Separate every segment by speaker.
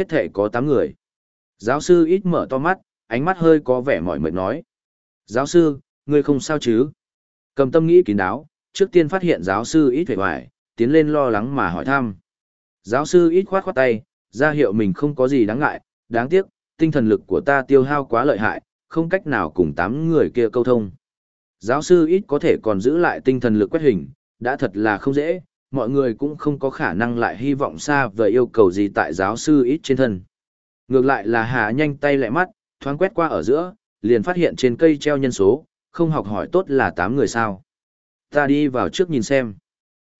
Speaker 1: hết thể có 8 người. Giáo sư ít mở to mắt, ánh mắt hơi có vẻ mỏi mệt nói. Giáo sư, ngươi không sao chứ? Cầm tâm nghĩ kín đáo, trước tiên phát hiện giáo sư ít vẻ hoài, tiến lên lo lắng mà hỏi thăm. Giáo sư ít khoát khoát tay, ra hiệu mình không có gì đáng ngại, đáng tiếc, tinh thần lực của ta tiêu hao quá lợi hại, không cách nào cùng tám người kia câu thông. Giáo sư ít có thể còn giữ lại tinh thần lực quét hình, đã thật là không dễ, mọi người cũng không có khả năng lại hy vọng xa về yêu cầu gì tại giáo sư ít trên thân. Ngược lại là Hà nhanh tay lẹ mắt, thoáng quét qua ở giữa, liền phát hiện trên cây treo nhân số, không học hỏi tốt là 8 người sao. Ta đi vào trước nhìn xem.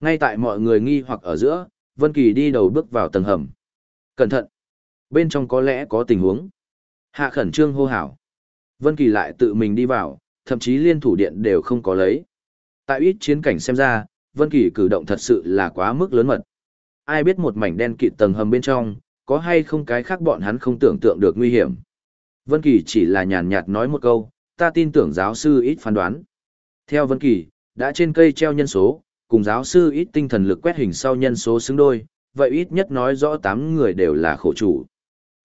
Speaker 1: Ngay tại mọi người nghi hoặc ở giữa, Vân Kỳ đi đầu bước vào tầng hầm. Cẩn thận! Bên trong có lẽ có tình huống. Hạ khẩn trương hô hào. Vân Kỳ lại tự mình đi vào, thậm chí liên thủ điện đều không có lấy. Tại ít chiến cảnh xem ra, Vân Kỳ cử động thật sự là quá mức lớn mật. Ai biết một mảnh đen kịt tầng hầm bên trong, có hay không cái khác bọn hắn không tưởng tượng được nguy hiểm. Vân Kỳ chỉ là nhàn nhạt nói một câu, ta tin tưởng giáo sư ít phán đoán. Theo Vân Kỳ, đã trên cây treo nhân số, cùng giáo sư ít tinh thần lực quét hình sau nhân số xứng đôi, vậy ít nhất nói rõ 8 người đều là khổ chủ.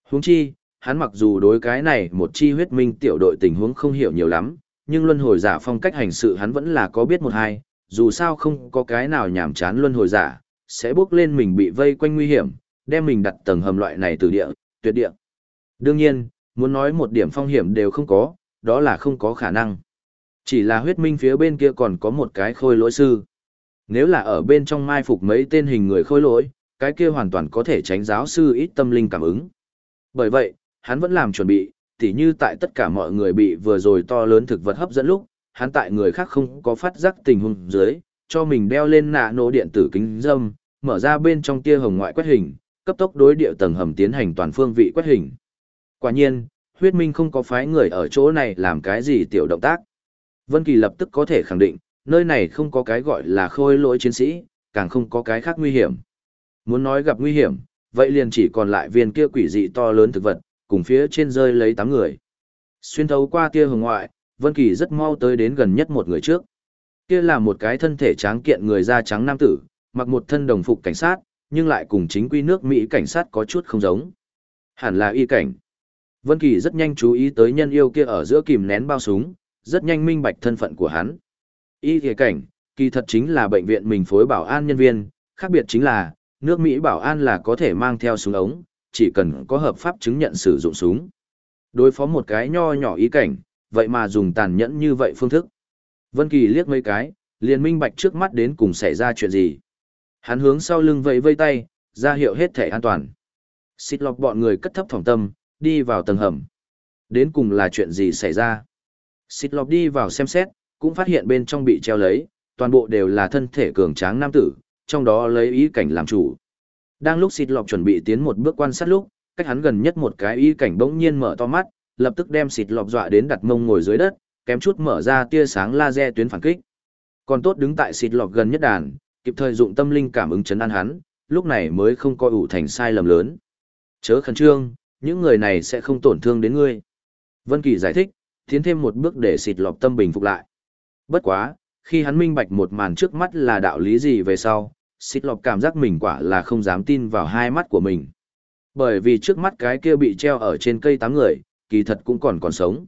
Speaker 1: Huống chi, hắn mặc dù đối cái này một chi huyết minh tiểu đội tình huống không hiểu nhiều lắm, nhưng luân hồi giả phong cách hành sự hắn vẫn là có biết một hai, dù sao không có cái nào nhảm chán luân hồi giả, sẽ bước lên mình bị vây quanh nguy hiểm, đem mình đặt tầng hầm loại này từ địa, tuyệt địa. Đương nhiên, muốn nói một điểm phong hiểm đều không có, đó là không có khả năng. Chỉ là huyết minh phía bên kia còn có một cái khôi lỗi sư. Nếu là ở bên trong mai phục mấy tên hình người khôi lỗi, cái kia hoàn toàn có thể tránh giáo sư ít tâm linh cảm ứng. Bởi vậy, hắn vẫn làm chuẩn bị, tỉ như tại tất cả mọi người bị vừa rồi to lớn thực vật hấp dẫn lúc, hắn tại người khác không có phát giác tình huống dưới, cho mình đeo lên nạ nổ điện tử kính dâm, mở ra bên trong tia hồng ngoại quét hình, cấp tốc đối địa tầng hầm tiến hành toàn phương vị quét hình. Quả nhiên, huyết minh không có phái người ở chỗ này làm cái gì tiểu động tác. Vân Kỳ lập tức có thể khẳng định, nơi này không có cái gọi là khôi lỗi chiến sĩ, càng không có cái khác nguy hiểm. Muốn nói gặp nguy hiểm, vậy liền chỉ còn lại viên kia quỷ dị to lớn thực vật, cùng phía trên rơi lấy tám người. Xuyên thấu qua tia hồng ngoại, Vân Kỳ rất mau tới đến gần nhất một người trước. Kia là một cái thân thể tráng kiện người da trắng nam tử, mặc một thân đồng phục cảnh sát, nhưng lại cùng chính quy nước Mỹ cảnh sát có chút không giống. Hẳn là y cảnh. Vân Kỳ rất nhanh chú ý tới nhân yêu kia ở giữa kìm nén bao súng, rất nhanh minh bạch thân phận của hắn. Y y cảnh, kỳ thật chính là bệnh viện mình phối bảo an nhân viên, khác biệt chính là, nước Mỹ bảo an là có thể mang theo súng ống, chỉ cần có hợp pháp chứng nhận sử dụng súng. Đối phó một cái nho nhỏ Y cảnh, vậy mà dùng tàn nhẫn như vậy phương thức. Vân Kỳ liếc mấy cái, liền minh bạch trước mắt đến cùng xảy ra chuyện gì. Hắn hướng sau lưng vẫy vây tay, ra hiệu hết thể an toàn. Xịt lọc bọn người cất thấp phòng tâm, đi vào tầng hầm. Đến cùng là chuyện gì xảy ra? Xịt lọc đi vào xem xét, cũng phát hiện bên trong bị treo lấy, toàn bộ đều là thân thể cường tráng nam tử, trong đó lấy ý cảnh làm chủ. Đang lúc xịt lọc chuẩn bị tiến một bước quan sát lúc, cách hắn gần nhất một cái ý cảnh bỗng nhiên mở to mắt, lập tức đem xịt lọc dọa đến đặt mông ngồi dưới đất, kém chút mở ra tia sáng laser tuyến phản kích. Còn tốt đứng tại xịt lọc gần nhất đàn, kịp thời dụng tâm linh cảm ứng chấn an hắn, lúc này mới không coi ủ thành sai lầm lớn. Chớ khẩn trương, những người này sẽ không tổn thương đến ngươi. Vân Kỳ giải thích, tiến thêm một bước để xịt lọc tâm bình phục lại. Bất quá, khi hắn minh bạch một màn trước mắt là đạo lý gì về sau, xịt lọc cảm giác mình quả là không dám tin vào hai mắt của mình. Bởi vì trước mắt cái kia bị treo ở trên cây tám người, kỳ thật cũng còn còn sống.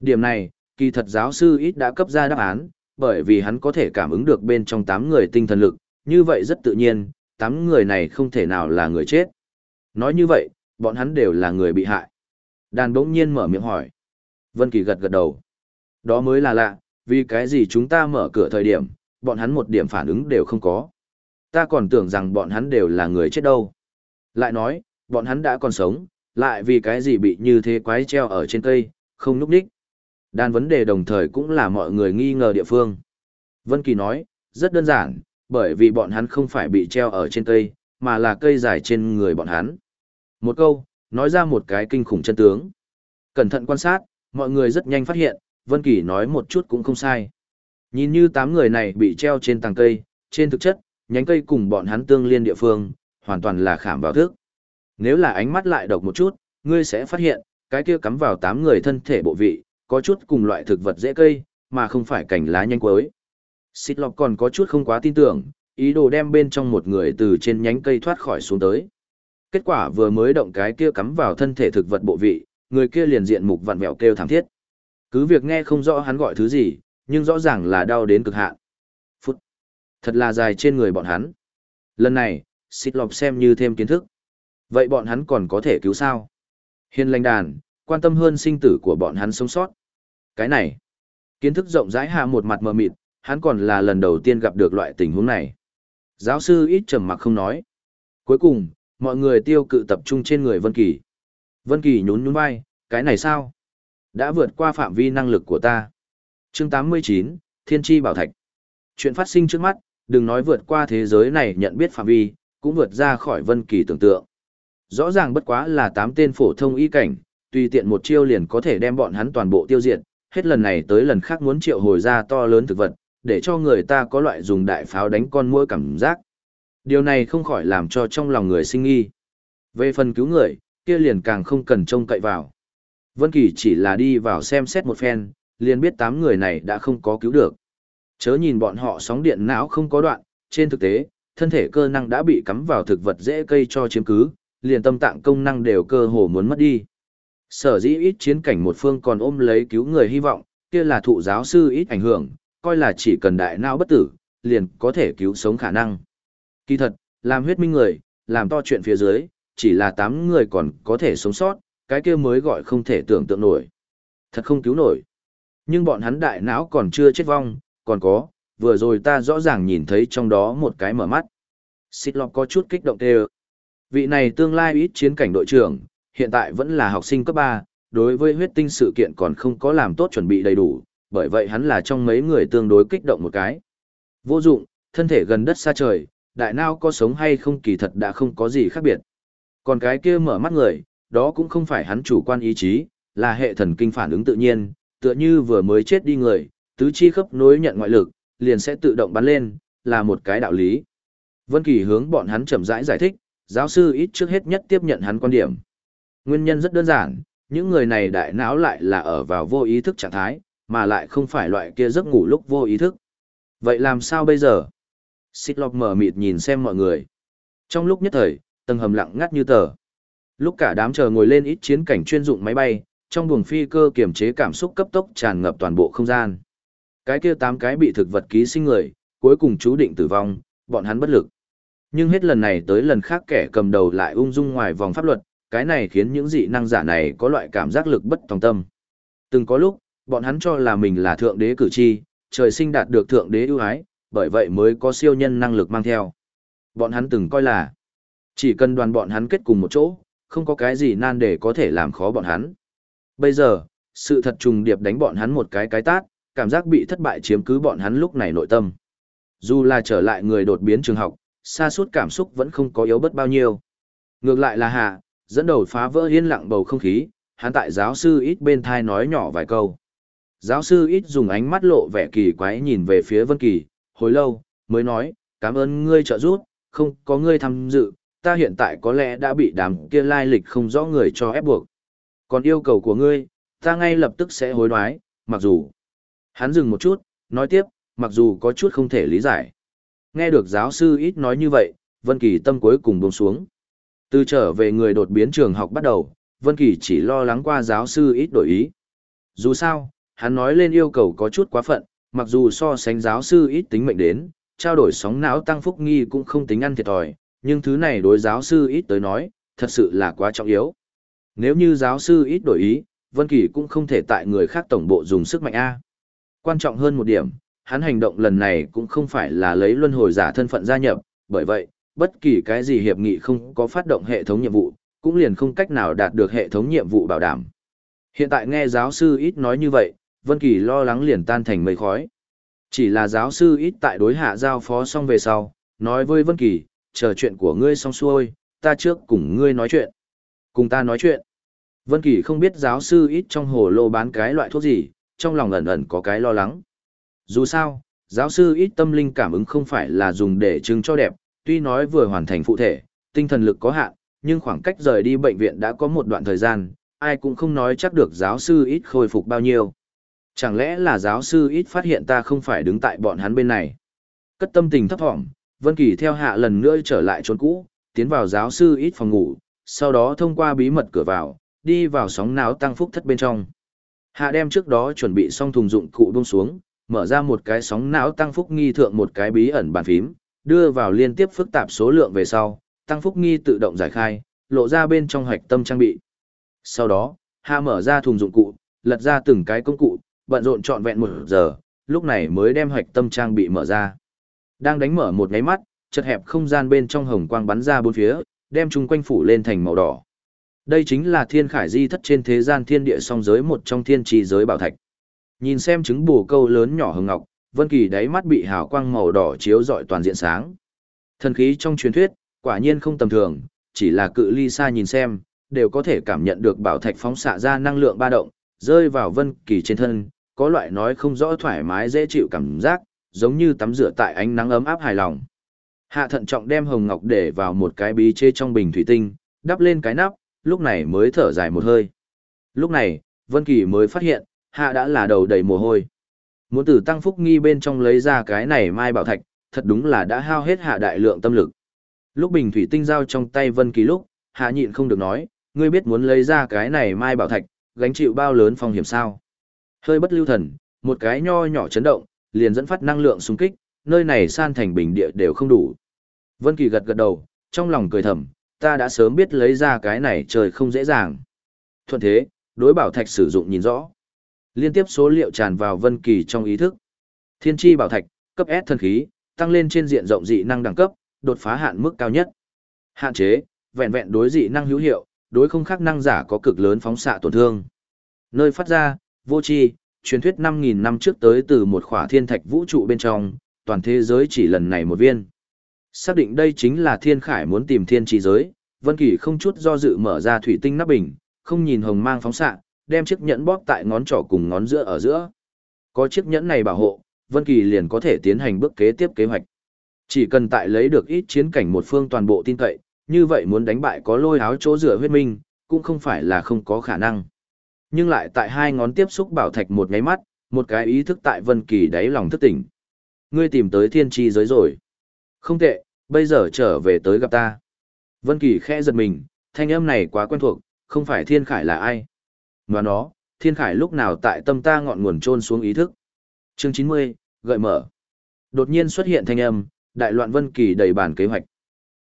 Speaker 1: Điểm này, kỳ thật giáo sư ít đã cấp ra đáp án, bởi vì hắn có thể cảm ứng được bên trong tám người tinh thần lực, như vậy rất tự nhiên, tám người này không thể nào là người chết. Nói như vậy, bọn hắn đều là người bị hại. Đàn bỗng nhiên mở miệng hỏi. Vân Kỳ gật gật đầu. Đó mới là lạ, vì cái gì chúng ta mở cửa thời điểm, bọn hắn một điểm phản ứng đều không có. Ta còn tưởng rằng bọn hắn đều là người chết đâu. Lại nói, bọn hắn đã còn sống, lại vì cái gì bị như thế quái treo ở trên cây, không núp đích. Đan vấn đề đồng thời cũng là mọi người nghi ngờ địa phương. Vân Kỳ nói, rất đơn giản, bởi vì bọn hắn không phải bị treo ở trên cây, mà là cây dài trên người bọn hắn. Một câu, nói ra một cái kinh khủng chân tướng. Cẩn thận quan sát, mọi người rất nhanh phát hiện, Vân Kỳ nói một chút cũng không sai. Nhìn như tám người này bị treo trên tầng cây, trên thực chất, nhánh cây cùng bọn hắn tương liên địa phương, hoàn toàn là khảm vào thước. Nếu là ánh mắt lại độc một chút, ngươi sẽ phát hiện, cái kia cắm vào tám người thân thể bộ vị, có chút cùng loại thực vật dễ cây, mà không phải cành lá nhanh quới. Xịt lọc còn có chút không quá tin tưởng, ý đồ đem bên trong một người từ trên nhánh cây thoát khỏi xuống tới. Kết quả vừa mới động cái kia cắm vào thân thể thực vật bộ vị, người kia liền diện mục vặn vẹo kêu thảm thiết. Cứ việc nghe không rõ hắn gọi thứ gì, nhưng rõ ràng là đau đến cực hạn. Phút. Thật là dài trên người bọn hắn. Lần này, xịt lọc xem như thêm kiến thức. Vậy bọn hắn còn có thể cứu sao? Hiền lành đàn, quan tâm hơn sinh tử của bọn hắn sống sót. Cái này, kiến thức rộng rãi hạ một mặt mờ mịt, hắn còn là lần đầu tiên gặp được loại tình huống này. Giáo sư ít trầm mặc không nói. Cuối cùng, mọi người tiêu cự tập trung trên người Vân Kỳ. Vân Kỳ nhún nhún vai, cái này sao? Đã vượt qua phạm vi năng lực của ta. Chương 89, Thiên Chi Bảo Thạch. Chuyện phát sinh trước mắt, đừng nói vượt qua thế giới này nhận biết phạm vi, cũng vượt ra khỏi Vân Kỳ tưởng tượng. Rõ ràng bất quá là tám tên phổ thông y cảnh, tùy tiện một chiêu liền có thể đem bọn hắn toàn bộ tiêu diệt, hết lần này tới lần khác muốn triệu hồi ra to lớn thực vật, để cho người ta có loại dùng đại pháo đánh con muỗi cảm giác. Điều này không khỏi làm cho trong lòng người sinh nghi. Về phần cứu người, kia liền càng không cần trông cậy vào. Vân Kỳ chỉ là đi vào xem xét một phen, liền biết tám người này đã không có cứu được. Chớ nhìn bọn họ sóng điện não không có đoạn, trên thực tế, thân thể cơ năng đã bị cắm vào thực vật dễ cây cho chiếm cứ, liền tâm tạng công năng đều cơ hồ muốn mất đi. Sở dĩ ít chiến cảnh một phương còn ôm lấy cứu người hy vọng, kia là thụ giáo sư ít ảnh hưởng, coi là chỉ cần đại não bất tử, liền có thể cứu sống khả năng. Kỳ thật, làm huyết minh người, làm to chuyện phía dưới, chỉ là 8 người còn có thể sống sót, cái kia mới gọi không thể tưởng tượng nổi. Thật không cứu nổi. Nhưng bọn hắn đại não còn chưa chết vong, còn có, vừa rồi ta rõ ràng nhìn thấy trong đó một cái mở mắt. Xịt lọc có chút kích động tê Vị này tương lai ít chiến cảnh đội trưởng, hiện tại vẫn là học sinh cấp 3, đối với huyết tinh sự kiện còn không có làm tốt chuẩn bị đầy đủ, bởi vậy hắn là trong mấy người tương đối kích động một cái. Vô dụng, thân thể gần đất xa trời, đại não có sống hay không kỳ thật đã không có gì khác biệt. Còn cái kia mở mắt người, đó cũng không phải hắn chủ quan ý chí, là hệ thần kinh phản ứng tự nhiên, tựa như vừa mới chết đi người, tứ chi khớp nối nhận ngoại lực, liền sẽ tự động bắn lên, là một cái đạo lý. Vân Kỳ hướng bọn hắn chậm rãi giải, giải thích, giáo sư ít trước hết nhất tiếp nhận hắn quan điểm. Nguyên nhân rất đơn giản, những người này đại não lại là ở vào vô ý thức trạng thái, mà lại không phải loại kia giấc ngủ lúc vô ý thức. Vậy làm sao bây giờ? Xích lọc mở mịt nhìn xem mọi người. Trong lúc nhất thời, tầng hầm lặng ngắt như tờ. Lúc cả đám chờ ngồi lên ít chiến cảnh chuyên dụng máy bay, trong buồng phi cơ kiềm chế cảm xúc cấp tốc tràn ngập toàn bộ không gian. Cái kia tám cái bị thực vật ký sinh người, cuối cùng chú định tử vong, bọn hắn bất lực. Nhưng hết lần này tới lần khác kẻ cầm đầu lại ung dung ngoài vòng pháp luật, cái này khiến những dị năng giả này có loại cảm giác lực bất tòng tâm. Từng có lúc, bọn hắn cho là mình là thượng đế cử tri, trời sinh đạt được thượng đế ưu ái, bởi vậy mới có siêu nhân năng lực mang theo. Bọn hắn từng coi là, chỉ cần đoàn bọn hắn kết cùng một chỗ, không có cái gì nan để có thể làm khó bọn hắn. Bây giờ, sự thật trùng điệp đánh bọn hắn một cái cái tát, cảm giác bị thất bại chiếm cứ bọn hắn lúc này nội tâm. Dù là trở lại người đột biến trường học, xa suốt cảm xúc vẫn không có yếu bất bao nhiêu. Ngược lại là Hạ, dẫn đầu phá vỡ yên lặng bầu không khí, hắn tại giáo sư ít bên thai nói nhỏ vài câu. Giáo sư ít dùng ánh mắt lộ vẻ kỳ quái nhìn về phía Vân Kỳ, hồi lâu, mới nói, cảm ơn ngươi trợ giúp, không có ngươi tham dự, ta hiện tại có lẽ đã bị đám kia lai lịch không rõ người cho ép buộc. Còn yêu cầu của ngươi, ta ngay lập tức sẽ hối đoái, mặc dù... Hắn dừng một chút, nói tiếp, mặc dù có chút không thể lý giải. Nghe được giáo sư ít nói như vậy, Vân Kỳ tâm cuối cùng buông xuống. Từ trở về người đột biến trường học bắt đầu, Vân Kỳ chỉ lo lắng qua giáo sư ít đổi ý. Dù sao, hắn nói lên yêu cầu có chút quá phận, mặc dù so sánh giáo sư ít tính mệnh đến, trao đổi sóng não tăng phúc nghi cũng không tính ăn thiệt thòi, nhưng thứ này đối giáo sư ít tới nói, thật sự là quá trọng yếu. Nếu như giáo sư ít đổi ý, Vân Kỳ cũng không thể tại người khác tổng bộ dùng sức mạnh A. Quan trọng hơn một điểm, hắn hành động lần này cũng không phải là lấy luân hồi giả thân phận gia nhập, bởi vậy, bất kỳ cái gì hiệp nghị không có phát động hệ thống nhiệm vụ, cũng liền không cách nào đạt được hệ thống nhiệm vụ bảo đảm. Hiện tại nghe giáo sư ít nói như vậy, Vân Kỳ lo lắng liền tan thành mây khói. Chỉ là giáo sư ít tại đối hạ giao phó xong về sau, nói với Vân Kỳ, chờ chuyện của ngươi xong xuôi, ta trước cùng ngươi nói chuyện. Cùng ta nói chuyện. Vân Kỳ không biết giáo sư ít trong hồ lô bán cái loại thuốc gì, trong lòng ẩn ẩn có cái lo lắng. Dù sao, giáo sư ít tâm linh cảm ứng không phải là dùng để trưng cho đẹp, tuy nói vừa hoàn thành phụ thể, tinh thần lực có hạn, nhưng khoảng cách rời đi bệnh viện đã có một đoạn thời gian, ai cũng không nói chắc được giáo sư ít khôi phục bao nhiêu. Chẳng lẽ là giáo sư ít phát hiện ta không phải đứng tại bọn hắn bên này? Cất tâm tình thấp thỏm, Vân Kỳ theo hạ lần nữa trở lại chốn cũ, tiến vào giáo sư ít phòng ngủ, sau đó thông qua bí mật cửa vào, đi vào sóng não tăng phúc thất bên trong. Hạ đem trước đó chuẩn bị xong thùng dụng cụ buông xuống, mở ra một cái sóng não tăng phúc nghi thượng một cái bí ẩn bàn phím, đưa vào liên tiếp phức tạp số lượng về sau, tăng phúc nghi tự động giải khai, lộ ra bên trong hoạch tâm trang bị. Sau đó, Hạ mở ra thùng dụng cụ, lật ra từng cái công cụ, bận rộn trọn vẹn một giờ, lúc này mới đem hoạch tâm trang bị mở ra. Đang đánh mở một ngáy mắt, chật hẹp không gian bên trong hồng quang bắn ra bốn phía, đem chúng quanh phủ lên thành màu đỏ. Đây chính là thiên khải di thất trên thế gian thiên địa song giới một trong thiên trì giới bảo thạch. Nhìn xem trứng bù câu lớn nhỏ hồng ngọc, Vân Kỳ đáy mắt bị hào quang màu đỏ chiếu rọi toàn diện sáng. Thần khí trong truyền thuyết, quả nhiên không tầm thường, chỉ là cự ly xa nhìn xem, đều có thể cảm nhận được bảo thạch phóng xạ ra năng lượng ba động, rơi vào Vân Kỳ trên thân, có loại nói không rõ thoải mái dễ chịu cảm giác, giống như tắm rửa tại ánh nắng ấm áp hài lòng. Hạ thận trọng đem hồng ngọc để vào một cái bí chê trong bình thủy tinh, đắp lên cái nắp, lúc này mới thở dài một hơi. Lúc này, Vân Kỳ mới phát hiện, hạ đã là đầu đầy mồ hôi. Muốn từ tăng phúc nghi bên trong lấy ra cái này mai bảo thạch, thật đúng là đã hao hết hạ đại lượng tâm lực. Lúc bình thủy tinh giao trong tay Vân Kỳ lúc, hạ nhịn không được nói, ngươi biết muốn lấy ra cái này mai bảo thạch, gánh chịu bao lớn phong hiểm sao? Hơi bất lưu thần, một cái nho nhỏ chấn động, liền dẫn phát năng lượng xung kích, nơi này san thành bình địa đều không đủ. Vân Kỳ gật gật đầu, trong lòng cười thầm, ta đã sớm biết lấy ra cái này trời không dễ dàng. Thuận thế, đối bảo thạch sử dụng nhìn rõ. Liên tiếp số liệu tràn vào Vân Kỳ trong ý thức. Thiên chi bảo thạch, cấp S thần khí, tăng lên trên diện rộng dị năng đẳng cấp, đột phá hạn mức cao nhất. Hạn chế, vẹn vẹn đối dị năng hữu hiệu, đối không khác năng giả có cực lớn phóng xạ tổn thương. Nơi phát ra, vô tri, truyền thuyết 5.000 năm trước tới từ một khỏa thiên thạch vũ trụ bên trong, toàn thế giới chỉ lần này một viên. Xác định đây chính là thiên khải muốn tìm thiên trí giới, Vân Kỳ không chút do dự mở ra thủy tinh nắp bình, không nhìn hồng mang phóng xạ, đem chiếc nhẫn bóp tại ngón trỏ cùng ngón giữa ở giữa. Có chiếc nhẫn này bảo hộ, Vân Kỳ liền có thể tiến hành bước kế tiếp kế hoạch. Chỉ cần tại lấy được ít chiến cảnh một phương toàn bộ tin cậy, như vậy muốn đánh bại có lôi áo chỗ rửa huyết minh, cũng không phải là không có khả năng. Nhưng lại tại hai ngón tiếp xúc bảo thạch một nháy mắt, một cái ý thức tại Vân Kỳ đáy lòng thức tỉnh. Ngươi tìm tới thiên Chi giới rồi. Không tệ, bây giờ trở về tới gặp ta. Vân Kỳ khẽ giật mình, thanh âm này quá quen thuộc, không phải Thiên Khải là ai. Mà nó, Thiên Khải lúc nào tại tâm ta ngọn nguồn trôn xuống ý thức. Chương 90, gợi mở. Đột nhiên xuất hiện thanh âm, đại loạn Vân Kỳ đầy bản kế hoạch.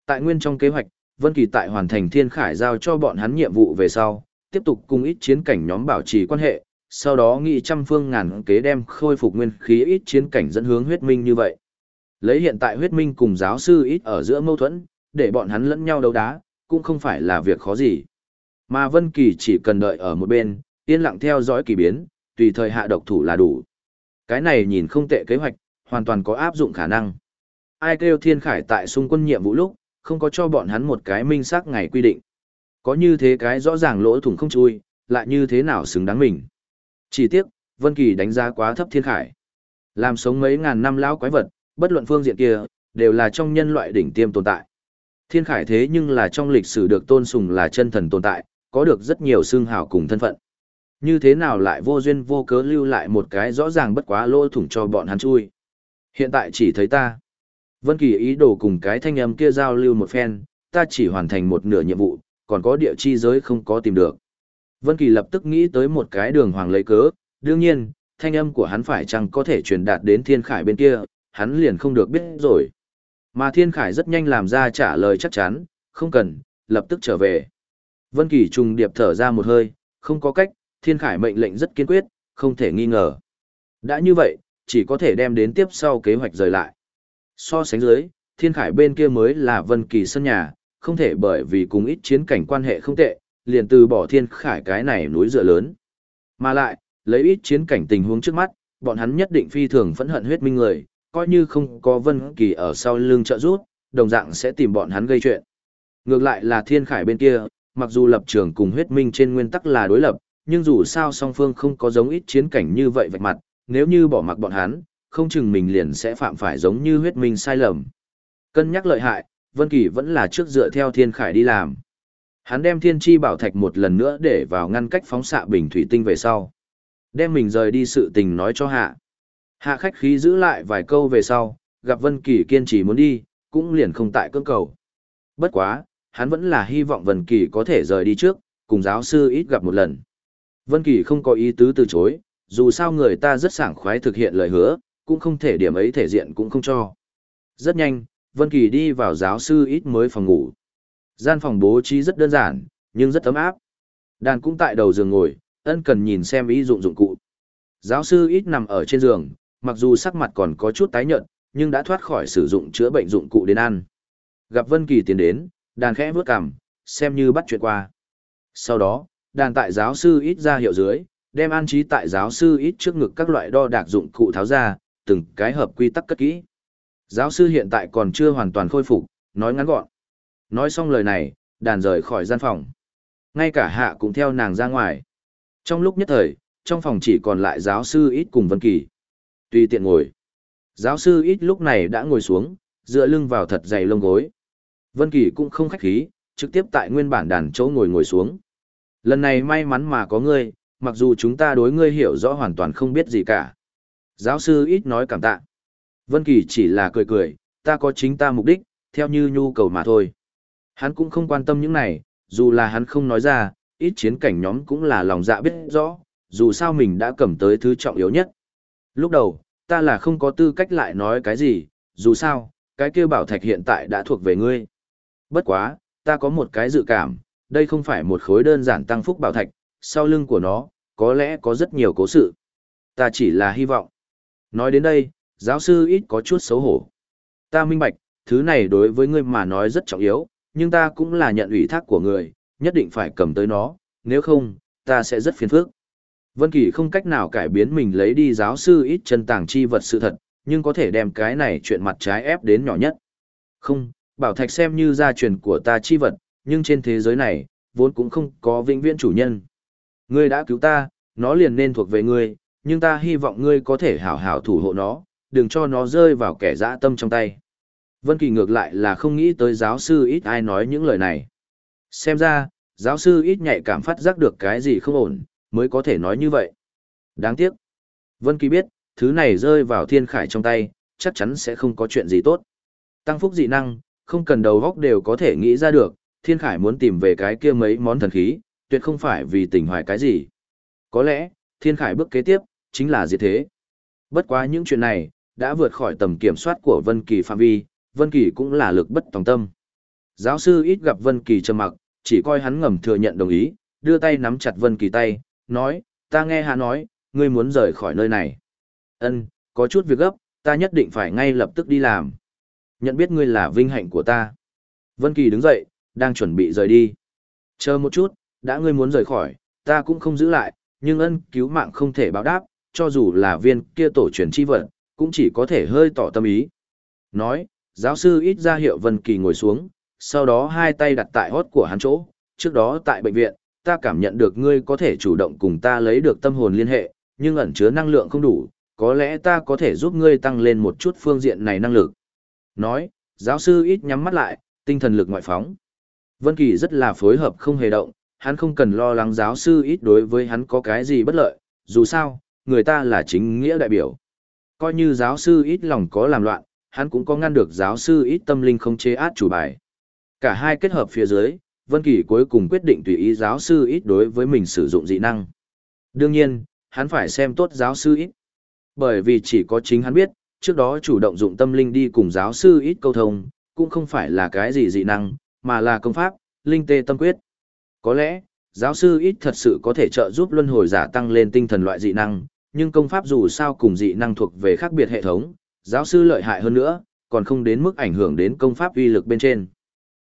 Speaker 1: Tại nguyên trong kế hoạch, Vân Kỳ tại hoàn thành Thiên Khải giao cho bọn hắn nhiệm vụ về sau, tiếp tục cùng ít chiến cảnh nhóm bảo trì quan hệ, sau đó nghị trăm phương ngàn kế đem khôi phục nguyên khí ít chiến cảnh dẫn hướng huyết minh như vậy. Lấy hiện tại huyết minh cùng giáo sư ít ở giữa mâu thuẫn, để bọn hắn lẫn nhau đấu đá, cũng không phải là việc khó gì. Mà Vân Kỳ chỉ cần đợi ở một bên, yên lặng theo dõi kỳ biến, tùy thời hạ độc thủ là đủ. Cái này nhìn không tệ kế hoạch, hoàn toàn có áp dụng khả năng. Ai kêu Thiên Khải tại xung quân nhiệm vụ lúc, không có cho bọn hắn một cái minh xác ngày quy định. Có như thế cái rõ ràng lỗ thủng không chui, lại như thế nào xứng đáng mình. Chỉ tiếc, Vân Kỳ đánh giá quá thấp Thiên Khải. Làm sống mấy ngàn năm lão quái vật, bất luận phương diện kia, đều là trong nhân loại đỉnh tiêm tồn tại. Thiên Khải thế nhưng là trong lịch sử được tôn sùng là chân thần tồn tại, có được rất nhiều xương hào cùng thân phận. Như thế nào lại vô duyên vô cớ lưu lại một cái rõ ràng bất quá lỗ thủng cho bọn hắn chui. Hiện tại chỉ thấy ta. Vân Kỳ ý đồ cùng cái thanh âm kia giao lưu một phen, ta chỉ hoàn thành một nửa nhiệm vụ, còn có địa chi giới không có tìm được. Vân Kỳ lập tức nghĩ tới một cái đường hoàng lấy cớ, đương nhiên, thanh âm của hắn phải chăng có thể truyền đạt đến Thiên Khải bên kia, hắn liền không được biết rồi. Mà Thiên Khải rất nhanh làm ra trả lời chắc chắn, không cần, lập tức trở về. Vân Kỳ trùng điệp thở ra một hơi, không có cách, Thiên Khải mệnh lệnh rất kiên quyết, không thể nghi ngờ. Đã như vậy, chỉ có thể đem đến tiếp sau kế hoạch rời lại. So sánh dưới, Thiên Khải bên kia mới là Vân Kỳ sân nhà, không thể bởi vì cùng ít chiến cảnh quan hệ không tệ, liền từ bỏ Thiên Khải cái này núi dựa lớn. Mà lại, lấy ít chiến cảnh tình huống trước mắt, bọn hắn nhất định phi thường phẫn hận huyết minh người, coi như không có Vân Kỳ ở sau lưng trợ giúp, đồng dạng sẽ tìm bọn hắn gây chuyện. Ngược lại là Thiên Khải bên kia, mặc dù lập trường cùng huyết minh trên nguyên tắc là đối lập, nhưng dù sao song phương không có giống ít chiến cảnh như vậy vạch mặt, nếu như bỏ mặc bọn hắn, không chừng mình liền sẽ phạm phải giống như huyết minh sai lầm. Cân nhắc lợi hại, Vân Kỳ vẫn là trước dựa theo Thiên Khải đi làm. Hắn đem Thiên Chi Bảo Thạch một lần nữa để vào ngăn cách phóng xạ bình thủy tinh về sau. Đem mình rời đi sự tình nói cho hạ. Hạ khách khí giữ lại vài câu về sau, gặp Vân Kỳ kiên trì muốn đi, cũng liền không tại cưỡng cầu. Bất quá, hắn vẫn là hy vọng Vân Kỳ có thể rời đi trước, cùng giáo sư ít gặp một lần. Vân Kỳ không có ý tứ từ chối, dù sao người ta rất sảng khoái thực hiện lời hứa, cũng không thể điểm ấy thể diện cũng không cho. Rất nhanh, Vân Kỳ đi vào giáo sư ít mới phòng ngủ. Gian phòng bố trí rất đơn giản, nhưng rất ấm áp. Đàn cũng tại đầu giường ngồi, ân cần nhìn xem ý dụng dụng cụ. Giáo sư ít nằm ở trên giường, mặc dù sắc mặt còn có chút tái nhợt, nhưng đã thoát khỏi sử dụng chữa bệnh dụng cụ đến ăn. Gặp Vân Kỳ tiến đến, đàn khẽ bước cằm, xem như bắt chuyện qua. Sau đó, đàn tại giáo sư ít ra hiệu dưới, đem an trí tại giáo sư ít trước ngực các loại đo đạc dụng cụ tháo ra, từng cái hợp quy tắc cất kỹ. Giáo sư hiện tại còn chưa hoàn toàn khôi phục, nói ngắn gọn. Nói xong lời này, đàn rời khỏi gian phòng. Ngay cả hạ cũng theo nàng ra ngoài. Trong lúc nhất thời, trong phòng chỉ còn lại giáo sư ít cùng Vân Kỳ. Tùy tiện ngồi. Giáo sư ít lúc này đã ngồi xuống, dựa lưng vào thật dày lông gối. Vân Kỳ cũng không khách khí, trực tiếp tại nguyên bản đàn chỗ ngồi ngồi xuống. Lần này may mắn mà có ngươi, mặc dù chúng ta đối ngươi hiểu rõ hoàn toàn không biết gì cả. Giáo sư ít nói cảm tạ. Vân Kỳ chỉ là cười cười, ta có chính ta mục đích, theo như nhu cầu mà thôi. Hắn cũng không quan tâm những này, dù là hắn không nói ra, ít chiến cảnh nhóm cũng là lòng dạ biết rõ, dù sao mình đã cầm tới thứ trọng yếu nhất. Lúc đầu, ta là không có tư cách lại nói cái gì, dù sao, cái kia bảo thạch hiện tại đã thuộc về ngươi. Bất quá, ta có một cái dự cảm, đây không phải một khối đơn giản tăng phúc bảo thạch, sau lưng của nó, có lẽ có rất nhiều cố sự. Ta chỉ là hy vọng. Nói đến đây, giáo sư ít có chút xấu hổ. Ta minh bạch, thứ này đối với ngươi mà nói rất trọng yếu, nhưng ta cũng là nhận ủy thác của người, nhất định phải cầm tới nó, nếu không, ta sẽ rất phiền phức. Vân Kỳ không cách nào cải biến mình lấy đi giáo sư ít chân tàng chi vật sự thật, nhưng có thể đem cái này chuyện mặt trái ép đến nhỏ nhất. Không, bảo thạch xem như gia truyền của ta chi vật, nhưng trên thế giới này, vốn cũng không có vĩnh viễn chủ nhân. Ngươi đã cứu ta, nó liền nên thuộc về ngươi, nhưng ta hy vọng ngươi có thể hảo hảo thủ hộ nó, đừng cho nó rơi vào kẻ dã tâm trong tay. Vân Kỳ ngược lại là không nghĩ tới giáo sư ít ai nói những lời này. Xem ra, giáo sư ít nhạy cảm phát giác được cái gì không ổn, mới có thể nói như vậy. Đáng tiếc. Vân Kỳ biết, thứ này rơi vào thiên khải trong tay, chắc chắn sẽ không có chuyện gì tốt. Tăng phúc dị năng, không cần đầu góc đều có thể nghĩ ra được, thiên khải muốn tìm về cái kia mấy món thần khí, tuyệt không phải vì tình hoài cái gì. Có lẽ, thiên khải bước kế tiếp, chính là gì thế. Bất quá những chuyện này, đã vượt khỏi tầm kiểm soát của Vân Kỳ phạm vi, Vân Kỳ cũng là lực bất tòng tâm. Giáo sư ít gặp Vân Kỳ trầm mặc, chỉ coi hắn ngầm thừa nhận đồng ý, đưa tay nắm chặt Vân Kỳ tay, nói, ta nghe hạ nói, ngươi muốn rời khỏi nơi này. Ân, có chút việc gấp, ta nhất định phải ngay lập tức đi làm. Nhận biết ngươi là vinh hạnh của ta. Vân Kỳ đứng dậy, đang chuẩn bị rời đi. Chờ một chút, đã ngươi muốn rời khỏi, ta cũng không giữ lại, nhưng ân cứu mạng không thể báo đáp, cho dù là viên kia tổ truyền chi vật, cũng chỉ có thể hơi tỏ tâm ý. Nói, giáo sư ít ra hiệu Vân Kỳ ngồi xuống, sau đó hai tay đặt tại hót của hắn chỗ, trước đó tại bệnh viện, ta cảm nhận được ngươi có thể chủ động cùng ta lấy được tâm hồn liên hệ, nhưng ẩn chứa năng lượng không đủ, có lẽ ta có thể giúp ngươi tăng lên một chút phương diện này năng lực. Nói, giáo sư ít nhắm mắt lại, tinh thần lực ngoại phóng. Vân Kỳ rất là phối hợp không hề động, hắn không cần lo lắng giáo sư ít đối với hắn có cái gì bất lợi, dù sao, người ta là chính nghĩa đại biểu. Coi như giáo sư ít lòng có làm loạn, hắn cũng có ngăn được giáo sư ít tâm linh không chế át chủ bài. Cả hai kết hợp phía dưới, Vân Kỳ cuối cùng quyết định tùy ý giáo sư ít đối với mình sử dụng dị năng. Đương nhiên, hắn phải xem tốt giáo sư ít. Bởi vì chỉ có chính hắn biết, trước đó chủ động dụng tâm linh đi cùng giáo sư ít câu thông, cũng không phải là cái gì dị năng, mà là công pháp, linh tê tâm quyết. Có lẽ, giáo sư ít thật sự có thể trợ giúp luân hồi giả tăng lên tinh thần loại dị năng, nhưng công pháp dù sao cùng dị năng thuộc về khác biệt hệ thống, giáo sư lợi hại hơn nữa, còn không đến mức ảnh hưởng đến công pháp uy lực bên trên.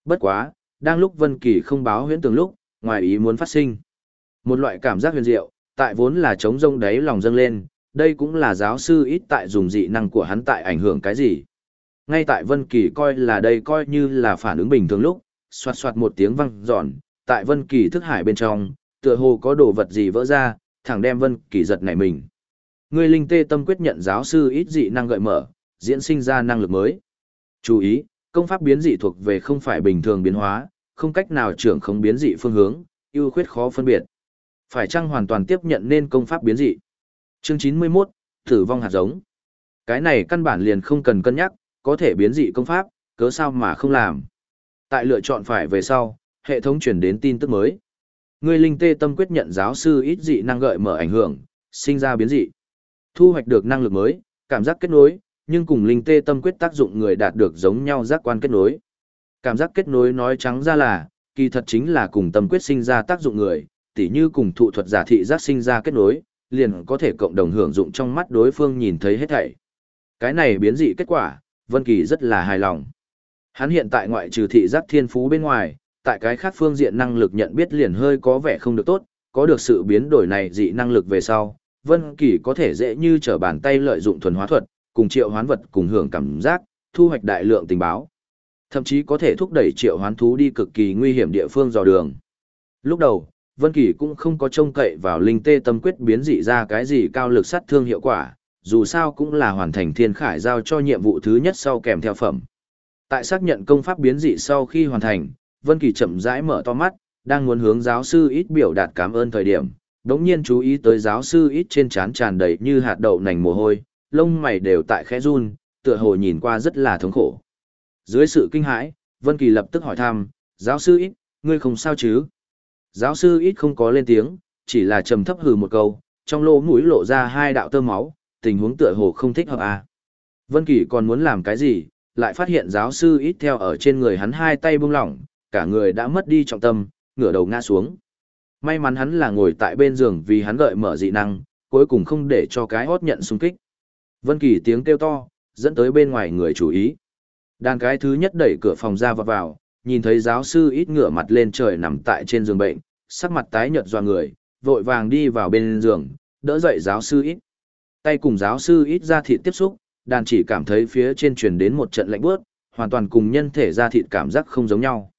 Speaker 1: Bất quá, đang lúc Vân Kỳ không báo huyễn tường lúc, ngoài ý muốn phát sinh. Một loại cảm giác huyền diệu, tại vốn là trống rông đáy lòng dâng lên, đây cũng là giáo sư ít tại dùng dị năng của hắn tại ảnh hưởng cái gì. Ngay tại Vân Kỳ coi là đây coi như là phản ứng bình thường lúc, xoạt xoạt một tiếng vang giòn, tại Vân Kỳ thức hải bên trong, tựa hồ có đồ vật gì vỡ ra, thẳng đem Vân Kỳ giật nảy mình. Người linh tê tâm quyết nhận giáo sư ít dị năng gợi mở, diễn sinh ra năng lực mới. Chú ý, công pháp biến dị thuộc về không phải bình thường biến hóa, không cách nào trưởng không biến dị phương hướng, ưu khuyết khó phân biệt. Phải chăng hoàn toàn tiếp nhận nên công pháp biến dị? Chương 91, tử vong hạt giống. Cái này căn bản liền không cần cân nhắc, có thể biến dị công pháp, cớ sao mà không làm. Tại lựa chọn phải về sau, hệ thống chuyển đến tin tức mới. Người linh tê tâm quyết nhận giáo sư ít dị năng gợi mở ảnh hưởng, sinh ra biến dị. Thu hoạch được năng lực mới, cảm giác kết nối, nhưng cùng linh tê tâm quyết tác dụng người đạt được giống nhau giác quan kết nối. Cảm giác kết nối nói trắng ra là, kỳ thật chính là cùng tâm quyết sinh ra tác dụng người, tỉ như cùng thụ thuật giả thị giác sinh ra kết nối, liền có thể cộng đồng hưởng dụng trong mắt đối phương nhìn thấy hết thảy. Cái này biến dị kết quả, Vân Kỳ rất là hài lòng. Hắn hiện tại ngoại trừ thị giác thiên phú bên ngoài, tại cái khác phương diện năng lực nhận biết liền hơi có vẻ không được tốt, có được sự biến đổi này dị năng lực về sau, Vân Kỳ có thể dễ như trở bàn tay lợi dụng thuần hóa thuật, cùng triệu hoán vật cùng hưởng cảm giác, thu hoạch đại lượng tình báo. Thậm chí có thể thúc đẩy triệu hoán thú đi cực kỳ nguy hiểm địa phương dò đường. Lúc đầu, Vân Kỳ cũng không có trông cậy vào linh tê tâm quyết biến dị ra cái gì cao lực sát thương hiệu quả, dù sao cũng là hoàn thành thiên khải giao cho nhiệm vụ thứ nhất sau kèm theo phẩm. Tại xác nhận công pháp biến dị sau khi hoàn thành, Vân Kỳ chậm rãi mở to mắt, đang muốn hướng giáo sư ít biểu đạt cảm ơn thời điểm, đống nhiên chú ý tới giáo sư ít trên trán tràn đầy như hạt đậu nành mồ hôi, lông mày đều tại khẽ run, tựa hồ nhìn qua rất là thống khổ. Dưới sự kinh hãi, Vân Kỳ lập tức hỏi thăm, giáo sư ít, ngươi không sao chứ? Giáo sư ít không có lên tiếng, chỉ là trầm thấp hừ một câu, trong lỗ mũi lộ ra hai đạo tơ máu, tình huống tựa hồ không thích hợp à. Vân Kỳ còn muốn làm cái gì, lại phát hiện giáo sư ít theo ở trên người hắn hai tay buông lỏng, cả người đã mất đi trọng tâm, ngửa đầu ngã xuống. May mắn hắn là ngồi tại bên giường vì hắn gợi mở dị năng, cuối cùng không để cho cái hót nhận xung kích. Vân Kỳ tiếng kêu to, dẫn tới bên ngoài người chú ý. Đàn cái thứ nhất đẩy cửa phòng ra và vào, nhìn thấy giáo sư ít ngửa mặt lên trời nằm tại trên giường bệnh, sắc mặt tái nhợt doa người, vội vàng đi vào bên giường, đỡ dậy giáo sư ít. Tay cùng giáo sư ít ra thịt tiếp xúc, đàn chỉ cảm thấy phía trên truyền đến một trận lạnh bước, hoàn toàn cùng nhân thể ra thịt cảm giác không giống nhau.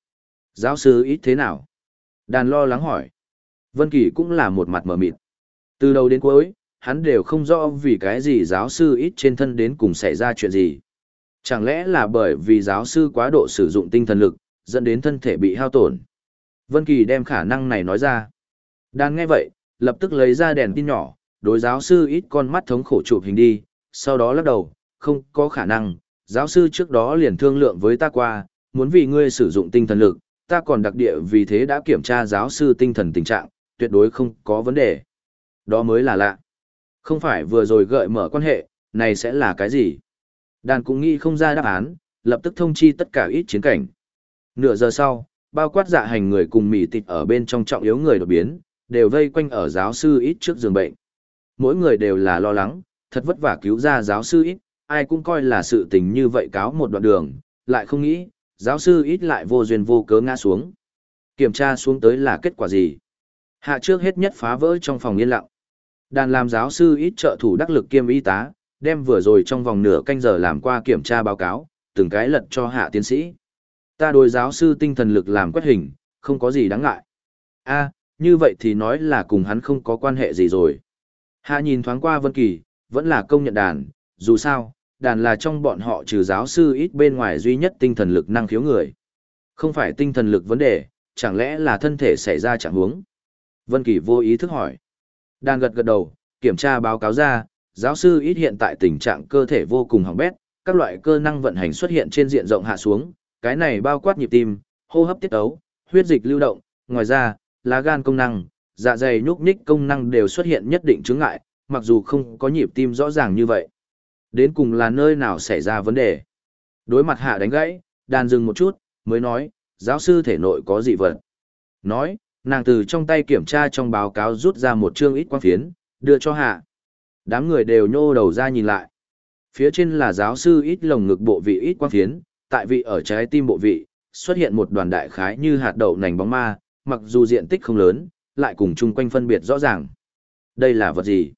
Speaker 1: Giáo sư ít thế nào? Đàn lo lắng hỏi. Vân Kỳ cũng là một mặt mở mịt. Từ đầu đến cuối, hắn đều không rõ vì cái gì giáo sư ít trên thân đến cùng xảy ra chuyện gì. Chẳng lẽ là bởi vì giáo sư quá độ sử dụng tinh thần lực, dẫn đến thân thể bị hao tổn. Vân Kỳ đem khả năng này nói ra. Đan nghe vậy, lập tức lấy ra đèn tin nhỏ, đối giáo sư ít con mắt thống khổ chụp hình đi, sau đó lắc đầu, không có khả năng, giáo sư trước đó liền thương lượng với ta qua, muốn vì ngươi sử dụng tinh thần lực, ta còn đặc địa vì thế đã kiểm tra giáo sư tinh thần tình trạng, tuyệt đối không có vấn đề. Đó mới là lạ. Không phải vừa rồi gợi mở quan hệ, này sẽ là cái gì? Đàn cũng nghĩ không ra đáp án, lập tức thông chi tất cả ít chiến cảnh. Nửa giờ sau, bao quát dạ hành người cùng mỉ tịt ở bên trong trọng yếu người đột biến, đều vây quanh ở giáo sư ít trước giường bệnh. Mỗi người đều là lo lắng, thật vất vả cứu ra giáo sư ít, ai cũng coi là sự tình như vậy cáo một đoạn đường, lại không nghĩ, giáo sư ít lại vô duyên vô cớ ngã xuống. Kiểm tra xuống tới là kết quả gì? Hạ trước hết nhất phá vỡ trong phòng yên lặng. Đàn làm giáo sư ít trợ thủ đắc lực kiêm y tá, đem vừa rồi trong vòng nửa canh giờ làm qua kiểm tra báo cáo, từng cái lật cho hạ tiến sĩ. Ta đối giáo sư tinh thần lực làm quét hình, không có gì đáng ngại. a như vậy thì nói là cùng hắn không có quan hệ gì rồi. Hạ nhìn thoáng qua Vân Kỳ, vẫn là công nhận đàn, dù sao, đàn là trong bọn họ trừ giáo sư ít bên ngoài duy nhất tinh thần lực năng khiếu người. Không phải tinh thần lực vấn đề, chẳng lẽ là thân thể xảy ra trạng huống? Vân Kỳ vô ý thức hỏi. Đàn gật gật đầu, kiểm tra báo cáo ra, giáo sư ít hiện tại tình trạng cơ thể vô cùng hỏng bét, các loại cơ năng vận hành xuất hiện trên diện rộng hạ xuống, cái này bao quát nhịp tim, hô hấp tiết ấu, huyết dịch lưu động, ngoài ra, lá gan công năng, dạ dày nhúc nhích công năng đều xuất hiện nhất định chứng ngại, mặc dù không có nhịp tim rõ ràng như vậy. Đến cùng là nơi nào xảy ra vấn đề? Đối mặt hạ đánh gãy, đàn dừng một chút, mới nói, giáo sư thể nội có dị vật. Nói, nàng từ trong tay kiểm tra trong báo cáo rút ra một chương ít quang phiến, đưa cho hạ. Đám người đều nhô đầu ra nhìn lại. Phía trên là giáo sư ít lồng ngực bộ vị ít quang phiến, tại vị ở trái tim bộ vị, xuất hiện một đoàn đại khái như hạt đậu nành bóng ma, mặc dù diện tích không lớn, lại cùng chung quanh phân biệt rõ ràng. Đây là vật gì?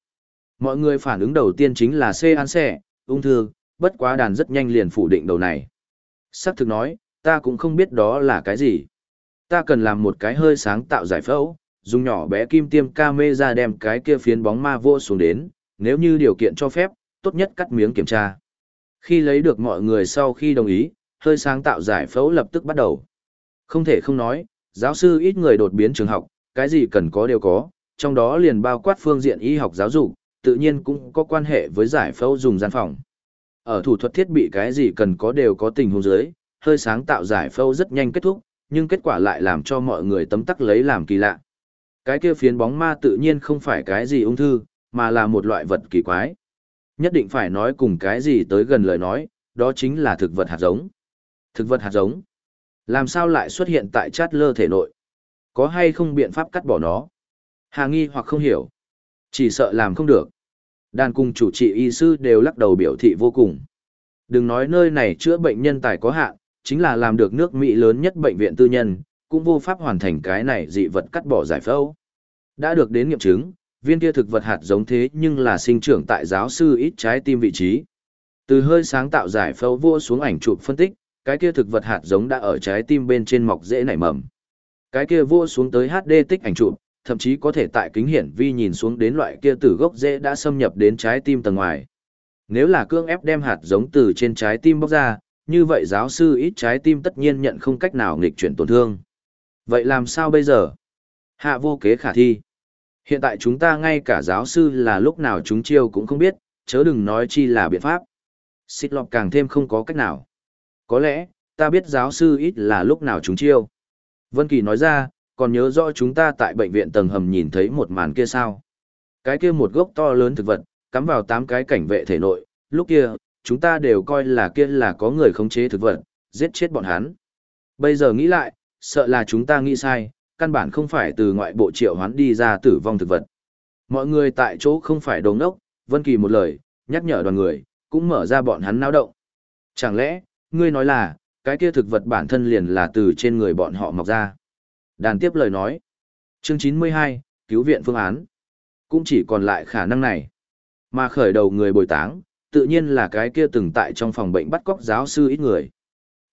Speaker 1: Mọi người phản ứng đầu tiên chính là C an xe, ung thư, bất quá đàn rất nhanh liền phủ định đầu này. Sắc thực nói, ta cũng không biết đó là cái gì. Ta cần làm một cái hơi sáng tạo giải phẫu, dùng nhỏ bé kim tiêm ca mê ra đem cái kia phiến bóng ma vô xuống đến, nếu như điều kiện cho phép, tốt nhất cắt miếng kiểm tra. Khi lấy được mọi người sau khi đồng ý, hơi sáng tạo giải phẫu lập tức bắt đầu. Không thể không nói, giáo sư ít người đột biến trường học, cái gì cần có đều có, trong đó liền bao quát phương diện y học giáo dục, tự nhiên cũng có quan hệ với giải phẫu dùng gian phòng. Ở thủ thuật thiết bị cái gì cần có đều có tình huống dưới, hơi sáng tạo giải phẫu rất nhanh kết thúc, nhưng kết quả lại làm cho mọi người tấm tắc lấy làm kỳ lạ. Cái kia phiến bóng ma tự nhiên không phải cái gì ung thư, mà là một loại vật kỳ quái. Nhất định phải nói cùng cái gì tới gần lời nói, đó chính là thực vật hạt giống. Thực vật hạt giống. Làm sao lại xuất hiện tại chát lơ thể nội? Có hay không biện pháp cắt bỏ nó? Hà nghi hoặc không hiểu. Chỉ sợ làm không được. Đàn cùng chủ trị y sư đều lắc đầu biểu thị vô cùng. Đừng nói nơi này chữa bệnh nhân tài có hạn, chính là làm được nước Mỹ lớn nhất bệnh viện tư nhân, cũng vô pháp hoàn thành cái này dị vật cắt bỏ giải phẫu. Đã được đến nghiệm chứng, viên kia thực vật hạt giống thế nhưng là sinh trưởng tại giáo sư ít trái tim vị trí. Từ hơi sáng tạo giải phẫu vua xuống ảnh chụp phân tích, cái kia thực vật hạt giống đã ở trái tim bên trên mọc dễ nảy mầm. Cái kia vua xuống tới HD tích ảnh chụp, thậm chí có thể tại kính hiển vi nhìn xuống đến loại kia từ gốc rễ đã xâm nhập đến trái tim tầng ngoài. Nếu là cương ép đem hạt giống từ trên trái tim bóc ra, như vậy giáo sư ít trái tim tất nhiên nhận không cách nào nghịch chuyển tổn thương. Vậy làm sao bây giờ? Hạ vô kế khả thi. Hiện tại chúng ta ngay cả giáo sư là lúc nào chúng chiêu cũng không biết, chớ đừng nói chi là biện pháp. Xích lọc càng thêm không có cách nào. Có lẽ, ta biết giáo sư ít là lúc nào chúng chiêu. Vân Kỳ nói ra, còn nhớ rõ chúng ta tại bệnh viện tầng hầm nhìn thấy một màn kia sao. Cái kia một gốc to lớn thực vật, cắm vào tám cái cảnh vệ thể nội, lúc kia, chúng ta đều coi là kia là có người khống chế thực vật, giết chết bọn hắn. Bây giờ nghĩ lại, sợ là chúng ta nghĩ sai, căn bản không phải từ ngoại bộ triệu hoán đi ra tử vong thực vật. Mọi người tại chỗ không phải đồ đốc, Vân Kỳ một lời, nhắc nhở đoàn người, cũng mở ra bọn hắn náo động. Chẳng lẽ, ngươi nói là, cái kia thực vật bản thân liền là từ trên người bọn họ mọc ra. Đàn tiếp lời nói. Chương 92, cứu viện phương án. Cũng chỉ còn lại khả năng này. Mà khởi đầu người bồi táng, tự nhiên là cái kia từng tại trong phòng bệnh bắt cóc giáo sư ít người.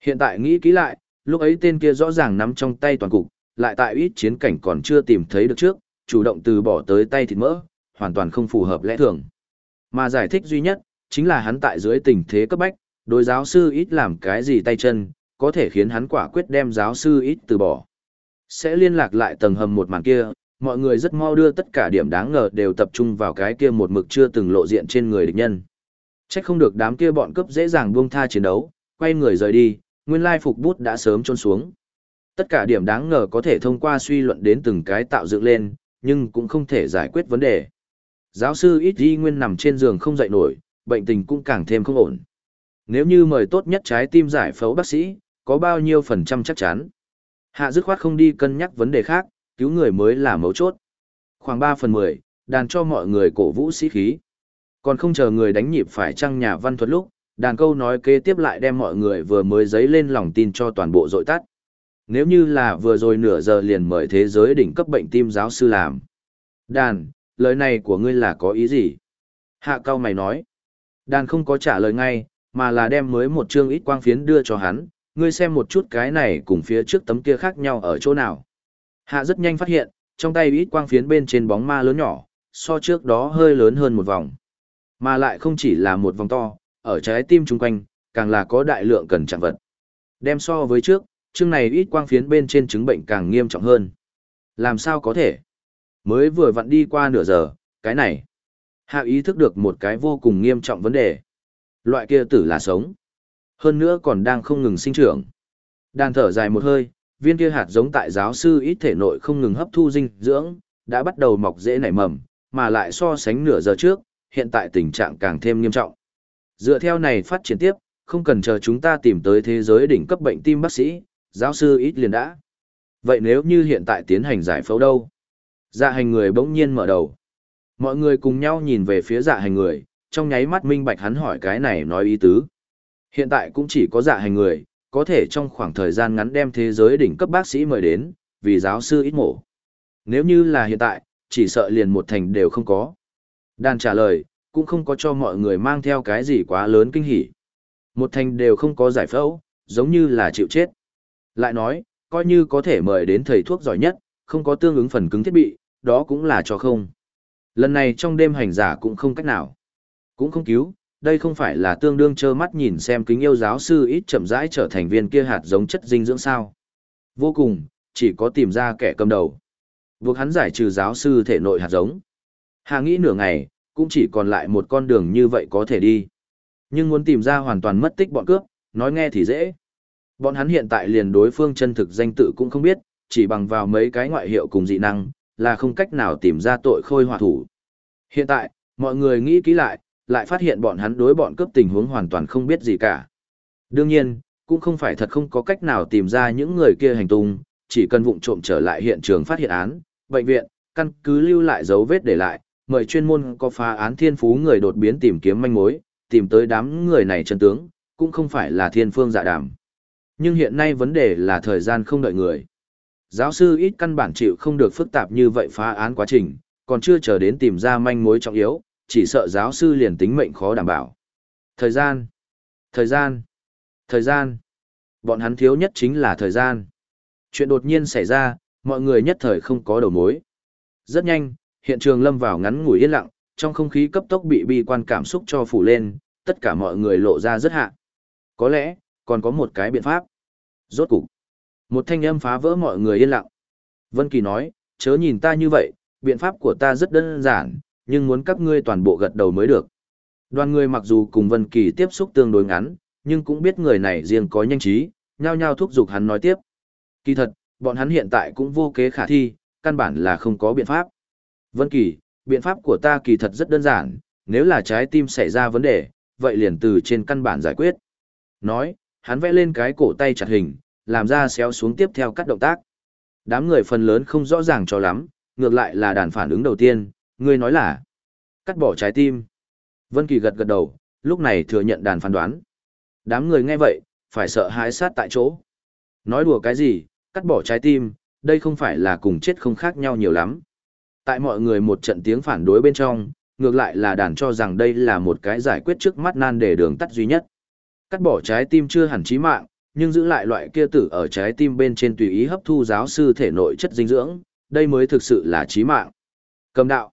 Speaker 1: Hiện tại nghĩ kỹ lại, lúc ấy tên kia rõ ràng nắm trong tay toàn cục, lại tại ít chiến cảnh còn chưa tìm thấy được trước, chủ động từ bỏ tới tay thịt mỡ, hoàn toàn không phù hợp lẽ thường. Mà giải thích duy nhất, chính là hắn tại dưới tình thế cấp bách, đối giáo sư ít làm cái gì tay chân, có thể khiến hắn quả quyết đem giáo sư ít từ bỏ. Sẽ liên lạc lại tầng hầm một màn kia, mọi người rất mau đưa tất cả điểm đáng ngờ đều tập trung vào cái kia một mực chưa từng lộ diện trên người địch nhân. Chắc không được đám kia bọn cướp dễ dàng buông tha chiến đấu, quay người rời đi, nguyên lai phục bút đã sớm trôn xuống. Tất cả điểm đáng ngờ có thể thông qua suy luận đến từng cái tạo dựng lên, nhưng cũng không thể giải quyết vấn đề. Giáo sư ít di nguyên nằm trên giường không dậy nổi, bệnh tình cũng càng thêm không ổn. Nếu như mời tốt nhất trái tim giải phẫu bác sĩ, có bao nhiêu phần trăm chắc chắn. Hạ dứt khoát không đi cân nhắc vấn đề khác, cứu người mới là mấu chốt. Khoảng 3 phần 10, đàn cho mọi người cổ vũ sĩ khí. Còn không chờ người đánh nhịp phải trăng nhà văn thuật lúc, đàn câu nói kế tiếp lại đem mọi người vừa mới giấy lên lòng tin cho toàn bộ dội tắt. Nếu như là vừa rồi nửa giờ liền mời thế giới đỉnh cấp bệnh tim giáo sư làm. Đàn, lời này của ngươi là có ý gì? Hạ cao mày nói. Đàn không có trả lời ngay, mà là đem mới một chương ít quang phiến đưa cho hắn, ngươi xem một chút cái này cùng phía trước tấm kia khác nhau ở chỗ nào. Hạ rất nhanh phát hiện, trong tay ít quang phiến bên trên bóng ma lớn nhỏ, so trước đó hơi lớn hơn một vòng. Mà lại không chỉ là một vòng to, ở trái tim chung quanh, càng là có đại lượng cần chạm vật. Đem so với trước, chương này ít quang phiến bên trên chứng bệnh càng nghiêm trọng hơn. Làm sao có thể? Mới vừa vặn đi qua nửa giờ, cái này. Hạ ý thức được một cái vô cùng nghiêm trọng vấn đề. Loại kia tử là sống. Hơn nữa còn đang không ngừng sinh trưởng. Đàn thở dài một hơi, viên kia hạt giống tại giáo sư ít thể nội không ngừng hấp thu dinh dưỡng, đã bắt đầu mọc dễ nảy mầm, mà lại so sánh nửa giờ trước, hiện tại tình trạng càng thêm nghiêm trọng. Dựa theo này phát triển tiếp, không cần chờ chúng ta tìm tới thế giới đỉnh cấp bệnh tim bác sĩ, giáo sư ít liền đã. Vậy nếu như hiện tại tiến hành giải phẫu đâu? Dạ hành người bỗng nhiên mở đầu. Mọi người cùng nhau nhìn về phía dạ hành người, trong nháy mắt minh bạch hắn hỏi cái này nói ý tứ. Hiện tại cũng chỉ có dạ hành người, có thể trong khoảng thời gian ngắn đem thế giới đỉnh cấp bác sĩ mời đến, vì giáo sư ít mổ. Nếu như là hiện tại, chỉ sợ liền một thành đều không có. Đàn trả lời, cũng không có cho mọi người mang theo cái gì quá lớn kinh hỉ. Một thành đều không có giải phẫu, giống như là chịu chết. Lại nói, coi như có thể mời đến thầy thuốc giỏi nhất, không có tương ứng phần cứng thiết bị, đó cũng là cho không. Lần này trong đêm hành giả cũng không cách nào. Cũng không cứu, đây không phải là tương đương trơ mắt nhìn xem kính yêu giáo sư ít chậm rãi trở thành viên kia hạt giống chất dinh dưỡng sao. Vô cùng, chỉ có tìm ra kẻ cầm đầu. Buộc hắn giải trừ giáo sư thể nội hạt giống. Hà nghĩ nửa ngày, cũng chỉ còn lại một con đường như vậy có thể đi. Nhưng muốn tìm ra hoàn toàn mất tích bọn cướp, nói nghe thì dễ. Bọn hắn hiện tại liền đối phương chân thực danh tự cũng không biết, chỉ bằng vào mấy cái ngoại hiệu cùng dị năng, là không cách nào tìm ra tội khôi hỏa thủ. Hiện tại, mọi người nghĩ kỹ lại, lại phát hiện bọn hắn đối bọn cướp tình huống hoàn toàn không biết gì cả. Đương nhiên, cũng không phải thật không có cách nào tìm ra những người kia hành tung, chỉ cần vụng trộm trở lại hiện trường phát hiện án, bệnh viện, căn cứ lưu lại dấu vết để lại, mời chuyên môn có phá án thiên phú người đột biến tìm kiếm manh mối, tìm tới đám người này chân tướng, cũng không phải là thiên phương dạ đàm. Nhưng hiện nay vấn đề là thời gian không đợi người. Giáo sư ít căn bản chịu không được phức tạp như vậy phá án quá trình, còn chưa chờ đến tìm ra manh mối trọng yếu, chỉ sợ giáo sư liền tính mệnh khó đảm bảo. Thời gian, thời gian, thời gian. Bọn hắn thiếu nhất chính là thời gian. Chuyện đột nhiên xảy ra, mọi người nhất thời không có đầu mối. Rất nhanh, hiện trường lâm vào ngắn ngủi yên lặng, trong không khí cấp tốc bị bi quan cảm xúc cho phủ lên, tất cả mọi người lộ ra rất hạ. Có lẽ, còn có một cái biện pháp. Rốt cục, một thanh âm phá vỡ mọi người yên lặng. Vân Kỳ nói, chớ nhìn ta như vậy, biện pháp của ta rất đơn giản, nhưng muốn các ngươi toàn bộ gật đầu mới được. Đoàn người mặc dù cùng Vân Kỳ tiếp xúc tương đối ngắn, nhưng cũng biết người này riêng có nhanh trí, nhao nhao thúc giục hắn nói tiếp. Kỳ thật, bọn hắn hiện tại cũng vô kế khả thi, căn bản là không có biện pháp. Vân Kỳ, biện pháp của ta kỳ thật rất đơn giản, nếu là trái tim xảy ra vấn đề, vậy liền từ trên căn bản giải quyết. Nói, hắn vẽ lên cái cổ tay chặt hình, làm ra xéo xuống tiếp theo các động tác. Đám người phần lớn không rõ ràng cho lắm, ngược lại là đàn phản ứng đầu tiên, Ngươi nói là cắt bỏ trái tim. Vân Kỳ gật gật đầu, lúc này thừa nhận đàn phán đoán. Đám người nghe vậy, phải sợ hãi sát tại chỗ. Nói đùa cái gì, cắt bỏ trái tim, đây không phải là cùng chết không khác nhau nhiều lắm. Tại mọi người một trận tiếng phản đối bên trong, ngược lại là đàn cho rằng đây là một cái giải quyết trước mắt nan để đường tắt duy nhất. Cắt bỏ trái tim chưa hẳn chí mạng, nhưng giữ lại loại kia tử ở trái tim bên trên tùy ý hấp thu giáo sư thể nội chất dinh dưỡng, đây mới thực sự là chí mạng. Cầm đạo.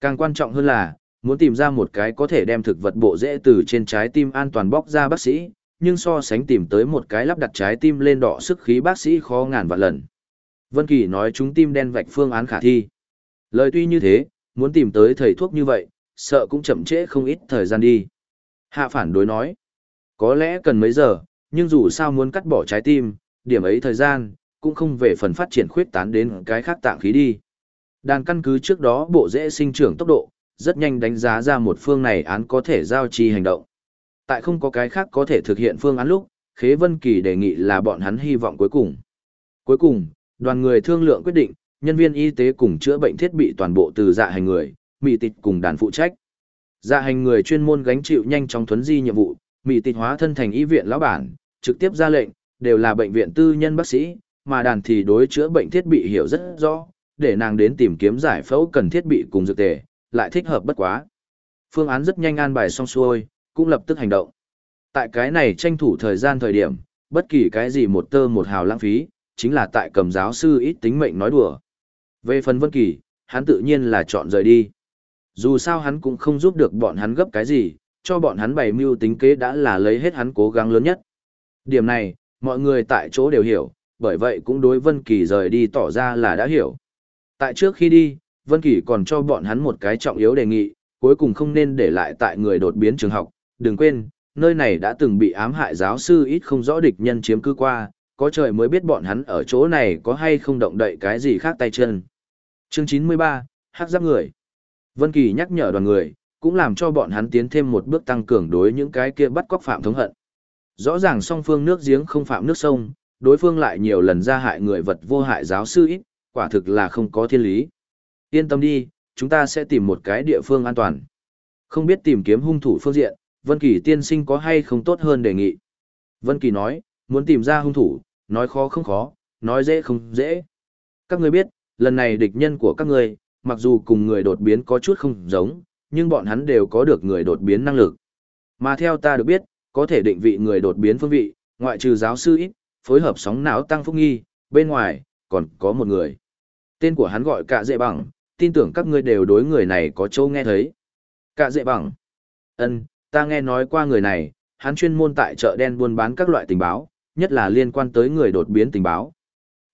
Speaker 1: Càng quan trọng hơn là, muốn tìm ra một cái có thể đem thực vật bộ rễ từ trên trái tim an toàn bóc ra bác sĩ, nhưng so sánh tìm tới một cái lắp đặt trái tim lên đỏ sức khí bác sĩ khó ngàn vạn lần. Vân Kỳ nói chúng tim đen vạch phương án khả thi. Lời tuy như thế, muốn tìm tới thầy thuốc như vậy, sợ cũng chậm trễ không ít thời gian đi. Hạ phản đối nói, có lẽ cần mấy giờ, nhưng dù sao muốn cắt bỏ trái tim, điểm ấy thời gian, cũng không về phần phát triển khuyết tán đến cái khác tạng khí đi. Đàn căn cứ trước đó bộ dễ sinh trưởng tốc độ, rất nhanh đánh giá ra một phương này án có thể giao trì hành động. Tại không có cái khác có thể thực hiện phương án lúc, Khế Vân Kỳ đề nghị là bọn hắn hy vọng cuối cùng. Cuối cùng, đoàn người thương lượng quyết định, nhân viên y tế cùng chữa bệnh thiết bị toàn bộ từ dạ hành người, mị tịch cùng đàn phụ trách. Dạ hành người chuyên môn gánh chịu nhanh chóng thuấn di nhiệm vụ, mị tịch hóa thân thành y viện lão bản, trực tiếp ra lệnh, đều là bệnh viện tư nhân bác sĩ, mà đàn thì đối chữa bệnh thiết bị hiểu rất rõ, để nàng đến tìm kiếm giải phẫu cần thiết bị cùng dược tề, lại thích hợp bất quá. Phương án rất nhanh an bài xong xuôi, cũng lập tức hành động. Tại cái này tranh thủ thời gian thời điểm, bất kỳ cái gì một tơ một hào lãng phí, chính là tại cầm giáo sư ít tính mệnh nói đùa. Về phần Vân Kỳ, hắn tự nhiên là chọn rời đi. Dù sao hắn cũng không giúp được bọn hắn gấp cái gì, cho bọn hắn bày mưu tính kế đã là lấy hết hắn cố gắng lớn nhất. Điểm này, mọi người tại chỗ đều hiểu, bởi vậy cũng đối Vân Kỳ rời đi tỏ ra là đã hiểu. Tại trước khi đi, Vân Kỳ còn cho bọn hắn một cái trọng yếu đề nghị, cuối cùng không nên để lại tại người đột biến trường học, đừng quên, nơi này đã từng bị ám hại giáo sư ít không rõ địch nhân chiếm cứ qua, có trời mới biết bọn hắn ở chỗ này có hay không động đậy cái gì khác tay chân. Chương 93, Hắc giáp người. Vân Kỳ nhắc nhở đoàn người, cũng làm cho bọn hắn tiến thêm một bước tăng cường đối những cái kia bắt cóc phạm thống hận. Rõ ràng song phương nước giếng không phạm nước sông, đối phương lại nhiều lần ra hại người vật vô hại giáo sư ít, quả thực là không có thiên lý. Yên tâm đi, chúng ta sẽ tìm một cái địa phương an toàn. Không biết tìm kiếm hung thủ phương diện, Vân Kỳ tiên sinh có hay không tốt hơn đề nghị. Vân Kỳ nói, muốn tìm ra hung thủ, nói khó không khó, nói dễ không dễ. Các ngươi biết, lần này địch nhân của các ngươi, mặc dù cùng người đột biến có chút không giống, nhưng bọn hắn đều có được người đột biến năng lực. Mà theo ta được biết, có thể định vị người đột biến phương vị, ngoại trừ giáo sư ít, phối hợp sóng não tăng phúc nghi, bên ngoài, còn có một người. Tên của hắn gọi Cạ Dệ Bằng, tin tưởng các ngươi đều đối người này có châu nghe thấy. Cạ Dệ Bằng. ân ta nghe nói qua người này, hắn chuyên môn tại chợ đen buôn bán các loại tình báo, nhất là liên quan tới người đột biến tình báo.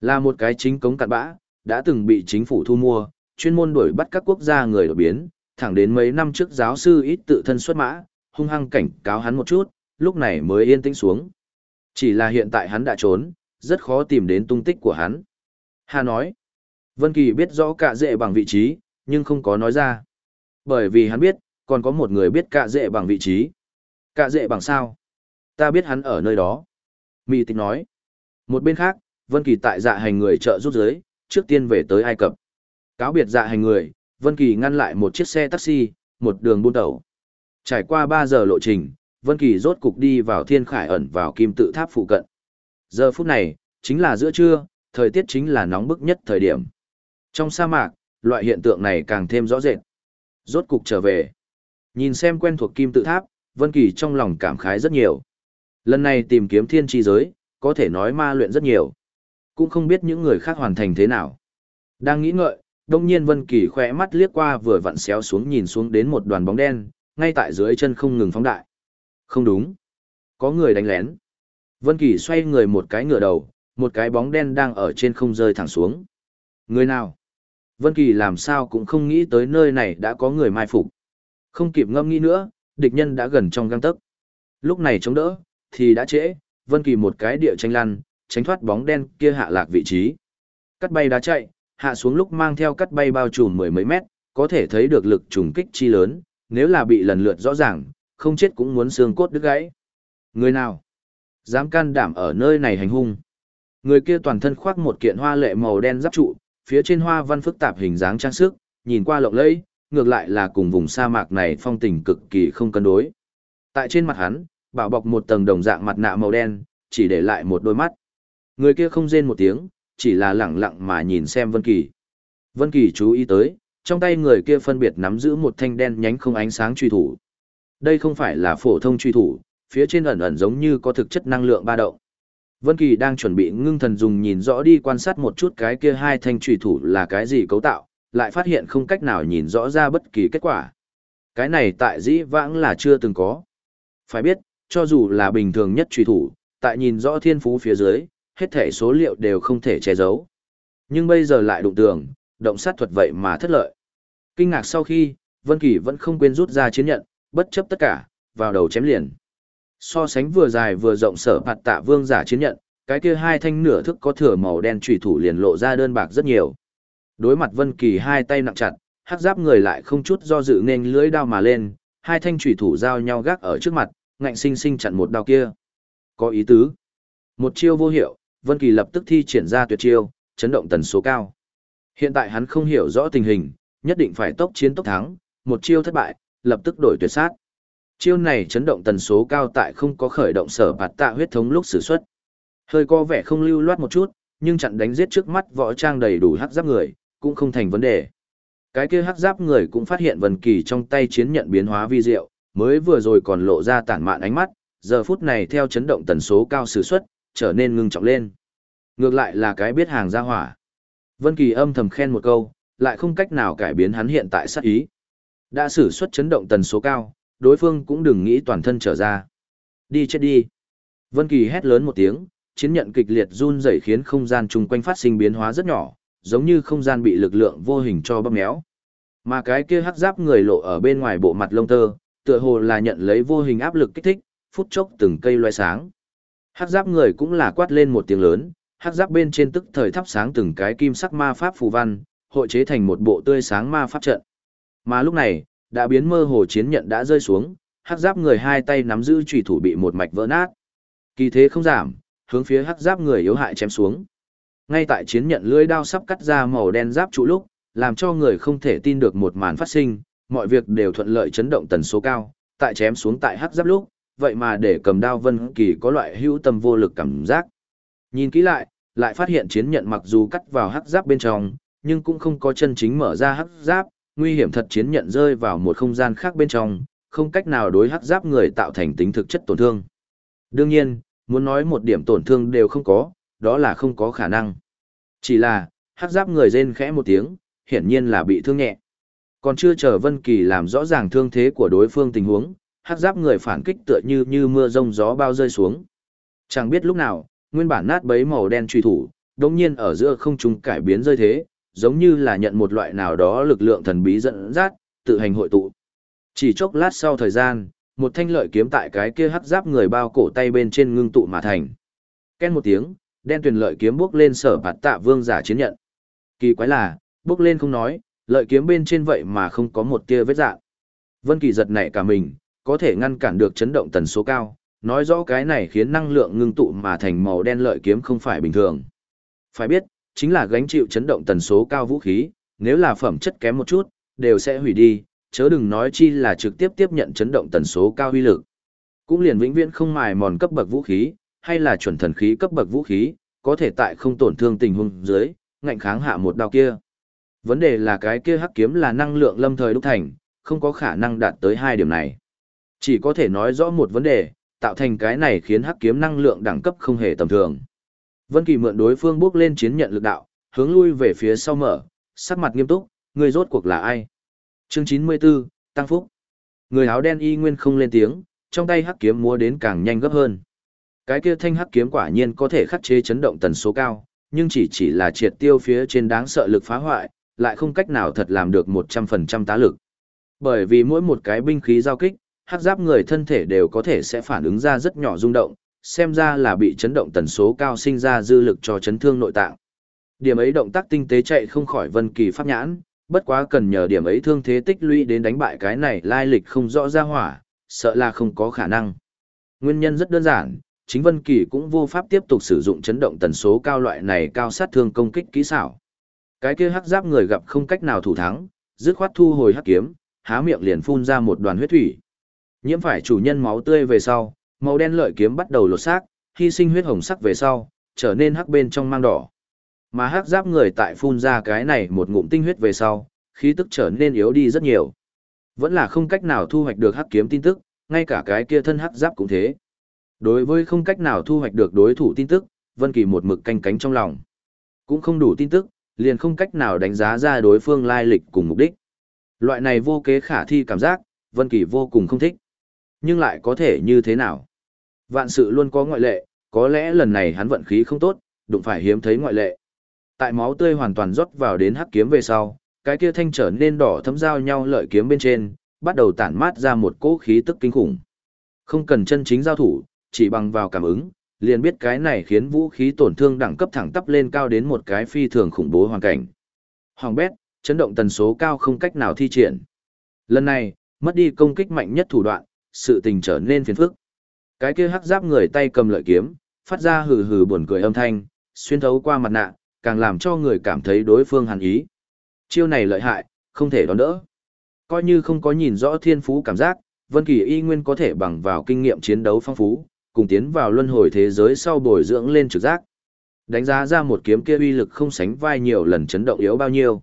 Speaker 1: Là một cái chính cống cặn bã, đã từng bị chính phủ thu mua, chuyên môn đuổi bắt các quốc gia người đột biến, thẳng đến mấy năm trước giáo sư ít tự thân xuất mã, hung hăng cảnh cáo hắn một chút, lúc này mới yên tĩnh xuống. Chỉ là hiện tại hắn đã trốn, rất khó tìm đến tung tích của hắn. Hà nói, Vân Kỳ biết rõ cả dệ bằng vị trí, nhưng không có nói ra. Bởi vì hắn biết, còn có một người biết cả dệ bằng vị trí. Cả dệ bằng sao? Ta biết hắn ở nơi đó. Mị tịch nói. Một bên khác, Vân Kỳ tại dạ hành người trợ rút giới, trước tiên về tới Ai Cập. Cáo biệt dạ hành người, Vân Kỳ ngăn lại một chiếc xe taxi, một đường buôn tàu. Trải qua 3 giờ lộ trình, Vân Kỳ rốt cục đi vào Thiên Khải ẩn vào Kim Tự Tháp phụ cận. Giờ phút này, chính là giữa trưa, thời tiết chính là nóng bức nhất thời điểm. Trong sa mạc, loại hiện tượng này càng thêm rõ rệt. Rốt cục trở về. Nhìn xem quen thuộc Kim Tự Tháp, Vân Kỳ trong lòng cảm khái rất nhiều. Lần này tìm kiếm thiên tri giới, có thể nói ma luyện rất nhiều. Cũng không biết những người khác hoàn thành thế nào. Đang nghĩ ngợi, đông nhiên Vân Kỳ khẽ mắt liếc qua vừa vặn xéo xuống nhìn xuống đến một đoàn bóng đen, ngay tại dưới chân không ngừng phóng đại. Không đúng. Có người đánh lén. Vân Kỳ xoay người một cái ngửa đầu, một cái bóng đen đang ở trên không rơi thẳng xuống. Người nào? Vân Kỳ làm sao cũng không nghĩ tới nơi này đã có người mai phục. Không kịp ngâm nghĩ nữa, địch nhân đã gần trong gang tấc. Lúc này chống đỡ, thì đã trễ, Vân Kỳ một cái địa tranh lăn, tránh thoát bóng đen kia hạ lạc vị trí. Cắt bay đá chạy, hạ xuống lúc mang theo cắt bay bao trùm mười mấy mét, có thể thấy được lực trùng kích chi lớn, nếu là bị lần lượt rõ ràng, không chết cũng muốn xương cốt đứt gãy. Người nào? Dám can đảm ở nơi này hành hung. Người kia toàn thân khoác một kiện hoa lệ màu đen giáp trụ, phía trên hoa văn phức tạp hình dáng trang sức, nhìn qua lộng lẫy, ngược lại là cùng vùng sa mạc này phong tình cực kỳ không cân đối. Tại trên mặt hắn, bảo bọc một tầng đồng dạng mặt nạ màu đen, chỉ để lại một đôi mắt. Người kia không rên một tiếng, chỉ là lẳng lặng mà nhìn xem Vân Kỳ. Vân Kỳ chú ý tới, trong tay người kia phân biệt nắm giữ một thanh đen nhánh không ánh sáng truy thủ. Đây không phải là phổ thông truy thủ, phía trên ẩn ẩn giống như có thực chất năng lượng ba động. Vân Kỳ đang chuẩn bị ngưng thần dùng nhìn rõ đi quan sát một chút cái kia hai thanh chủy thủ là cái gì cấu tạo, lại phát hiện không cách nào nhìn rõ ra bất kỳ kết quả. Cái này tại dĩ vãng là chưa từng có. Phải biết, cho dù là bình thường nhất chủy thủ, tại nhìn rõ thiên phú phía dưới, hết thảy số liệu đều không thể che giấu. Nhưng bây giờ lại đụng tường, động sát thuật vậy mà thất lợi. Kinh ngạc sau khi, Vân Kỳ vẫn không quên rút ra chiến nhận, bất chấp tất cả, vào đầu chém liền. So sánh vừa dài vừa rộng sở phạt tạ vương giả chiến nhận, cái kia hai thanh nửa thức có thừa màu đen chủy thủ liền lộ ra đơn bạc rất nhiều. Đối mặt Vân Kỳ hai tay nặng chặt, hắc giáp người lại không chút do dự nên lưỡi đao mà lên, hai thanh chủy thủ giao nhau gác ở trước mặt, ngạnh sinh sinh chặn một đao kia. Có ý tứ. Một chiêu vô hiệu, Vân Kỳ lập tức thi triển ra tuyệt chiêu, chấn động tần số cao. Hiện tại hắn không hiểu rõ tình hình, nhất định phải tốc chiến tốc thắng, một chiêu thất bại, lập tức đổi tuyệt sát. Chiêu này chấn động tần số cao tại không có khởi động sở bạt tạ huyết thống lúc sử xuất. Hơi có vẻ không lưu loát một chút, nhưng chặn đánh giết trước mắt võ trang đầy đủ hắc giáp người, cũng không thành vấn đề. Cái kia hắc giáp người cũng phát hiện Vân Kỳ trong tay chiến nhận biến hóa vi diệu, mới vừa rồi còn lộ ra tản mạn ánh mắt, giờ phút này theo chấn động tần số cao sử xuất, trở nên ngưng trọng lên. Ngược lại là cái biết hàng ra hỏa. Vân Kỳ âm thầm khen một câu, lại không cách nào cải biến hắn hiện tại sát ý. Đã sử xuất chấn động tần số cao, đối phương cũng đừng nghĩ toàn thân trở ra. Đi chết đi. Vân Kỳ hét lớn một tiếng, chiến nhận kịch liệt run rẩy khiến không gian chung quanh phát sinh biến hóa rất nhỏ, giống như không gian bị lực lượng vô hình cho bóp méo. Mà cái kia hắc giáp người lộ ở bên ngoài bộ mặt lông tơ, tựa hồ là nhận lấy vô hình áp lực kích thích, phút chốc từng cây loé sáng. Hắc giáp người cũng là quát lên một tiếng lớn, hắc giáp bên trên tức thời thắp sáng từng cái kim sắc ma pháp phù văn, hội chế thành một bộ tươi sáng ma pháp trận. Mà lúc này, đã biến mơ hồ chiến nhận đã rơi xuống, hắc giáp người hai tay nắm giữ chủy thủ bị một mạch vỡ nát. Kỳ thế không giảm, hướng phía hắc giáp người yếu hại chém xuống. Ngay tại chiến nhận lưỡi đao sắp cắt ra màu đen giáp trụ lúc, làm cho người không thể tin được một màn phát sinh, mọi việc đều thuận lợi chấn động tần số cao, tại chém xuống tại hắc giáp lúc, vậy mà để cầm đao Vân Kỳ có loại hữu tâm vô lực cảm giác. Nhìn kỹ lại, lại phát hiện chiến nhận mặc dù cắt vào hắc giáp bên trong, nhưng cũng không có chân chính mở ra hắc giáp, nguy hiểm thật chiến nhận rơi vào một không gian khác bên trong, không cách nào đối hắc giáp người tạo thành tính thực chất tổn thương. Đương nhiên, muốn nói một điểm tổn thương đều không có, đó là không có khả năng. Chỉ là, hắc giáp người rên khẽ một tiếng, hiển nhiên là bị thương nhẹ. Còn chưa chờ Vân Kỳ làm rõ ràng thương thế của đối phương tình huống, hắc giáp người phản kích tựa như như mưa rông gió bao rơi xuống. Chẳng biết lúc nào, nguyên bản nát bấy màu đen truy thủ, đột nhiên ở giữa không trung cải biến rơi thế, giống như là nhận một loại nào đó lực lượng thần bí dẫn dắt, tự hành hội tụ. Chỉ chốc lát sau thời gian, một thanh lợi kiếm tại cái kia hắc giáp người bao cổ tay bên trên ngưng tụ mà thành. Ken một tiếng, đen tuyền lợi kiếm bước lên sở bạt tạ vương giả chiến nhận. Kỳ quái là, bước lên không nói, lợi kiếm bên trên vậy mà không có một tia vết dạng. Vân Kỳ giật nảy cả mình, có thể ngăn cản được chấn động tần số cao, nói rõ cái này khiến năng lượng ngưng tụ mà thành màu đen lợi kiếm không phải bình thường. Phải biết, chính là gánh chịu chấn động tần số cao vũ khí, nếu là phẩm chất kém một chút, đều sẽ hủy đi, chớ đừng nói chi là trực tiếp tiếp nhận chấn động tần số cao uy lực. Cũng liền vĩnh viễn không mài mòn cấp bậc vũ khí, hay là chuẩn thần khí cấp bậc vũ khí, có thể tại không tổn thương tình huống dưới, ngạnh kháng hạ một đao kia. Vấn đề là cái kia hắc kiếm là năng lượng lâm thời đúc thành, không có khả năng đạt tới hai điểm này. Chỉ có thể nói rõ một vấn đề, tạo thành cái này khiến hắc kiếm năng lượng đẳng cấp không hề tầm thường. Vân Kỳ mượn đối phương bước lên chiến nhận lực đạo, hướng lui về phía sau mở, sắc mặt nghiêm túc, người rốt cuộc là ai? Chương 94, Tăng Phúc. Người áo đen y nguyên không lên tiếng, trong tay hắc kiếm múa đến càng nhanh gấp hơn. Cái kia thanh hắc kiếm quả nhiên có thể khắc chế chấn động tần số cao, nhưng chỉ chỉ là triệt tiêu phía trên đáng sợ lực phá hoại, lại không cách nào thật làm được 100% tá lực. Bởi vì mỗi một cái binh khí giao kích, hắc giáp người thân thể đều có thể sẽ phản ứng ra rất nhỏ rung động, xem ra là bị chấn động tần số cao sinh ra dư lực cho chấn thương nội tạng. Điểm ấy động tác tinh tế chạy không khỏi Vân Kỳ pháp nhãn, bất quá cần nhờ điểm ấy thương thế tích lũy đến đánh bại cái này lai lịch không rõ ra hỏa, sợ là không có khả năng. Nguyên nhân rất đơn giản, chính Vân Kỳ cũng vô pháp tiếp tục sử dụng chấn động tần số cao loại này cao sát thương công kích kỹ xảo. Cái kia hắc giáp người gặp không cách nào thủ thắng, dứt khoát thu hồi hắc kiếm, há miệng liền phun ra một đoàn huyết thủy. Nhiễm phải chủ nhân máu tươi về sau, màu đen lợi kiếm bắt đầu lột xác, hy sinh huyết hồng sắc về sau, trở nên hắc bên trong mang đỏ. Mà hắc giáp người tại phun ra cái này một ngụm tinh huyết về sau, khí tức trở nên yếu đi rất nhiều. Vẫn là không cách nào thu hoạch được hắc kiếm tin tức, ngay cả cái kia thân hắc giáp cũng thế. Đối với không cách nào thu hoạch được đối thủ tin tức, Vân Kỳ một mực canh cánh trong lòng. Cũng không đủ tin tức, liền không cách nào đánh giá ra đối phương lai lịch cùng mục đích. Loại này vô kế khả thi cảm giác, Vân Kỳ vô cùng không thích. Nhưng lại có thể như thế nào? Vạn sự luôn có ngoại lệ, có lẽ lần này hắn vận khí không tốt, đụng phải hiếm thấy ngoại lệ. Tại máu tươi hoàn toàn rót vào đến hắc kiếm về sau, cái kia thanh trở nên đỏ thấm giao nhau lợi kiếm bên trên, bắt đầu tản mát ra một cỗ khí tức kinh khủng. Không cần chân chính giao thủ, chỉ bằng vào cảm ứng, liền biết cái này khiến vũ khí tổn thương đẳng cấp thẳng tắp lên cao đến một cái phi thường khủng bố hoàn cảnh. Hoàng bét, chấn động tần số cao không cách nào thi triển. Lần này, mất đi công kích mạnh nhất thủ đoạn, sự tình trở nên phiền phức. Cái kia hắc giáp người tay cầm lợi kiếm, phát ra hừ hừ buồn cười âm thanh, xuyên thấu qua mặt nạ, càng làm cho người cảm thấy đối phương hàn ý. Chiêu này lợi hại, không thể đón đỡ. Coi như không có nhìn rõ thiên phú cảm giác, Vân Kỳ y nguyên có thể bằng vào kinh nghiệm chiến đấu phong phú, cùng tiến vào luân hồi thế giới sau bồi dưỡng lên trực giác. Đánh giá ra một kiếm kia uy lực không sánh vai nhiều lần chấn động yếu bao nhiêu.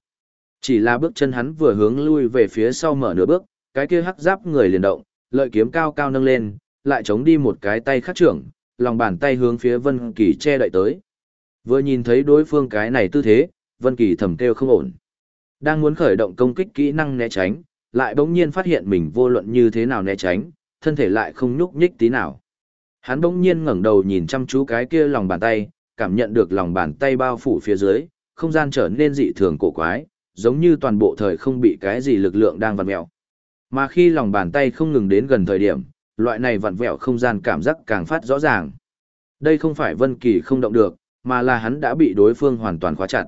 Speaker 1: Chỉ là bước chân hắn vừa hướng lui về phía sau mở nửa bước, cái kia hắc giáp người liền động, lợi kiếm cao cao nâng lên, lại chống đi một cái tay khắc trưởng, lòng bàn tay hướng phía Vân Kỳ che đậy tới. Vừa nhìn thấy đối phương cái này tư thế, Vân Kỳ thầm kêu không ổn. Đang muốn khởi động công kích kỹ năng né tránh, lại bỗng nhiên phát hiện mình vô luận như thế nào né tránh, thân thể lại không nhúc nhích tí nào. Hắn bỗng nhiên ngẩng đầu nhìn chăm chú cái kia lòng bàn tay, cảm nhận được lòng bàn tay bao phủ phía dưới, không gian trở nên dị thường cổ quái, giống như toàn bộ thời không bị cái gì lực lượng đang vặn vẹo. Mà khi lòng bàn tay không ngừng đến gần thời điểm, loại này vặn vẹo không gian cảm giác càng phát rõ ràng. Đây không phải Vân Kỳ không động được, mà là hắn đã bị đối phương hoàn toàn khóa chặt.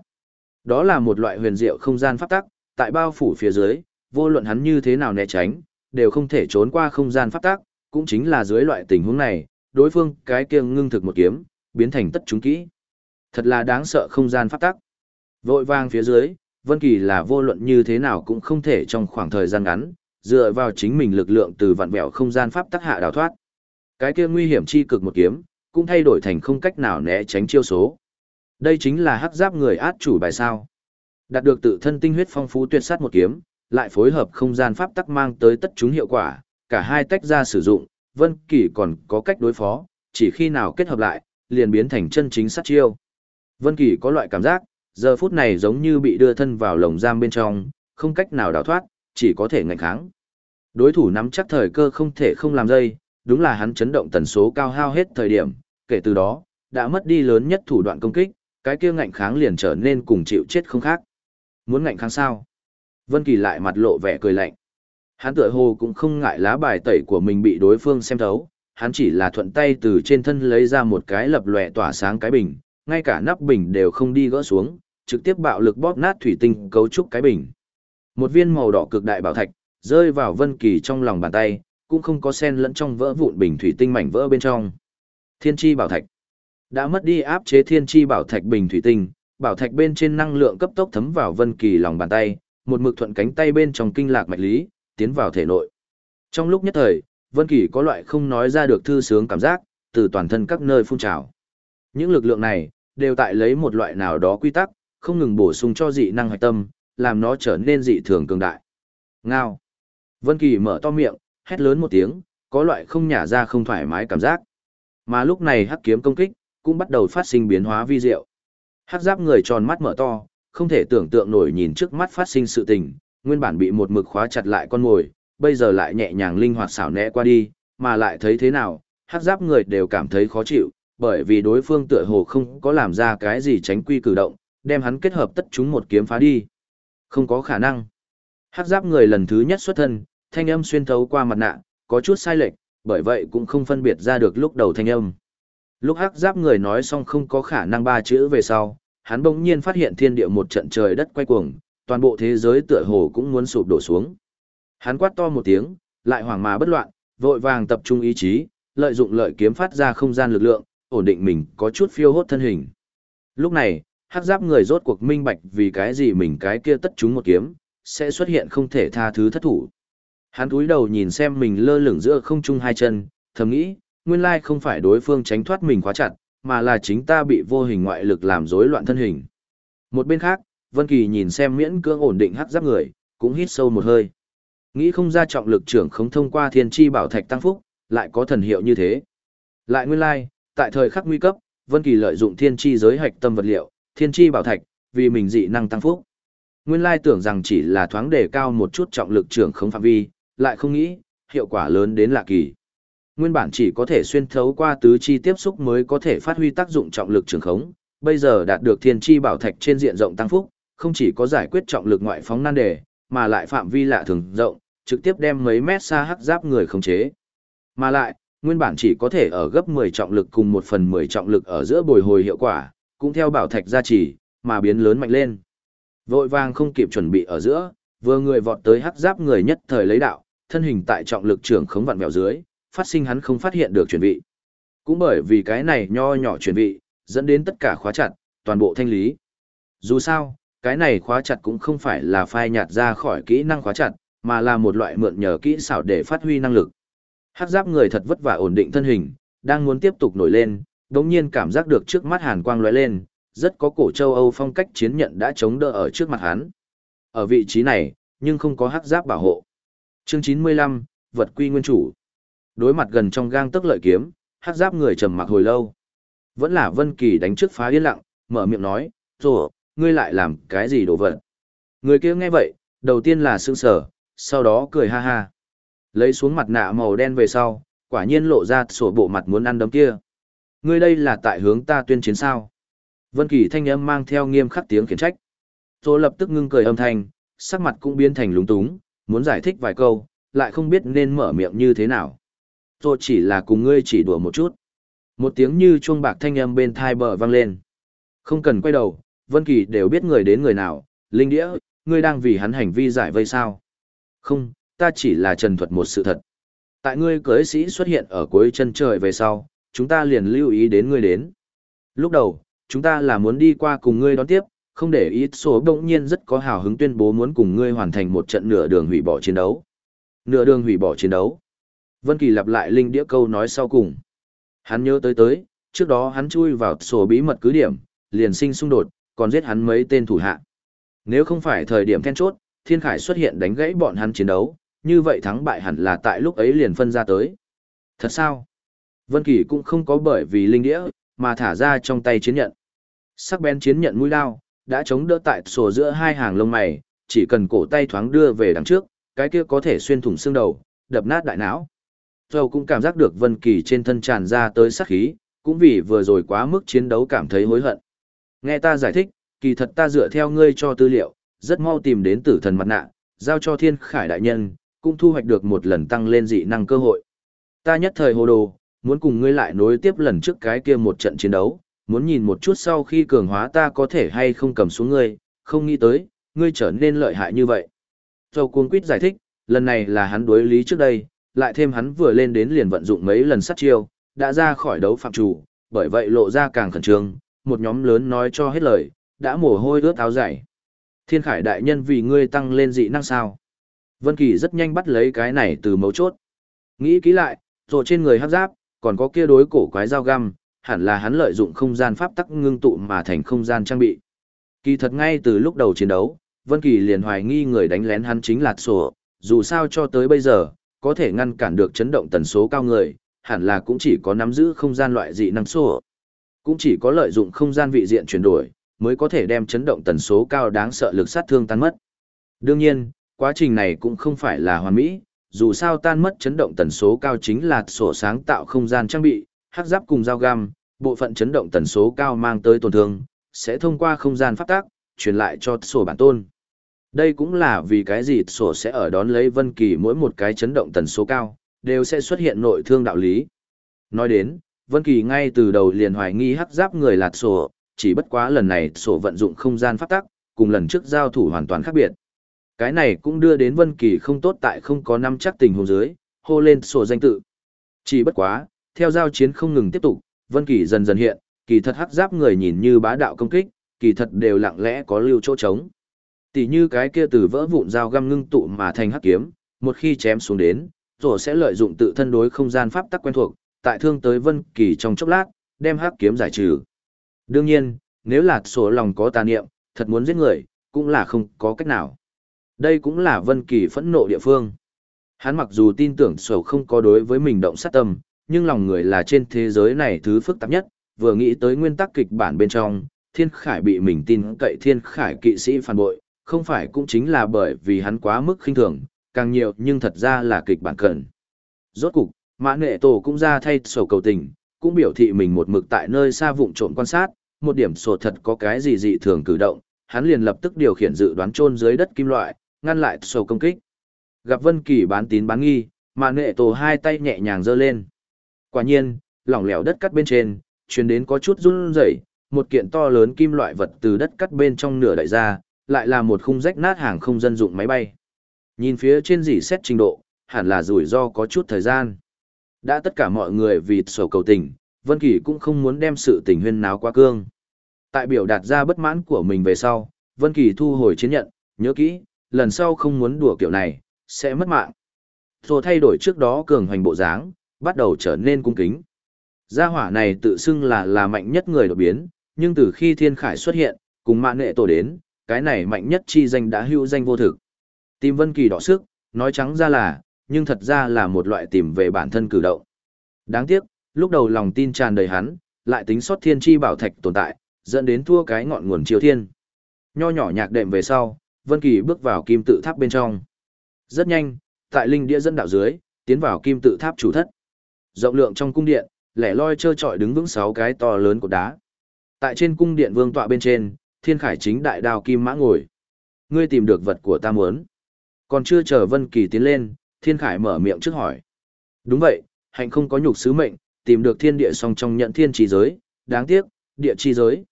Speaker 1: Đó là một loại huyền diệu không gian pháp tắc, tại bao phủ phía dưới, vô luận hắn như thế nào né tránh, đều không thể trốn qua không gian pháp tắc, cũng chính là dưới loại tình huống này, đối phương cái kia ngưng thực một kiếm, biến thành tất chúng kỹ. Thật là đáng sợ không gian pháp tắc. Vội vàng phía dưới, Vân Kỳ là vô luận như thế nào cũng không thể trong khoảng thời gian ngắn, dựa vào chính mình lực lượng từ vạn vẹo không gian pháp tắc hạ đào thoát. Cái kia nguy hiểm chi cực một kiếm, cũng thay đổi thành không cách nào né tránh chiêu số. Đây chính là hắc giáp người át chủ bài sao. Đạt được tự thân tinh huyết phong phú tuyệt sát một kiếm, lại phối hợp không gian pháp tắc mang tới tất chúng hiệu quả, cả hai tách ra sử dụng, Vân Kỳ còn có cách đối phó, chỉ khi nào kết hợp lại, liền biến thành chân chính sát chiêu. Vân Kỳ có loại cảm giác, giờ phút này giống như bị đưa thân vào lồng giam bên trong, không cách nào đào thoát, chỉ có thể ngạnh kháng. Đối thủ nắm chắc thời cơ không thể không làm dây, đúng là hắn chấn động tần số cao hao hết thời điểm, kể từ đó, đã mất đi lớn nhất thủ đoạn công kích, cái kia ngạnh kháng liền trở nên cùng chịu chết không khác. Muốn ngạnh kháng sao? Vân Kỳ lại mặt lộ vẻ cười lạnh. Hắn tựa hồ cũng không ngại lá bài tẩy của mình bị đối phương xem thấu, hắn chỉ là thuận tay từ trên thân lấy ra một cái lập lòe tỏa sáng cái bình, ngay cả nắp bình đều không đi gỡ xuống, trực tiếp bạo lực bóp nát thủy tinh cấu trúc cái bình. Một viên màu đỏ cực đại bảo thạch, rơi vào Vân Kỳ trong lòng bàn tay, cũng không có sen lẫn trong vỡ vụn bình thủy tinh mảnh vỡ bên trong. Thiên chi bảo thạch. Đã mất đi áp chế thiên chi bảo thạch bình thủy tinh, bảo thạch bên trên năng lượng cấp tốc thấm vào Vân Kỳ lòng bàn tay, một mực thuận cánh tay bên trong kinh lạc mạch lý, tiến vào thể nội. Trong lúc nhất thời, Vân Kỳ có loại không nói ra được thư sướng cảm giác, từ toàn thân các nơi phun trào. Những lực lượng này, đều tại lấy một loại nào đó quy tắc, không ngừng bổ sung cho dị năng hạch tâm, làm nó trở nên dị thường cường đại. Ngao. Vân Kỳ mở to miệng, hét lớn một tiếng, có loại không nhả ra không thoải mái cảm giác. Mà lúc này hắc kiếm công kích, cũng bắt đầu phát sinh biến hóa vi diệu. Hắc giáp người tròn mắt mở to, không thể tưởng tượng nổi nhìn trước mắt phát sinh sự tình, nguyên bản bị một mực khóa chặt lại con ngồi, bây giờ lại nhẹ nhàng linh hoạt xảo né qua đi, mà lại thấy thế nào, hắc giáp người đều cảm thấy khó chịu, bởi vì đối phương tựa hồ không có làm ra cái gì tránh quy cử động, đem hắn kết hợp tất chúng một kiếm phá đi. Không có khả năng. Hắc giáp người lần thứ nhất xuất thân, thanh âm xuyên thấu qua mặt nạ, có chút sai lệch, bởi vậy cũng không phân biệt ra được lúc đầu thanh âm. Lúc hắc giáp người nói xong không có khả năng ba chữ về sau, hắn bỗng nhiên phát hiện thiên địa một trận trời đất quay cuồng, toàn bộ thế giới tựa hồ cũng muốn sụp đổ xuống. Hắn quát to một tiếng, lại hoảng mà bất loạn, vội vàng tập trung ý chí, lợi dụng lợi kiếm phát ra không gian lực lượng, ổn định mình có chút phiêu hốt thân hình. Lúc này, hắc giáp người rốt cuộc minh bạch vì cái gì mình cái kia tất chúng một kiếm, sẽ xuất hiện không thể tha thứ thất thủ. Hắn cúi đầu nhìn xem mình lơ lửng giữa không trung hai chân, thầm nghĩ, nguyên lai không phải đối phương tránh thoát mình quá chặt, mà là chính ta bị vô hình ngoại lực làm rối loạn thân hình. Một bên khác, Vân Kỳ nhìn xem miễn cưỡng ổn định hắc giáp người, cũng hít sâu một hơi. Nghĩ không ra trọng lực trưởng không thông qua thiên chi bảo thạch tăng phúc, lại có thần hiệu như thế. Lại nguyên lai, tại thời khắc nguy cấp, Vân Kỳ lợi dụng thiên chi giới hạch tâm vật liệu, thiên chi bảo thạch, vì mình dị năng tăng phúc. Nguyên lai tưởng rằng chỉ là thoáng đề cao một chút trọng lực trưởng không phạm vi, lại không nghĩ, hiệu quả lớn đến lạ kỳ. Nguyên bản chỉ có thể xuyên thấu qua tứ chi tiếp xúc mới có thể phát huy tác dụng trọng lực trường khống, bây giờ đạt được thiên chi bảo thạch trên diện rộng tăng phúc, không chỉ có giải quyết trọng lực ngoại phóng nan đề, mà lại phạm vi lạ thường rộng, trực tiếp đem mấy mét xa hắc giáp người khống chế. Mà lại, nguyên bản chỉ có thể ở gấp 10 trọng lực cùng 1 phần 10 trọng lực ở giữa bồi hồi hiệu quả, cũng theo bảo thạch gia trì, mà biến lớn mạnh lên. Vội vàng không kịp chuẩn bị ở giữa, vừa người vọt tới hắc giáp người nhất thời lấy đạo, thân hình tại trọng lực trưởng khống vặn vẹo dưới, phát sinh hắn không phát hiện được chuyển vị. Cũng bởi vì cái này nho nhỏ chuyển vị, dẫn đến tất cả khóa chặt, toàn bộ thanh lý. Dù sao, cái này khóa chặt cũng không phải là phai nhạt ra khỏi kỹ năng khóa chặt, mà là một loại mượn nhờ kỹ xảo để phát huy năng lực. Hắc giáp người thật vất vả ổn định thân hình, đang muốn tiếp tục nổi lên, đống nhiên cảm giác được trước mắt hàn quang lóe lên, rất có cổ châu Âu phong cách chiến nhận đã chống đỡ ở trước mặt hắn. Ở vị trí này, nhưng không có hắc giáp bảo hộ. Chương 95, vật quy nguyên chủ. Đối mặt gần trong gang tức lợi kiếm, hắc giáp người trầm mặc hồi lâu. Vẫn là Vân Kỳ đánh trước phá yên lặng, mở miệng nói, "Rồi, ngươi lại làm cái gì đồ vật?" Người kia nghe vậy, đầu tiên là sững sờ, sau đó cười ha ha. Lấy xuống mặt nạ màu đen về sau, quả nhiên lộ ra sổ bộ mặt muốn ăn đấm kia. Ngươi đây là tại hướng ta tuyên chiến sao? Vân Kỳ thanh âm mang theo nghiêm khắc tiếng khiển trách. Tô lập tức ngưng cười âm thanh, sắc mặt cũng biến thành lúng túng, muốn giải thích vài câu, lại không biết nên mở miệng như thế nào. Tô chỉ là cùng ngươi chỉ đùa một chút. Một tiếng như chuông bạc thanh âm bên tai bờ vang lên. Không cần quay đầu, Vân Kỳ đều biết người đến người nào, Linh Đĩa, ngươi đang vì hắn hành vi giải vây sao? Không, ta chỉ là trần thuật một sự thật. Tại ngươi cưới sĩ xuất hiện ở cuối chân trời về sau, chúng ta liền lưu ý đến ngươi đến. Lúc đầu, chúng ta là muốn đi qua cùng ngươi đón tiếp, không để ý số động nhiên rất có hào hứng tuyên bố muốn cùng ngươi hoàn thành một trận nửa đường hủy bỏ chiến đấu. Nửa đường hủy bỏ chiến đấu. Vân Kỳ lặp lại linh đĩa câu nói sau cùng. Hắn nhớ tới tới, trước đó hắn chui vào sổ bí mật cứ điểm, liền sinh xung đột, còn giết hắn mấy tên thủ hạ. Nếu không phải thời điểm then chốt, Thiên Khải xuất hiện đánh gãy bọn hắn chiến đấu, như vậy thắng bại hẳn là tại lúc ấy liền phân ra tới. Thật sao? Vân Kỳ cũng không có bởi vì linh đĩa, mà thả ra trong tay chiến nhận. Sắc bén chiến nhận mũi đao, đã chống đỡ tại sổ giữa hai hàng lông mày, chỉ cần cổ tay thoáng đưa về đằng trước, cái kia có thể xuyên thủng xương đầu, đập nát đại não. Châu cũng cảm giác được Vân Kỳ trên thân tràn ra tới sát khí, cũng vì vừa rồi quá mức chiến đấu cảm thấy hối hận. Nghe ta giải thích, kỳ thật ta dựa theo ngươi cho tư liệu, rất mau tìm đến tử thần mặt nạ, giao cho thiên khải đại nhân, cũng thu hoạch được một lần tăng lên dị năng cơ hội. Ta nhất thời hồ đồ, muốn cùng ngươi lại nối tiếp lần trước cái kia một trận chiến đấu, muốn nhìn một chút sau khi cường hóa ta có thể hay không cầm xuống ngươi, không nghĩ tới, ngươi trở nên lợi hại như vậy. Châu cuồng quýt giải thích, lần này là hắn đối lý trước đây, lại thêm hắn vừa lên đến liền vận dụng mấy lần sát chiêu, đã ra khỏi đấu phạm chủ, bởi vậy lộ ra càng khẩn trương, một nhóm lớn nói cho hết lời, đã mồ hôi ướt áo dày. Thiên khải đại nhân vì ngươi tăng lên dị năng sao. Vân Kỳ rất nhanh bắt lấy cái này từ mấu chốt. Nghĩ kỹ lại, rồi trên người hắc giáp, còn có kia đối cổ quái dao găm, hẳn là hắn lợi dụng không gian pháp tắc ngưng tụ mà thành không gian trang bị. Kỳ thật ngay từ lúc đầu chiến đấu, Vân Kỳ liền hoài nghi người đánh lén hắn chính là Sổ, dù sao cho tới bây giờ, có thể ngăn cản được chấn động tần số cao người, hẳn là cũng chỉ có nắm giữ không gian loại dị năng Sổ. Cũng chỉ có lợi dụng không gian vị diện chuyển đổi, mới có thể đem chấn động tần số cao đáng sợ lực sát thương tan mất. Đương nhiên, quá trình này cũng không phải là hoàn mỹ, dù sao tan mất chấn động tần số cao chính là sổ sáng tạo không gian trang bị, hắc giáp cùng dao găm, bộ phận chấn động tần số cao mang tới tổn thương, sẽ thông qua không gian phát tác, truyền lại cho sổ bản tôn. Đây cũng là vì cái gì sổ sẽ ở đón lấy Vân Kỳ mỗi một cái chấn động tần số cao, đều sẽ xuất hiện nội thương đạo lý. Nói đến, Vân Kỳ ngay từ đầu liền hoài nghi hắc giáp người là sổ, chỉ bất quá lần này sổ vận dụng không gian phát tác, cùng lần trước giao thủ hoàn toàn khác biệt. Cái này cũng đưa đến Vân Kỳ không tốt tại không có năm chắc tình huống dưới, hô lên sổ danh tự. Chỉ bất quá, theo giao chiến không ngừng tiếp tục, Vân Kỳ dần dần hiện, kỳ thật hắc giáp người nhìn như bá đạo công kích, kỳ thật đều lặng lẽ có lưu chỗ trống. Tỷ như cái kia từ vỡ vụn dao găm ngưng tụ mà thành hắc kiếm, một khi chém xuống đến, rồi sẽ lợi dụng tự thân đối không gian pháp tắc quen thuộc, tại thương tới Vân Kỳ trong chốc lát, đem hắc kiếm giải trừ. Đương nhiên, nếu là sổ lòng có tà niệm, thật muốn giết người, cũng là không có cách nào. Đây cũng là Vân Kỳ phẫn nộ địa phương. Hắn mặc dù tin tưởng sổ không có đối với mình động sát tâm, nhưng lòng người là trên thế giới này thứ phức tạp nhất, vừa nghĩ tới nguyên tắc kịch bản bên trong, Thiên Khải bị mình tin cậy Thiên Khải kỵ sĩ phản bội, không phải cũng chính là bởi vì hắn quá mức khinh thường, càng nhiều nhưng thật ra là kịch bản cần. Rốt cục, Mã Nghệ Tổ cũng ra thay sổ cầu tình, cũng biểu thị mình một mực tại nơi xa vụng trộm quan sát, một điểm sổ thật có cái gì dị thường cử động, hắn liền lập tức điều khiển dự đoán chôn dưới đất kim loại, ngăn lại sổ công kích. Gặp Vân Kỳ bán tín bán nghi, mà Nghệ Tổ hai tay nhẹ nhàng giơ lên. Quả nhiên, lỏng lẻo đất cắt bên trên, truyền đến có chút run rẩy, một kiện to lớn kim loại vật từ đất cắt bên trong nửa đại ra, lại là một khung rách nát hàng không dân dụng máy bay. Nhìn phía trên dỉ xét trình độ, hẳn là rủi ro có chút thời gian. Đã tất cả mọi người vì sổ cầu tình, Vân Kỳ cũng không muốn đem sự tình huyên náo quá cương. Tại biểu đạt ra bất mãn của mình về sau, Vân Kỳ thu hồi chiến nhận, nhớ kỹ, lần sau không muốn đùa kiểu này, sẽ mất mạng. Rồi thay đổi trước đó cường hoành bộ dáng, bắt đầu trở nên cung kính. Gia hỏa này tự xưng là là mạnh nhất người đột biến, nhưng từ khi thiên khải xuất hiện, cùng mạng nệ tổ đến, cái này mạnh nhất chi danh đã hữu danh vô thực. Tìm Vân Kỳ đỏ sức, nói trắng ra là, nhưng thật ra là một loại tìm về bản thân cử động. Đáng tiếc, lúc đầu lòng tin tràn đầy hắn, lại tính sót thiên chi bảo thạch tồn tại, dẫn đến thua cái ngọn nguồn chiếu thiên. Nho nhỏ nhạc đệm về sau, Vân Kỳ bước vào kim tự tháp bên trong. Rất nhanh, tại linh địa dẫn đạo dưới, tiến vào kim tự tháp chủ thất. Rộng lượng trong cung điện, lẻ loi trơ trọi đứng vững sáu cái to lớn của đá. Tại trên cung điện vương tọa bên trên, Thiên Khải chính đại đao kim mã ngồi. Ngươi tìm được vật của ta muốn. Còn chưa chờ Vân Kỳ tiến lên, Thiên Khải mở miệng trước hỏi. Đúng vậy, hạnh không có nhục sứ mệnh, tìm được thiên địa song trong nhận thiên chi giới, đáng tiếc, địa chi giới.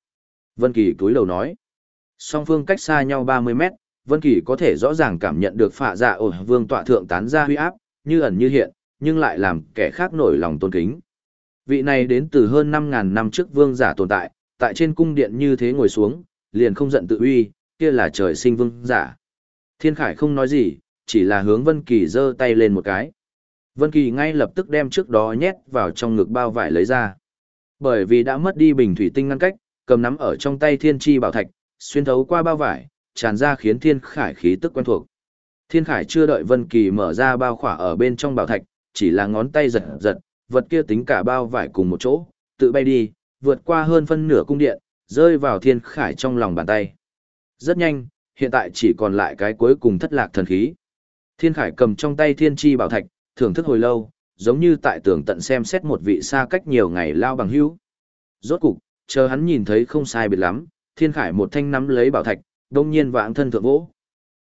Speaker 1: Vân Kỳ cúi đầu nói. Song phương cách xa nhau 30 mét, Vân Kỳ có thể rõ ràng cảm nhận được phạ dạ ổ vương tọa thượng tán ra huy áp, như ẩn như hiện, nhưng lại làm kẻ khác nổi lòng tôn kính. Vị này đến từ hơn 5000 năm trước vương giả tồn tại, tại trên cung điện như thế ngồi xuống, liền không giận tự uy, kia là trời sinh vương giả. Thiên Khải không nói gì, chỉ là hướng Vân Kỳ giơ tay lên một cái. Vân Kỳ ngay lập tức đem trước đó nhét vào trong ngực bao vải lấy ra. Bởi vì đã mất đi bình thủy tinh ngăn cách, cầm nắm ở trong tay Thiên Chi bảo thạch, xuyên thấu qua bao vải, tràn ra khiến Thiên Khải khí tức quen thuộc. Thiên Khải chưa đợi Vân Kỳ mở ra bao khỏa ở bên trong bảo thạch, chỉ là ngón tay giật giật, vật kia tính cả bao vải cùng một chỗ, tự bay đi, vượt qua hơn phân nửa cung điện, rơi vào Thiên Khải trong lòng bàn tay. Rất nhanh, hiện tại chỉ còn lại cái cuối cùng thất lạc thần khí. Thiên Khải cầm trong tay Thiên Chi bảo thạch, thưởng thức hồi lâu, giống như tại tưởng tận xem xét một vị xa cách nhiều ngày lao bằng hữu. Rốt cục, chờ hắn nhìn thấy không sai biệt lắm, Thiên Khải một thanh nắm lấy bảo thạch, đông nhiên vãng thân thượng vỗ.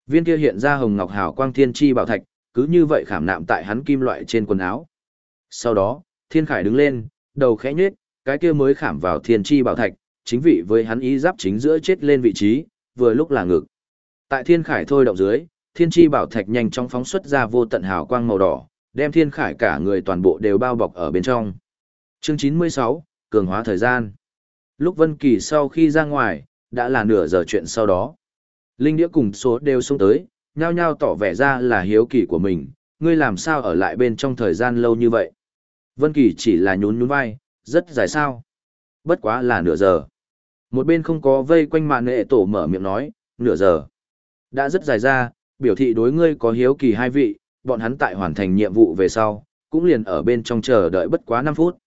Speaker 1: Viên kia hiện ra hồng ngọc hào quang thiên chi bảo thạch, cứ như vậy khảm nạm tại hắn kim loại trên quần áo. Sau đó, Thiên Khải đứng lên, đầu khẽ nhếch, cái kia mới khảm vào thiên chi bảo thạch, chính vị với hắn ý giáp chính giữa chết lên vị trí, vừa lúc là ngực. Tại Thiên Khải thôi động dưới, thiên chi bảo thạch nhanh chóng phóng xuất ra vô tận hào quang màu đỏ, đem Thiên Khải cả người toàn bộ đều bao bọc ở bên trong. Chương 96, cường hóa thời gian. Lúc Vân Kỳ sau khi ra ngoài, đã là nửa giờ chuyện sau đó. Linh Đĩa cùng số đều xuống tới, nhao nhao tỏ vẻ ra là hiếu kỳ của mình, ngươi làm sao ở lại bên trong thời gian lâu như vậy. Vân Kỳ chỉ là nhún nhún vai, rất dài sao. Bất quá là nửa giờ. Một bên không có vây quanh mạng nghệ tổ mở miệng nói, nửa giờ. Đã rất dài ra, biểu thị đối ngươi có hiếu kỳ hai vị, bọn hắn tại hoàn thành nhiệm vụ về sau, cũng liền ở bên trong chờ đợi bất quá 5 phút.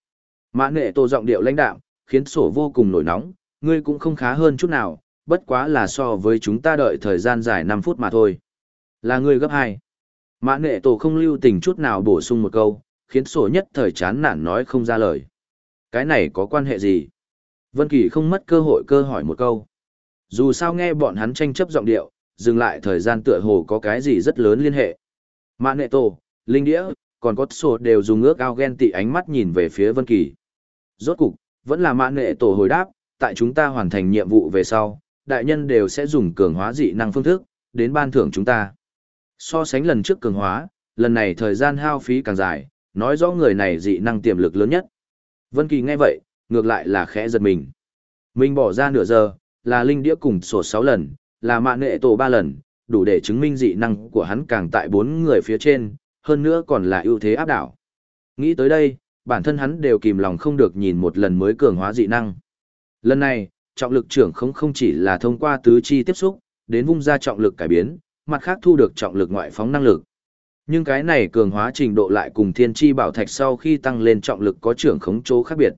Speaker 1: mã nghệ tổ giọng điệu lãnh đạm, khiến sổ vô cùng nổi nóng, ngươi cũng không khá hơn chút nào, bất quá là so với chúng ta đợi thời gian dài 5 phút mà thôi. Là ngươi gấp 2. Mã nệ tổ không lưu tình chút nào bổ sung một câu, khiến sổ nhất thời chán nản nói không ra lời. Cái này có quan hệ gì? Vân Kỳ không mất cơ hội cơ hỏi một câu. Dù sao nghe bọn hắn tranh chấp giọng điệu, dừng lại thời gian tựa hồ có cái gì rất lớn liên hệ. Mã nệ tổ, linh đĩa, còn có sổ đều dùng ước ao ghen tị ánh mắt nhìn về phía Vân Kỳ. Rốt cục, vẫn là mã nệ tổ hồi đáp, tại chúng ta hoàn thành nhiệm vụ về sau, đại nhân đều sẽ dùng cường hóa dị năng phương thức, đến ban thưởng chúng ta. So sánh lần trước cường hóa, lần này thời gian hao phí càng dài, nói rõ người này dị năng tiềm lực lớn nhất. Vân Kỳ nghe vậy, ngược lại là khẽ giật mình. Mình bỏ ra nửa giờ, là linh đĩa cùng sổ 6 lần, là mạng nghệ tổ 3 lần, đủ để chứng minh dị năng của hắn càng tại 4 người phía trên, hơn nữa còn là ưu thế áp đảo. Nghĩ tới đây, bản thân hắn đều kìm lòng không được nhìn một lần mới cường hóa dị năng. Lần này, trọng lực trưởng không không chỉ là thông qua tứ chi tiếp xúc, đến vung ra trọng lực cải biến, mặt khác thu được trọng lực ngoại phóng năng lực. Nhưng cái này cường hóa trình độ lại cùng thiên chi bảo thạch sau khi tăng lên trọng lực có trưởng khống chỗ khác biệt.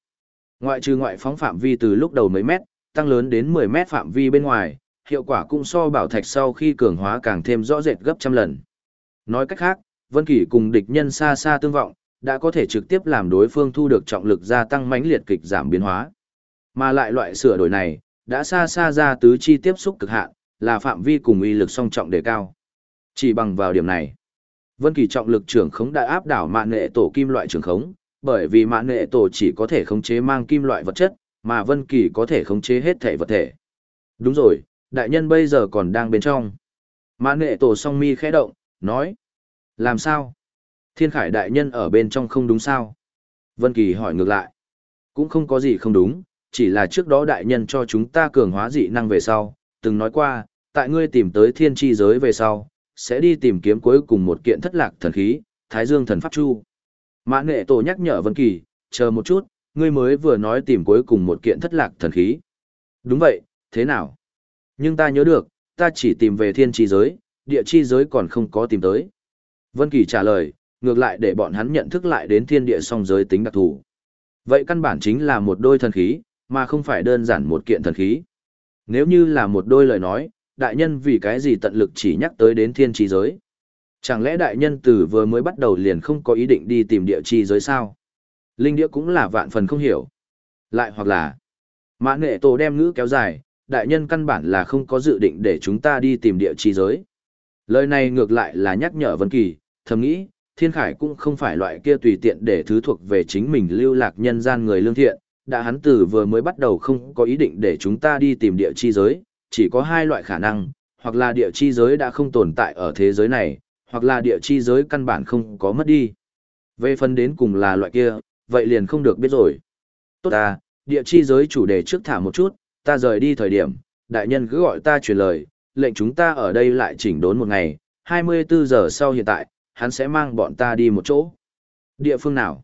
Speaker 1: Ngoại trừ ngoại phóng phạm vi từ lúc đầu mấy mét, tăng lớn đến 10 mét phạm vi bên ngoài, hiệu quả cũng so bảo thạch sau khi cường hóa càng thêm rõ rệt gấp trăm lần. Nói cách khác, Vân Kỳ cùng địch nhân xa xa tương vọng, đã có thể trực tiếp làm đối phương thu được trọng lực gia tăng mãnh liệt kịch giảm biến hóa. Mà lại loại sửa đổi này, đã xa xa ra tứ chi tiếp xúc cực hạn, là phạm vi cùng uy lực song trọng đề cao. Chỉ bằng vào điểm này, Vân Kỳ trọng lực trưởng khống đã áp đảo mạng nghệ tổ kim loại trưởng khống, bởi vì mạng nghệ tổ chỉ có thể khống chế mang kim loại vật chất, mà Vân Kỳ có thể khống chế hết thể vật thể. Đúng rồi, đại nhân bây giờ còn đang bên trong. Mạng nghệ tổ song mi khẽ động, nói: "Làm sao? Thiên Khải đại nhân ở bên trong không đúng sao?" Vân Kỳ hỏi ngược lại: "Cũng không có gì không đúng, chỉ là trước đó đại nhân cho chúng ta cường hóa dị năng về sau, từng nói qua, tại ngươi tìm tới thiên tri giới về sau, sẽ đi tìm kiếm cuối cùng một kiện thất lạc thần khí, Thái Dương thần pháp chu. Mã Nghệ Tổ nhắc nhở Vân Kỳ, chờ một chút, ngươi mới vừa nói tìm cuối cùng một kiện thất lạc thần khí. Đúng vậy, thế nào? Nhưng ta nhớ được, ta chỉ tìm về thiên tri giới, địa chi giới còn không có tìm tới. Vân Kỳ trả lời, ngược lại để bọn hắn nhận thức lại đến thiên địa song giới tính đặc thù. Vậy căn bản chính là một đôi thần khí, mà không phải đơn giản một kiện thần khí. Nếu như là một đôi lời nói, đại nhân vì cái gì tận lực chỉ nhắc tới đến thiên trí giới? Chẳng lẽ đại nhân từ vừa mới bắt đầu liền không có ý định đi tìm địa chi giới sao? Linh địa cũng là vạn phần không hiểu. Lại hoặc là, mã nghệ tổ đem ngữ kéo dài, đại nhân căn bản là không có dự định để chúng ta đi tìm địa chi giới. Lời này ngược lại là nhắc nhở Vân Kỳ, thầm nghĩ, Thiên Khải cũng không phải loại kia tùy tiện để thứ thuộc về chính mình lưu lạc nhân gian người lương thiện, đã hắn từ vừa mới bắt đầu không có ý định để chúng ta đi tìm địa chi giới, chỉ có hai loại khả năng, hoặc là địa chi giới đã không tồn tại ở thế giới này, hoặc là địa chi giới căn bản không có mất đi. Về phần đến cùng là loại kia, vậy liền không được biết rồi. Tốt ta, địa chi giới chủ đề trước thả một chút, ta rời đi thời điểm, đại nhân cứ gọi ta truyền lời, lệnh chúng ta ở đây lại chỉnh đốn một ngày, 24 giờ sau hiện tại, hắn sẽ mang bọn ta đi một chỗ. Địa phương nào?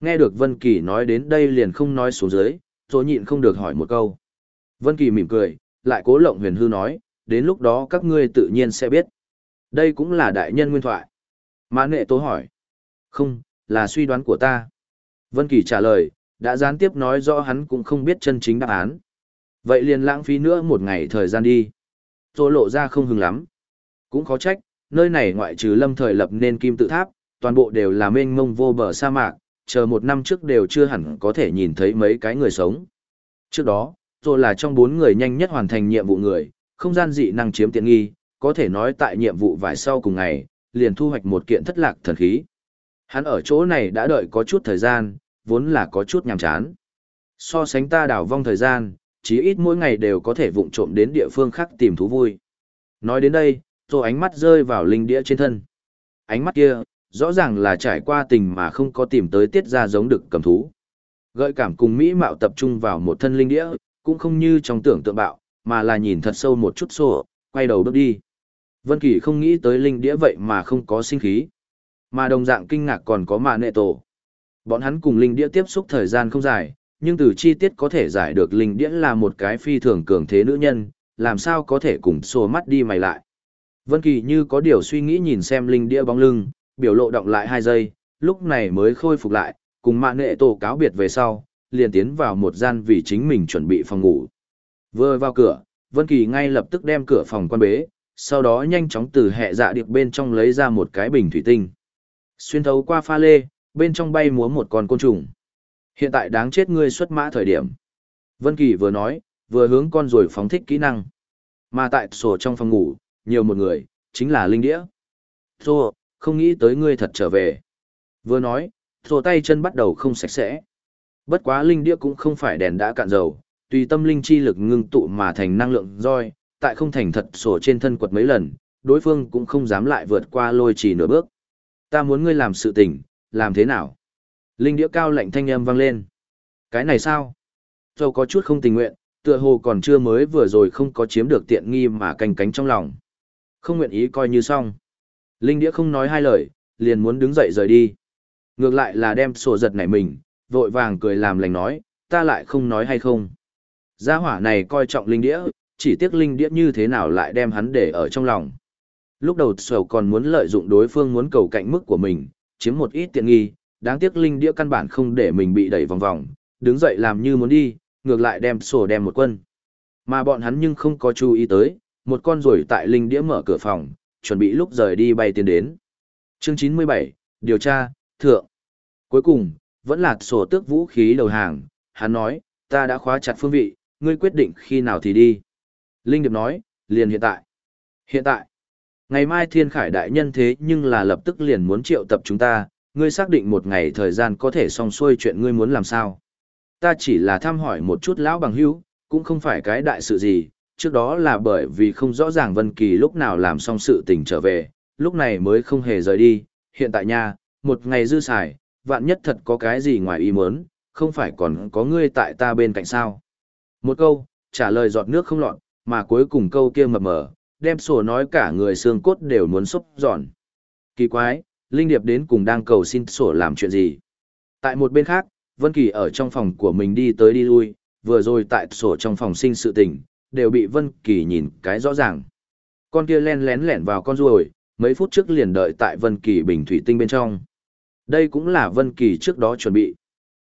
Speaker 1: Nghe được Vân Kỳ nói đến đây liền không nói xuống dưới, rồi nhịn không được hỏi một câu. Vân Kỳ mỉm cười, lại cố lộng huyền hư nói, đến lúc đó các ngươi tự nhiên sẽ biết. Đây cũng là đại nhân nguyên thoại. Mã Nghệ Tố hỏi. Không, là suy đoán của ta. Vân Kỳ trả lời, đã gián tiếp nói rõ hắn cũng không biết chân chính đáp án. Vậy liền lãng phí nữa một ngày thời gian đi. Tô lộ ra không hứng lắm. Cũng khó trách, nơi này ngoại trừ lâm thời lập nên kim tự tháp, toàn bộ đều là mênh mông vô bờ sa mạc, chờ một năm trước đều chưa hẳn có thể nhìn thấy mấy cái người sống. Trước đó, tôi là trong bốn người nhanh nhất hoàn thành nhiệm vụ người, không gian dị năng chiếm tiện nghi, có thể nói tại nhiệm vụ vài sau cùng ngày, liền thu hoạch một kiện thất lạc thần khí. Hắn ở chỗ này đã đợi có chút thời gian, vốn là có chút nhàm chán. So sánh ta đảo vong thời gian, chí ít mỗi ngày đều có thể vụng trộm đến địa phương khác tìm thú vui. Nói đến đây, rồi ánh mắt rơi vào linh đĩa trên thân. Ánh mắt kia, rõ ràng là trải qua tình mà không có tìm tới tiết ra giống được cầm thú. Gợi cảm cùng mỹ mạo tập trung vào một thân linh đĩa, cũng không như trong tưởng tượng bạo, mà là nhìn thật sâu một chút sổ, quay đầu bước đi. Vân Kỳ không nghĩ tới linh đĩa vậy mà không có sinh khí. Mà đồng dạng kinh ngạc còn có mạ nệ tổ. Bọn hắn cùng linh đĩa tiếp xúc thời gian không dài, nhưng từ chi tiết có thể giải được linh đĩa là một cái phi thường cường thế nữ nhân, làm sao có thể cùng sổ mắt đi mày lại. Vân Kỳ như có điều suy nghĩ nhìn xem linh đĩa bóng lưng, biểu lộ động lại hai giây, lúc này mới khôi phục lại, cùng mạng nệ tổ cáo biệt về sau, liền tiến vào một gian vì chính mình chuẩn bị phòng ngủ. Vừa vào cửa, Vân Kỳ ngay lập tức đem cửa phòng quan bế, sau đó nhanh chóng từ hệ dạ điệp bên trong lấy ra một cái bình thủy tinh. Xuyên thấu qua pha lê, bên trong bay múa một con côn trùng. Hiện tại đáng chết ngươi xuất mã thời điểm. Vân Kỳ vừa nói, vừa hướng con rồi phóng thích kỹ năng. Mà tại sổ trong phòng ngủ, nhiều một người, chính là Linh Đĩa. Thô, không nghĩ tới ngươi thật trở về. Vừa nói, thổ tay chân bắt đầu không sạch sẽ. Bất quá Linh Đĩa cũng không phải đèn đã cạn dầu, tùy tâm linh chi lực ngưng tụ mà thành năng lượng roi, tại không thành thật sổ trên thân quật mấy lần, đối phương cũng không dám lại vượt qua lôi chỉ nửa bước. Ta muốn ngươi làm sự tình, làm thế nào? Linh đĩa cao lạnh thanh âm vang lên. Cái này sao? Châu có chút không tình nguyện, tựa hồ còn chưa mới vừa rồi không có chiếm được tiện nghi mà canh cánh trong lòng. Không nguyện ý coi như xong. Linh đĩa không nói hai lời, liền muốn đứng dậy rời đi. Ngược lại là đem sổ giật nảy mình, vội vàng cười làm lành nói, ta lại không nói hay không. Gia hỏa này coi trọng linh đĩa, chỉ tiếc linh đĩa như thế nào lại đem hắn để ở trong lòng. Lúc đầu sầu còn muốn lợi dụng đối phương muốn cầu cạnh mức của mình, chiếm một ít tiện nghi, đáng tiếc linh đĩa căn bản không để mình bị đẩy vòng vòng, đứng dậy làm như muốn đi, ngược lại đem sổ đem một quân. Mà bọn hắn nhưng không có chú ý tới, một con rồi tại linh đĩa mở cửa phòng, chuẩn bị lúc rời đi bay tiến đến. Chương 97, điều tra, thượng. Cuối cùng, vẫn là sổ tước vũ khí đầu hàng, hắn nói, ta đã khóa chặt phương vị, ngươi quyết định khi nào thì đi. Linh Điệp nói, liền hiện tại. Hiện tại. Ngày mai thiên khải đại nhân thế nhưng là lập tức liền muốn triệu tập chúng ta, ngươi xác định một ngày thời gian có thể xong xuôi chuyện ngươi muốn làm sao. Ta chỉ là thăm hỏi một chút lão bằng hữu, cũng không phải cái đại sự gì, trước đó là bởi vì không rõ ràng Vân Kỳ lúc nào làm xong sự tình trở về, lúc này mới không hề rời đi, hiện tại nha, một ngày dư xài, vạn nhất thật có cái gì ngoài ý muốn, không phải còn có ngươi tại ta bên cạnh sao. Một câu, trả lời giọt nước không lọt, mà cuối cùng câu kia mập mờ, đem sổ nói cả người xương cốt đều muốn xúc giòn. Kỳ quái, Linh Điệp đến cùng đang cầu xin sổ làm chuyện gì. Tại một bên khác, Vân Kỳ ở trong phòng của mình đi tới đi lui, vừa rồi tại sổ trong phòng sinh sự tình, đều bị Vân Kỳ nhìn cái rõ ràng. Con kia len lén lẻn vào con ruồi, mấy phút trước liền đợi tại Vân Kỳ bình thủy tinh bên trong. Đây cũng là Vân Kỳ trước đó chuẩn bị.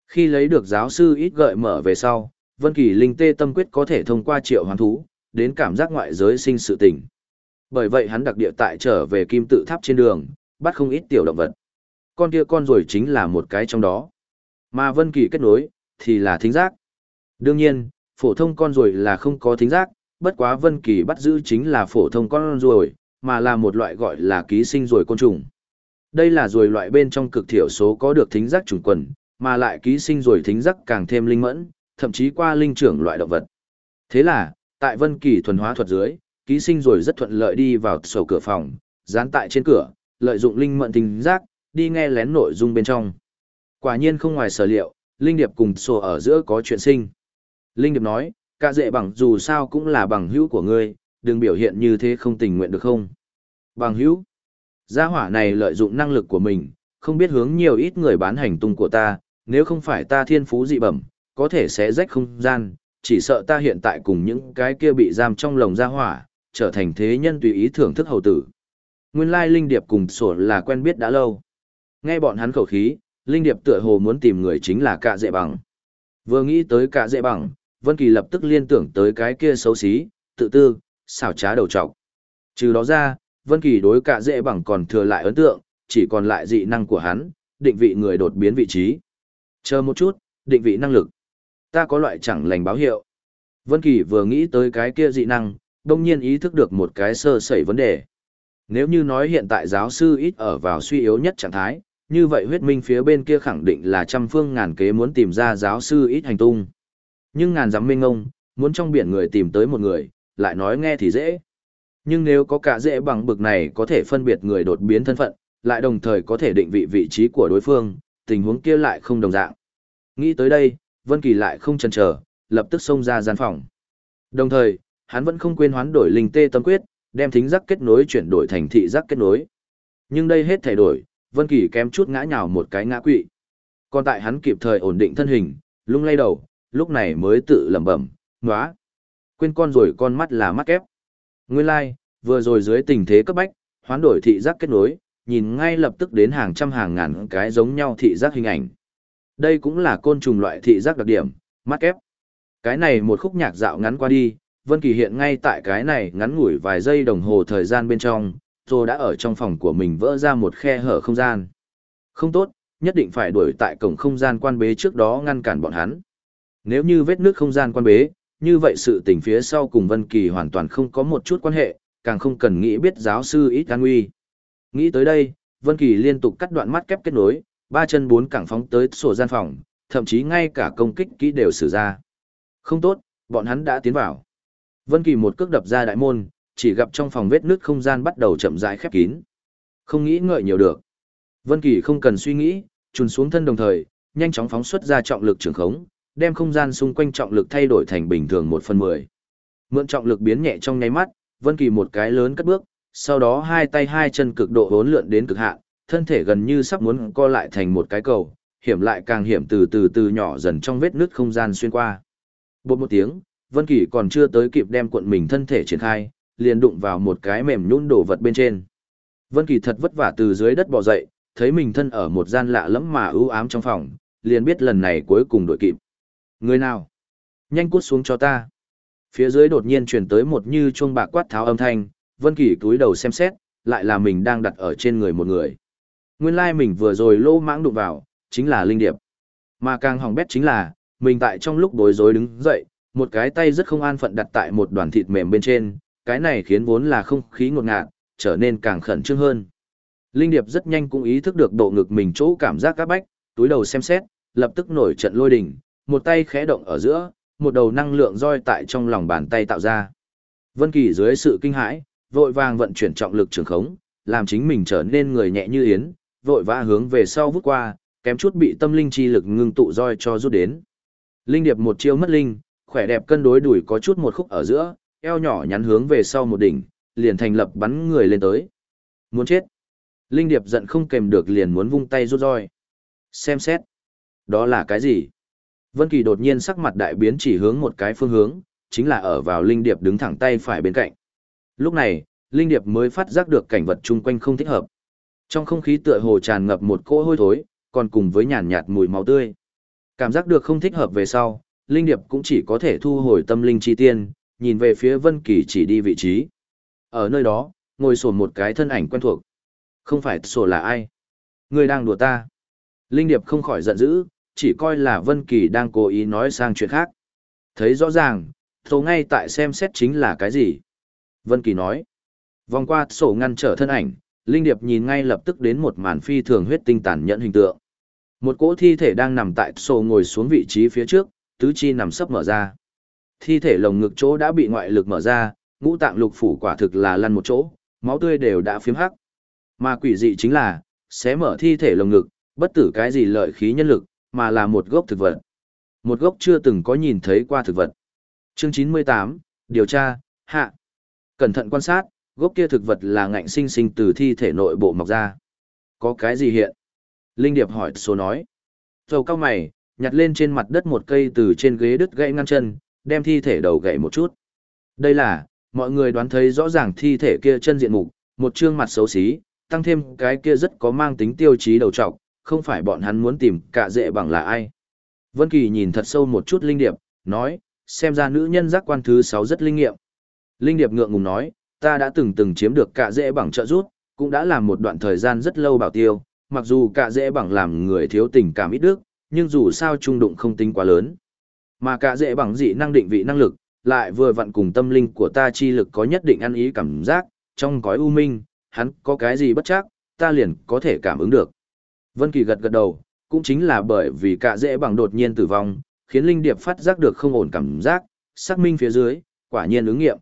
Speaker 1: Khi lấy được giáo sư ít gợi mở về sau, Vân Kỳ linh tê tâm quyết có thể thông qua triệu hoán thú, đến cảm giác ngoại giới sinh sự tình. Bởi vậy hắn đặc địa tại trở về kim tự tháp trên đường, bắt không ít tiểu động vật. Con kia con rồi chính là một cái trong đó. Mà Vân Kỳ kết nối, thì là thính giác. Đương nhiên, phổ thông con ruồi là không có thính giác, bất quá Vân Kỳ bắt giữ chính là phổ thông con ruồi, mà là một loại gọi là ký sinh ruồi côn trùng. Đây là ruồi loại bên trong cực thiểu số có được thính giác trùng quần, mà lại ký sinh ruồi thính giác càng thêm linh mẫn, thậm chí qua linh trưởng loại động vật. Thế là, tại Vân Kỳ thuần hóa thuật dưới, ký sinh ruồi rất thuận lợi đi vào sổ cửa phòng, dán tại trên cửa, lợi dụng linh mẫn thính giác, đi nghe lén nội dung bên trong. Quả nhiên không ngoài sở liệu, Linh Điệp cùng sổ ở giữa có chuyện sinh. Linh Điệp nói, cả dệ bằng dù sao cũng là bằng hữu của ngươi, đừng biểu hiện như thế không tình nguyện được không? Bằng hữu? Gia hỏa này lợi dụng năng lực của mình, không biết hướng nhiều ít người bán hành tung của ta, nếu không phải ta thiên phú dị bẩm, có thể sẽ rách không gian, chỉ sợ ta hiện tại cùng những cái kia bị giam trong lồng gia hỏa, trở thành thế nhân tùy ý thưởng thức hầu tử. Nguyên lai Linh Điệp cùng sổ là quen biết đã lâu. Nghe bọn hắn khẩu khí, Linh Điệp tựa hồ muốn tìm người chính là cạ dệ bằng. Vừa nghĩ tới cạ dệ bằng, Vân Kỳ lập tức liên tưởng tới cái kia xấu xí, tự tư, xảo trá đầu trọc. Trừ đó ra, Vân Kỳ đối cả dễ bằng còn thừa lại ấn tượng, chỉ còn lại dị năng của hắn, định vị người đột biến vị trí. Chờ một chút, định vị năng lực. Ta có loại chẳng lành báo hiệu. Vân Kỳ vừa nghĩ tới cái kia dị năng, đột nhiên ý thức được một cái sơ sẩy vấn đề. Nếu như nói hiện tại giáo sư ít ở vào suy yếu nhất trạng thái, như vậy huyết minh phía bên kia khẳng định là trăm phương ngàn kế muốn tìm ra giáo sư ít hành tung. Nhưng ngàn dám minh ngông, muốn trong biển người tìm tới một người, lại nói nghe thì dễ. Nhưng nếu có cả dễ bằng bực này có thể phân biệt người đột biến thân phận, lại đồng thời có thể định vị vị trí của đối phương, tình huống kia lại không đồng dạng. Nghĩ tới đây, Vân Kỳ lại không chần chờ, lập tức xông ra gian phòng. Đồng thời, hắn vẫn không quên hoán đổi linh tê tâm quyết, đem thính giác kết nối chuyển đổi thành thị giác kết nối. Nhưng đây hết thay đổi, Vân Kỳ kém chút ngã nhào một cái ngã quỵ. Còn tại hắn kịp thời ổn định thân hình, lung lay đầu, lúc này mới tự lẩm bẩm, ngóa. quên con rồi con mắt là mắt kép." Nguyên lai, like, vừa rồi dưới tình thế cấp bách, hoán đổi thị giác kết nối, nhìn ngay lập tức đến hàng trăm hàng ngàn cái giống nhau thị giác hình ảnh. Đây cũng là côn trùng loại thị giác đặc điểm, mắt kép. Cái này một khúc nhạc dạo ngắn qua đi, Vân Kỳ hiện ngay tại cái này ngắn ngủi vài giây đồng hồ thời gian bên trong, rồi đã ở trong phòng của mình vỡ ra một khe hở không gian. Không tốt, nhất định phải đuổi tại cổng không gian quan bế trước đó ngăn cản bọn hắn. Nếu như vết nước không gian quan bế, như vậy sự tình phía sau cùng Vân Kỳ hoàn toàn không có một chút quan hệ, càng không cần nghĩ biết giáo sư ít an nguy. Nghĩ tới đây, Vân Kỳ liên tục cắt đoạn mắt kép kết nối, ba chân bốn cẳng phóng tới sổ gian phòng, thậm chí ngay cả công kích kỹ đều sử ra. Không tốt, bọn hắn đã tiến vào. Vân Kỳ một cước đập ra đại môn, chỉ gặp trong phòng vết nứt không gian bắt đầu chậm rãi khép kín. Không nghĩ ngợi nhiều được. Vân Kỳ không cần suy nghĩ, chùn xuống thân đồng thời, nhanh chóng phóng xuất ra trọng lực trường khống, đem không gian xung quanh trọng lực thay đổi thành bình thường một phần mười. Mượn trọng lực biến nhẹ trong nháy mắt, Vân Kỳ một cái lớn cất bước, sau đó hai tay hai chân cực độ hỗn lượn đến cực hạn, thân thể gần như sắp muốn co lại thành một cái cầu, hiểm lại càng hiểm từ từ từ nhỏ dần trong vết nứt không gian xuyên qua. Bụp một tiếng, Vân Kỳ còn chưa tới kịp đem cuộn mình thân thể triển khai, liền đụng vào một cái mềm nhũn đổ vật bên trên. Vân Kỳ thật vất vả từ dưới đất bò dậy, thấy mình thân ở một gian lạ lẫm mà u ám trong phòng, liền biết lần này cuối cùng đuổi kịp. Người nào? Nhanh cút xuống cho ta. Phía dưới đột nhiên truyền tới một như chuông bạc quát tháo âm thanh, Vân Kỳ cúi đầu xem xét, lại là mình đang đặt ở trên người một người. Nguyên lai mình vừa rồi lô mãng đụng vào, chính là Linh Điệp. Mà càng hỏng bét chính là, mình tại trong lúc bối rối đứng dậy, một cái tay rất không an phận đặt tại một đoàn thịt mềm bên trên, cái này khiến vốn là không khí ngột ngạt, trở nên càng khẩn trương hơn. Linh Điệp rất nhanh cũng ý thức được độ ngực mình chỗ cảm giác các bách, túi đầu xem xét, lập tức nổi trận lôi đình, một tay khẽ động ở giữa, một đầu năng lượng roi tại trong lòng bàn tay tạo ra. Vân Kỳ dưới sự kinh hãi, vội vàng vận chuyển trọng lực trường khống, làm chính mình trở nên người nhẹ như yến, vội vã hướng về sau vút qua, kém chút bị tâm linh chi lực ngưng tụ roi cho rút đến. Linh điệp một chiêu mất linh, khỏe đẹp cân đối đuổi có chút một khúc ở giữa, eo nhỏ nhắn hướng về sau một đỉnh, liền thành lập bắn người lên tới. Muốn chết. Linh điệp giận không kềm được liền muốn vung tay rút roi. Xem xét. Đó là cái gì? Vân Kỳ đột nhiên sắc mặt đại biến chỉ hướng một cái phương hướng, chính là ở vào Linh điệp đứng thẳng tay phải bên cạnh. Lúc này, Linh điệp mới phát giác được cảnh vật chung quanh không thích hợp. Trong không khí tựa hồ tràn ngập một cỗ hôi thối, còn cùng với nhàn nhạt mùi máu tươi. Cảm giác được không thích hợp về sau, Linh Điệp cũng chỉ có thể thu hồi tâm linh chi tiên, nhìn về phía Vân Kỳ chỉ đi vị trí. Ở nơi đó, ngồi xổm một cái thân ảnh quen thuộc. Không phải sổ là ai? Người đang đùa ta. Linh Điệp không khỏi giận dữ, chỉ coi là Vân Kỳ đang cố ý nói sang chuyện khác. Thấy rõ ràng, thấu ngay tại xem xét chính là cái gì. Vân Kỳ nói. Vòng qua sổ ngăn trở thân ảnh, Linh Điệp nhìn ngay lập tức đến một màn phi thường huyết tinh tàn nhẫn hình tượng. Một cỗ thi thể đang nằm tại sổ ngồi xuống vị trí phía trước, tứ chi nằm sấp mở ra. Thi thể lồng ngực chỗ đã bị ngoại lực mở ra, ngũ tạng lục phủ quả thực là lăn một chỗ, máu tươi đều đã phiếm hắc. Mà quỷ dị chính là, xé mở thi thể lồng ngực, bất tử cái gì lợi khí nhân lực, mà là một gốc thực vật. Một gốc chưa từng có nhìn thấy qua thực vật. Chương 98, điều tra, hạ. Cẩn thận quan sát, gốc kia thực vật là ngạnh sinh sinh từ thi thể nội bộ mọc ra. Có cái gì hiện? Linh Điệp hỏi số nói. Dầu cao mày, nhặt lên trên mặt đất một cây từ trên ghế đứt gãy ngăn chân, đem thi thể đầu gãy một chút. Đây là, mọi người đoán thấy rõ ràng thi thể kia chân diện mục, một trương mặt xấu xí, tăng thêm cái kia rất có mang tính tiêu chí đầu trọc, không phải bọn hắn muốn tìm cả dệ bằng là ai. Vân Kỳ nhìn thật sâu một chút Linh Điệp, nói, xem ra nữ nhân giác quan thứ 6 rất linh nghiệm. Linh Điệp ngượng ngùng nói, ta đã từng từng chiếm được cả dễ bằng trợ giúp, cũng đã làm một đoạn thời gian rất lâu bảo tiêu, mặc dù cả dễ bằng làm người thiếu tình cảm ít đức, nhưng dù sao trung đụng không tính quá lớn. Mà cả dễ bằng dị năng định vị năng lực, lại vừa vặn cùng tâm linh của ta chi lực có nhất định ăn ý cảm giác, trong gói u minh, hắn có cái gì bất chắc, ta liền có thể cảm ứng được. Vân Kỳ gật gật đầu, cũng chính là bởi vì cả dễ bằng đột nhiên tử vong, khiến Linh Điệp phát giác được không ổn cảm giác, xác minh phía dưới, quả nhiên ứng nghiệm.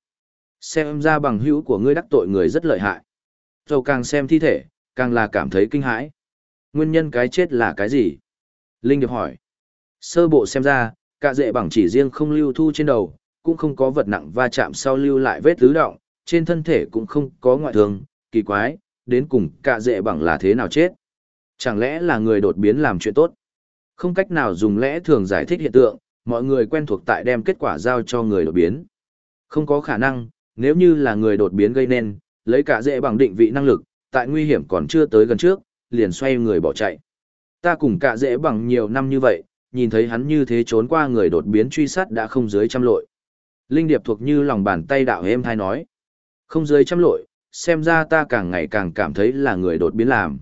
Speaker 1: Xem ra bằng hữu của ngươi đắc tội người rất lợi hại. Châu càng xem thi thể, càng là cảm thấy kinh hãi. Nguyên nhân cái chết là cái gì? Linh Điệp hỏi. Sơ bộ xem ra, cả dễ bằng chỉ riêng không lưu thu trên đầu, cũng không có vật nặng va chạm sau lưu lại vết tứ động, trên thân thể cũng không có ngoại thương, kỳ quái, đến cùng cả dễ bằng là thế nào chết? Chẳng lẽ là người đột biến làm chuyện tốt? Không cách nào dùng lẽ thường giải thích hiện tượng, mọi người quen thuộc tại đem kết quả giao cho người đột biến. Không có khả năng, nếu như là người đột biến gây nên, lấy cả dễ bằng định vị năng lực, tại nguy hiểm còn chưa tới gần trước, liền xoay người bỏ chạy. Ta cùng cả dễ bằng nhiều năm như vậy, nhìn thấy hắn như thế trốn qua người đột biến truy sát đã không dưới trăm lội. Linh điệp thuộc như lòng bàn tay đạo êm thai nói. Không dưới trăm lội, xem ra ta càng ngày càng cảm thấy là người đột biến làm.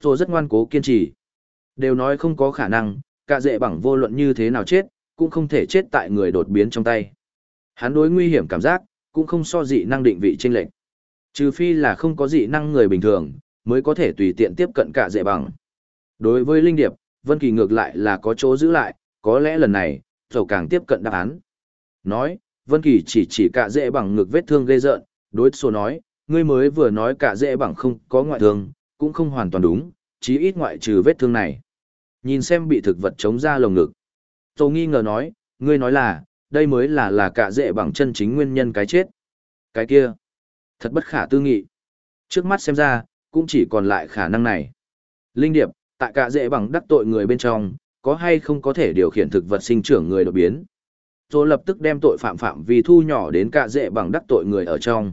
Speaker 1: Tôi rất ngoan cố kiên trì. Đều nói không có khả năng, cả dệ bằng vô luận như thế nào chết, cũng không thể chết tại người đột biến trong tay. Hắn đối nguy hiểm cảm giác, cũng không so dị năng định vị trên lệnh. Trừ phi là không có dị năng người bình thường, mới có thể tùy tiện tiếp cận cả dệ bằng. Đối với Linh Điệp, Vân Kỳ ngược lại là có chỗ giữ lại, có lẽ lần này, dầu càng tiếp cận đáp án. Nói, Vân Kỳ chỉ chỉ cả dễ bằng ngực vết thương gây rợn, đối số nói, ngươi mới vừa nói cả dễ bằng không có ngoại thương, cũng không hoàn toàn đúng, chí ít ngoại trừ vết thương này. Nhìn xem bị thực vật chống ra lồng ngực. Tô nghi ngờ nói, ngươi nói là, đây mới là là cả dễ bằng chân chính nguyên nhân cái chết. Cái kia, thật bất khả tư nghị. Trước mắt xem ra, cũng chỉ còn lại khả năng này. Linh điệp, tại cả dễ bằng đắc tội người bên trong, có hay không có thể điều khiển thực vật sinh trưởng người đột biến. Tô lập tức đem tội phạm phạm vì thu nhỏ đến cả dễ bằng đắc tội người ở trong.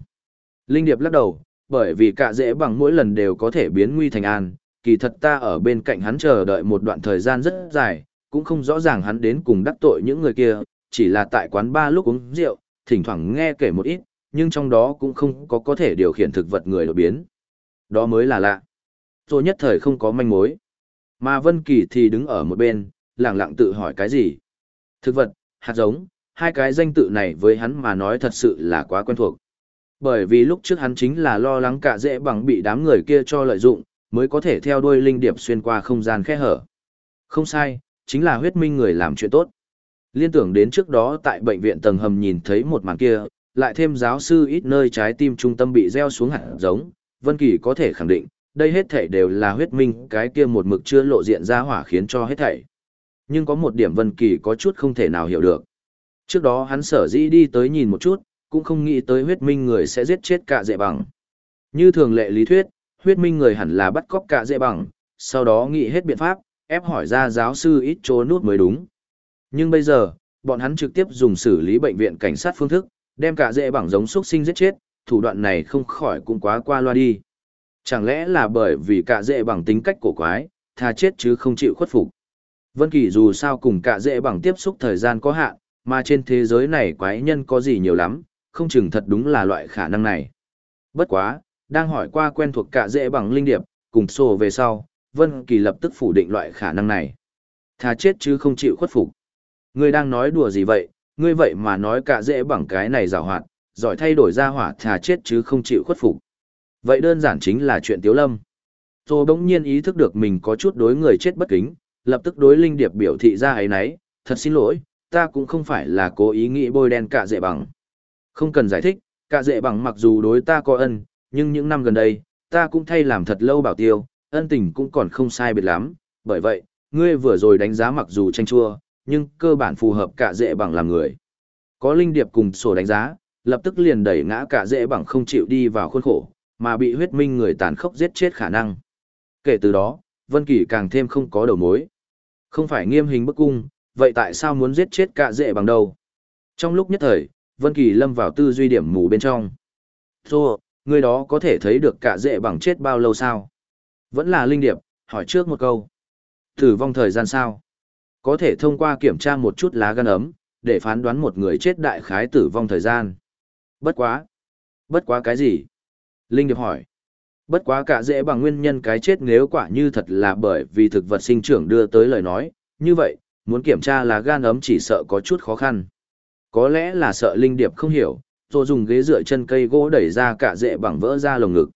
Speaker 1: Linh điệp lắc đầu, bởi vì cả dễ bằng mỗi lần đều có thể biến nguy thành an, kỳ thật ta ở bên cạnh hắn chờ đợi một đoạn thời gian rất dài, cũng không rõ ràng hắn đến cùng đắc tội những người kia, chỉ là tại quán ba lúc uống rượu, thỉnh thoảng nghe kể một ít, nhưng trong đó cũng không có có thể điều khiển thực vật người đột biến. Đó mới là lạ. Rồi nhất thời không có manh mối. Mà Vân Kỳ thì đứng ở một bên, lặng lặng tự hỏi cái gì. Thực vật, hạt giống, hai cái danh tự này với hắn mà nói thật sự là quá quen thuộc. Bởi vì lúc trước hắn chính là lo lắng cả dễ bằng bị đám người kia cho lợi dụng, mới có thể theo đuôi linh điệp xuyên qua không gian khe hở. Không sai, chính là huyết minh người làm chuyện tốt. Liên tưởng đến trước đó tại bệnh viện tầng hầm nhìn thấy một màn kia, lại thêm giáo sư ít nơi trái tim trung tâm bị gieo xuống hạt giống, Vân Kỳ có thể khẳng định, đây hết thảy đều là huyết minh cái kia một mực chưa lộ diện ra hỏa khiến cho hết thảy. Nhưng có một điểm Vân Kỳ có chút không thể nào hiểu được. Trước đó hắn sở dĩ đi tới nhìn một chút, cũng không nghĩ tới huyết minh người sẽ giết chết cả dễ bằng. Như thường lệ lý thuyết, huyết minh người hẳn là bắt cóc cả dễ bằng, sau đó nghĩ hết biện pháp, ép hỏi ra giáo sư ít chỗ nút mới đúng. Nhưng bây giờ, bọn hắn trực tiếp dùng xử lý bệnh viện cảnh sát phương thức, đem cả dễ bằng giống xuất sinh giết chết, thủ đoạn này không khỏi cũng quá qua loa đi. Chẳng lẽ là bởi vì cả dễ bằng tính cách cổ quái, tha chết chứ không chịu khuất phục. Vân Kỳ dù sao cùng cả dễ bằng tiếp xúc thời gian có hạn, mà trên thế giới này quái nhân có gì nhiều lắm, không chừng thật đúng là loại khả năng này. Bất quá, đang hỏi qua quen thuộc cả dễ bằng linh điệp, cùng sổ về sau, Vân Kỳ lập tức phủ định loại khả năng này. Thà chết chứ không chịu khuất phục. Ngươi đang nói đùa gì vậy, ngươi vậy mà nói cả dễ bằng cái này giàu hoạt, giỏi thay đổi ra hỏa thà chết chứ không chịu khuất phục. Vậy đơn giản chính là chuyện tiếu lâm. Tô bỗng nhiên ý thức được mình có chút đối người chết bất kính, lập tức đối linh điệp biểu thị ra ấy nấy, thật xin lỗi, ta cũng không phải là cố ý nghĩ bôi đen cả dễ bằng. Không cần giải thích, cả dễ bằng mặc dù đối ta có ân, nhưng những năm gần đây, ta cũng thay làm thật lâu bảo tiêu, ân tình cũng còn không sai biệt lắm, bởi vậy, ngươi vừa rồi đánh giá mặc dù tranh chua, nhưng cơ bản phù hợp cả dễ bằng làm người. Có linh điệp cùng sổ đánh giá, lập tức liền đẩy ngã cả dễ bằng không chịu đi vào khuôn khổ, mà bị huyết minh người tàn khốc giết chết khả năng. Kể từ đó, Vân Kỳ càng thêm không có đầu mối. Không phải nghiêm hình bức cung, vậy tại sao muốn giết chết cả dễ bằng đâu? Trong lúc nhất thời, Vân Kỳ lâm vào tư duy điểm mù bên trong. Thô, người đó có thể thấy được cả dễ bằng chết bao lâu sao? Vẫn là linh điệp, hỏi trước một câu. Tử vong thời gian sao? Có thể thông qua kiểm tra một chút lá gan ấm, để phán đoán một người chết đại khái tử vong thời gian. Bất quá. Bất quá cái gì? Linh điệp hỏi. Bất quá cả dễ bằng nguyên nhân cái chết nếu quả như thật là bởi vì thực vật sinh trưởng đưa tới lời nói, như vậy, muốn kiểm tra lá gan ấm chỉ sợ có chút khó khăn. Có lẽ là sợ Linh Điệp không hiểu, rồi dùng ghế dựa chân cây gỗ đẩy ra cả dễ bằng vỡ ra lồng ngực.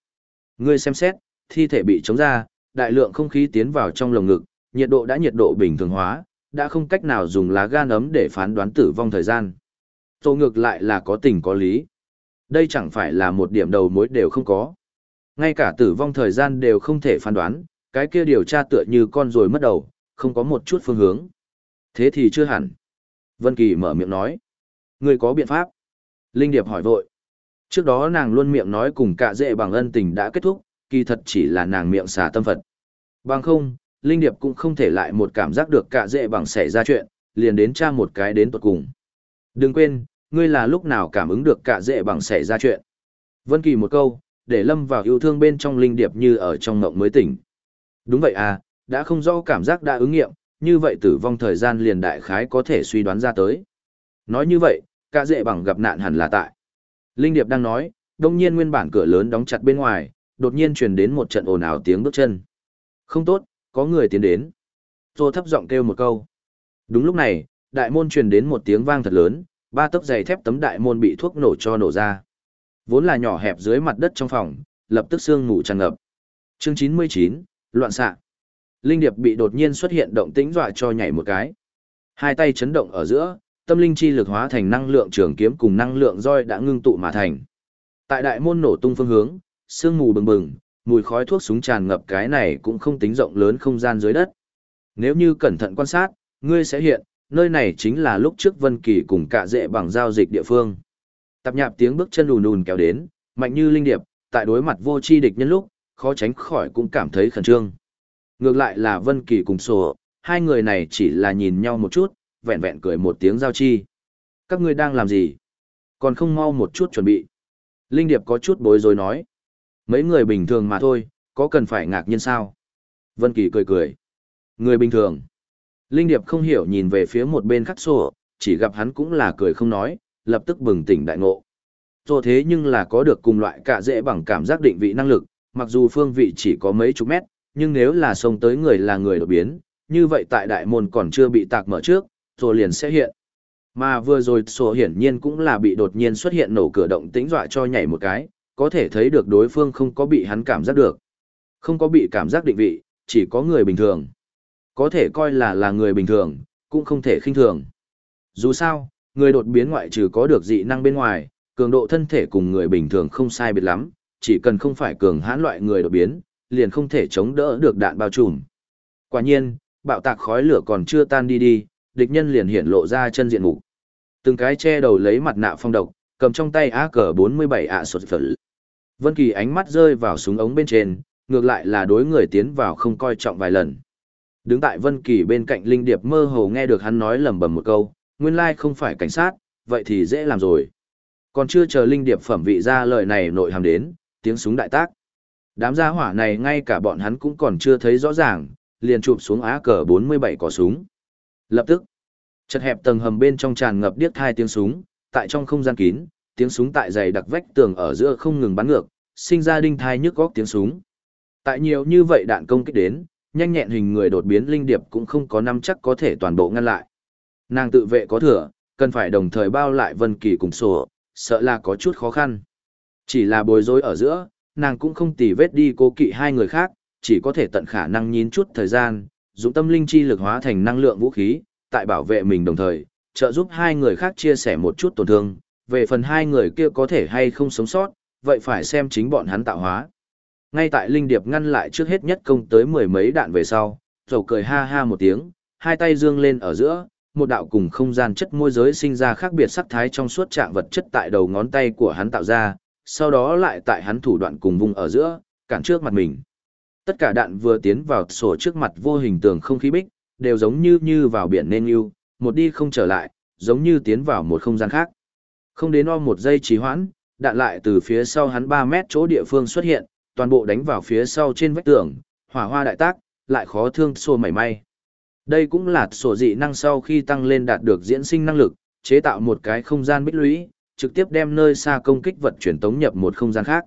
Speaker 1: Ngươi xem xét, thi thể bị chống ra, đại lượng không khí tiến vào trong lồng ngực, nhiệt độ đã nhiệt độ bình thường hóa, đã không cách nào dùng lá gan ấm để phán đoán tử vong thời gian. Tô ngược lại là có tình có lý. Đây chẳng phải là một điểm đầu mối đều không có. Ngay cả tử vong thời gian đều không thể phán đoán, cái kia điều tra tựa như con rồi mất đầu, không có một chút phương hướng. Thế thì chưa hẳn. Vân Kỳ mở miệng nói. Người có biện pháp. Linh Điệp hỏi vội. Trước đó nàng luôn miệng nói cùng cả dệ bằng ân tình đã kết thúc, kỳ thật chỉ là nàng miệng xả tâm Phật. Bằng không, Linh Điệp cũng không thể lại một cảm giác được cả dệ bằng xảy ra chuyện, liền đến tra một cái đến tuột cùng. Đừng quên, ngươi là lúc nào cảm ứng được cả dệ bằng xảy ra chuyện. Vân Kỳ một câu, để lâm vào yêu thương bên trong Linh Điệp như ở trong ngộng mới tỉnh. Đúng vậy à, đã không rõ cảm giác đã ứng nghiệm, như vậy tử vong thời gian liền đại khái có thể suy đoán ra tới. Nói như vậy, cả dễ bằng gặp nạn hẳn là tại. Linh Điệp đang nói, đông nhiên nguyên bản cửa lớn đóng chặt bên ngoài, đột nhiên truyền đến một trận ồn ào tiếng bước chân. Không tốt, có người tiến đến. Tô thấp giọng kêu một câu. Đúng lúc này, đại môn truyền đến một tiếng vang thật lớn, ba tấc giày thép tấm đại môn bị thuốc nổ cho nổ ra. Vốn là nhỏ hẹp dưới mặt đất trong phòng, lập tức sương ngủ tràn ngập. Chương 99, loạn xạ. Linh Điệp bị đột nhiên xuất hiện động tĩnh dọa cho nhảy một cái. Hai tay chấn động ở giữa, tâm linh chi lực hóa thành năng lượng trường kiếm cùng năng lượng roi đã ngưng tụ mà thành. Tại đại môn nổ tung phương hướng, sương mù bừng bừng, mùi khói thuốc súng tràn ngập cái này cũng không tính rộng lớn không gian dưới đất. Nếu như cẩn thận quan sát, ngươi sẽ hiện, nơi này chính là lúc trước Vân Kỳ cùng cả dệ bằng giao dịch địa phương. Tập nhạp tiếng bước chân ùn ùn kéo đến, mạnh như linh điệp, tại đối mặt vô chi địch nhân lúc, khó tránh khỏi cũng cảm thấy khẩn trương. Ngược lại là Vân Kỳ cùng Sở, hai người này chỉ là nhìn nhau một chút, vẹn vẹn cười một tiếng giao chi. Các ngươi đang làm gì? Còn không mau một chút chuẩn bị. Linh Điệp có chút bối rối nói. Mấy người bình thường mà thôi, có cần phải ngạc nhiên sao? Vân Kỳ cười cười. Người bình thường. Linh Điệp không hiểu nhìn về phía một bên khắc sổ, chỉ gặp hắn cũng là cười không nói, lập tức bừng tỉnh đại ngộ. Rồi thế nhưng là có được cùng loại cả dễ bằng cảm giác định vị năng lực, mặc dù phương vị chỉ có mấy chục mét, nhưng nếu là sông tới người là người đột biến, như vậy tại đại môn còn chưa bị tạc mở trước, rồi liền sẽ hiện. Mà vừa rồi sổ hiển nhiên cũng là bị đột nhiên xuất hiện nổ cửa động tĩnh dọa cho nhảy một cái, có thể thấy được đối phương không có bị hắn cảm giác được. Không có bị cảm giác định vị, chỉ có người bình thường. Có thể coi là là người bình thường, cũng không thể khinh thường. Dù sao, người đột biến ngoại trừ có được dị năng bên ngoài, cường độ thân thể cùng người bình thường không sai biệt lắm, chỉ cần không phải cường hãn loại người đột biến, liền không thể chống đỡ được đạn bao trùm. Quả nhiên, bạo tạc khói lửa còn chưa tan đi đi, địch nhân liền hiện lộ ra chân diện mục. Từng cái che đầu lấy mặt nạ phong độc, cầm trong tay ác cờ bốn mươi bảy ạ sột phở. Vân Kỳ ánh mắt rơi vào súng ống bên trên, ngược lại là đối người tiến vào không coi trọng vài lần. Đứng tại Vân Kỳ bên cạnh Linh Điệp mơ hồ nghe được hắn nói lẩm bẩm một câu, nguyên lai không phải cảnh sát, vậy thì dễ làm rồi. Còn chưa chờ Linh Điệp phẩm vị ra lời này nội hàm đến, tiếng súng đại tác. Đám gia hỏa này ngay cả bọn hắn cũng còn chưa thấy rõ ràng, liền chụp xuống á cờ 47 cò súng. Lập tức, chật hẹp tầng hầm bên trong tràn ngập điếc hai tiếng súng, tại trong không gian kín, tiếng súng tại dày đặc vách tường ở giữa không ngừng bắn ngược, sinh ra đinh thai nhức góc tiếng súng. Tại nhiều như vậy đạn công kích đến, nhanh nhẹn hình người đột biến linh điệp cũng không có năm chắc có thể toàn bộ ngăn lại. Nàng tự vệ có thừa, cần phải đồng thời bao lại Vân Kỳ cùng sổ, sợ là có chút khó khăn. Chỉ là bối rối ở giữa, nàng cũng không tỉ vết đi cố kỵ hai người khác, chỉ có thể tận khả năng nhín chút thời gian, dùng tâm linh chi lực hóa thành năng lượng vũ khí, tại bảo vệ mình đồng thời, trợ giúp hai người khác chia sẻ một chút tổn thương, về phần hai người kia có thể hay không sống sót, vậy phải xem chính bọn hắn tạo hóa. Ngay tại Linh Điệp ngăn lại trước hết nhất công tới mười mấy đạn về sau, dầu cười ha ha một tiếng, hai tay dương lên ở giữa, một đạo cùng không gian chất môi giới sinh ra khác biệt sắc thái trong suốt trạng vật chất tại đầu ngón tay của hắn tạo ra, sau đó lại tại hắn thủ đoạn cùng vùng ở giữa, cản trước mặt mình. Tất cả đạn vừa tiến vào sổ trước mặt vô hình tường không khí bích, đều giống như như vào biển nên yêu, một đi không trở lại, giống như tiến vào một không gian khác. Không đến o một giây trì hoãn, đạn lại từ phía sau hắn 3 mét chỗ địa phương xuất hiện, toàn bộ đánh vào phía sau trên vách tường, hỏa hoa đại tác, lại khó thương sổ mảy may. Đây cũng là sổ dị năng sau khi tăng lên đạt được diễn sinh năng lực, chế tạo một cái không gian bích lũy, trực tiếp đem nơi xa công kích vật chuyển tống nhập một không gian khác.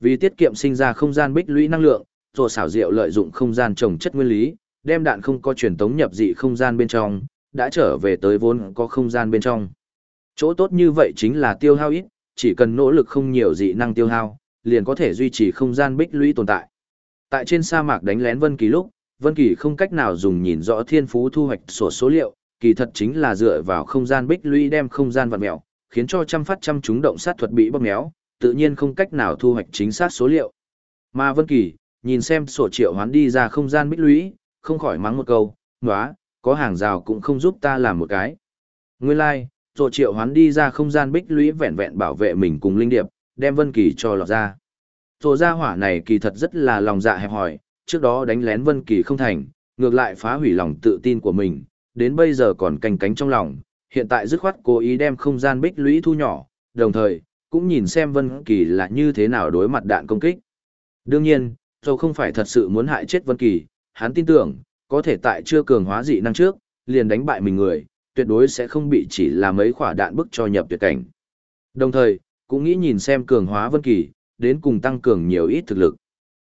Speaker 1: Vì tiết kiệm sinh ra không gian bích lũy năng lượng, rồi xảo diệu lợi dụng không gian trồng chất nguyên lý, đem đạn không có truyền tống nhập dị không gian bên trong, đã trở về tới vốn có không gian bên trong. Chỗ tốt như vậy chính là tiêu hao ít, chỉ cần nỗ lực không nhiều dị năng tiêu hao, liền có thể duy trì không gian bích lũy tồn tại. Tại trên sa mạc đánh lén Vân Kỳ lúc, Vân Kỳ không cách nào dùng nhìn rõ thiên phú thu hoạch sổ số liệu, kỳ thật chính là dựa vào không gian bích lũy đem không gian vặn mèo, khiến cho trăm phát trăm chúng động sát thuật bị bóp méo, tự nhiên không cách nào thu hoạch chính xác số liệu. Mà Vân Kỳ, nhìn xem sổ triệu hoán đi ra không gian bích lũy, không khỏi mắng một câu, "Nóa, có hàng rào cũng không giúp ta làm một cái." Nguyên lai, like, sổ triệu hoán đi ra không gian bích lũy vẹn vẹn bảo vệ mình cùng linh điệp, đem Vân Kỳ cho lọt ra. Tổ gia hỏa này kỳ thật rất là lòng dạ hẹp hòi, trước đó đánh lén Vân Kỳ không thành, ngược lại phá hủy lòng tự tin của mình, đến bây giờ còn canh cánh trong lòng, hiện tại dứt khoát cố ý đem không gian bích lũy thu nhỏ, đồng thời, cũng nhìn xem Vân Kỳ là như thế nào đối mặt đạn công kích. Đương nhiên, Dầu không phải thật sự muốn hại chết Vân Kỳ, hắn tin tưởng, có thể tại chưa cường hóa dị năng trước, liền đánh bại mình người, tuyệt đối sẽ không bị chỉ là mấy quả đạn bức cho nhập tuyệt cảnh. Đồng thời, cũng nghĩ nhìn xem cường hóa Vân Kỳ, đến cùng tăng cường nhiều ít thực lực.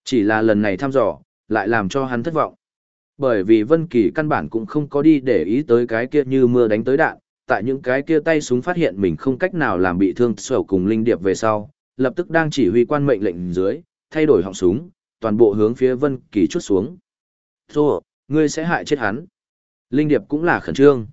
Speaker 1: Chỉ là lần này thăm dò, lại làm cho hắn thất vọng. Bởi vì Vân Kỳ căn bản cũng không có đi để ý tới cái kia như mưa đánh tới đạn, tại những cái kia tay súng phát hiện mình không cách nào làm bị thương sở cùng linh điệp về sau, lập tức đang chỉ huy quan mệnh lệnh dưới, thay đổi họng súng, toàn bộ hướng phía Vân Kỳ chút xuống. "Thô, ngươi sẽ hại chết hắn." Linh điệp cũng là khẩn trương.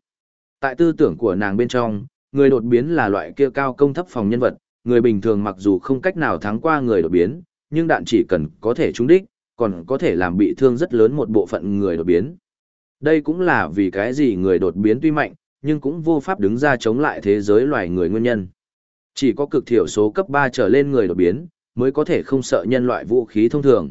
Speaker 1: Tại tư tưởng của nàng bên trong, người đột biến là loại kia cao công thấp phòng nhân vật, người bình thường mặc dù không cách nào thắng qua người đột biến, nhưng đạn chỉ cần có thể trúng đích, còn có thể làm bị thương rất lớn một bộ phận người đột biến. Đây cũng là vì cái gì người đột biến tuy mạnh, nhưng cũng vô pháp đứng ra chống lại thế giới loài người nguyên nhân. Chỉ có cực thiểu số cấp 3 trở lên người đột biến, mới có thể không sợ nhân loại vũ khí thông thường.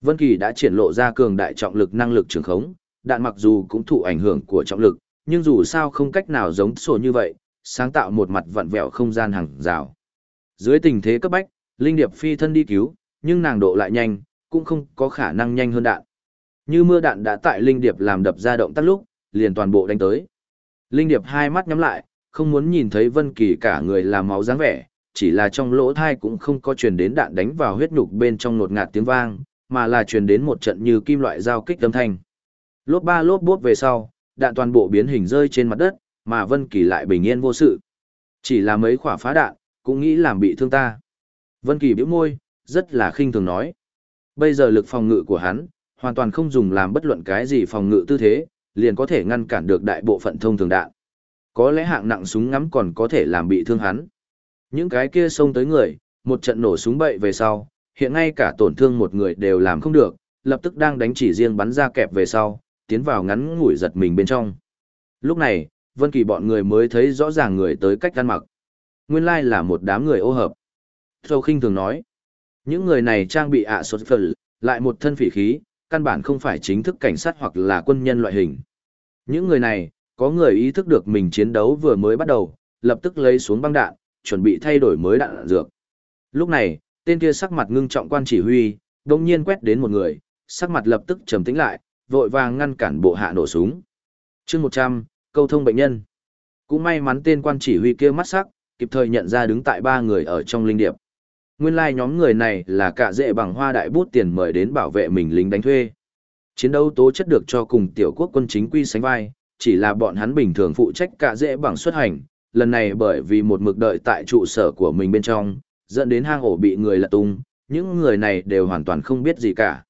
Speaker 1: Vân Kỳ đã triển lộ ra cường đại trọng lực năng lực trường khống, đạn mặc dù cũng thụ ảnh hưởng của trọng lực, nhưng dù sao không cách nào giống sổ như vậy, sáng tạo một mặt vặn vẹo không gian hàng rào. Dưới tình thế cấp bách, Linh Điệp phi thân đi cứu, nhưng nàng độ lại nhanh, cũng không có khả năng nhanh hơn đạn. Như mưa đạn đã tại Linh Điệp làm đập ra động tác lúc, liền toàn bộ đánh tới. Linh Điệp hai mắt nhắm lại, không muốn nhìn thấy Vân Kỳ cả người làm máu dáng vẻ, chỉ là trong lỗ thai cũng không có truyền đến đạn đánh vào huyết nhục bên trong nột ngạt tiếng vang, mà là truyền đến một trận như kim loại giao kích âm thanh. Lốp ba lốp bốp về sau, đạn toàn bộ biến hình rơi trên mặt đất, mà Vân Kỳ lại bình yên vô sự. Chỉ là mấy quả phá đạn, cũng nghĩ làm bị thương ta. Vân Kỳ bĩu môi, rất là khinh thường nói. Bây giờ lực phòng ngự của hắn, hoàn toàn không dùng làm bất luận cái gì phòng ngự tư thế, liền có thể ngăn cản được đại bộ phận thông thường đạn. Có lẽ hạng nặng súng ngắm còn có thể làm bị thương hắn. Những cái kia xông tới người, một trận nổ súng bậy về sau, hiện ngay cả tổn thương một người đều làm không được, lập tức đang đánh chỉ riêng bắn ra kẹp về sau, tiến vào ngắn ngủi giật mình bên trong. Lúc này, Vân Kỳ bọn người mới thấy rõ ràng người tới cách ăn mặc. Nguyên lai là một đám người ô hợp. Châu khinh thường nói, những người này trang bị ạ sốt phần, lại một thân phỉ khí, căn bản không phải chính thức cảnh sát hoặc là quân nhân loại hình. Những người này, có người ý thức được mình chiến đấu vừa mới bắt đầu, lập tức lấy xuống băng đạn, chuẩn bị thay đổi mới đạn, đạn dược. Lúc này, tên kia sắc mặt ngưng trọng quan chỉ huy, đột nhiên quét đến một người, sắc mặt lập tức trầm tĩnh lại, vội vàng ngăn cản bộ hạ nổ súng. chương 100, câu thông bệnh nhân. Cũng may mắn tên quan chỉ huy kia mắt sắc, kịp thời nhận ra đứng tại ba người ở trong linh điệp. Nguyên lai like nhóm người này là cả dễ bằng hoa đại bút tiền mời đến bảo vệ mình lính đánh thuê. Chiến đấu tố chất được cho cùng tiểu quốc quân chính quy sánh vai, chỉ là bọn hắn bình thường phụ trách cả dễ bằng xuất hành, lần này bởi vì một mực đợi tại trụ sở của mình bên trong, dẫn đến hang ổ bị người lật tung, những người này đều hoàn toàn không biết gì cả.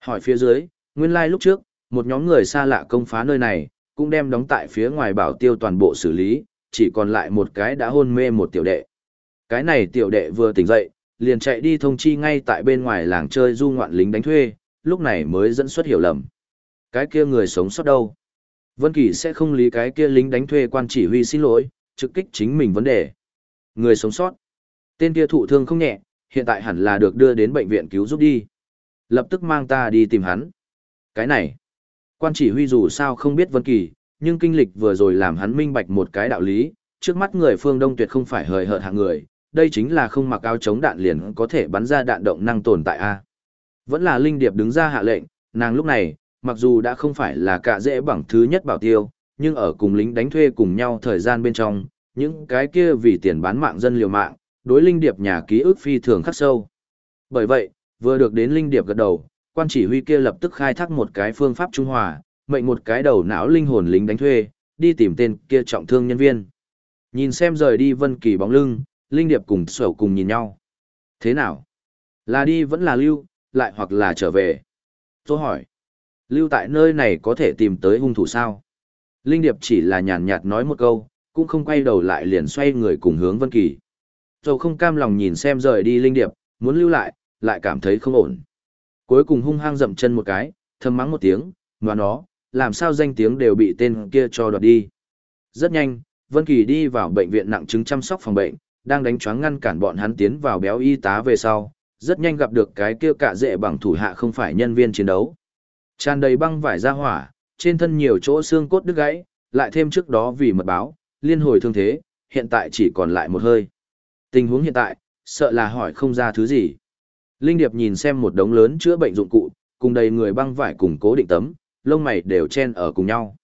Speaker 1: Hỏi phía dưới, nguyên lai like lúc trước, một nhóm người xa lạ công phá nơi này, cũng đem đóng tại phía ngoài bảo tiêu toàn bộ xử lý, chỉ còn lại một cái đã hôn mê một tiểu đệ. Cái này tiểu đệ vừa tỉnh dậy, liền chạy đi thông chi ngay tại bên ngoài làng chơi du ngoạn lính đánh thuê, lúc này mới dẫn xuất hiểu lầm. Cái kia người sống sót đâu? Vân Kỳ sẽ không lý cái kia lính đánh thuê quan chỉ huy xin lỗi, trực kích chính mình vấn đề. Người sống sót. Tên kia thụ thương không nhẹ, hiện tại hẳn là được đưa đến bệnh viện cứu giúp đi. Lập tức mang ta đi tìm hắn. Cái này, quan chỉ huy dù sao không biết Vân Kỳ, nhưng kinh lịch vừa rồi làm hắn minh bạch một cái đạo lý, trước mắt người phương Đông tuyệt không phải hời hợt hạng người, đây chính là không mặc áo chống đạn liền có thể bắn ra đạn động năng tồn tại a. Vẫn là Linh Điệp đứng ra hạ lệnh, nàng lúc này, mặc dù đã không phải là cả dễ bằng thứ nhất bảo tiêu, nhưng ở cùng lính đánh thuê cùng nhau thời gian bên trong, những cái kia vì tiền bán mạng dân liều mạng, đối Linh Điệp nhà ký ức phi thường khắc sâu. Bởi vậy, vừa được đến Linh Điệp gật đầu, quan chỉ huy kia lập tức khai thác một cái phương pháp trung hòa, mệnh một cái đầu não linh hồn lính đánh thuê, đi tìm tên kia trọng thương nhân viên. Nhìn xem rời đi Vân Kỳ bóng lưng, Linh Điệp cùng Sở cùng nhìn nhau. Thế nào? Là đi vẫn là lưu, lại hoặc là trở về. Tôi hỏi, lưu tại nơi này có thể tìm tới hung thủ sao? Linh Điệp chỉ là nhàn nhạt nói một câu, cũng không quay đầu lại liền xoay người cùng hướng Vân Kỳ. Dầu không cam lòng nhìn xem rời đi Linh Điệp, muốn lưu lại, lại cảm thấy không ổn. Cuối cùng hung hăng dậm chân một cái, thầm mắng một tiếng, và nó, làm sao danh tiếng đều bị tên kia cho đoạt đi. Rất nhanh, Vân Kỳ đi vào bệnh viện nặng chứng chăm sóc phòng bệnh, đang đánh choáng ngăn cản bọn hắn tiến vào béo y tá về sau, rất nhanh gặp được cái kia cả dệ bằng thủ hạ không phải nhân viên chiến đấu. Tràn đầy băng vải ra hỏa, trên thân nhiều chỗ xương cốt đứt gãy, lại thêm trước đó vì mật báo, liên hồi thương thế, hiện tại chỉ còn lại một hơi. Tình huống hiện tại, sợ là hỏi không ra thứ gì. Linh Điệp nhìn xem một đống lớn chữa bệnh dụng cụ, cùng đầy người băng vải cùng cố định tấm, lông mày đều chen ở cùng nhau.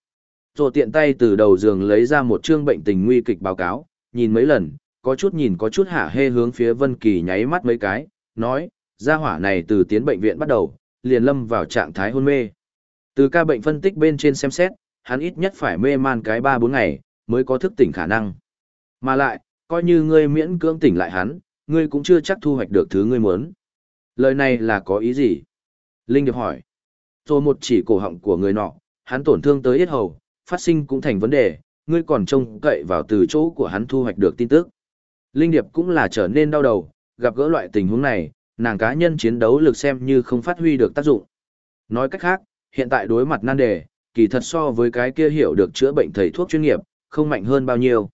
Speaker 1: Rồi tiện tay từ đầu giường lấy ra một chương bệnh tình nguy kịch báo cáo, nhìn mấy lần, có chút nhìn có chút hả hê hướng phía Vân Kỳ nháy mắt mấy cái, nói, gia hỏa này từ tiến bệnh viện bắt đầu, liền lâm vào trạng thái hôn mê. Từ ca bệnh phân tích bên trên xem xét, hắn ít nhất phải mê man cái 3-4 ngày, mới có thức tỉnh khả năng. Mà lại, coi như ngươi miễn cưỡng tỉnh lại hắn, ngươi cũng chưa chắc thu hoạch được thứ ngươi muốn. Lời này là có ý gì? Linh Điệp hỏi. Rồi một chỉ cổ họng của người nọ, hắn tổn thương tới yết hầu, phát sinh cũng thành vấn đề, ngươi còn trông cậy vào từ chỗ của hắn thu hoạch được tin tức. Linh Điệp cũng là trở nên đau đầu, gặp gỡ loại tình huống này, nàng cá nhân chiến đấu lực xem như không phát huy được tác dụng. Nói cách khác, hiện tại đối mặt nan đề, kỳ thật so với cái kia hiểu được chữa bệnh thầy thuốc chuyên nghiệp, không mạnh hơn bao nhiêu.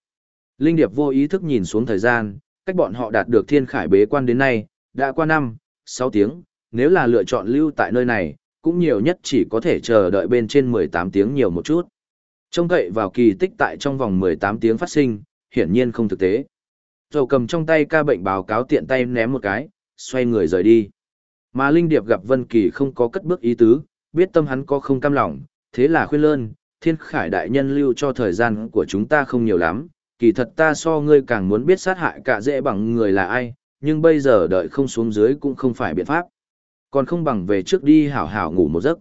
Speaker 1: Linh Điệp vô ý thức nhìn xuống thời gian, cách bọn họ đạt được thiên khải bế quan đến nay, đã qua năm, 6 tiếng, nếu là lựa chọn lưu tại nơi này, cũng nhiều nhất chỉ có thể chờ đợi bên trên 18 tiếng nhiều một chút. Trông cậy vào kỳ tích tại trong vòng 18 tiếng phát sinh, hiển nhiên không thực tế. Dầu cầm trong tay ca bệnh báo cáo tiện tay ném một cái, xoay người rời đi. Mà Linh Điệp gặp Vân Kỳ không có cất bước ý tứ, biết tâm hắn có không cam lòng, thế là khuyên lơn, thiên khải đại nhân lưu cho thời gian của chúng ta không nhiều lắm, kỳ thật ta so ngươi càng muốn biết sát hại cả dễ bằng người là ai, nhưng bây giờ đợi không xuống dưới cũng không phải biện pháp. Còn không bằng về trước đi hảo hảo ngủ một giấc.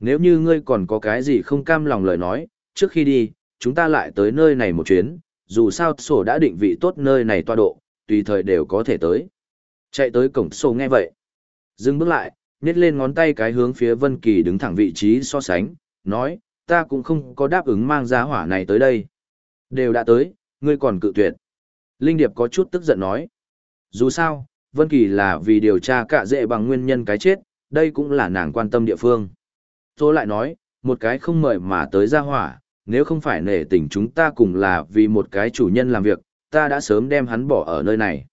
Speaker 1: Nếu như ngươi còn có cái gì không cam lòng lời nói, trước khi đi, chúng ta lại tới nơi này một chuyến, dù sao sổ đã định vị tốt nơi này toa độ, tùy thời đều có thể tới. Chạy tới cổng sổ nghe vậy. Dừng bước lại, nhét lên ngón tay cái hướng phía Vân Kỳ đứng thẳng vị trí so sánh, nói, ta cũng không có đáp ứng mang giá hỏa này tới đây. Đều đã tới, ngươi còn cự tuyệt. Linh Điệp có chút tức giận nói. Dù sao, Vân Kỳ là vì điều tra cả dệ bằng nguyên nhân cái chết, đây cũng là nàng quan tâm địa phương. Tôi lại nói, một cái không mời mà tới gia hỏa, nếu không phải nể tình chúng ta cùng là vì một cái chủ nhân làm việc, ta đã sớm đem hắn bỏ ở nơi này.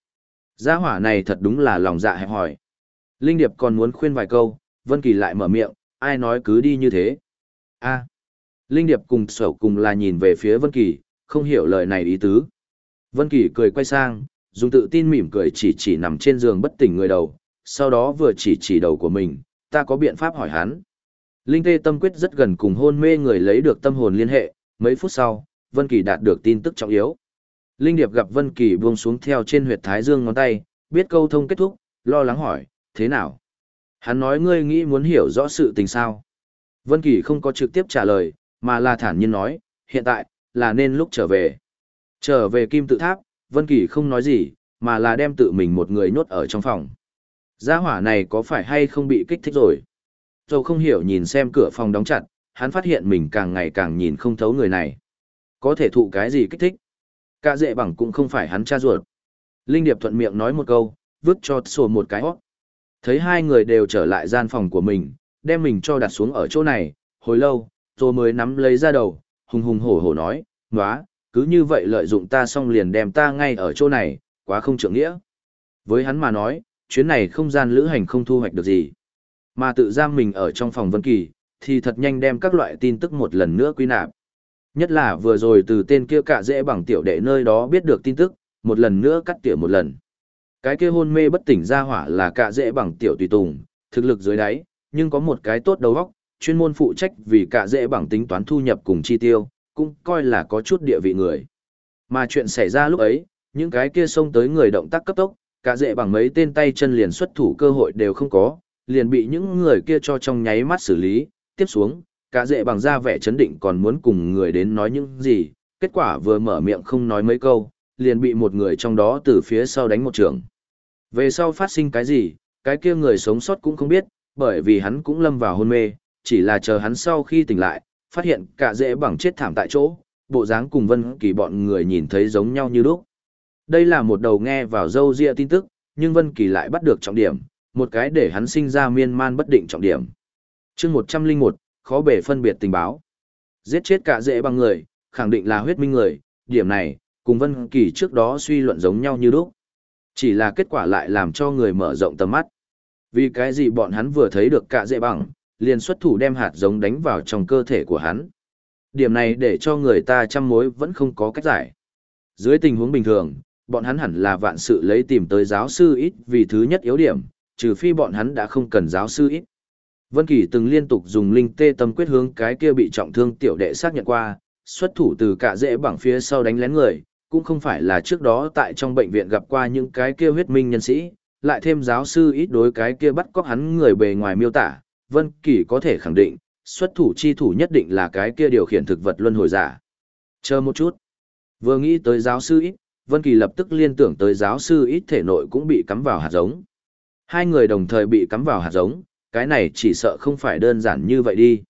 Speaker 1: Gia hỏa này thật đúng là lòng dạ hẹp hỏi. Linh Điệp còn muốn khuyên vài câu, Vân Kỳ lại mở miệng, ai nói cứ đi như thế. a Linh Điệp cùng sở cùng là nhìn về phía Vân Kỳ, không hiểu lời này ý tứ. Vân Kỳ cười quay sang, dùng tự tin mỉm cười chỉ chỉ nằm trên giường bất tỉnh người đầu, sau đó vừa chỉ chỉ đầu của mình, ta có biện pháp hỏi hắn. Linh tê tâm quyết rất gần cùng hôn mê người lấy được tâm hồn liên hệ, mấy phút sau, Vân Kỳ đạt được tin tức trọng yếu. Linh Điệp gặp Vân Kỳ buông xuống theo trên huyệt thái dương ngón tay, biết câu thông kết thúc, lo lắng hỏi, thế nào? Hắn nói ngươi nghĩ muốn hiểu rõ sự tình sao? Vân Kỳ không có trực tiếp trả lời, mà là thản nhiên nói, hiện tại, là nên lúc trở về. Trở về kim tự tháp, Vân Kỳ không nói gì, mà là đem tự mình một người nhốt ở trong phòng. Gia hỏa này có phải hay không bị kích thích rồi? châu không hiểu nhìn xem cửa phòng đóng chặt, hắn phát hiện mình càng ngày càng nhìn không thấu người này. Có thể thụ cái gì kích thích? Cả dệ bằng cũng không phải hắn cha ruột. Linh Điệp thuận miệng nói một câu, vứt cho sổ một cái hót. Thấy hai người đều trở lại gian phòng của mình, đem mình cho đặt xuống ở chỗ này, hồi lâu, rồi mới nắm lấy ra đầu, hùng hùng hổ hổ nói, nóa, cứ như vậy lợi dụng ta xong liền đem ta ngay ở chỗ này, quá không trượng nghĩa. Với hắn mà nói, chuyến này không gian lữ hành không thu hoạch được gì. Mà tự giam mình ở trong phòng Vân Kỳ, thì thật nhanh đem các loại tin tức một lần nữa quy nạp. Nhất là vừa rồi từ tên kia cả dễ bằng tiểu đệ nơi đó biết được tin tức, một lần nữa cắt tỉa một lần. Cái kia hôn mê bất tỉnh ra hỏa là cả dễ bằng tiểu tùy tùng, thực lực dưới đáy, nhưng có một cái tốt đầu óc, chuyên môn phụ trách vì cả dễ bằng tính toán thu nhập cùng chi tiêu, cũng coi là có chút địa vị người. Mà chuyện xảy ra lúc ấy, những cái kia xông tới người động tác cấp tốc, cả dễ bằng mấy tên tay chân liền xuất thủ cơ hội đều không có, liền bị những người kia cho trong nháy mắt xử lý, tiếp xuống, cả dễ bằng ra vẻ chấn định còn muốn cùng người đến nói những gì, kết quả vừa mở miệng không nói mấy câu, liền bị một người trong đó từ phía sau đánh một trường. Về sau phát sinh cái gì, Cái kia người sống sót cũng không biết, bởi vì hắn cũng lâm vào hôn mê, chỉ là chờ hắn sau khi tỉnh lại, phát hiện cả dễ bằng chết thảm tại chỗ, bộ dáng cùng Vân Kỳ bọn người nhìn thấy giống nhau như lúc. Đây là một đầu nghe vào dâu ria tin tức, nhưng Vân Kỳ lại bắt được trọng điểm, một cái để hắn sinh ra miên man bất định trọng điểm. Chương 101, khó bề phân biệt tình báo. Giết chết cả dễ bằng người, khẳng định là huyết minh người, điểm này, cùng Vân Kỳ trước đó suy luận giống nhau như lúc. Chỉ là kết quả lại làm cho người mở rộng tầm mắt. Vì cái gì bọn hắn vừa thấy được cả dễ bằng, liền xuất thủ đem hạt giống đánh vào trong cơ thể của hắn. Điểm này để cho người ta chăm mối vẫn không có cách giải. Dưới tình huống bình thường, bọn hắn hẳn là vạn sự lấy tìm tới giáo sư ít vì thứ nhất yếu điểm, trừ phi bọn hắn đã không cần giáo sư ít. Vân Kỳ từng liên tục dùng linh tê tâm quyết hướng cái kia bị trọng thương tiểu đệ xác nhận qua, xuất thủ từ cả dễ bằng phía sau đánh lén người, cũng không phải là trước đó tại trong bệnh viện gặp qua những cái kia huyết minh nhân sĩ, lại thêm giáo sư ít đối cái kia bắt cóc hắn người bề ngoài miêu tả, Vân Kỳ có thể khẳng định, xuất thủ chi thủ nhất định là cái kia điều khiển thực vật luân hồi giả. Chờ một chút. Vừa nghĩ tới giáo sư ít, Vân Kỳ lập tức liên tưởng tới giáo sư ít thể nội cũng bị cắm vào hạt giống. Hai người đồng thời bị cắm vào hạt giống, cái này chỉ sợ không phải đơn giản như vậy đi.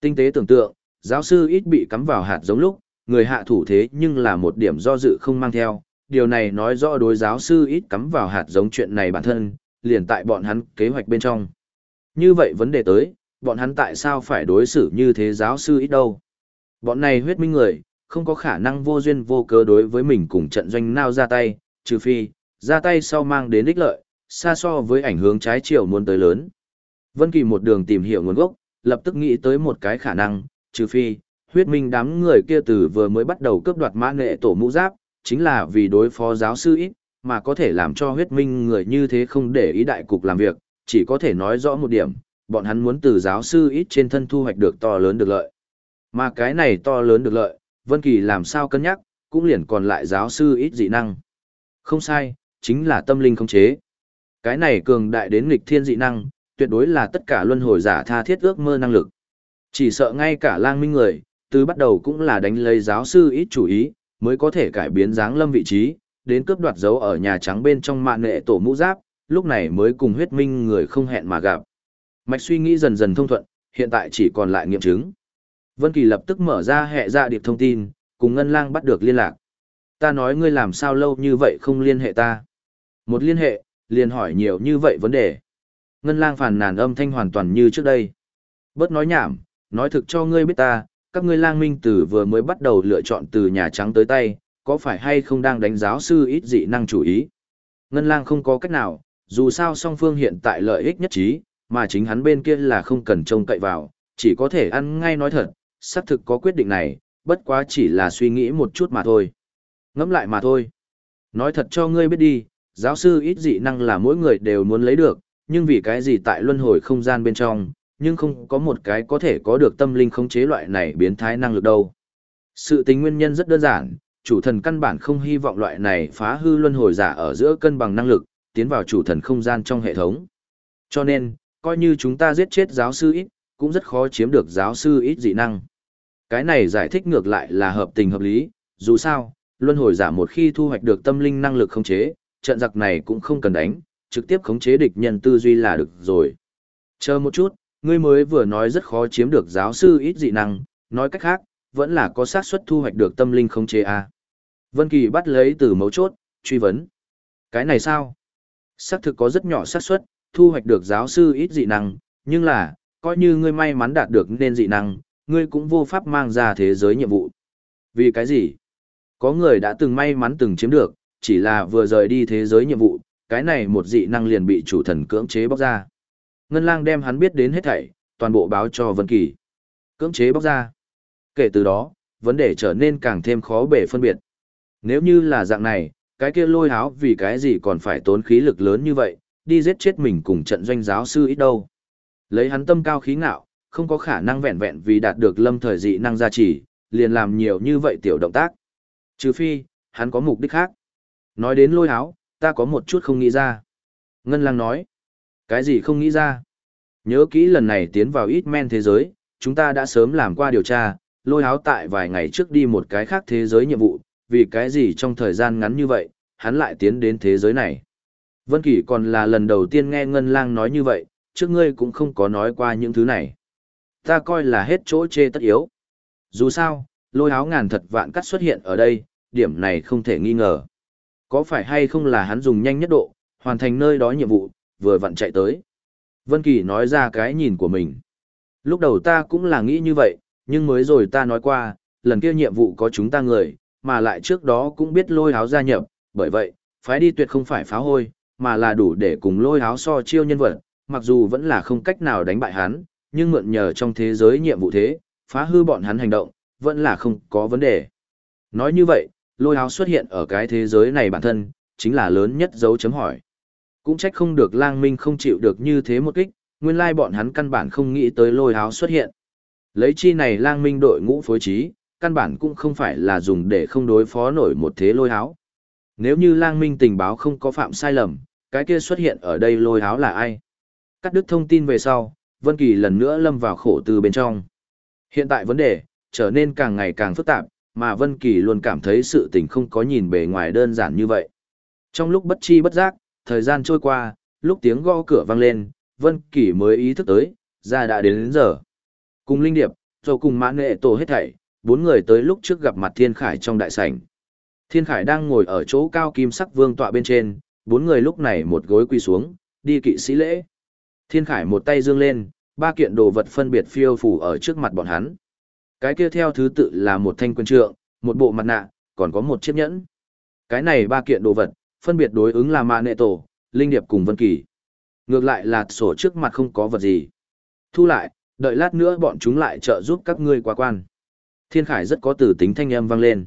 Speaker 1: Tinh tế tưởng tượng, giáo sư ít bị cắm vào hạt giống lúc, người hạ thủ thế nhưng là một điểm do dự không mang theo. Điều này nói rõ đối giáo sư ít cắm vào hạt giống chuyện này bản thân, liền tại bọn hắn kế hoạch bên trong. Như vậy vấn đề tới, bọn hắn tại sao phải đối xử như thế giáo sư ít đâu? Bọn này huyết minh người, không có khả năng vô duyên vô cớ đối với mình cùng trận doanh nào ra tay, trừ phi, ra tay sau mang đến ích lợi, xa so với ảnh hướng trái chiều muốn tới lớn. Vân Kỳ một đường tìm hiểu nguồn gốc, lập tức nghĩ tới một cái khả năng, trừ phi, huyết minh đám người kia từ vừa mới bắt đầu cướp đoạt mã nghệ tổ mũ giáp, chính là vì đối phó giáo sư ít, mà có thể làm cho huyết minh người như thế không để ý đại cục làm việc, chỉ có thể nói rõ một điểm, bọn hắn muốn từ giáo sư ít trên thân thu hoạch được to lớn được lợi. Mà cái này to lớn được lợi, Vân Kỳ làm sao cân nhắc, cũng liền còn lại giáo sư ít dị năng. Không sai, chính là tâm linh khống chế. Cái này cường đại đến nghịch thiên dị năng, tuyệt đối là tất cả luân hồi giả tha thiết ước mơ năng lực. Chỉ sợ ngay cả lang minh người, từ bắt đầu cũng là đánh lấy giáo sư ít chủ ý, mới có thể cải biến dáng lâm vị trí, đến cướp đoạt dấu ở nhà trắng bên trong mạng nghệ tổ mũ giáp, lúc này mới cùng huyết minh người không hẹn mà gặp. Mạch suy nghĩ dần dần thông thuận, hiện tại chỉ còn lại nghiệm chứng. Vân Kỳ lập tức mở ra hệ dạ điệp thông tin, cùng Ngân Lang bắt được liên lạc. Ta nói ngươi làm sao lâu như vậy không liên hệ ta. Một liên hệ, liền hỏi nhiều như vậy vấn đề. Ngân Lang phàn nàn âm thanh hoàn toàn như trước đây. Bớt nói nhảm, nói thực cho ngươi biết ta, các ngươi lang minh tử vừa mới bắt đầu lựa chọn từ Nhà Trắng tới tay, có phải hay không đang đánh giáo sư ít dị năng chủ ý. Ngân Lang không có cách nào, dù sao song phương hiện tại lợi ích nhất trí, mà chính hắn bên kia là không cần trông cậy vào, chỉ có thể ăn ngay nói thật, xác thực có quyết định này, bất quá chỉ là suy nghĩ một chút mà thôi. Ngẫm lại mà thôi. Nói thật cho ngươi biết đi, giáo sư ít dị năng là mỗi người đều muốn lấy được, nhưng vì cái gì tại luân hồi không gian bên trong, nhưng không có một cái có thể có được tâm linh khống chế loại này biến thái năng lực đâu. Sự tính nguyên nhân rất đơn giản, chủ thần căn bản không hy vọng loại này phá hư luân hồi giả ở giữa cân bằng năng lực, tiến vào chủ thần không gian trong hệ thống. Cho nên, coi như chúng ta giết chết giáo sư ít, cũng rất khó chiếm được giáo sư ít dị năng. Cái này giải thích ngược lại là hợp tình hợp lý, dù sao, luân hồi giả một khi thu hoạch được tâm linh năng lực khống chế, trận giặc này cũng không cần đánh, trực tiếp khống chế địch nhân tư duy là được rồi. Chờ một chút, ngươi mới vừa nói rất khó chiếm được giáo sư ít dị năng, nói cách khác, vẫn là có xác suất thu hoạch được tâm linh khống chế a. Vân Kỳ bắt lấy từ mấu chốt, truy vấn. Cái này sao? Xác thực có rất nhỏ xác suất thu hoạch được giáo sư ít dị năng, nhưng là, coi như ngươi may mắn đạt được nên dị năng, ngươi cũng vô pháp mang ra thế giới nhiệm vụ. Vì cái gì? Có người đã từng may mắn từng chiếm được, chỉ là vừa rời đi thế giới nhiệm vụ, cái này một dị năng liền bị chủ thần cưỡng chế bóc ra. Ngân lang đem hắn biết đến hết thảy, toàn bộ báo cho Vân Kỳ. Cưỡng chế bóc ra. Kể từ đó, vấn đề trở nên càng thêm khó bể phân biệt. Nếu như là dạng này, cái kia lôi háo vì cái gì còn phải tốn khí lực lớn như vậy, đi giết chết mình cùng trận doanh giáo sư ít đâu. Lấy hắn tâm cao khí ngạo, không có khả năng vẹn vẹn vì đạt được lâm thời dị năng gia trì, liền làm nhiều như vậy tiểu động tác. Trừ phi, hắn có mục đích khác. Nói đến lôi háo, ta có một chút không nghĩ ra. Ngân lang nói, cái gì không nghĩ ra? Nhớ kỹ lần này tiến vào ít men thế giới, chúng ta đã sớm làm qua điều tra, lôi háo tại vài ngày trước đi một cái khác thế giới nhiệm vụ, vì cái gì trong thời gian ngắn như vậy, hắn lại tiến đến thế giới này. Vân Kỳ còn là lần đầu tiên nghe Ngân Lang nói như vậy, trước ngươi cũng không có nói qua những thứ này. Ta coi là hết chỗ chê tất yếu. Dù sao, lôi áo ngàn thật vạn cắt xuất hiện ở đây, điểm này không thể nghi ngờ. Có phải hay không là hắn dùng nhanh nhất độ, hoàn thành nơi đó nhiệm vụ, vừa vặn chạy tới. Vân Kỳ nói ra cái nhìn của mình. Lúc đầu ta cũng là nghĩ như vậy, nhưng mới rồi ta nói qua, lần kia nhiệm vụ có chúng ta người, mà lại trước đó cũng biết lôi háo gia nhập, bởi vậy, phái đi tuyệt không phải phá hôi, mà là đủ để cùng lôi háo so chiêu nhân vật, mặc dù vẫn là không cách nào đánh bại hắn, nhưng mượn nhờ trong thế giới nhiệm vụ thế, phá hư bọn hắn hành động, vẫn là không có vấn đề. Nói như vậy, lôi háo xuất hiện ở cái thế giới này bản thân, chính là lớn nhất dấu chấm hỏi. Cũng trách không được lang minh không chịu được như thế một kích, nguyên lai bọn hắn căn bản không nghĩ tới lôi háo xuất hiện. Lấy chi này lang minh đội ngũ phối trí, căn bản cũng không phải là dùng để không đối phó nổi một thế lôi háo. Nếu như lang minh tình báo không có phạm sai lầm, cái kia xuất hiện ở đây lôi háo là ai? Cắt đứt thông tin về sau, Vân Kỳ lần nữa lâm vào khổ tư bên trong. Hiện tại vấn đề, trở nên càng ngày càng phức tạp, mà Vân Kỳ luôn cảm thấy sự tình không có nhìn bề ngoài đơn giản như vậy. Trong lúc bất chi bất giác, thời gian trôi qua, lúc tiếng gõ cửa vang lên, Vân Kỳ mới ý thức tới, ra đã đến, đến giờ. Cùng Linh Điệp, rồi cùng Mã Nghệ Tổ hết thảy, bốn người tới lúc trước gặp mặt Thiên Khải trong đại sảnh. Thiên Khải đang ngồi ở chỗ cao kim sắc vương tọa bên trên, bốn người lúc này một gối quỳ xuống, đi kỵ sĩ lễ. Thiên Khải một tay dương lên, ba kiện đồ vật phân biệt phiêu phủ ở trước mặt bọn hắn. Cái kia theo thứ tự là một thanh quân trượng, một bộ mặt nạ, còn có một chiếc nhẫn. Cái này ba kiện đồ vật, phân biệt đối ứng là Ma nệ tổ, linh điệp cùng vân kỳ. Ngược lại là sổ trước mặt không có vật gì. Thu lại, đợi lát nữa bọn chúng lại trợ giúp các ngươi qua quan. Thiên Khải rất có tử tính thanh âm vang lên.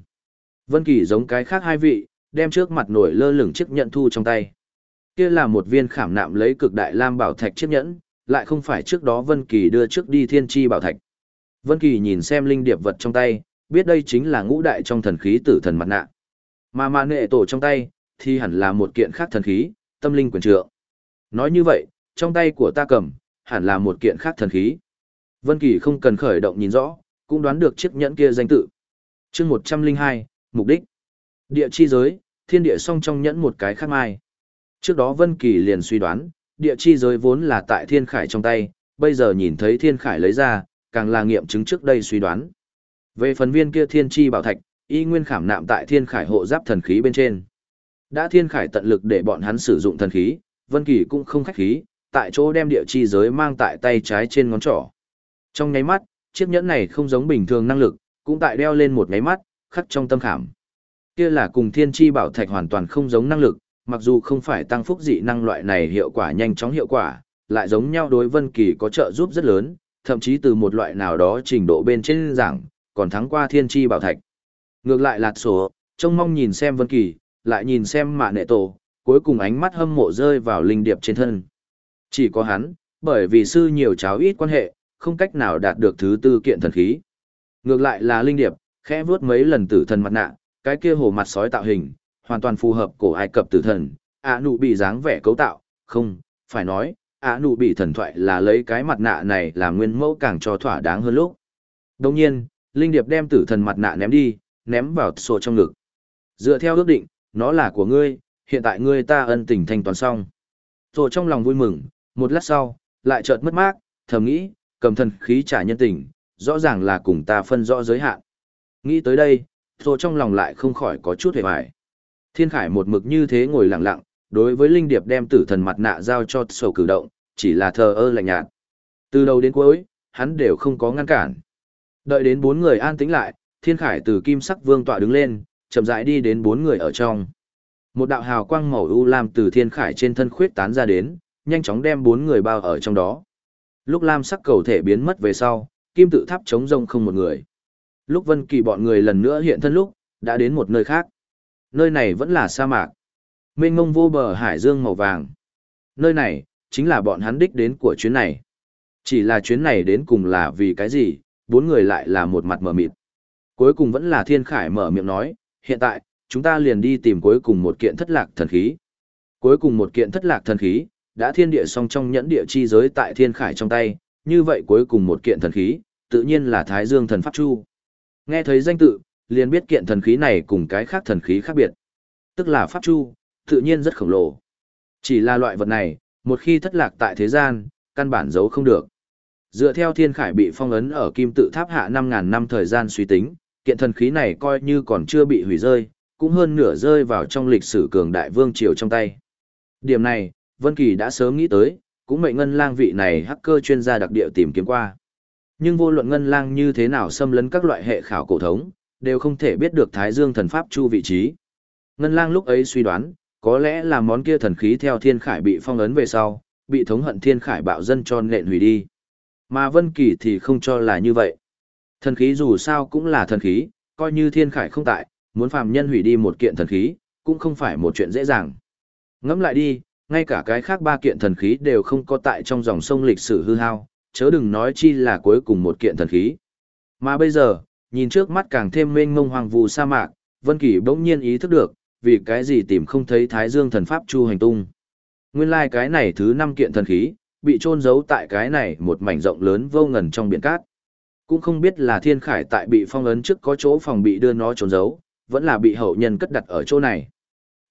Speaker 1: Vân Kỳ giống cái khác hai vị, đem trước mặt nổi lơ lửng chiếc nhẫn thu trong tay. Kia là một viên khảm nạm lấy cực đại lam bảo thạch chiếc nhẫn, lại không phải trước đó Vân Kỳ đưa trước đi thiên chi bảo thạch. Vân Kỳ nhìn xem linh điệp vật trong tay, biết đây chính là ngũ đại trong thần khí tử thần mặt nạ. Mà mà nệ tổ trong tay, thì hẳn là một kiện khác thần khí, tâm linh quyền trượng. Nói như vậy, trong tay của ta cầm, hẳn là một kiện khác thần khí. Vân Kỳ không cần khởi động nhìn rõ, cũng đoán được chiếc nhẫn kia danh tự. Chương 102, mục đích. Địa chi giới, thiên địa song trong nhẫn một cái khác mai. Trước đó Vân Kỳ liền suy đoán, địa chi giới vốn là tại thiên khải trong tay, bây giờ nhìn thấy thiên khải lấy ra, càng là nghiệm chứng trước đây suy đoán. Về phần viên kia thiên chi bảo thạch, y nguyên khảm nạm tại thiên khải hộ giáp thần khí bên trên. Đã thiên khải tận lực để bọn hắn sử dụng thần khí, Vân Kỳ cũng không khách khí, tại chỗ đem địa chi giới mang tại tay trái trên ngón trỏ. Trong nháy mắt, chiếc nhẫn này không giống bình thường năng lực, cũng tại đeo lên một nháy mắt, khắc trong tâm khảm. Kia là cùng thiên chi bảo thạch hoàn toàn không giống năng lực, mặc dù không phải tăng phúc dị năng loại này hiệu quả nhanh chóng hiệu quả, lại giống nhau đối Vân Kỳ có trợ giúp rất lớn, thậm chí từ một loại nào đó trình độ bên trên giảng, còn thắng qua thiên chi bảo thạch. Ngược lại lạt sổ, trông mong nhìn xem Vân Kỳ, lại nhìn xem mạ nệ tổ, cuối cùng ánh mắt hâm mộ rơi vào linh điệp trên thân. Chỉ có hắn, bởi vì sư nhiều cháu ít quan hệ, không cách nào đạt được thứ tư kiện thần khí. Ngược lại là linh điệp, khẽ vuốt mấy lần tử thần mặt nạ, cái kia hồ mặt sói tạo hình, hoàn toàn phù hợp cổ Ai Cập tử thần, ạ nụ bị dáng vẻ cấu tạo, không, phải nói, ạ nụ bị thần thoại là lấy cái mặt nạ này làm nguyên mẫu càng cho thỏa đáng hơn lúc. Đồng nhiên, Linh Điệp đem tử thần mặt nạ ném đi, ném vào sổ trong ngực. Dựa theo ước định, nó là của ngươi, hiện tại ngươi ta ân tình thanh toán xong. Rồi trong lòng vui mừng, một lát sau, lại chợt mất mát, thầm nghĩ, cầm thần khí trả nhân tình, rõ ràng là cùng ta phân rõ giới hạn. Nghĩ tới đây, rồi trong lòng lại không khỏi có chút hề hoài. Thiên Khải một mực như thế ngồi lặng lặng, đối với Linh Điệp đem tử thần mặt nạ giao cho sầu cử động, chỉ là thờ ơ lạnh nhạt. Từ đầu đến cuối, hắn đều không có ngăn cản. Đợi đến bốn người an tĩnh lại, Thiên Khải từ kim sắc vương tọa đứng lên, chậm rãi đi đến bốn người ở trong. Một đạo hào quang màu u lam từ Thiên Khải trên thân khuyết tán ra đến, nhanh chóng đem bốn người bao ở trong đó. Lúc lam sắc cầu thể biến mất về sau, kim tự tháp chống rông không một người. Lúc Vân Kỳ bọn người lần nữa hiện thân lúc, đã đến một nơi khác. Nơi này vẫn là sa mạc. Mênh mông vô bờ hải dương màu vàng. Nơi này, chính là bọn hắn đích đến của chuyến này. Chỉ là chuyến này đến cùng là vì cái gì, bốn người lại là một mặt mở mịt. Cuối cùng vẫn là Thiên Khải mở miệng nói, hiện tại, chúng ta liền đi tìm cuối cùng một kiện thất lạc thần khí. Cuối cùng một kiện thất lạc thần khí, đã thiên địa song trong nhẫn địa chi giới tại Thiên Khải trong tay, như vậy cuối cùng một kiện thần khí, tự nhiên là Thái Dương thần Pháp Chu. Nghe thấy danh tự, liền biết kiện thần khí này cùng cái khác thần khí khác biệt. Tức là Pháp Chu, tự nhiên rất khổng lồ. Chỉ là loại vật này, một khi thất lạc tại thế gian, căn bản giấu không được. Dựa theo thiên khải bị phong ấn ở kim tự tháp hạ 5.000 năm thời gian suy tính, kiện thần khí này coi như còn chưa bị hủy rơi, cũng hơn nửa rơi vào trong lịch sử cường đại vương triều trong tay. Điểm này, Vân Kỳ đã sớm nghĩ tới, cũng mệnh ngân lang vị này hacker chuyên gia đặc địa tìm kiếm qua. Nhưng vô luận ngân lang như thế nào xâm lấn các loại hệ khảo cổ thống, đều không thể biết được Thái Dương thần pháp chu vị trí. Ngân lang lúc ấy suy đoán, có lẽ là món kia thần khí theo thiên khải bị phong ấn về sau, bị thống hận thiên khải bạo dân cho nện hủy đi. Mà Vân Kỳ thì không cho là như vậy. Thần khí dù sao cũng là thần khí, coi như thiên khải không tại, muốn phàm nhân hủy đi một kiện thần khí, cũng không phải một chuyện dễ dàng. Ngẫm lại đi, ngay cả cái khác ba kiện thần khí đều không có tại trong dòng sông lịch sử hư hao, chớ đừng nói chi là cuối cùng một kiện thần khí. Mà bây giờ, nhìn trước mắt càng thêm mênh mông hoàng vu sa mạc, Vân Kỳ bỗng nhiên ý thức được, vì cái gì tìm không thấy Thái Dương thần pháp chu hành tung. Nguyên lai like cái này thứ năm kiện thần khí, bị trôn giấu tại cái này một mảnh rộng lớn vô ngần trong biển cát. Cũng không biết là thiên khải tại bị phong ấn trước có chỗ phòng bị đưa nó trốn giấu, vẫn là bị hậu nhân cất đặt ở chỗ này.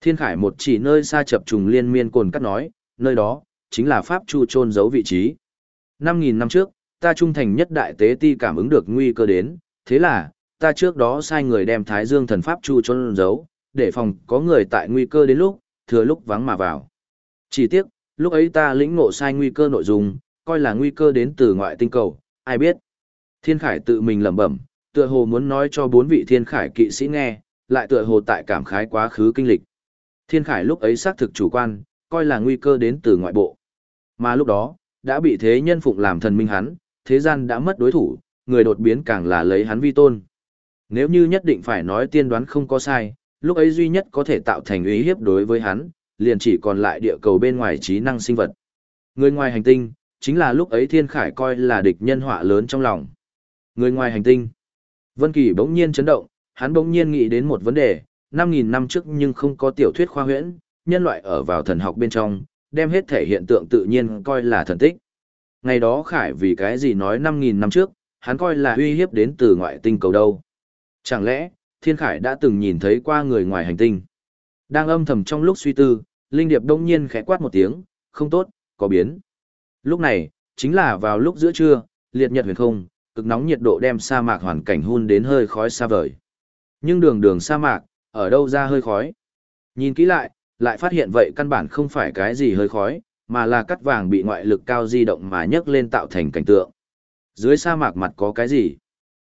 Speaker 1: Thiên khải một chỉ nơi xa chập trùng liên miên cồn cắt nói, nơi đó, chính là pháp chu trôn giấu vị trí. 5.000 năm trước, ta trung thành nhất đại tế ti cảm ứng được nguy cơ đến, thế là, ta trước đó sai người đem thái dương thần pháp chu trôn giấu, để phòng có người tại nguy cơ đến lúc, thừa lúc vắng mà vào. Chỉ tiếc, lúc ấy ta lĩnh ngộ sai nguy cơ nội dung, coi là nguy cơ đến từ ngoại tinh cầu, ai biết. Thiên Khải tự mình lẩm bẩm, tựa hồ muốn nói cho bốn vị Thiên Khải kỵ sĩ nghe, lại tựa hồ tại cảm khái quá khứ kinh lịch. Thiên Khải lúc ấy xác thực chủ quan, coi là nguy cơ đến từ ngoại bộ. Mà lúc đó, đã bị thế nhân phụng làm thần minh hắn, thế gian đã mất đối thủ, người đột biến càng là lấy hắn vi tôn. Nếu như nhất định phải nói tiên đoán không có sai, lúc ấy duy nhất có thể tạo thành ý hiếp đối với hắn, liền chỉ còn lại địa cầu bên ngoài trí năng sinh vật. Người ngoài hành tinh, chính là lúc ấy Thiên Khải coi là địch nhân họa lớn trong lòng. Người ngoài hành tinh. Vân Kỳ bỗng nhiên chấn động, hắn bỗng nhiên nghĩ đến một vấn đề, 5.000 năm trước nhưng không có tiểu thuyết khoa huyễn, nhân loại ở vào thần học bên trong, đem hết thể hiện tượng tự nhiên coi là thần tích. Ngày đó Khải vì cái gì nói 5.000 năm trước, hắn coi là uy hiếp đến từ ngoại tinh cầu đâu. Chẳng lẽ, Thiên Khải đã từng nhìn thấy qua người ngoài hành tinh? Đang âm thầm trong lúc suy tư, Linh Điệp đông nhiên khẽ quát một tiếng, không tốt, có biến. Lúc này, chính là vào lúc giữa trưa, liệt nhật huyền không, cực nóng nhiệt độ đem sa mạc hoàn cảnh hun đến hơi khói xa vời. Nhưng đường đường sa mạc, ở đâu ra hơi khói? Nhìn kỹ lại, lại phát hiện vậy căn bản không phải cái gì hơi khói, mà là cắt vàng bị ngoại lực cao di động mà nhấc lên tạo thành cảnh tượng. Dưới sa mạc mặt có cái gì?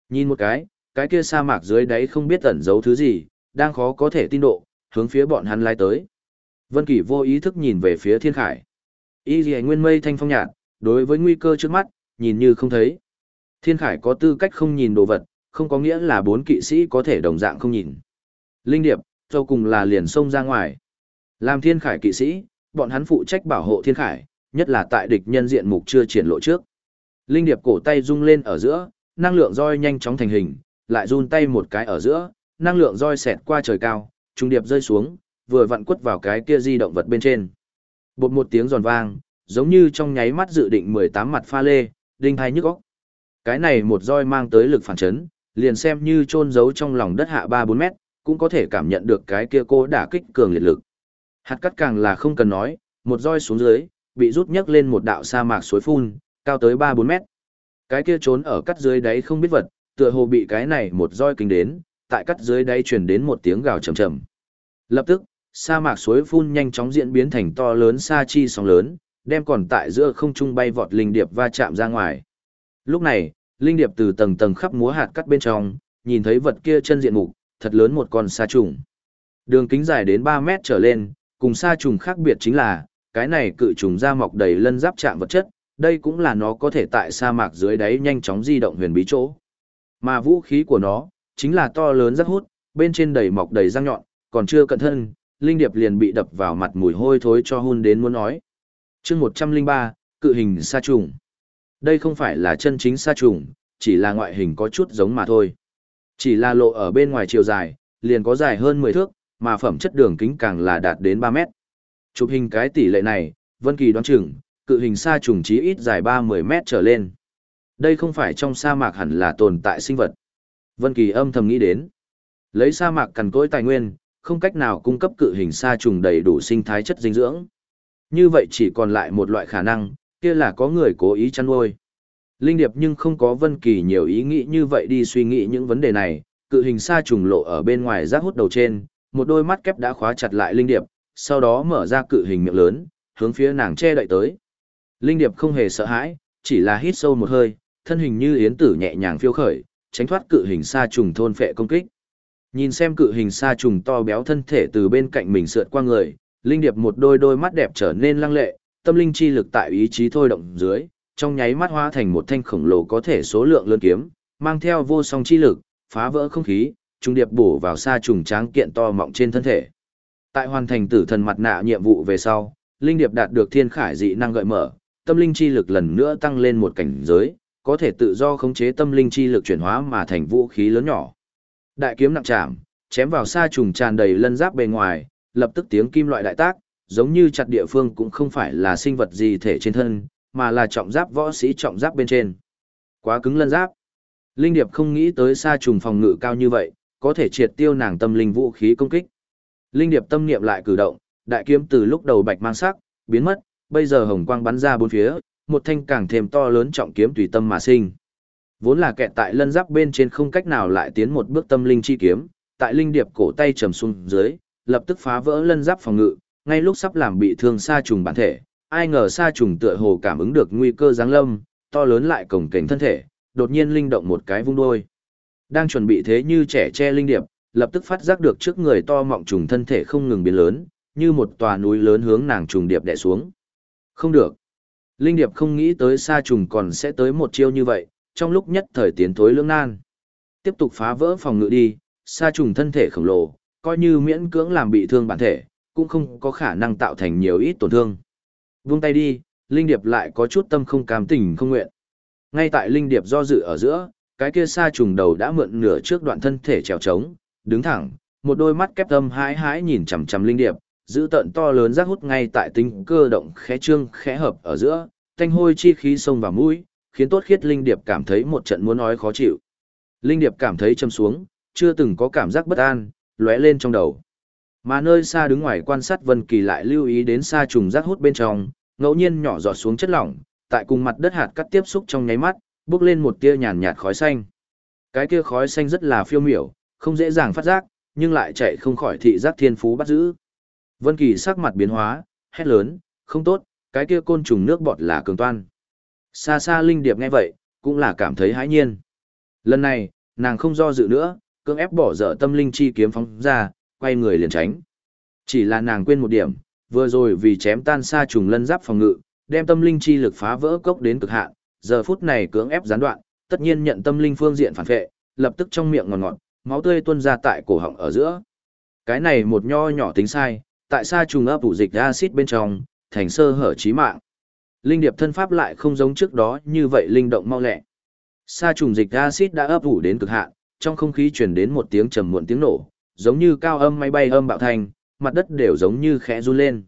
Speaker 1: Nhìn một cái, cái kia sa mạc dưới đáy không biết ẩn giấu thứ gì, đang khó có thể tin độ, hướng phía bọn hắn lai tới. Vân Kỳ vô ý thức nhìn về phía Thiên Khải. Y Liễu Nguyên Mây thanh phong nhạt, đối với nguy cơ trước mắt, nhìn như không thấy. Thiên Khải có tư cách không nhìn đồ vật, không có nghĩa là bốn kỵ sĩ có thể đồng dạng không nhìn. Linh Điệp, sau cùng là liền xông ra ngoài. Làm Thiên Khải kỵ sĩ, bọn hắn phụ trách bảo hộ Thiên Khải, nhất là tại địch nhân diện mục chưa triển lộ trước. Linh Điệp cổ tay rung lên ở giữa, năng lượng roi nhanh chóng thành hình, lại run tay một cái ở giữa, năng lượng roi xẹt qua trời cao, trung điệp rơi xuống, vừa vặn quất vào cái kia di động vật bên trên. Bột một tiếng giòn vang, giống như trong nháy mắt dự định 18 mặt pha lê, đinh thai nhức óc. Cái này một roi mang tới lực phản chấn, liền xem như chôn giấu trong lòng đất hạ 3-4 mét, cũng có thể cảm nhận được cái kia cô đả kích cường liệt lực. Hạt cắt càng là không cần nói, một roi xuống dưới, bị rút nhấc lên một đạo sa mạc suối phun, cao tới 3-4 mét. Cái kia trốn ở cắt dưới đáy không biết vật, tựa hồ bị cái này một roi kinh đến, tại cắt dưới đáy truyền đến một tiếng gào trầm trầm. Lập tức, sa mạc suối phun nhanh chóng diễn biến thành to lớn sa chi sóng lớn, đem còn tại giữa không trung bay vọt linh điệp va chạm ra ngoài. Lúc này, linh điệp từ tầng tầng khắp múa hạt cắt bên trong, nhìn thấy vật kia chân diện mục, thật lớn một con sa trùng. Đường kính dài đến 3 mét trở lên, cùng sa trùng khác biệt chính là, cái này cự trùng da mọc đầy lân giáp chạm vật chất, đây cũng là nó có thể tại sa mạc dưới đáy nhanh chóng di động huyền bí chỗ. Mà vũ khí của nó, chính là to lớn rất hút, bên trên đầy mọc đầy răng nhọn, còn chưa cận thân, linh điệp liền bị đập vào mặt mùi hôi thối cho hun đến muốn nói. chương 103, cự hình sa trùng. Đây không phải là chân chính sa trùng, chỉ là ngoại hình có chút giống mà thôi. Chỉ là lộ ở bên ngoài chiều dài, liền có dài hơn 10 thước, mà phẩm chất đường kính càng là đạt đến 3 mét. Chụp hình cái tỷ lệ này, Vân Kỳ đoán chừng, cự hình sa trùng chí ít dài 30 mét trở lên. Đây không phải trong sa mạc hẳn là tồn tại sinh vật. Vân Kỳ âm thầm nghĩ đến. Lấy sa mạc cằn cỗi tài nguyên, không cách nào cung cấp cự hình sa trùng đầy đủ sinh thái chất dinh dưỡng. Như vậy chỉ còn lại một loại khả năng, kia là có người cố ý chăn nuôi. Linh Điệp nhưng không có Vân Kỳ nhiều ý nghĩ như vậy đi suy nghĩ những vấn đề này, cự hình sa trùng lộ ở bên ngoài rác hút đầu trên, một đôi mắt kép đã khóa chặt lại Linh Điệp, sau đó mở ra cự hình miệng lớn, hướng phía nàng che đậy tới. Linh Điệp không hề sợ hãi, chỉ là hít sâu một hơi, thân hình như yến tử nhẹ nhàng phiêu khởi, tránh thoát cự hình sa trùng thôn phệ công kích. Nhìn xem cự hình sa trùng to béo thân thể từ bên cạnh mình sượt qua người, Linh Điệp một đôi đôi mắt đẹp trở nên lăng lệ, tâm linh chi lực tại ý chí thôi động dưới, trong nháy mắt hóa thành một thanh khổng lồ có thể số lượng lớn kiếm, mang theo vô song chi lực, phá vỡ không khí, trung điệp bổ vào xa trùng tráng kiện to mọng trên thân thể. Tại hoàn thành tử thần mặt nạ nhiệm vụ về sau, Linh Điệp đạt được thiên khải dị năng gợi mở, tâm linh chi lực lần nữa tăng lên một cảnh giới, có thể tự do khống chế tâm linh chi lực chuyển hóa mà thành vũ khí lớn nhỏ. Đại kiếm nặng chạm, chém vào xa trùng tràn đầy lân giáp bề ngoài, lập tức tiếng kim loại đại tác, giống như chặt địa phương cũng không phải là sinh vật gì thể trên thân, mà là trọng giáp võ sĩ trọng giáp bên trên. Quá cứng lân giáp. Linh Điệp không nghĩ tới xa trùng phòng ngự cao như vậy, có thể triệt tiêu nàng tâm linh vũ khí công kích. Linh Điệp tâm niệm lại cử động, đại kiếm từ lúc đầu bạch mang sắc, biến mất, bây giờ hồng quang bắn ra bốn phía, một thanh càng thêm to lớn trọng kiếm tùy tâm mà sinh. Vốn là kẹt tại lân giáp bên trên không cách nào lại tiến một bước tâm linh chi kiếm, tại linh điệp cổ tay trầm xuống dưới, lập tức phá vỡ lân giáp phòng ngự, ngay lúc sắp làm bị thương xa trùng bản thể, ai ngờ sa trùng tựa hồ cảm ứng được nguy cơ giáng lâm, to lớn lại cổng kềnh thân thể, đột nhiên linh động một cái vung đôi. Đang chuẩn bị thế như trẻ che linh điệp, lập tức phát giác được trước người to mọng trùng thân thể không ngừng biến lớn, như một tòa núi lớn hướng nàng trùng điệp đè xuống. Không được. Linh điệp không nghĩ tới sa trùng còn sẽ tới một chiêu như vậy, trong lúc nhất thời tiến thối lưỡng nan. Tiếp tục phá vỡ phòng ngự đi, sa trùng thân thể khổng lồ, coi như miễn cưỡng làm bị thương bản thể, cũng không có khả năng tạo thành nhiều ít tổn thương. Vung tay đi, Linh Điệp lại có chút tâm không cam tình không nguyện. Ngay tại Linh Điệp do dự ở giữa, cái kia sa trùng đầu đã mượn nửa trước đoạn thân thể trèo trống, đứng thẳng, một đôi mắt kép tâm hãi hãi nhìn chằm chằm Linh Điệp, giữ tận to lớn rác hút ngay tại tính cơ động khẽ trương khẽ hợp ở giữa, thanh hôi chi khí xông vào mũi, khiến tốt khiết Linh Điệp cảm thấy một trận muốn nói khó chịu. Linh Điệp cảm thấy châm xuống, chưa từng có cảm giác bất an, lóe lên trong đầu. Mà nơi xa đứng ngoài quan sát Vân Kỳ lại lưu ý đến xa trùng rác hút bên trong, ngẫu nhiên nhỏ giọt xuống chất lỏng, tại cùng mặt đất hạt cắt tiếp xúc trong nháy mắt, bốc lên một tia nhàn nhạt khói xanh. Cái kia khói xanh rất là phiêu miểu, không dễ dàng phát giác, nhưng lại chạy không khỏi thị giác thiên phú bắt giữ. Vân Kỳ sắc mặt biến hóa, hét lớn, không tốt, cái kia côn trùng nước bọt là cường toan. Xa xa Linh Điệp nghe vậy, cũng là cảm thấy hãi nhiên. Lần này, nàng không do dự nữa, cưỡng ép bỏ dở tâm linh chi kiếm phóng ra, quay người liền tránh. Chỉ là nàng quên một điểm, vừa rồi vì chém tan xa trùng lân giáp phòng ngự, đem tâm linh chi lực phá vỡ cốc đến cực hạn, giờ phút này cưỡng ép gián đoạn, tất nhiên nhận tâm linh phương diện phản vệ, lập tức trong miệng ngọt ngọt, máu tươi tuôn ra tại cổ họng ở giữa. Cái này một nho nhỏ tính sai, tại xa trùng ấp ủ dịch axit bên trong, thành sơ hở chí mạng. Linh điệp thân pháp lại không giống trước đó như vậy linh động mau lẹ. Sa trùng dịch axit đã ấp ủ đến cực hạn, trong không khí truyền đến một tiếng trầm muộn tiếng nổ, giống như cao âm máy bay âm bạo thành, mặt đất đều giống như khẽ run lên.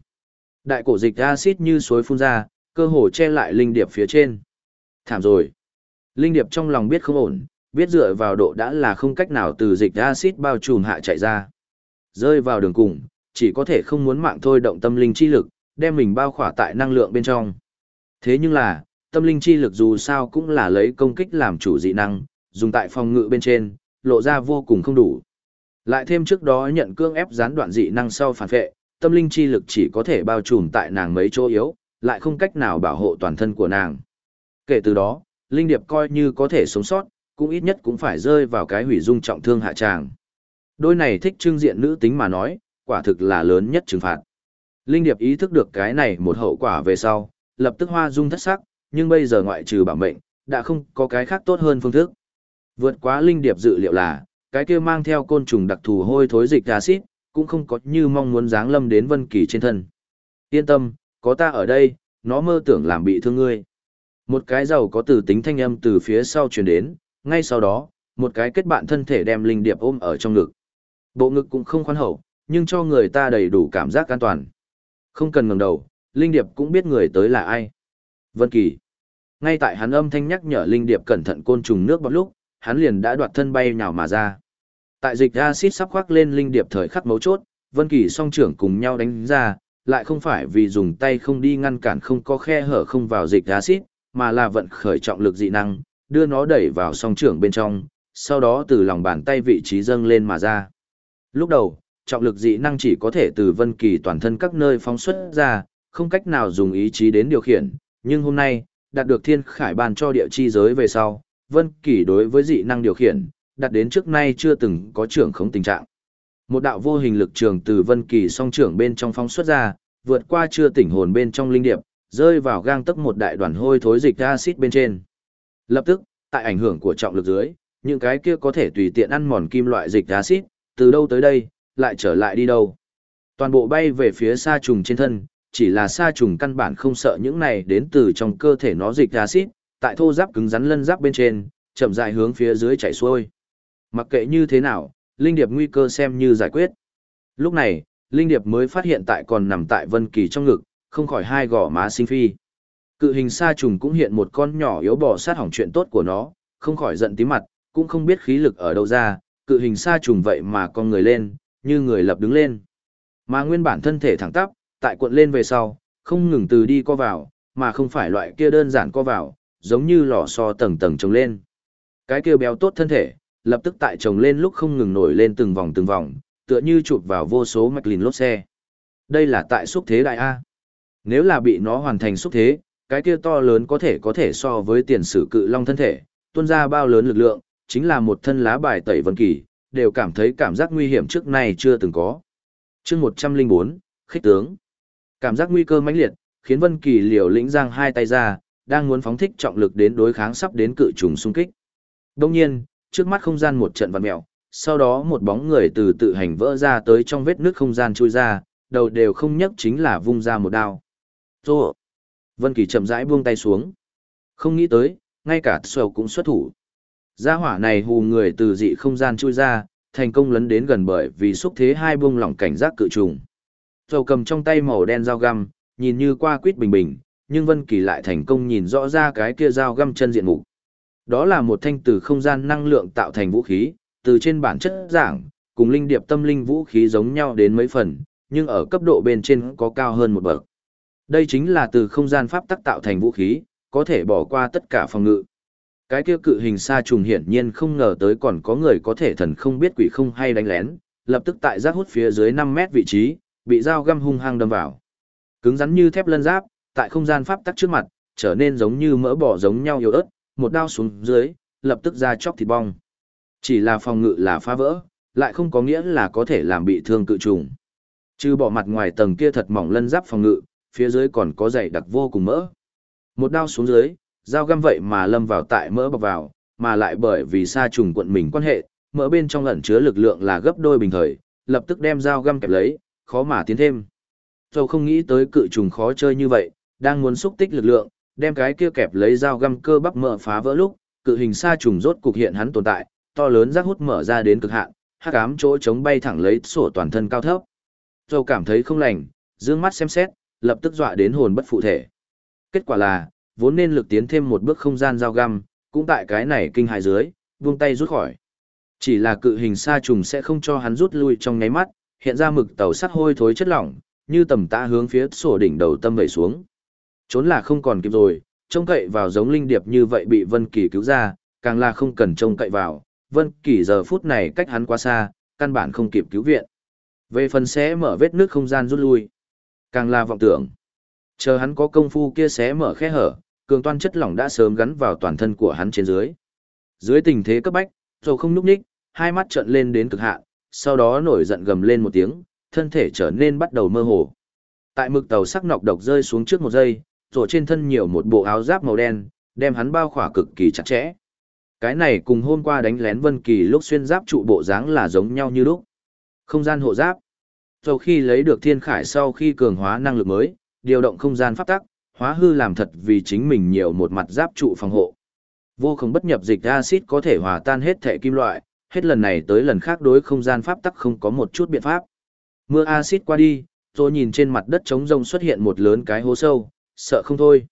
Speaker 1: Đại cổ dịch acid như suối phun ra, cơ hồ che lại linh điệp phía trên. Thảm rồi. Linh điệp trong lòng biết không ổn, biết dựa vào độ đã là không cách nào từ dịch acid bao trùm hạ chạy ra. Rơi vào đường cùng, chỉ có thể không muốn mạng thôi động tâm linh chi lực, đem mình bao khỏa tại năng lượng bên trong. Thế nhưng là, tâm linh chi lực dù sao cũng là lấy công kích làm chủ dị năng, dùng tại phòng ngự bên trên, lộ ra vô cùng không đủ. Lại thêm trước đó nhận cương ép gián đoạn dị năng sau phản vệ, tâm linh chi lực chỉ có thể bao trùm tại nàng mấy chỗ yếu, lại không cách nào bảo hộ toàn thân của nàng. Kể từ đó, linh điệp coi như có thể sống sót, cũng ít nhất cũng phải rơi vào cái hủy dung trọng thương hạ tràng. Đôi này thích trưng diện nữ tính mà nói, quả thực là lớn nhất trừng phạt. Linh điệp ý thức được cái này một hậu quả về sau, lập tức hoa dung thất sắc, nhưng bây giờ ngoại trừ bảo mệnh, đã không có cái khác tốt hơn phương thức. Vượt quá linh điệp dự liệu là, cái kia mang theo côn trùng đặc thù hôi thối dịch acid, cũng không có như mong muốn dáng lâm đến Vân Kỳ trên thân. Yên tâm, có ta ở đây, nó mơ tưởng làm bị thương ngươi. Một cái giàu có từ tính thanh âm từ phía sau truyền đến, ngay sau đó, một cái kết bạn thân thể đem linh điệp ôm ở trong ngực. Bộ ngực cũng không khoan hậu, nhưng cho người ta đầy đủ cảm giác an toàn. Không cần ngẩng đầu, linh điệp cũng biết người tới là ai. Vân Kỳ. Ngay tại hắn âm thanh nhắc nhở linh điệp cẩn thận côn trùng nước bọt lúc, hắn liền đã đoạt thân bay nhào mà ra. Tại dịch acid sắp khoác lên linh điệp thời khắc mấu chốt, Vân Kỳ song trưởng cùng nhau đánh ra, lại không phải vì dùng tay không đi ngăn cản không có khe hở không vào dịch axit, mà là vận khởi trọng lực dị năng, đưa nó đẩy vào song trưởng bên trong, sau đó từ lòng bàn tay vị trí dâng lên mà ra. Lúc đầu, trọng lực dị năng chỉ có thể từ Vân Kỳ toàn thân các nơi phóng xuất ra, không cách nào dùng ý chí đến điều khiển, nhưng hôm nay, đạt được Thiên Khải ban cho địa chi giới về sau, Vân Kỳ đối với dị năng điều khiển, đạt đến trước nay chưa từng có trưởng khống tình trạng. Một đạo vô hình lực trường từ Vân Kỳ song trưởng bên trong phóng xuất ra, vượt qua chưa tỉnh hồn bên trong linh điệp, rơi vào gang tấc một đại đoàn hôi thối dịch axit bên trên. Lập tức, tại ảnh hưởng của trọng lực dưới, những cái kia có thể tùy tiện ăn mòn kim loại dịch axit, từ đâu tới đây, lại trở lại đi đâu. Toàn bộ bay về phía sa trùng trên thân, chỉ là sa trùng căn bản không sợ những này đến từ trong cơ thể nó dịch axit, tại thô giáp cứng rắn lân giáp bên trên, chậm rãi hướng phía dưới chảy xuôi. Mặc kệ như thế nào, Linh Điệp nguy cơ xem như giải quyết. Lúc này, Linh Điệp mới phát hiện tại còn nằm tại Vân Kỳ trong ngực, không khỏi hai gò má sinh phi. Cự hình sa trùng cũng hiện một con nhỏ yếu bỏ sát hỏng chuyện tốt của nó, không khỏi giận tí mặt, cũng không biết khí lực ở đâu ra, cự hình sa trùng vậy mà con người lên, như người lập đứng lên. Mà nguyên bản thân thể thẳng tắp, tại cuộn lên về sau, không ngừng từ đi co vào, mà không phải loại kia đơn giản co vào, giống như lò xo tầng tầng trồng lên. Cái kia béo tốt thân thể, lập tức tại trồng lên lúc không ngừng nổi lên từng vòng từng vòng, tựa như chụp vào vô số mạch lìn lốp xe. Đây là tại xúc thế đại A. Nếu là bị nó hoàn thành xúc thế, cái kia to lớn có thể có thể so với tiền sử cự long thân thể, tuôn ra bao lớn lực lượng, chính là một thân lá bài tẩy vân kỳ, đều cảm thấy cảm giác nguy hiểm trước nay chưa từng có. chương 104, khích tướng. Cảm giác nguy cơ mãnh liệt, khiến Vân Kỳ liều lĩnh giang hai tay ra, đang muốn phóng thích trọng lực đến đối kháng sắp đến cự trùng xung kích. Đồng nhiên, trước mắt không gian một trận vặn mèo, sau đó một bóng người từ tự hành vỡ ra tới trong vết nước không gian chui ra, đầu đều không nhấc chính là vung ra một đao. Tô! Vân Kỳ chậm rãi buông tay xuống. Không nghĩ tới, ngay cả sầu cũng xuất thủ. Gia hỏa này hù người từ dị không gian chui ra, thành công lấn đến gần bởi vì xúc thế hai buông lỏng cảnh giác cự trùng. Sầu cầm trong tay màu đen dao găm, nhìn như qua quýt bình bình, nhưng Vân Kỳ lại thành công nhìn rõ ra cái kia dao găm chân diện mục. Đó là một thanh từ không gian năng lượng tạo thành vũ khí, từ trên bản chất giảng, cùng linh điệp tâm linh vũ khí giống nhau đến mấy phần, nhưng ở cấp độ bên trên có cao hơn một bậc. Đây chính là từ không gian pháp tắc tạo thành vũ khí, có thể bỏ qua tất cả phòng ngự. Cái kia cự hình sa trùng hiển nhiên không ngờ tới còn có người có thể thần không biết quỷ không hay đánh lén, lập tức tại giác hút phía dưới 5 mét vị trí, bị dao găm hung hăng đâm vào. Cứng rắn như thép lân giáp, tại không gian pháp tắc trước mặt, trở nên giống như mỡ bò giống nhau yếu ớt, một đao xuống dưới, lập tức ra chóc thịt bong. Chỉ là phòng ngự là phá vỡ, lại không có nghĩa là có thể làm bị thương cự trùng. Trừ bỏ mặt ngoài tầng kia thật mỏng lân giáp phòng ngự, phía dưới còn có dày đặc vô cùng mỡ. Một đao xuống dưới, dao găm vậy mà lâm vào tại mỡ bọc vào, mà lại bởi vì sa trùng quận mình quan hệ, mỡ bên trong ẩn chứa lực lượng là gấp đôi bình thời, lập tức đem dao găm kẹp lấy, khó mà tiến thêm. Tôi không nghĩ tới cự trùng khó chơi như vậy, đang muốn xúc tích lực lượng, đem cái kia kẹp lấy dao găm cơ bắp mở phá vỡ lúc, cự hình sa trùng rốt cục hiện hắn tồn tại, to lớn rác hút mở ra đến cực hạn, hắc ám chỗ chống bay thẳng lấy sổ toàn thân cao thấp. Dầu cảm thấy không lành, dương mắt xem xét, lập tức dọa đến hồn bất phụ thể. Kết quả là, vốn nên lực tiến thêm một bước không gian dao găm, cũng tại cái này kinh hài dưới, buông tay rút khỏi. Chỉ là cự hình sa trùng sẽ không cho hắn rút lui trong nháy mắt, hiện ra mực tàu sắt hôi thối chất lỏng, như tầm ta hướng phía sổ đỉnh đầu tâm vẩy xuống. Trốn là không còn kịp rồi, trông cậy vào giống linh điệp như vậy bị Vân Kỳ cứu ra, càng là không cần trông cậy vào, Vân Kỳ giờ phút này cách hắn quá xa, căn bản không kịp cứu viện. Về phần xé mở vết nước không gian rút lui, càng là vọng tưởng. Chờ hắn có công phu kia xé mở khe hở, cường toan chất lỏng đã sớm gắn vào toàn thân của hắn trên dưới. Dưới tình thế cấp bách, dầu không núp ních, hai mắt trợn lên đến cực hạn, sau đó nổi giận gầm lên một tiếng, thân thể trở nên bắt đầu mơ hồ. Tại mực tàu sắc nọc độc rơi xuống trước một giây, rồi trên thân nhiều một bộ áo giáp màu đen, đem hắn bao khỏa cực kỳ chặt chẽ. Cái này cùng hôm qua đánh lén Vân Kỳ lúc xuyên giáp trụ bộ dáng là giống nhau như lúc. Không gian hộ giáp. Sau khi lấy được thiên khải sau khi cường hóa năng lực mới, điều động không gian pháp tắc, hóa hư làm thật vì chính mình nhiều một mặt giáp trụ phòng hộ. Vô không bất nhập dịch axit có thể hòa tan hết thể kim loại, hết lần này tới lần khác đối không gian pháp tắc không có một chút biện pháp. Mưa axit qua đi, tôi nhìn trên mặt đất trống rông xuất hiện một lớn cái hố sâu, sợ không thôi.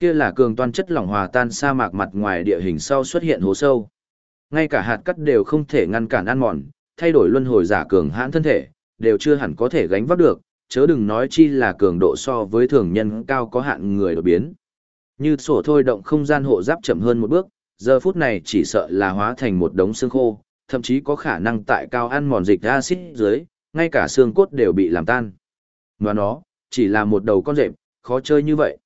Speaker 1: Kia là cường toan chất lỏng hòa tan sa mạc mặt ngoài địa hình sau xuất hiện hố sâu. Ngay cả hạt cắt đều không thể ngăn cản ăn mòn, thay đổi luân hồi giả cường hãn thân thể, đều chưa hẳn có thể gánh vác được, chớ đừng nói chi là cường độ so với thường nhân cao có hạn người đột biến. Như sổ thôi động không gian hộ giáp chậm hơn một bước, giờ phút này chỉ sợ là hóa thành một đống xương khô, thậm chí có khả năng tại cao ăn mòn dịch axit dưới, ngay cả xương cốt đều bị làm tan. Ngoài nó, chỉ là một đầu con rệp, khó chơi như vậy.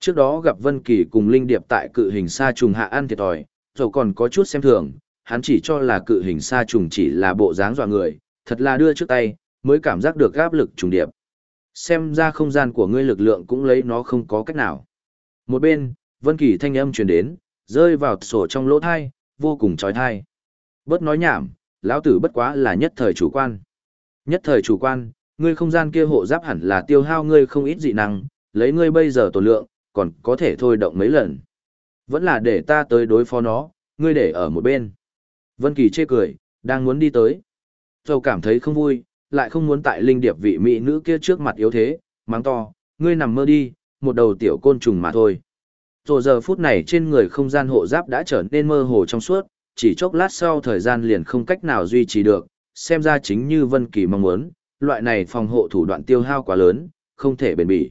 Speaker 1: Trước đó gặp Vân Kỳ cùng Linh Điệp tại cự hình sa trùng hạ ăn thiệt thòi, rồi còn có chút xem thường, hắn chỉ cho là cự hình sa trùng chỉ là bộ dáng dọa người, thật là đưa trước tay, mới cảm giác được áp lực trùng điệp. Xem ra không gian của ngươi lực lượng cũng lấy nó không có cách nào. Một bên, Vân Kỳ thanh âm truyền đến, rơi vào sổ trong lỗ tai, vô cùng chói tai. Bớt nói nhảm, lão tử bất quá là nhất thời chủ quan. Nhất thời chủ quan, ngươi không gian kia hộ giáp hẳn là tiêu hao ngươi không ít dị năng, lấy ngươi bây giờ tổ lượng, còn có thể thôi động mấy lần. Vẫn là để ta tới đối phó nó, ngươi để ở một bên. Vân Kỳ chê cười, đang muốn đi tới. Châu cảm thấy không vui, lại không muốn tại linh điệp vị mỹ nữ kia trước mặt yếu thế, mắng to, ngươi nằm mơ đi, một đầu tiểu côn trùng mà thôi. Rồi giờ phút này trên người không gian hộ giáp đã trở nên mơ hồ trong suốt, chỉ chốc lát sau thời gian liền không cách nào duy trì được, xem ra chính như Vân Kỳ mong muốn, loại này phòng hộ thủ đoạn tiêu hao quá lớn, không thể bền bỉ.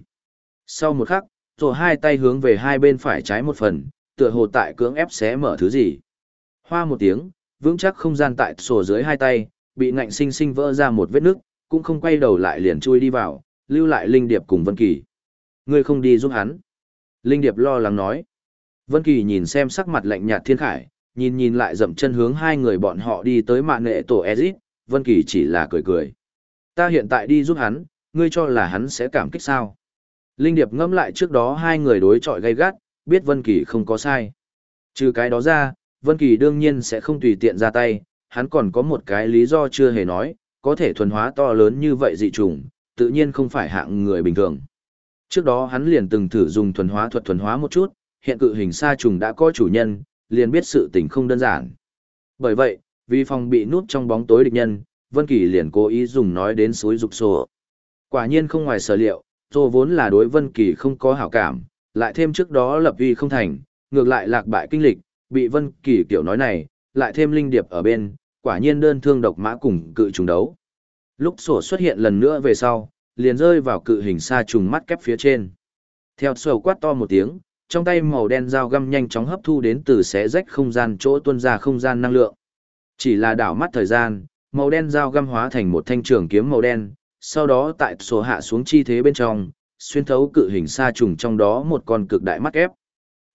Speaker 1: Sau một khắc, rồi hai tay hướng về hai bên phải trái một phần, tựa hồ tại cưỡng ép xé mở thứ gì. Hoa một tiếng, vững chắc không gian tại sổ dưới hai tay, bị ngạnh sinh sinh vỡ ra một vết nứt, cũng không quay đầu lại liền chui đi vào, lưu lại Linh Điệp cùng Vân Kỳ. Ngươi không đi giúp hắn. Linh Điệp lo lắng nói. Vân Kỳ nhìn xem sắc mặt lạnh nhạt Thiên Khải, nhìn nhìn lại dậm chân hướng hai người bọn họ đi tới mạng nghệ tổ Ezit, Vân Kỳ chỉ là cười cười. Ta hiện tại đi giúp hắn, ngươi cho là hắn sẽ cảm kích sao? Linh Điệp ngẫm lại trước đó hai người đối chọi gay gắt, biết Vân Kỳ không có sai. Trừ cái đó ra, Vân Kỳ đương nhiên sẽ không tùy tiện ra tay, hắn còn có một cái lý do chưa hề nói, có thể thuần hóa to lớn như vậy dị trùng, tự nhiên không phải hạng người bình thường. Trước đó hắn liền từng thử dùng thuần hóa thuật thuần hóa một chút, hiện cự hình sa trùng đã có chủ nhân, liền biết sự tình không đơn giản. Bởi vậy, vì phòng bị núp trong bóng tối địch nhân, Vân Kỳ liền cố ý dùng nói đến suối dục sổ. Quả nhiên không ngoài sở liệu, Tô vốn là đối Vân Kỳ không có hảo cảm, lại thêm trước đó lập uy không thành, ngược lại lạc bại kinh lịch, bị Vân Kỳ kiểu nói này, lại thêm linh điệp ở bên, quả nhiên đơn thương độc mã cùng cự trùng đấu. Lúc sổ xuất hiện lần nữa về sau, liền rơi vào cự hình sa trùng mắt kép phía trên. Theo sổ quát to một tiếng, trong tay màu đen dao găm nhanh chóng hấp thu đến từ xé rách không gian chỗ tuôn ra không gian năng lượng. Chỉ là đảo mắt thời gian, màu đen dao găm hóa thành một thanh trường kiếm màu đen, sau đó tại sổ hạ xuống chi thế bên trong, xuyên thấu cự hình sa trùng trong đó một con cực đại mắt kép.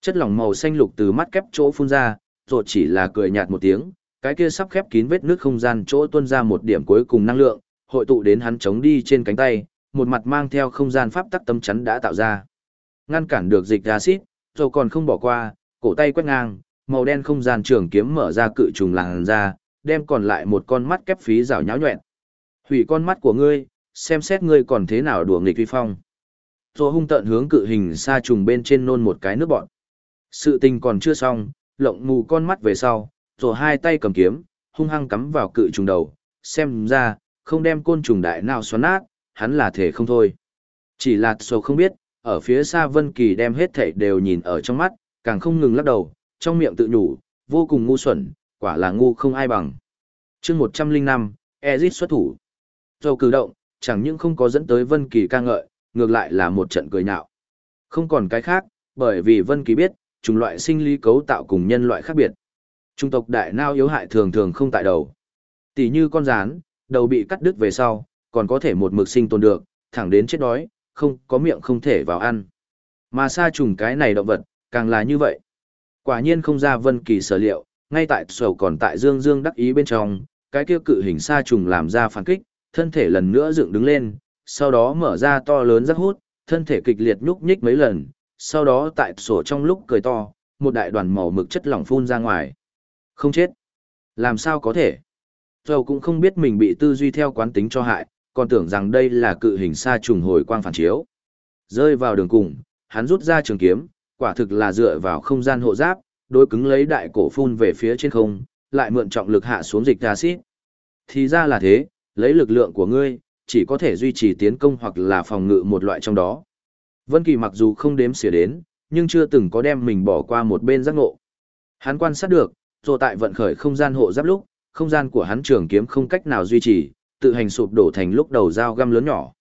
Speaker 1: Chất lỏng màu xanh lục từ mắt kép chỗ phun ra, rồi chỉ là cười nhạt một tiếng, cái kia sắp khép kín vết nước không gian chỗ tuôn ra một điểm cuối cùng năng lượng, hội tụ đến hắn chống đi trên cánh tay, một mặt mang theo không gian pháp tắc tấm chắn đã tạo ra. Ngăn cản được dịch acid, rồi còn không bỏ qua, cổ tay quét ngang, màu đen không gian trường kiếm mở ra cự trùng làn ra, đem còn lại một con mắt kép phí rào nháo nhuẹn. Hủy con mắt của ngươi, xem xét ngươi còn thế nào đùa nghịch vi phong. Tô hung tận hướng cự hình sa trùng bên trên nôn một cái nước bọn. Sự tình còn chưa xong, lộng mù con mắt về sau, rồi hai tay cầm kiếm, hung hăng cắm vào cự trùng đầu, xem ra, không đem côn trùng đại nào xoắn nát, hắn là thể không thôi. Chỉ là sổ không biết, ở phía xa Vân Kỳ đem hết thảy đều nhìn ở trong mắt, càng không ngừng lắc đầu, trong miệng tự nhủ, vô cùng ngu xuẩn, quả là ngu không ai bằng. Chương 105, Ezic xuất thủ. Dầu cử động, chẳng những không có dẫn tới Vân Kỳ ca ngợi, ngược lại là một trận cười nhạo. Không còn cái khác, bởi vì Vân Kỳ biết, chủng loại sinh lý cấu tạo cùng nhân loại khác biệt. Trung tộc đại nao yếu hại thường thường không tại đầu. Tỷ như con rán, đầu bị cắt đứt về sau, còn có thể một mực sinh tồn được, thẳng đến chết đói, không có miệng không thể vào ăn. Mà sa trùng cái này động vật, càng là như vậy. Quả nhiên không ra Vân Kỳ sở liệu, ngay tại sầu còn tại Dương Dương đắc ý bên trong, cái kia cự hình sa trùng làm ra phản kích, thân thể lần nữa dựng đứng lên, sau đó mở ra to lớn rất hút, thân thể kịch liệt nhúc nhích mấy lần, sau đó tại sổ trong lúc cười to, một đại đoàn màu mực chất lỏng phun ra ngoài. Không chết. Làm sao có thể? Dầu cũng không biết mình bị tư duy theo quán tính cho hại, còn tưởng rằng đây là cự hình sa trùng hồi quang phản chiếu. Rơi vào đường cùng, hắn rút ra trường kiếm, quả thực là dựa vào không gian hộ giáp, đối cứng lấy đại cổ phun về phía trên không, lại mượn trọng lực hạ xuống dịch acid. Thì ra là thế, lấy lực lượng của ngươi, chỉ có thể duy trì tiến công hoặc là phòng ngự một loại trong đó. Vân Kỳ mặc dù không đếm xỉa đến, nhưng chưa từng có đem mình bỏ qua một bên giác ngộ. Hắn quan sát được, rồi tại vận khởi không gian hộ giáp lúc, không gian của hắn trường kiếm không cách nào duy trì, tự hành sụp đổ thành lúc đầu dao găm lớn nhỏ.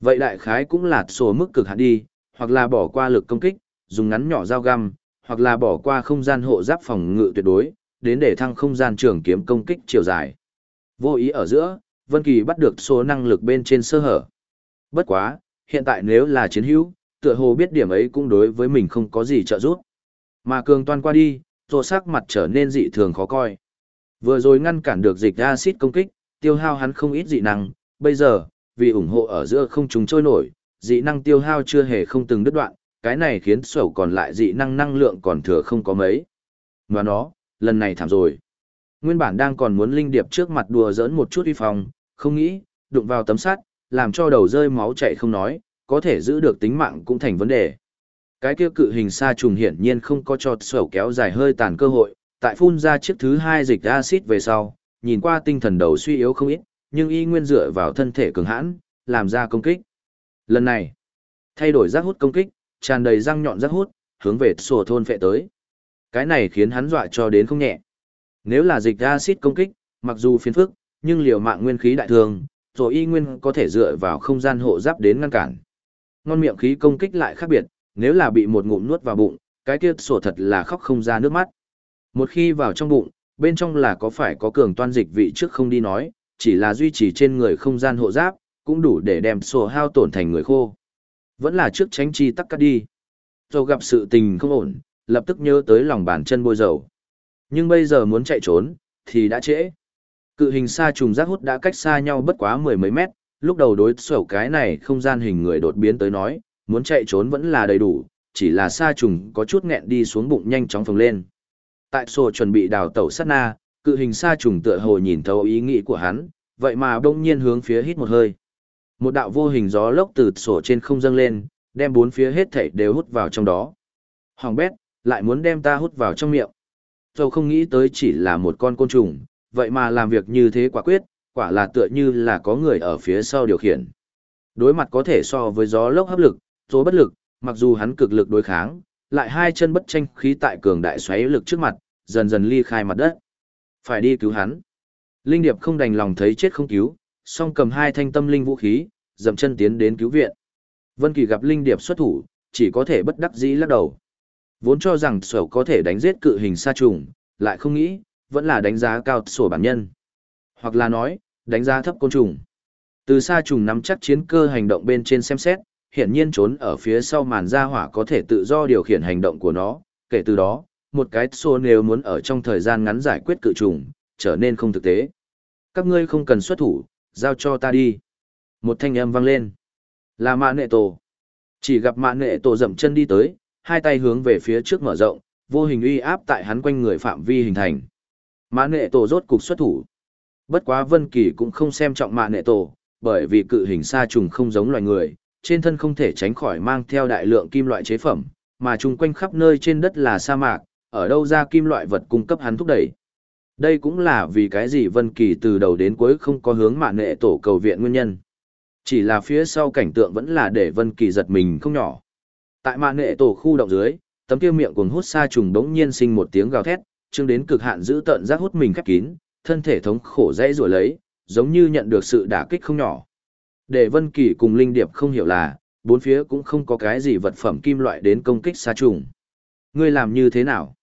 Speaker 1: Vậy đại khái cũng là số mức cực hạn đi, hoặc là bỏ qua lực công kích, dùng ngắn nhỏ dao găm, hoặc là bỏ qua không gian hộ giáp phòng ngự tuyệt đối, đến để thăng không gian trường kiếm công kích chiều dài. Vô ý ở giữa, Vân Kỳ bắt được số năng lực bên trên sơ hở. Bất quá, hiện tại nếu là chiến hữu, tựa hồ biết điểm ấy cũng đối với mình không có gì trợ giúp. Mà cường toan qua đi, rồ sắc mặt trở nên dị thường khó coi. Vừa rồi ngăn cản được dịch acid công kích, tiêu hao hắn không ít dị năng, bây giờ, vì ủng hộ ở giữa không chúng trôi nổi, dị năng tiêu hao chưa hề không từng đứt đoạn, cái này khiến sầu còn lại dị năng năng lượng còn thừa không có mấy. Và nó, lần này thảm rồi. Nguyên bản đang còn muốn linh điệp trước mặt đùa giỡn một chút uy phong, không nghĩ, đụng vào tấm sắt, làm cho đầu rơi máu chảy không nói, có thể giữ được tính mạng cũng thành vấn đề. Cái kia cự hình sa trùng hiển nhiên không có cho sổ kéo dài hơi tàn cơ hội, tại phun ra chiếc thứ hai dịch acid về sau, nhìn qua tinh thần đầu suy yếu không ít, nhưng y nguyên dựa vào thân thể cường hãn, làm ra công kích. Lần này, thay đổi giác hút công kích, tràn đầy răng nhọn giác hút, hướng về sổ thôn phệ tới. Cái này khiến hắn dọa cho đến không nhẹ. Nếu là dịch acid công kích, mặc dù phiền phức, nhưng liều mạng nguyên khí đại thường, rồi y nguyên có thể dựa vào không gian hộ giáp đến ngăn cản. Ngon miệng khí công kích lại khác biệt, nếu là bị một ngụm nuốt vào bụng, cái kia sổ thật là khóc không ra nước mắt. Một khi vào trong bụng, bên trong là có phải có cường toan dịch vị trước không đi nói, chỉ là duy trì trên người không gian hộ giáp, cũng đủ để đem sổ hao tổn thành người khô. Vẫn là trước tránh chi tắc cắt đi. Rồi gặp sự tình không ổn, lập tức nhớ tới lòng bàn chân bôi dầu. Nhưng bây giờ muốn chạy trốn, thì đã trễ. Cự hình sa trùng giác hút đã cách xa nhau bất quá mười mấy mét, lúc đầu đối sổ cái này không gian hình người đột biến tới nói, muốn chạy trốn vẫn là đầy đủ, chỉ là sa trùng có chút nghẹn đi xuống bụng nhanh chóng phồng lên. Tại sổ chuẩn bị đào tẩu sát na, cự hình sa trùng tựa hồ nhìn thấu ý nghĩ của hắn, vậy mà đông nhiên hướng phía hít một hơi. Một đạo vô hình gió lốc từ sổ trên không dâng lên, đem bốn phía hết thảy đều hút vào trong đó. Hoàng bét, lại muốn đem ta hút vào trong miệng. Dầu không nghĩ tới chỉ là một con côn trùng, vậy mà làm việc như thế quả quyết, quả là tựa như là có người ở phía sau điều khiển. Đối mặt có thể so với gió lốc hấp lực, tố bất lực, mặc dù hắn cực lực đối kháng, lại hai chân bất tranh khí tại cường đại xoáy lực trước mặt, dần dần ly khai mặt đất. Phải đi cứu hắn. Linh Điệp không đành lòng thấy chết không cứu, song cầm hai thanh tâm linh vũ khí, dậm chân tiến đến cứu viện. Vân Kỳ gặp Linh Điệp xuất thủ, chỉ có thể bất đắc dĩ lắc đầu. Vốn cho rằng Sở có thể đánh giết cự hình sa trùng, lại không nghĩ, vẫn là đánh giá cao sổ bản nhân. Hoặc là nói, đánh giá thấp côn trùng. Từ xa trùng nắm chắc chiến cơ hành động bên trên xem xét, hiển nhiên trốn ở phía sau màn ra hỏa có thể tự do điều khiển hành động của nó, kể từ đó, một cái xô nếu muốn ở trong thời gian ngắn giải quyết cự trùng, trở nên không thực tế. Các ngươi không cần xuất thủ, giao cho ta đi. Một thanh âm vang lên. Là mạ nệ tổ. Chỉ gặp mạ nệ tổ dậm chân đi tới, hai tay hướng về phía trước mở rộng, vô hình uy áp tại hắn quanh người phạm vi hình thành. Mã nệ tổ rốt cục xuất thủ. Bất quá Vân Kỳ cũng không xem trọng mã nệ tổ, bởi vì cự hình sa trùng không giống loài người, trên thân không thể tránh khỏi mang theo đại lượng kim loại chế phẩm, mà chung quanh khắp nơi trên đất là sa mạc, ở đâu ra kim loại vật cung cấp hắn thúc đẩy. Đây cũng là vì cái gì Vân Kỳ từ đầu đến cuối không có hướng mạn nghệ tổ cầu viện nguyên nhân. Chỉ là phía sau cảnh tượng vẫn là để Vân Kỳ giật mình không nhỏ. Tại mạn nghệ tổ khu động dưới, tấm kia miệng cuồng hút sa trùng đống nhiên sinh một tiếng gào thét, chương đến cực hạn giữ tận giác hút mình khép kín, thân thể thống khổ dãy rủa lấy, giống như nhận được sự đả kích không nhỏ. Để Vân Kỳ cùng Linh Điệp không hiểu là, bốn phía cũng không có cái gì vật phẩm kim loại đến công kích xa trùng. Ngươi làm như thế nào?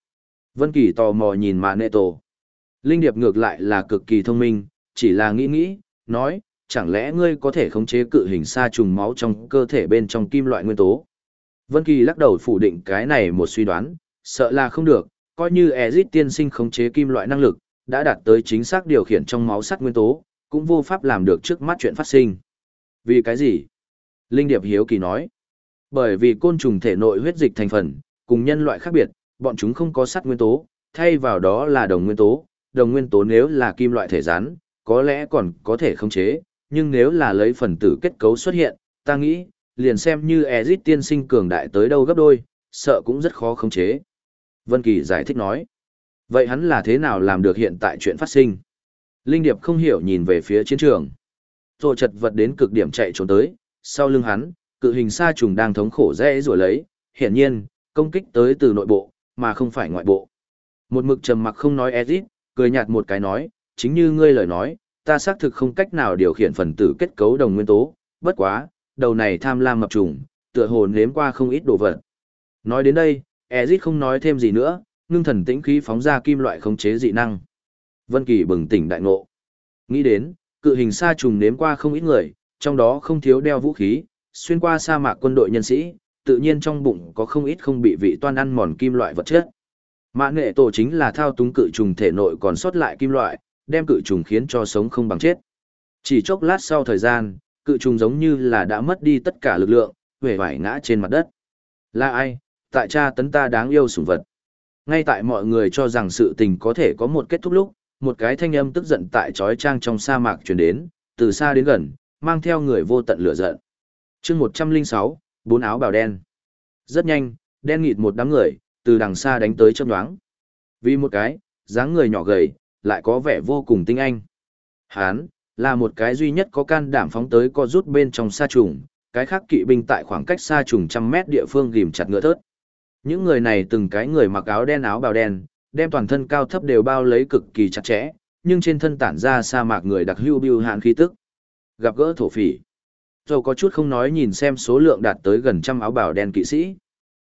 Speaker 1: Vân Kỳ tò mò nhìn Mã Nệ Tổ. Linh Điệp ngược lại là cực kỳ thông minh, chỉ là nghĩ nghĩ, nói, chẳng lẽ ngươi có thể khống chế cự hình sa trùng máu trong cơ thể bên trong kim loại nguyên tố? Vân Kỳ lắc đầu phủ định cái này một suy đoán, sợ là không được, coi như Ezic tiên sinh khống chế kim loại năng lực, đã đạt tới chính xác điều khiển trong máu sắt nguyên tố, cũng vô pháp làm được trước mắt chuyện phát sinh. Vì cái gì? Linh Điệp hiếu kỳ nói. Bởi vì côn trùng thể nội huyết dịch thành phần, cùng nhân loại khác biệt, bọn chúng không có sắt nguyên tố, thay vào đó là đồng nguyên tố. Đồng nguyên tố nếu là kim loại thể rắn, có lẽ còn có thể khống chế, nhưng nếu là lấy phần tử kết cấu xuất hiện, ta nghĩ, liền xem như Ezit tiên sinh cường đại tới đâu gấp đôi, sợ cũng rất khó khống chế. Vân Kỳ giải thích nói. Vậy hắn là thế nào làm được hiện tại chuyện phát sinh? Linh Điệp không hiểu nhìn về phía chiến trường. Rồi chật vật đến cực điểm chạy trốn tới, sau lưng hắn, cự hình sa trùng đang thống khổ rẽ rủa lấy, hiển nhiên, công kích tới từ nội bộ, mà không phải ngoại bộ. Một mực trầm mặc không nói Ezit, cười nhạt một cái nói, chính như ngươi lời nói, ta xác thực không cách nào điều khiển phần tử kết cấu đồng nguyên tố, bất quá, đầu này tham lam mập trùng, tựa hồ nếm qua không ít đồ vật. Nói đến đây, Ezit không nói thêm gì nữa, ngưng thần tĩnh khí phóng ra kim loại khống chế dị năng. Vân Kỳ bừng tỉnh đại ngộ. Nghĩ đến, cự hình sa trùng nếm qua không ít người, trong đó không thiếu đeo vũ khí, xuyên qua sa mạc quân đội nhân sĩ, tự nhiên trong bụng có không ít không bị vị toan ăn mòn kim loại vật chất. Mã nghệ tổ chính là thao túng cự trùng thể nội còn sót lại kim loại, đem cự trùng khiến cho sống không bằng chết. Chỉ chốc lát sau thời gian, cự trùng giống như là đã mất đi tất cả lực lượng, vẻ vải ngã trên mặt đất. Là ai, tại cha tấn ta đáng yêu sủng vật. Ngay tại mọi người cho rằng sự tình có thể có một kết thúc lúc, một cái thanh âm tức giận tại trói trang trong sa mạc truyền đến, từ xa đến gần, mang theo người vô tận lửa giận. chương 106, bốn áo bào đen. Rất nhanh, đen nghịt một đám người, từ đằng xa đánh tới chớp nhoáng. Vì một cái, dáng người nhỏ gầy, lại có vẻ vô cùng tinh anh. Hán, là một cái duy nhất có can đảm phóng tới co rút bên trong sa trùng, cái khác kỵ binh tại khoảng cách xa trùng trăm mét địa phương ghim chặt ngựa thớt. Những người này từng cái người mặc áo đen áo bào đen, đem toàn thân cao thấp đều bao lấy cực kỳ chặt chẽ, nhưng trên thân tản ra sa mạc người đặc hưu biêu hạn khí tức. Gặp gỡ thổ phỉ. Rồi có chút không nói nhìn xem số lượng đạt tới gần trăm áo bào đen kỵ sĩ.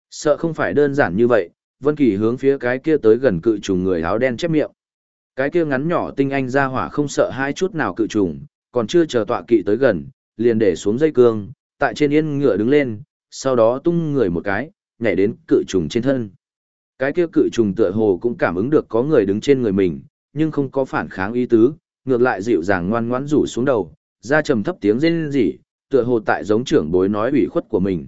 Speaker 1: Sợ không phải đơn giản như vậy, Vân Kỳ hướng phía cái kia tới gần cự trùng người áo đen chép miệng. Cái kia ngắn nhỏ tinh anh ra hỏa không sợ hai chút nào cự trùng, còn chưa chờ tọa kỵ tới gần, liền để xuống dây cương, tại trên yên ngựa đứng lên, sau đó tung người một cái, nhảy đến cự trùng trên thân. Cái kia cự trùng tựa hồ cũng cảm ứng được có người đứng trên người mình, nhưng không có phản kháng ý tứ, ngược lại dịu dàng ngoan ngoãn rủ xuống đầu, ra trầm thấp tiếng rên rỉ, tựa hồ tại giống trưởng bối nói ủy khuất của mình.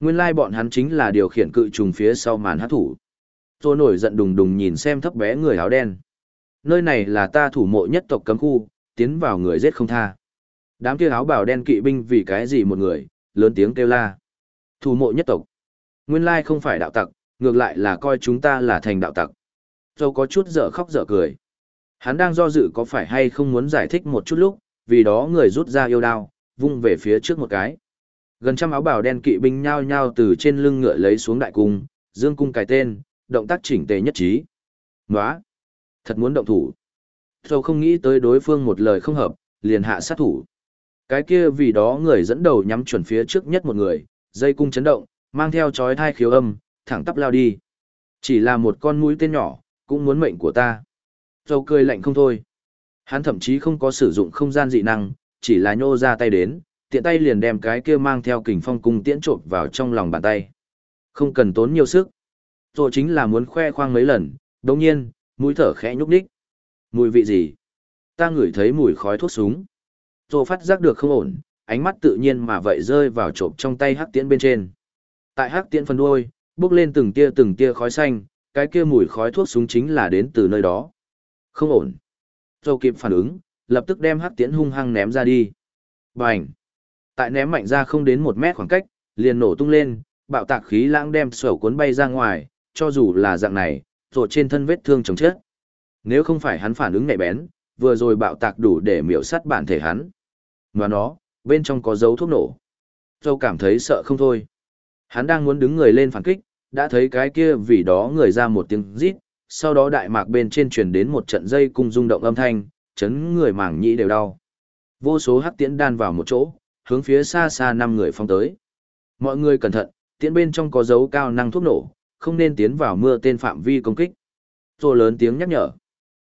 Speaker 1: Nguyên lai bọn hắn chính là điều khiển cự trùng phía sau màn hát thủ. Tôi nổi giận đùng đùng nhìn xem thấp bé người áo đen. Nơi này là ta thủ mộ nhất tộc cấm khu, tiến vào người giết không tha. Đám kia áo bảo đen kỵ binh vì cái gì một người, lớn tiếng kêu la. Thủ mộ nhất tộc. Nguyên lai không phải đạo tặc, ngược lại là coi chúng ta là thành đạo tặc. Dâu có chút dở khóc dở cười. Hắn đang do dự có phải hay không muốn giải thích một chút lúc, vì đó người rút ra yêu đao, vung về phía trước một cái. Gần trăm áo bào đen kỵ binh nhao nhao từ trên lưng ngựa lấy xuống đại cung, dương cung cài tên, động tác chỉnh tề nhất trí. Nóa! Thật muốn động thủ. Dâu không nghĩ tới đối phương một lời không hợp, liền hạ sát thủ. Cái kia vì đó người dẫn đầu nhắm chuẩn phía trước nhất một người, dây cung chấn động, mang theo chói thai khiếu âm, thẳng tắp lao đi. Chỉ là một con mũi tên nhỏ, cũng muốn mệnh của ta. Dâu cười lạnh không thôi. Hắn thậm chí không có sử dụng không gian dị năng, chỉ là nhô ra tay đến, tiện tay liền đem cái kia mang theo kình phong cung tiễn trộm vào trong lòng bàn tay. Không cần tốn nhiều sức. Rồi chính là muốn khoe khoang mấy lần, đồng nhiên, mũi thở khẽ nhúc đích. Mùi vị gì? Ta ngửi thấy mùi khói thuốc súng. Rồi phát giác được không ổn, ánh mắt tự nhiên mà vậy rơi vào trộm trong tay hắc tiễn bên trên. Tại hắc tiễn phần đuôi, bốc lên từng tia từng tia khói xanh, cái kia mùi khói thuốc súng chính là đến từ nơi đó. Không ổn. dầu kịp phản ứng, lập tức đem hắc tiễn hung hăng ném ra đi. Bành! Tại ném mạnh ra không đến một mét khoảng cách, liền nổ tung lên, bạo tạc khí lãng đem sổ cuốn bay ra ngoài, cho dù là dạng này, rồi trên thân vết thương chồng chết. Nếu không phải hắn phản ứng nhạy bén, vừa rồi bạo tạc đủ để miểu sát bản thể hắn. Mà nó, bên trong có dấu thuốc nổ. Dâu cảm thấy sợ không thôi. Hắn đang muốn đứng người lên phản kích, đã thấy cái kia vì đó người ra một tiếng rít, sau đó đại mạc bên trên truyền đến một trận dây cung rung động âm thanh, chấn người mảng nhĩ đều đau. Vô số hắc tiễn đan vào một chỗ, hướng phía xa xa năm người phong tới. Mọi người cẩn thận, tiễn bên trong có dấu cao năng thuốc nổ, không nên tiến vào mưa tên phạm vi công kích. Tô lớn tiếng nhắc nhở.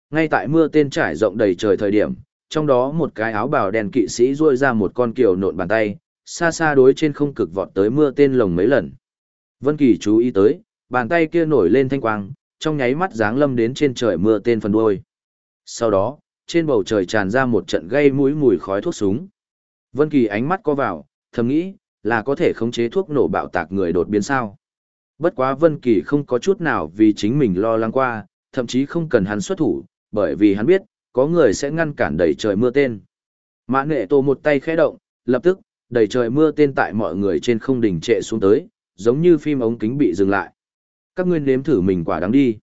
Speaker 1: Ngay tại mưa tên trải rộng đầy trời thời điểm, trong đó một cái áo bào đen kỵ sĩ ruôi ra một con kiều nộn bàn tay, xa xa đối trên không cực vọt tới mưa tên lồng mấy lần. Vân Kỳ chú ý tới, bàn tay kia nổi lên thanh quang, trong nháy mắt giáng lâm đến trên trời mưa tên phần đuôi. Sau đó, trên bầu trời tràn ra một trận gây mũi mùi khói thuốc súng. Vân Kỳ ánh mắt co vào, thầm nghĩ, là có thể khống chế thuốc nổ bạo tạc người đột biến sao? Bất quá Vân Kỳ không có chút nào vì chính mình lo lắng qua, thậm chí không cần hắn xuất thủ, bởi vì hắn biết, có người sẽ ngăn cản đẩy trời mưa tên. Mã Nghệ Tô một tay khẽ động, lập tức, Đầy trời mưa tên tại mọi người trên không đỉnh trệ xuống tới, giống như phim ống kính bị dừng lại. Các ngươi nếm thử mình quả đáng đi.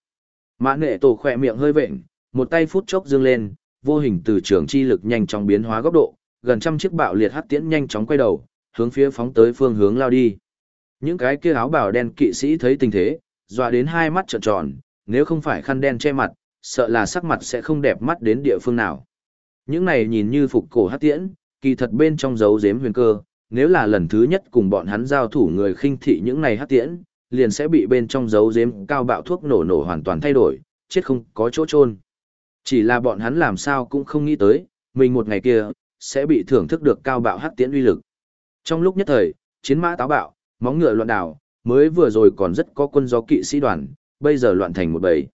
Speaker 1: Mã Nghệ tổ khỏe miệng hơi vện, một tay phút chốc dương lên, vô hình từ trường chi lực nhanh chóng biến hóa góc độ, gần trăm chiếc bạo liệt hắc tiễn nhanh chóng quay đầu, hướng phía phóng tới phương hướng lao đi. Những cái kia áo bào đen kỵ sĩ thấy tình thế, dọa đến hai mắt trợn tròn, nếu không phải khăn đen che mặt, sợ là sắc mặt sẽ không đẹp mắt đến địa phương nào. Những này nhìn như phục cổ hắc tiễn, kỳ thật bên trong dấu giếm huyền cơ, nếu là lần thứ nhất cùng bọn hắn giao thủ người khinh thị những này hắc tiễn, liền sẽ bị bên trong dấu giếm cao bạo thuốc nổ nổ hoàn toàn thay đổi, chết không có chỗ chôn. Chỉ là bọn hắn làm sao cũng không nghĩ tới, mình một ngày kia, sẽ bị thưởng thức được cao bạo hắc tiễn uy lực. Trong lúc nhất thời, chiến mã táo bạo, móng ngựa loạn đảo, mới vừa rồi còn rất có quân gió kỵ sĩ đoàn, bây giờ loạn thành một bầy.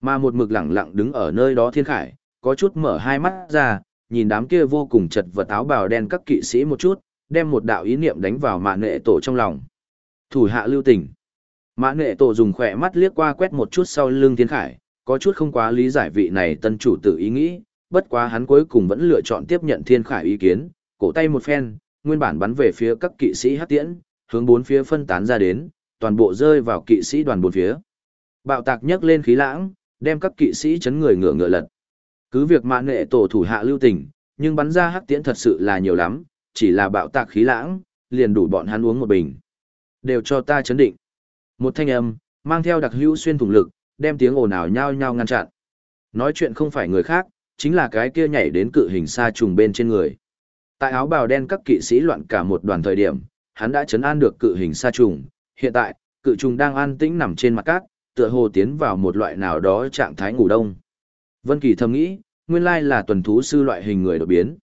Speaker 1: Mà một mực lặng lặng đứng ở nơi đó thiên khải, có chút mở hai mắt ra, nhìn đám kia vô cùng chật vật áo bào đen các kỵ sĩ một chút, đem một đạo ý niệm đánh vào mạn nệ tổ trong lòng. Thủ hạ lưu tình. Mạn nệ tổ dùng khỏe mắt liếc qua quét một chút sau lưng thiên khải, có chút không quá lý giải vị này tân chủ tự ý nghĩ, bất quá hắn cuối cùng vẫn lựa chọn tiếp nhận thiên khải ý kiến, cổ tay một phen, nguyên bản bắn về phía các kỵ sĩ hát tiễn, hướng bốn phía phân tán ra đến, toàn bộ rơi vào kỵ sĩ đoàn bốn phía. Bạo tạc nhấc lên khí lãng, đem các kỵ sĩ chấn người ngựa ngựa lật. Cứ việc mạn nghệ tổ thủ hạ lưu tình, nhưng bắn ra hắc tiễn thật sự là nhiều lắm, chỉ là bạo tạc khí lãng, liền đủ bọn hắn uống một bình. Đều cho ta chấn định. Một thanh âm, mang theo đặc hữu xuyên thủng lực, đem tiếng ồn ào nhao nhao ngăn chặn. Nói chuyện không phải người khác, chính là cái kia nhảy đến cự hình sa trùng bên trên người. Tại áo bào đen các kỵ sĩ loạn cả một đoàn thời điểm, hắn đã chấn an được cự hình sa trùng, hiện tại, cự trùng đang an tĩnh nằm trên mặt cát, tựa hồ tiến vào một loại nào đó trạng thái ngủ đông. Vân Kỳ thầm nghĩ, nguyên lai là tuần thú sư loại hình người đột biến.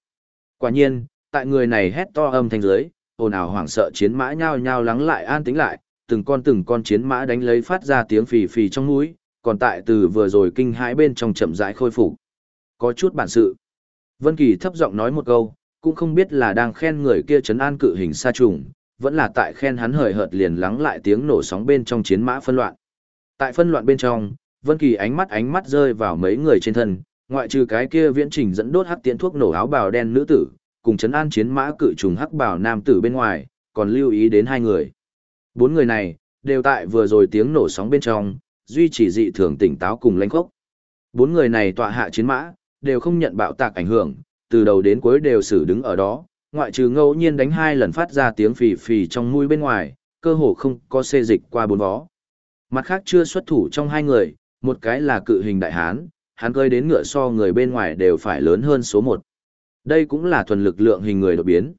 Speaker 1: Quả nhiên, tại người này hét to âm thanh dưới, ồn ào hoảng sợ chiến mã nhao nhao lắng lại an tĩnh lại, từng con từng con chiến mã đánh lấy phát ra tiếng phì phì trong mũi, còn tại từ vừa rồi kinh hãi bên trong chậm rãi khôi phục. Có chút bản sự. Vân Kỳ thấp giọng nói một câu, cũng không biết là đang khen người kia trấn an cự hình sa trùng, vẫn là tại khen hắn hời hợt liền lắng lại tiếng nổ sóng bên trong chiến mã phân loạn. Tại phân loạn bên trong, Vân Kỳ ánh mắt ánh mắt rơi vào mấy người trên thân, ngoại trừ cái kia viễn trình dẫn đốt hắc tiễn thuốc nổ áo bào đen nữ tử, cùng trấn an chiến mã cự trùng hắc bào nam tử bên ngoài, còn lưu ý đến hai người. Bốn người này, đều tại vừa rồi tiếng nổ sóng bên trong, duy trì dị thường tỉnh táo cùng lãnh khốc. Bốn người này tọa hạ chiến mã, đều không nhận bạo tạc ảnh hưởng, từ đầu đến cuối đều xử đứng ở đó, ngoại trừ ngẫu nhiên đánh hai lần phát ra tiếng phì phì trong mũi bên ngoài, cơ hồ không có xê dịch qua bốn vó. Mặt khác chưa xuất thủ trong hai người, một cái là cự hình đại hán, hắn cơi đến ngựa so người bên ngoài đều phải lớn hơn số một. Đây cũng là thuần lực lượng hình người đột biến.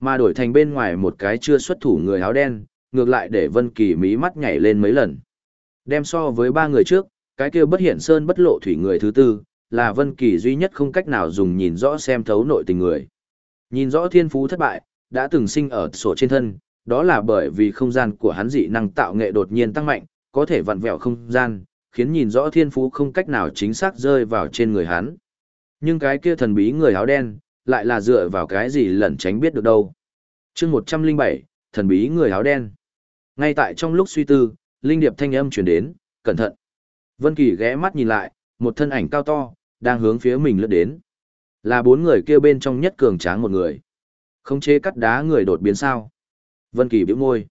Speaker 1: Mà đổi thành bên ngoài một cái chưa xuất thủ người áo đen, ngược lại để Vân Kỳ mí mắt nhảy lên mấy lần. Đem so với ba người trước, cái kia bất hiện sơn bất lộ thủy người thứ tư, là Vân Kỳ duy nhất không cách nào dùng nhìn rõ xem thấu nội tình người. Nhìn rõ thiên phú thất bại, đã từng sinh ở sổ trên thân, đó là bởi vì không gian của hắn dị năng tạo nghệ đột nhiên tăng mạnh, có thể vặn vẹo không gian, khiến nhìn rõ thiên phú không cách nào chính xác rơi vào trên người hắn. Nhưng cái kia thần bí người áo đen, lại là dựa vào cái gì lẩn tránh biết được đâu. chương 107, thần bí người áo đen. Ngay tại trong lúc suy tư, linh điệp thanh âm chuyển đến, cẩn thận. Vân Kỳ ghé mắt nhìn lại, một thân ảnh cao to, đang hướng phía mình lướt đến. Là bốn người kia bên trong nhất cường tráng một người. Không chế cắt đá người đột biến sao. Vân Kỳ bĩu môi.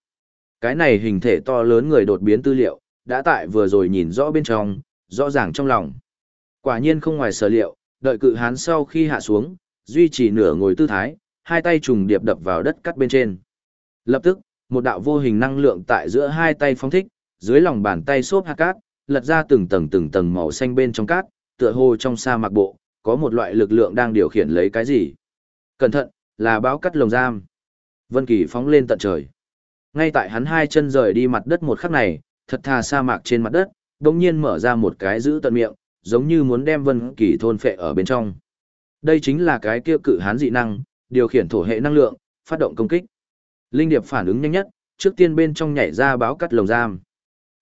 Speaker 1: Cái này hình thể to lớn người đột biến tư liệu, đã tại vừa rồi nhìn rõ bên trong, rõ ràng trong lòng. Quả nhiên không ngoài sở liệu, đợi cự hán sau khi hạ xuống, duy trì nửa ngồi tư thái, hai tay trùng điệp đập vào đất cắt bên trên. Lập tức, một đạo vô hình năng lượng tại giữa hai tay phóng thích, dưới lòng bàn tay xốp hạt cát, lật ra từng tầng từng tầng màu xanh bên trong cát, tựa hồ trong sa mạc bộ, có một loại lực lượng đang điều khiển lấy cái gì. Cẩn thận, là báo cắt lồng giam. Vân Kỳ phóng lên tận trời. Ngay tại hắn hai chân rời đi mặt đất một khắc này, thật thà sa mạc trên mặt đất, đồng nhiên mở ra một cái giữ tận miệng, giống như muốn đem Vân Kỳ thôn phệ ở bên trong. Đây chính là cái kia cự hán dị năng, điều khiển thổ hệ năng lượng, phát động công kích. Linh điệp phản ứng nhanh nhất, trước tiên bên trong nhảy ra báo cắt lồng giam.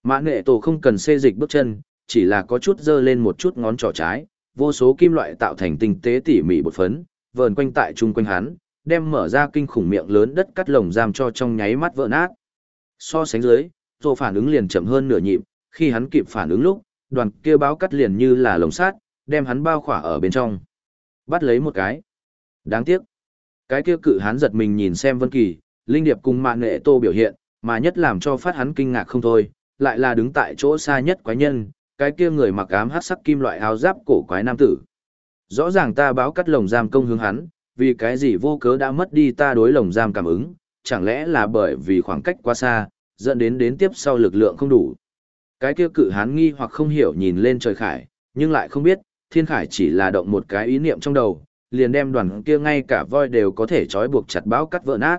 Speaker 1: Mã nghệ tổ không cần xê dịch bước chân, chỉ là có chút dơ lên một chút ngón trỏ trái, vô số kim loại tạo thành tinh tế tỉ mỉ bột phấn, vờn quanh tại chung quanh hắn, đem mở ra kinh khủng miệng lớn đất cắt lồng giam cho trong nháy mắt vỡ nát. So sánh dưới, Tô phản ứng liền chậm hơn nửa nhịp, khi hắn kịp phản ứng lúc, đoàn kia báo cắt liền như là lồng sát, đem hắn bao khỏa ở bên trong. Bắt lấy một cái. Đáng tiếc. Cái kia cự hắn giật mình nhìn xem Vân Kỳ, linh điệp cùng mạng nghệ Tô biểu hiện, mà nhất làm cho phát hắn kinh ngạc không thôi, lại là đứng tại chỗ xa nhất quái nhân, cái kia người mặc ám hắc sắc kim loại áo giáp cổ quái nam tử. Rõ ràng ta báo cắt lồng giam công hướng hắn, vì cái gì vô cớ đã mất đi ta đối lồng giam cảm ứng, chẳng lẽ là bởi vì khoảng cách quá xa, dẫn đến đến tiếp sau lực lượng không đủ. Cái kia cự hán nghi hoặc không hiểu nhìn lên trời khải, nhưng lại không biết, thiên khải chỉ là động một cái ý niệm trong đầu, liền đem đoàn kia ngay cả voi đều có thể trói buộc chặt báo cắt vỡ nát.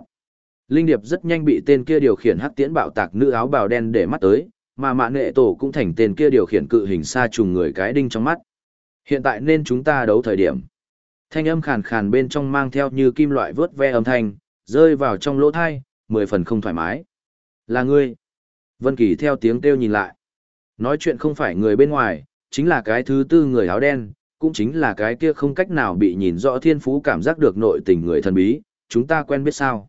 Speaker 1: Linh Điệp rất nhanh bị tên kia điều khiển hắc tiễn bạo tạc nữ áo bào đen để mắt tới, mà mạ nghệ tổ cũng thành tên kia điều khiển cự hình xa trùng người cái đinh trong mắt. Hiện tại nên chúng ta đấu thời điểm. Thanh âm khàn khàn bên trong mang theo như kim loại vớt ve âm thanh, rơi vào trong lỗ thai, mười phần không thoải mái. Là ngươi. Vân Kỳ theo tiếng kêu nhìn lại. Nói chuyện không phải người bên ngoài, chính là cái thứ tư người áo đen, cũng chính là cái kia không cách nào bị nhìn rõ thiên phú cảm giác được nội tình người thần bí, chúng ta quen biết sao.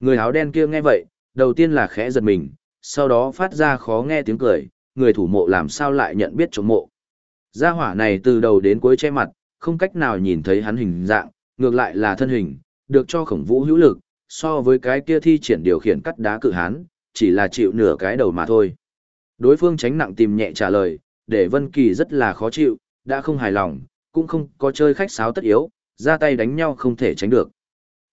Speaker 1: Người áo đen kia nghe vậy, đầu tiên là khẽ giật mình, sau đó phát ra khó nghe tiếng cười, người thủ mộ làm sao lại nhận biết chống mộ. Gia hỏa này từ đầu đến cuối che mặt, không cách nào nhìn thấy hắn hình dạng, ngược lại là thân hình, được cho khổng vũ hữu lực, so với cái kia thi triển điều khiển cắt đá cự hán, chỉ là chịu nửa cái đầu mà thôi. Đối phương tránh nặng tìm nhẹ trả lời, để Vân Kỳ rất là khó chịu, đã không hài lòng, cũng không có chơi khách sáo tất yếu, ra tay đánh nhau không thể tránh được.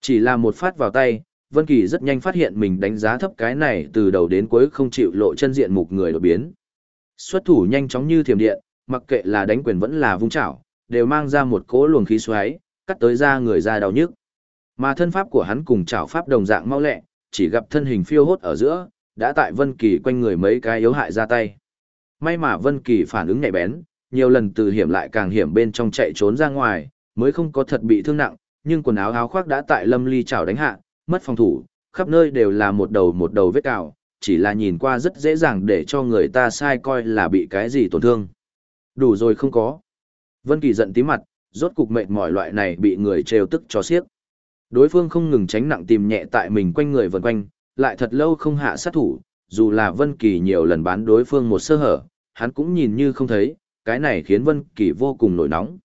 Speaker 1: Chỉ là một phát vào tay, Vân Kỳ rất nhanh phát hiện mình đánh giá thấp cái này từ đầu đến cuối không chịu lộ chân diện mục người đột biến. Xuất thủ nhanh chóng như thiểm điện, mặc kệ là đánh quyền vẫn là vung chảo, đều mang ra một cỗ luồng khí xoáy, cắt tới da người da đau nhức. Mà thân pháp của hắn cùng chảo pháp đồng dạng mau lẹ, chỉ gặp thân hình phiêu hốt ở giữa, đã tại Vân Kỳ quanh người mấy cái yếu hại ra tay. May mà Vân Kỳ phản ứng nhạy bén, nhiều lần từ hiểm lại càng hiểm bên trong chạy trốn ra ngoài, mới không có thật bị thương nặng, nhưng quần áo áo khoác đã tại Lâm Ly chảo đánh hạ, mất phòng thủ, khắp nơi đều là một đầu một đầu vết cào, chỉ là nhìn qua rất dễ dàng để cho người ta sai coi là bị cái gì tổn thương. Đủ rồi không có. Vân Kỳ giận tí mặt, rốt cục mệt mỏi loại này bị người trêu tức cho xiếc. Đối phương không ngừng tránh nặng tìm nhẹ tại mình quanh người vần quanh, lại thật lâu không hạ sát thủ, dù là Vân Kỳ nhiều lần bán đối phương một sơ hở, hắn cũng nhìn như không thấy, cái này khiến Vân Kỳ vô cùng nổi nóng.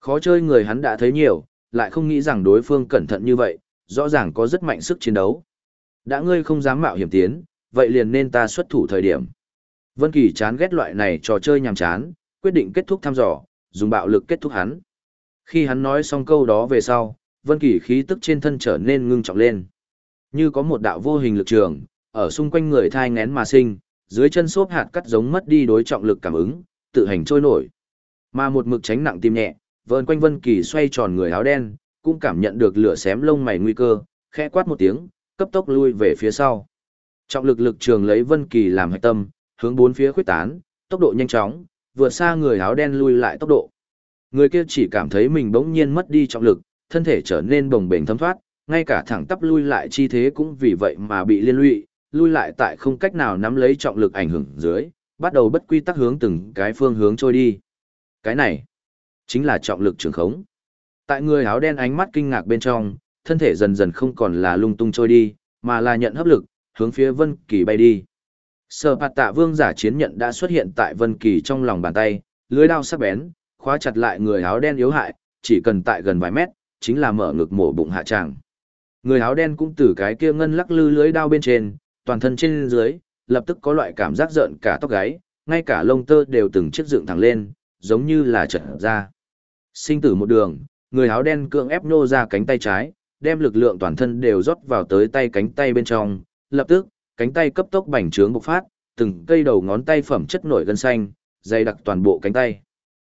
Speaker 1: Khó chơi người hắn đã thấy nhiều, lại không nghĩ rằng đối phương cẩn thận như vậy, rõ ràng có rất mạnh sức chiến đấu. Đã ngươi không dám mạo hiểm tiến, vậy liền nên ta xuất thủ thời điểm. Vân Kỳ chán ghét loại này trò chơi nhàm chán, quyết định kết thúc thăm dò, dùng bạo lực kết thúc hắn. Khi hắn nói xong câu đó về sau, Vân Kỳ khí tức trên thân trở nên ngưng trọng lên. Như có một đạo vô hình lực trường, ở xung quanh người thai ngén mà sinh, dưới chân xốp hạt cắt giống mất đi đối trọng lực cảm ứng, tự hành trôi nổi. Mà một mực tránh nặng tim nhẹ, vờn quanh Vân Kỳ xoay tròn người áo đen, cũng cảm nhận được lửa xém lông mày nguy cơ, khẽ quát một tiếng, cấp tốc lui về phía sau. Trọng lực lực trường lấy Vân Kỳ làm hạch tâm, hướng bốn phía khuếch tán, tốc độ nhanh chóng, vượt xa người áo đen lui lại tốc độ. Người kia chỉ cảm thấy mình bỗng nhiên mất đi trọng lực, thân thể trở nên bồng bềnh thấm thoát, ngay cả thẳng tắp lui lại chi thế cũng vì vậy mà bị liên lụy, lui lại tại không cách nào nắm lấy trọng lực ảnh hưởng dưới, bắt đầu bất quy tắc hướng từng cái phương hướng trôi đi. Cái này chính là trọng lực trường khống. Tại người áo đen ánh mắt kinh ngạc bên trong, thân thể dần dần không còn là lung tung trôi đi, mà là nhận hấp lực, hướng phía Vân Kỳ bay đi. Sở Bạt Tạ Vương giả chiến nhận đã xuất hiện tại Vân Kỳ trong lòng bàn tay, lưỡi dao sắc bén, khóa chặt lại người áo đen yếu hại, chỉ cần tại gần vài mét, chính là mở ngực mổ bụng hạ tràng. Người áo đen cũng từ cái kia ngân lắc lư lưới đao bên trên, toàn thân trên dưới, lập tức có loại cảm giác giận cả tóc gáy, ngay cả lông tơ đều từng chiếc dựng thẳng lên, giống như là trật ra. Sinh tử một đường, người áo đen cưỡng ép nô ra cánh tay trái, đem lực lượng toàn thân đều rót vào tới tay cánh tay bên trong, lập tức, cánh tay cấp tốc bành trướng bộc phát, từng cây đầu ngón tay phẩm chất nổi gân xanh, dày đặc toàn bộ cánh tay.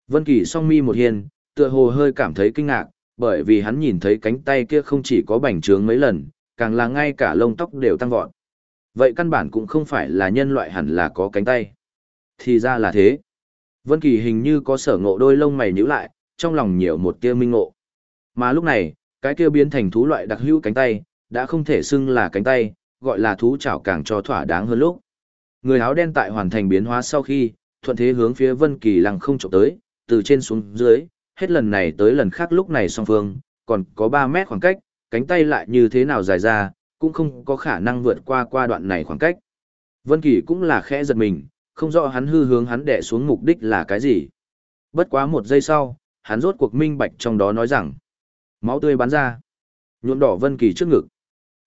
Speaker 1: Vân Kỳ song mi một hiền tựa hồ hơi cảm thấy kinh ngạc, bởi vì hắn nhìn thấy cánh tay kia không chỉ có bành trướng mấy lần, càng là ngay cả lông tóc đều tăng vọt. Vậy căn bản cũng không phải là nhân loại hẳn là có cánh tay. Thì ra là thế. Vân Kỳ hình như có sở ngộ đôi lông mày nhíu lại, trong lòng nhiều một tia minh ngộ. Mà lúc này, cái kia biến thành thú loại đặc hữu cánh tay, đã không thể xưng là cánh tay, gọi là thú chảo càng cho thỏa đáng hơn lúc. Người áo đen tại hoàn thành biến hóa sau khi, thuận thế hướng phía Vân Kỳ lăng không chụp tới, từ trên xuống dưới, hết lần này tới lần khác lúc này song phương, còn có 3 mét khoảng cách, cánh tay lại như thế nào dài ra, cũng không có khả năng vượt qua qua đoạn này khoảng cách. Vân Kỳ cũng là khẽ giật mình, không rõ hắn hư hướng hắn đè xuống mục đích là cái gì. Bất quá một giây sau, hắn rốt cuộc minh bạch trong đó nói rằng, máu tươi bắn ra, nhuộm đỏ Vân Kỳ trước ngực.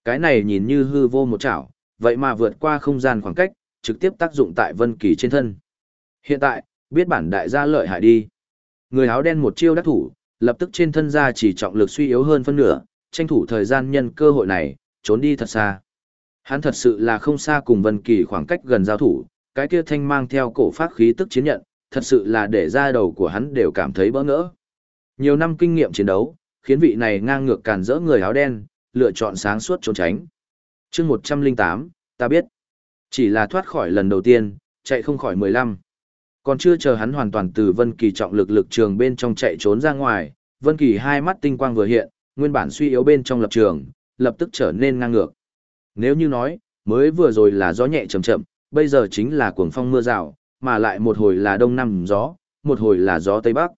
Speaker 1: Cái này nhìn như hư vô một chảo, vậy mà vượt qua không gian khoảng cách, trực tiếp tác dụng tại Vân Kỳ trên thân. Hiện tại, biết bản đại gia lợi hại đi. Người áo đen một chiêu đắc thủ, lập tức trên thân ra chỉ trọng lực suy yếu hơn phân nửa, tranh thủ thời gian nhân cơ hội này, trốn đi thật xa. Hắn thật sự là không xa cùng Vân Kỳ khoảng cách gần giao thủ, cái kia thanh mang theo cổ phát khí tức chiến nhận, thật sự là để ra đầu của hắn đều cảm thấy bỡ ngỡ. Nhiều năm kinh nghiệm chiến đấu, khiến vị này ngang ngược càn rỡ người áo đen, lựa chọn sáng suốt trốn tránh. chương 108, ta biết. Chỉ là thoát khỏi lần đầu tiên, chạy không khỏi 15. Còn chưa chờ hắn hoàn toàn từ Vân Kỳ trọng lực lực trường bên trong chạy trốn ra ngoài, Vân Kỳ hai mắt tinh quang vừa hiện, nguyên bản suy yếu bên trong lập trường, lập tức trở nên ngang ngược. Nếu như nói, mới vừa rồi là gió nhẹ chậm chậm, bây giờ chính là cuồng phong mưa rào, mà lại một hồi là đông nam gió, một hồi là gió tây bắc.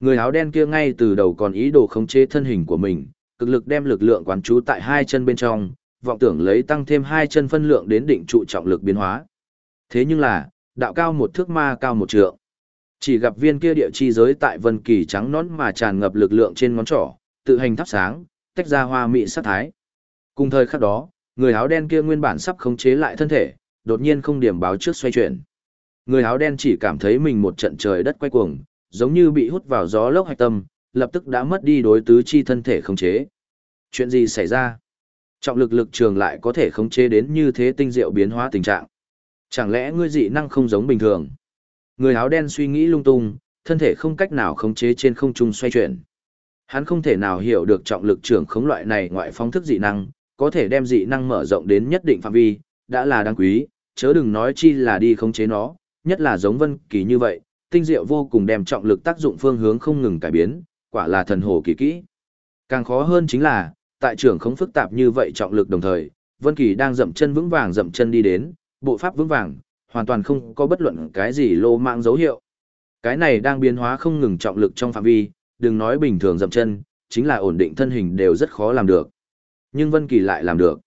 Speaker 1: Người áo đen kia ngay từ đầu còn ý đồ khống chế thân hình của mình, cực lực đem lực lượng quán trú tại hai chân bên trong, vọng tưởng lấy tăng thêm hai chân phân lượng đến định trụ trọng lực biến hóa. Thế nhưng là, đạo cao một thước ma cao một trượng. Chỉ gặp viên kia địa chi giới tại vân kỳ trắng nón mà tràn ngập lực lượng trên ngón trỏ, tự hành thắp sáng, tách ra hoa mị sát thái. Cùng thời khắc đó, người áo đen kia nguyên bản sắp khống chế lại thân thể, đột nhiên không điểm báo trước xoay chuyển. Người áo đen chỉ cảm thấy mình một trận trời đất quay cuồng, giống như bị hút vào gió lốc hạch tâm, lập tức đã mất đi đối tứ chi thân thể khống chế. Chuyện gì xảy ra? Trọng lực lực trường lại có thể khống chế đến như thế tinh diệu biến hóa tình trạng. Chẳng lẽ ngươi dị năng không giống bình thường? Người áo đen suy nghĩ lung tung, thân thể không cách nào khống chế trên không trung xoay chuyển. Hắn không thể nào hiểu được trọng lực trưởng khống loại này ngoại phóng thức dị năng, có thể đem dị năng mở rộng đến nhất định phạm vi, đã là đáng quý, chớ đừng nói chi là đi khống chế nó, nhất là giống Vân Kỳ như vậy, tinh diệu vô cùng đem trọng lực tác dụng phương hướng không ngừng cải biến, quả là thần hồ kỳ kỹ. Càng khó hơn chính là, tại trường không phức tạp như vậy trọng lực đồng thời, Vân Kỳ đang dậm chân vững vàng dậm chân đi đến, bộ pháp vững vàng, hoàn toàn không có bất luận cái gì lô mạng dấu hiệu. Cái này đang biến hóa không ngừng trọng lực trong phạm vi, đừng nói bình thường dậm chân, chính là ổn định thân hình đều rất khó làm được. Nhưng Vân Kỳ lại làm được.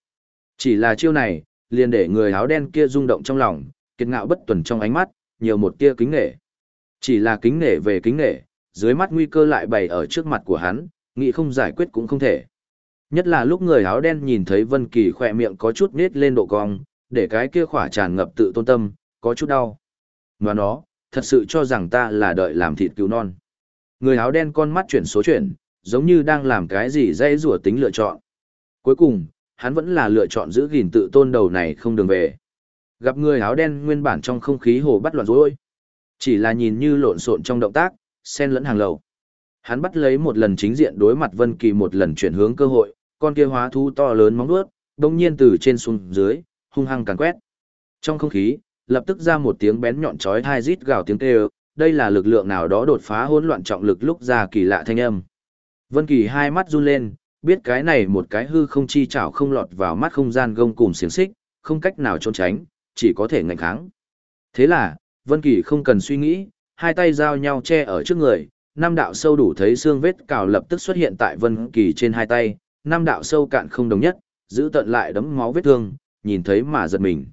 Speaker 1: Chỉ là chiêu này, liền để người áo đen kia rung động trong lòng, kiệt ngạo bất tuần trong ánh mắt, nhiều một tia kính nể. Chỉ là kính nể về kính nể, dưới mắt nguy cơ lại bày ở trước mặt của hắn, nghĩ không giải quyết cũng không thể. Nhất là lúc người áo đen nhìn thấy Vân Kỳ khẽ miệng có chút nết lên độ cong, để cái kia khỏa tràn ngập tự tôn tâm, có chút đau. Nói nó, thật sự cho rằng ta là đợi làm thịt cứu non. Người áo đen con mắt chuyển số chuyển, giống như đang làm cái gì dây rủa tính lựa chọn. Cuối cùng, hắn vẫn là lựa chọn giữ gìn tự tôn đầu này không đường về. Gặp người áo đen nguyên bản trong không khí hồ bắt loạn rối. Chỉ là nhìn như lộn xộn trong động tác, xen lẫn hàng lầu. Hắn bắt lấy một lần chính diện đối mặt Vân Kỳ một lần chuyển hướng cơ hội, con kia hóa thú to lớn móng vuốt, đột nhiên từ trên xuống dưới, hung hăng càn quét. Trong không khí, lập tức ra một tiếng bén nhọn chói tai rít gào tiếng kêu, đây là lực lượng nào đó đột phá hỗn loạn trọng lực lúc ra kỳ lạ thanh âm. Vân Kỳ hai mắt run lên, biết cái này một cái hư không chi chảo không lọt vào mắt không gian gông cùm xiển xích, không cách nào trốn tránh, chỉ có thể ngăn kháng. Thế là, Vân Kỳ không cần suy nghĩ, hai tay giao nhau che ở trước người, năm đạo sâu đủ thấy xương vết cào lập tức xuất hiện tại Vân Kỳ trên hai tay, năm đạo sâu cạn không đồng nhất, giữ tận lại đấm máu vết thương, nhìn thấy mà giật mình.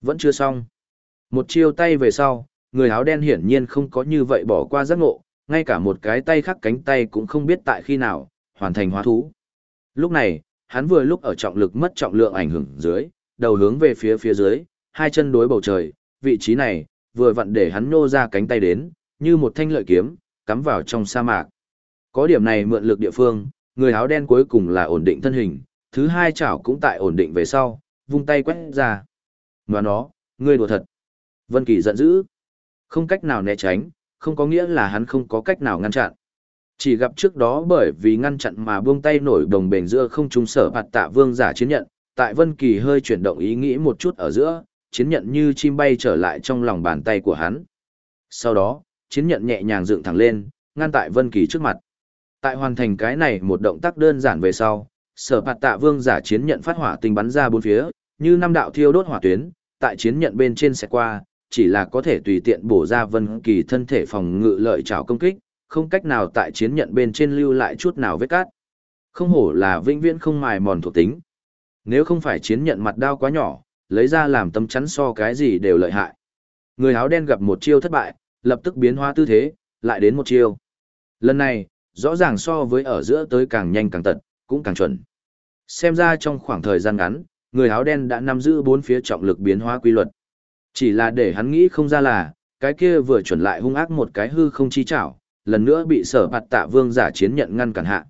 Speaker 1: Vẫn chưa xong. Một chiêu tay về sau, người áo đen hiển nhiên không có như vậy bỏ qua giác ngộ, ngay cả một cái tay khác cánh tay cũng không biết tại khi nào, hoàn thành hóa thú. Lúc này, hắn vừa lúc ở trọng lực mất trọng lượng ảnh hưởng dưới, đầu hướng về phía phía dưới, hai chân đối bầu trời, vị trí này, vừa vặn để hắn nô ra cánh tay đến, như một thanh lợi kiếm, cắm vào trong sa mạc. Có điểm này mượn lực địa phương, người áo đen cuối cùng là ổn định thân hình, thứ hai chảo cũng tại ổn định về sau, vung tay quét ra. Và nó, ngươi đùa thật. Vân Kỳ giận dữ. Không cách nào né tránh, không có nghĩa là hắn không có cách nào ngăn chặn. Chỉ gặp trước đó bởi vì ngăn chặn mà buông tay nổi đồng bền giữa không trung sở bạt tạ vương giả chiến nhận, tại Vân Kỳ hơi chuyển động ý nghĩ một chút ở giữa, chiến nhận như chim bay trở lại trong lòng bàn tay của hắn. Sau đó, chiến nhận nhẹ nhàng dựng thẳng lên, ngăn tại Vân Kỳ trước mặt. Tại hoàn thành cái này một động tác đơn giản về sau, sở bạt tạ vương giả chiến nhận phát hỏa tinh bắn ra bốn phía, như năm đạo thiêu đốt hỏa tuyến, tại chiến nhận bên trên sẽ qua, chỉ là có thể tùy tiện bổ ra Vân Kỳ thân thể phòng ngự lợi trảo công kích, không cách nào tại chiến nhận bên trên lưu lại chút nào vết cát. Không hổ là vĩnh viễn không mài mòn thuộc tính. Nếu không phải chiến nhận mặt đao quá nhỏ, lấy ra làm tâm chắn so cái gì đều lợi hại. Người áo đen gặp một chiêu thất bại, lập tức biến hóa tư thế, lại đến một chiêu. Lần này, rõ ràng so với ở giữa tới càng nhanh càng tận, cũng càng chuẩn. Xem ra trong khoảng thời gian ngắn, người áo đen đã nắm giữ bốn phía trọng lực biến hóa quy luật. Chỉ là để hắn nghĩ không ra là, cái kia vừa chuẩn lại hung ác một cái hư không chi chảo, lần nữa bị sở bạt tạ vương giả chiến nhận ngăn cản hạ.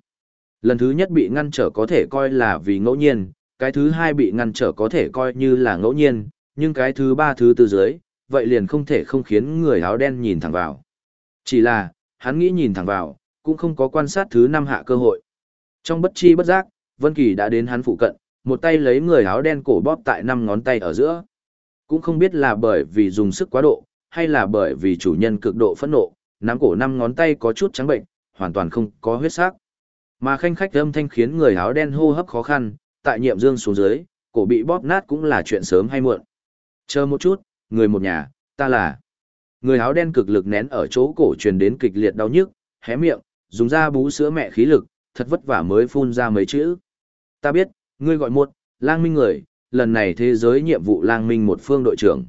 Speaker 1: Lần thứ nhất bị ngăn trở có thể coi là vì ngẫu nhiên, cái thứ hai bị ngăn trở có thể coi như là ngẫu nhiên, nhưng cái thứ ba thứ tư dưới, vậy liền không thể không khiến người áo đen nhìn thẳng vào. Chỉ là, hắn nghĩ nhìn thẳng vào, cũng không có quan sát thứ năm hạ cơ hội. Trong bất chi bất giác, Vân Kỳ đã đến hắn phụ cận, một tay lấy người áo đen cổ bóp tại năm ngón tay ở giữa. Cũng không biết là bởi vì dùng sức quá độ, hay là bởi vì chủ nhân cực độ phẫn nộ, nắm cổ năm ngón tay có chút trắng bệnh, hoàn toàn không có huyết sắc. Mà khanh khách âm thanh khiến người áo đen hô hấp khó khăn, tại nhiệm dương xuống dưới, cổ bị bóp nát cũng là chuyện sớm hay muộn. Chờ một chút, người một nhà, ta là. Người áo đen cực lực nén ở chỗ cổ truyền đến kịch liệt đau nhức, hé miệng, dùng ra bú sữa mẹ khí lực, thật vất vả mới phun ra mấy chữ. Ta biết, ngươi gọi một, lang minh người, lần này thế giới nhiệm vụ lang minh một phương đội trưởng.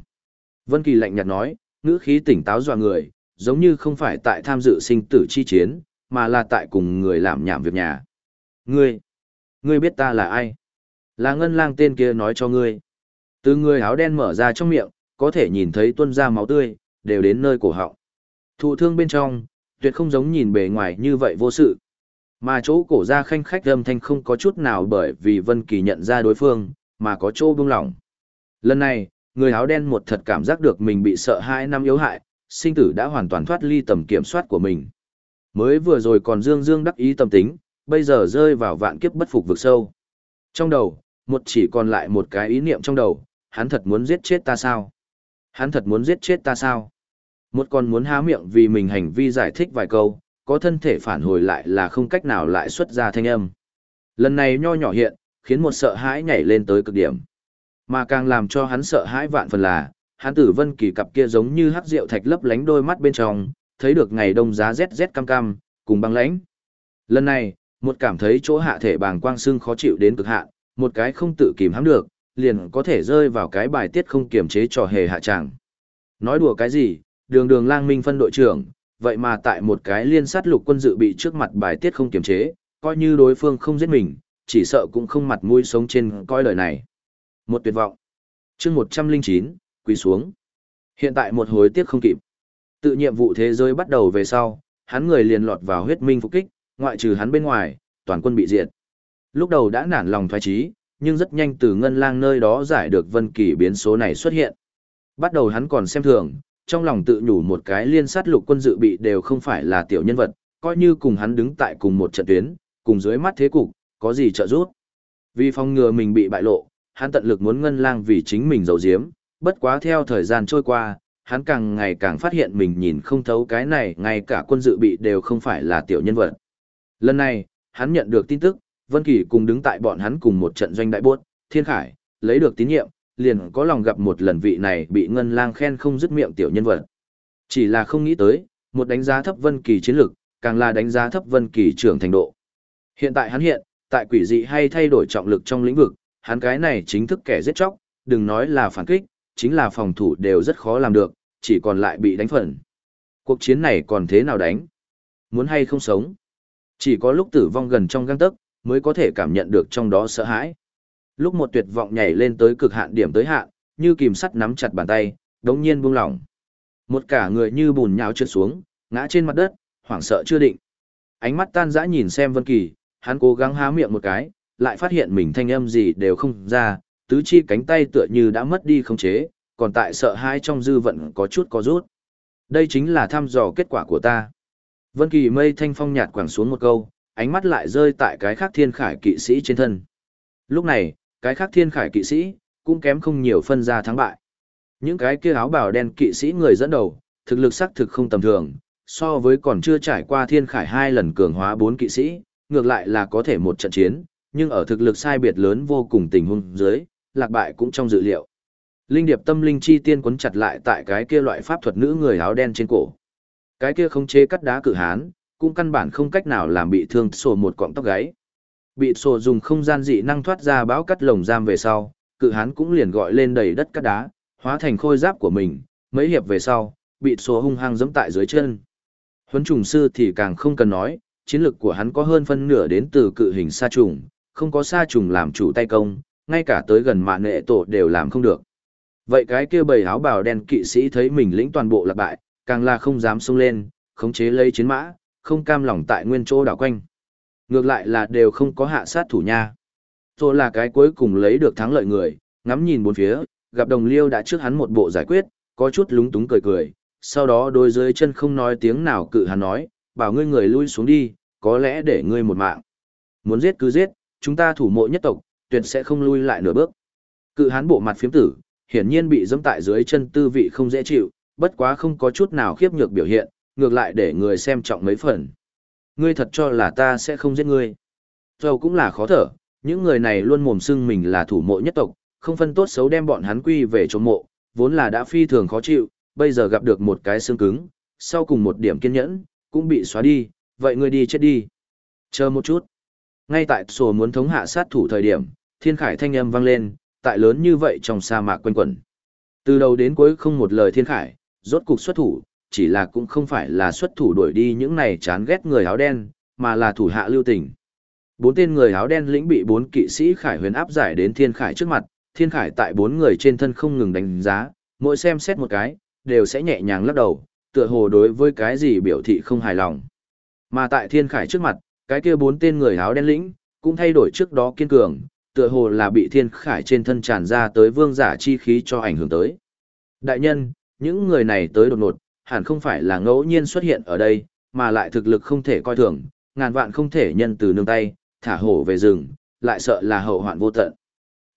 Speaker 1: Vân Kỳ lạnh nhạt nói, ngữ khí tỉnh táo dọa người, giống như không phải tại tham dự sinh tử chi chiến, mà là tại cùng người làm nhảm việc nhà. Ngươi, ngươi biết ta là ai? Là ngân lang tên kia nói cho ngươi. Từ người áo đen mở ra trong miệng, có thể nhìn thấy tuôn ra máu tươi, đều đến nơi cổ họng. Thụ thương bên trong, tuyệt không giống nhìn bề ngoài như vậy vô sự. Mà chỗ cổ ra khanh khách âm thanh không có chút nào bởi vì Vân Kỳ nhận ra đối phương, mà có chỗ buông lỏng. Lần này, người áo đen một thật cảm giác được mình bị sợ hai năm yếu hại, sinh tử đã hoàn toàn thoát ly tầm kiểm soát của mình. Mới vừa rồi còn dương dương đắc ý tâm tính, bây giờ rơi vào vạn kiếp bất phục vực sâu. Trong đầu, một chỉ còn lại một cái ý niệm trong đầu, hắn thật muốn giết chết ta sao? Hắn thật muốn giết chết ta sao? Một con muốn há miệng vì mình hành vi giải thích vài câu, có thân thể phản hồi lại là không cách nào lại xuất ra thanh âm. Lần này nho nhỏ hiện, khiến một sợ hãi nhảy lên tới cực điểm. Mà càng làm cho hắn sợ hãi vạn phần là, hắn tử vân kỳ cặp kia giống như hắc rượu thạch lấp lánh đôi mắt bên trong, thấy được ngày đông giá rét rét cam cam, cùng băng lãnh. Lần này, một cảm thấy chỗ hạ thể bàng quang xương khó chịu đến cực hạn, một cái không tự kìm hãm được, liền có thể rơi vào cái bài tiết không kiềm chế trò hề hạ tràng. Nói đùa cái gì, đường đường lang minh phân đội trưởng, vậy mà tại một cái liên sát lục quân dự bị trước mặt bài tiết không kiềm chế, coi như đối phương không giết mình, chỉ sợ cũng không mặt mũi sống trên coi lời này. Một tuyệt vọng. chương 109, quỳ xuống. Hiện tại một hồi tiếc không kịp. Tự nhiệm vụ thế giới bắt đầu về sau, hắn người liền lọt vào huyết minh phục kích, ngoại trừ hắn bên ngoài, toàn quân bị diệt. Lúc đầu đã nản lòng thoái trí, nhưng rất nhanh từ ngân lang nơi đó giải được vân kỳ biến số này xuất hiện. Bắt đầu hắn còn xem thường, trong lòng tự nhủ một cái liên sát lục quân dự bị đều không phải là tiểu nhân vật, coi như cùng hắn đứng tại cùng một trận tuyến, cùng dưới mắt thế cục, có gì trợ giúp. Vì phòng ngừa mình bị bại lộ, hắn tận lực muốn ngân lang vì chính mình giấu giếm, bất quá theo thời gian trôi qua, hắn càng ngày càng phát hiện mình nhìn không thấu cái này, ngay cả quân dự bị đều không phải là tiểu nhân vật. Lần này, hắn nhận được tin tức, Vân Kỳ cùng đứng tại bọn hắn cùng một trận doanh đại buốt, Thiên Khải, lấy được tín nhiệm, liền có lòng gặp một lần vị này bị Ngân Lang khen không dứt miệng tiểu nhân vật. Chỉ là không nghĩ tới, một đánh giá thấp Vân Kỳ chiến lực, càng là đánh giá thấp Vân Kỳ trưởng thành độ. Hiện tại hắn hiện, tại quỷ dị hay thay đổi trọng lực trong lĩnh vực, hắn cái này chính thức kẻ giết chóc, đừng nói là phản kích, chính là phòng thủ đều rất khó làm được, chỉ còn lại bị đánh phần. Cuộc chiến này còn thế nào đánh? Muốn hay không sống? Chỉ có lúc tử vong gần trong gang tấc, mới có thể cảm nhận được trong đó sợ hãi. Lúc một tuyệt vọng nhảy lên tới cực hạn điểm tới hạn, như kìm sắt nắm chặt bàn tay, đống nhiên buông lỏng. Một cả người như bùn nhào trượt xuống, ngã trên mặt đất, hoảng sợ chưa định. Ánh mắt tan dã nhìn xem Vân Kỳ, hắn cố gắng há miệng một cái, lại phát hiện mình thanh âm gì đều không ra, tứ chi cánh tay tựa như đã mất đi khống chế, còn tại sợ hãi trong dư vận có chút có rút. Đây chính là thăm dò kết quả của ta. Vân Kỳ mây thanh phong nhạt quẳng xuống một câu, ánh mắt lại rơi tại cái khác thiên khải kỵ sĩ trên thân. Lúc này, cái khác thiên khải kỵ sĩ, cũng kém không nhiều phân ra thắng bại. Những cái kia áo bào đen kỵ sĩ người dẫn đầu, thực lực sắc thực không tầm thường, so với còn chưa trải qua thiên khải hai lần cường hóa bốn kỵ sĩ, ngược lại là có thể một trận chiến, nhưng ở thực lực sai biệt lớn vô cùng tình huống dưới, lạc bại cũng trong dự liệu. Linh điệp tâm linh chi tiên quấn chặt lại tại cái kia loại pháp thuật nữ người áo đen trên cổ. Cái kia không chế cắt đá cử hán, cũng căn bản không cách nào làm bị thương sổ một cọng tóc gáy. Bị sổ dùng không gian dị năng thoát ra bão cắt lồng giam về sau, cự hán cũng liền gọi lên đầy đất cắt đá, hóa thành khôi giáp của mình, mấy hiệp về sau, bị sổ hung hăng giẫm tại dưới chân. Huấn trùng sư thì càng không cần nói, chiến lực của hắn có hơn phân nửa đến từ cự hình sa trùng, không có sa trùng làm chủ tay công, ngay cả tới gần mạn nệ tổ đều làm không được. Vậy cái kia bầy áo bào đen kỵ sĩ thấy mình lĩnh toàn bộ lạc bại, càng là không dám xông lên, khống chế lấy chiến mã, không cam lòng tại nguyên chỗ đảo quanh. Ngược lại là đều không có hạ sát thủ nha. Rồi là cái cuối cùng lấy được thắng lợi người, ngắm nhìn bốn phía, gặp đồng liêu đã trước hắn một bộ giải quyết, có chút lúng túng cười cười, sau đó đôi dưới chân không nói tiếng nào cự hắn nói, bảo ngươi người lui xuống đi, có lẽ để ngươi một mạng. Muốn giết cứ giết, chúng ta thủ mộ nhất tộc, tuyệt sẽ không lui lại nửa bước. Cự hán bộ mặt phiếm tử, hiển nhiên bị dẫm tại dưới chân tư vị không dễ chịu, bất quá không có chút nào khiếp nhược biểu hiện, ngược lại để người xem trọng mấy phần. Ngươi thật cho là ta sẽ không giết ngươi. Dầu cũng là khó thở, những người này luôn mồm xưng mình là thủ mộ nhất tộc, không phân tốt xấu đem bọn hắn quy về chỗ mộ, vốn là đã phi thường khó chịu, bây giờ gặp được một cái xương cứng, sau cùng một điểm kiên nhẫn, cũng bị xóa đi, vậy ngươi đi chết đi. Chờ một chút. Ngay tại sổ muốn thống hạ sát thủ thời điểm, thiên khải thanh âm vang lên, tại lớn như vậy trong sa mạc quanh quẩn. Từ đầu đến cuối không một lời thiên khải, rốt cục xuất thủ, chỉ là cũng không phải là xuất thủ đuổi đi những này chán ghét người áo đen, mà là thủ hạ lưu tình. Bốn tên người áo đen lĩnh bị bốn kỵ sĩ khải huyền áp giải đến thiên khải trước mặt, thiên khải tại bốn người trên thân không ngừng đánh giá, mỗi xem xét một cái, đều sẽ nhẹ nhàng lắc đầu, tựa hồ đối với cái gì biểu thị không hài lòng. Mà tại thiên khải trước mặt, cái kia bốn tên người áo đen lĩnh, cũng thay đổi trước đó kiên cường, tựa hồ là bị thiên khải trên thân tràn ra tới vương giả chi khí cho ảnh hưởng tới. Đại nhân, những người này tới đột ngột, hẳn không phải là ngẫu nhiên xuất hiện ở đây, mà lại thực lực không thể coi thường, ngàn vạn không thể nhân từ nương tay, thả hổ về rừng, lại sợ là hậu hoạn vô tận.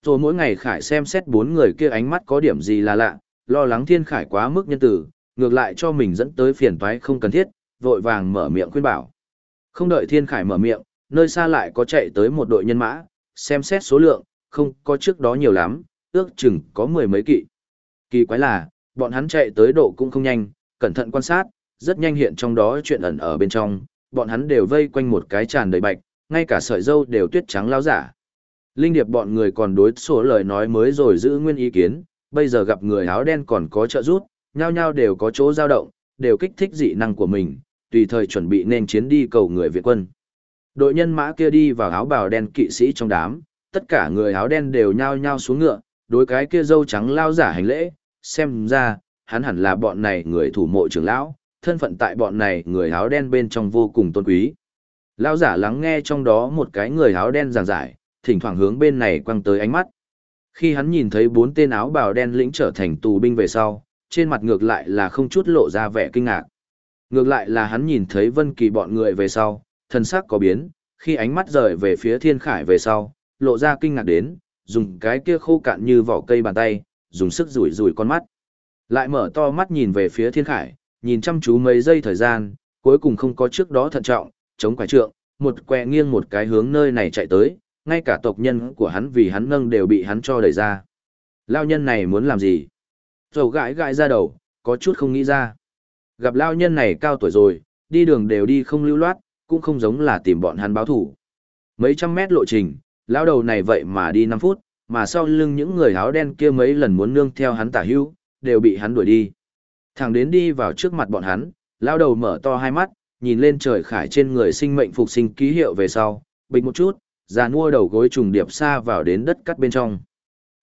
Speaker 1: Rồi mỗi ngày Khải xem xét bốn người kia ánh mắt có điểm gì là lạ, lo lắng Thiên Khải quá mức nhân từ, ngược lại cho mình dẫn tới phiền toái không cần thiết, vội vàng mở miệng khuyên bảo. Không đợi Thiên Khải mở miệng, nơi xa lại có chạy tới một đội nhân mã, xem xét số lượng, không có trước đó nhiều lắm, ước chừng có mười mấy kỵ. Kỳ quái là, bọn hắn chạy tới độ cũng không nhanh, cẩn thận quan sát, rất nhanh hiện trong đó chuyện ẩn ở bên trong, bọn hắn đều vây quanh một cái tràn đầy bạch, ngay cả sợi dâu đều tuyết trắng lao giả. Linh điệp bọn người còn đối số lời nói mới rồi giữ nguyên ý kiến, bây giờ gặp người áo đen còn có trợ rút, nhao nhao đều có chỗ dao động, đều kích thích dị năng của mình, tùy thời chuẩn bị nên chiến đi cầu người Việt quân. Đội nhân mã kia đi vào áo bào đen kỵ sĩ trong đám, tất cả người áo đen đều nhao nhao xuống ngựa, đối cái kia dâu trắng lao giả hành lễ, xem ra, hắn hẳn là bọn này người thủ mộ trưởng lão, thân phận tại bọn này người áo đen bên trong vô cùng tôn quý. Lão giả lắng nghe trong đó một cái người áo đen giảng giải, thỉnh thoảng hướng bên này quăng tới ánh mắt. Khi hắn nhìn thấy bốn tên áo bào đen lĩnh trở thành tù binh về sau, trên mặt ngược lại là không chút lộ ra vẻ kinh ngạc. Ngược lại là hắn nhìn thấy Vân Kỳ bọn người về sau, thân sắc có biến, khi ánh mắt rời về phía Thiên Khải về sau, lộ ra kinh ngạc đến, dùng cái kia khô cạn như vỏ cây bàn tay, dùng sức rủi rủi con mắt. Lại mở to mắt nhìn về phía Thiên Khải, nhìn chăm chú mấy giây thời gian, cuối cùng không có trước đó thận trọng, chống quái trượng, một quẹ nghiêng một cái hướng nơi này chạy tới, ngay cả tộc nhân của hắn vì hắn nâng đều bị hắn cho đẩy ra. Lao nhân này muốn làm gì? Dầu gãi gãi ra đầu, có chút không nghĩ ra. Gặp lao nhân này cao tuổi rồi, đi đường đều đi không lưu loát, cũng không giống là tìm bọn hắn báo thủ. Mấy trăm mét lộ trình, lao đầu này vậy mà đi 5 phút, mà sau lưng những người áo đen kia mấy lần muốn nương theo hắn tả hưu, đều bị hắn đuổi đi. Thẳng đến đi vào trước mặt bọn hắn, lao đầu mở to hai mắt, nhìn lên trời khải trên người sinh mệnh phục sinh ký hiệu về sau, bình một chút, già nua đầu gối trùng điệp xa vào đến đất cắt bên trong.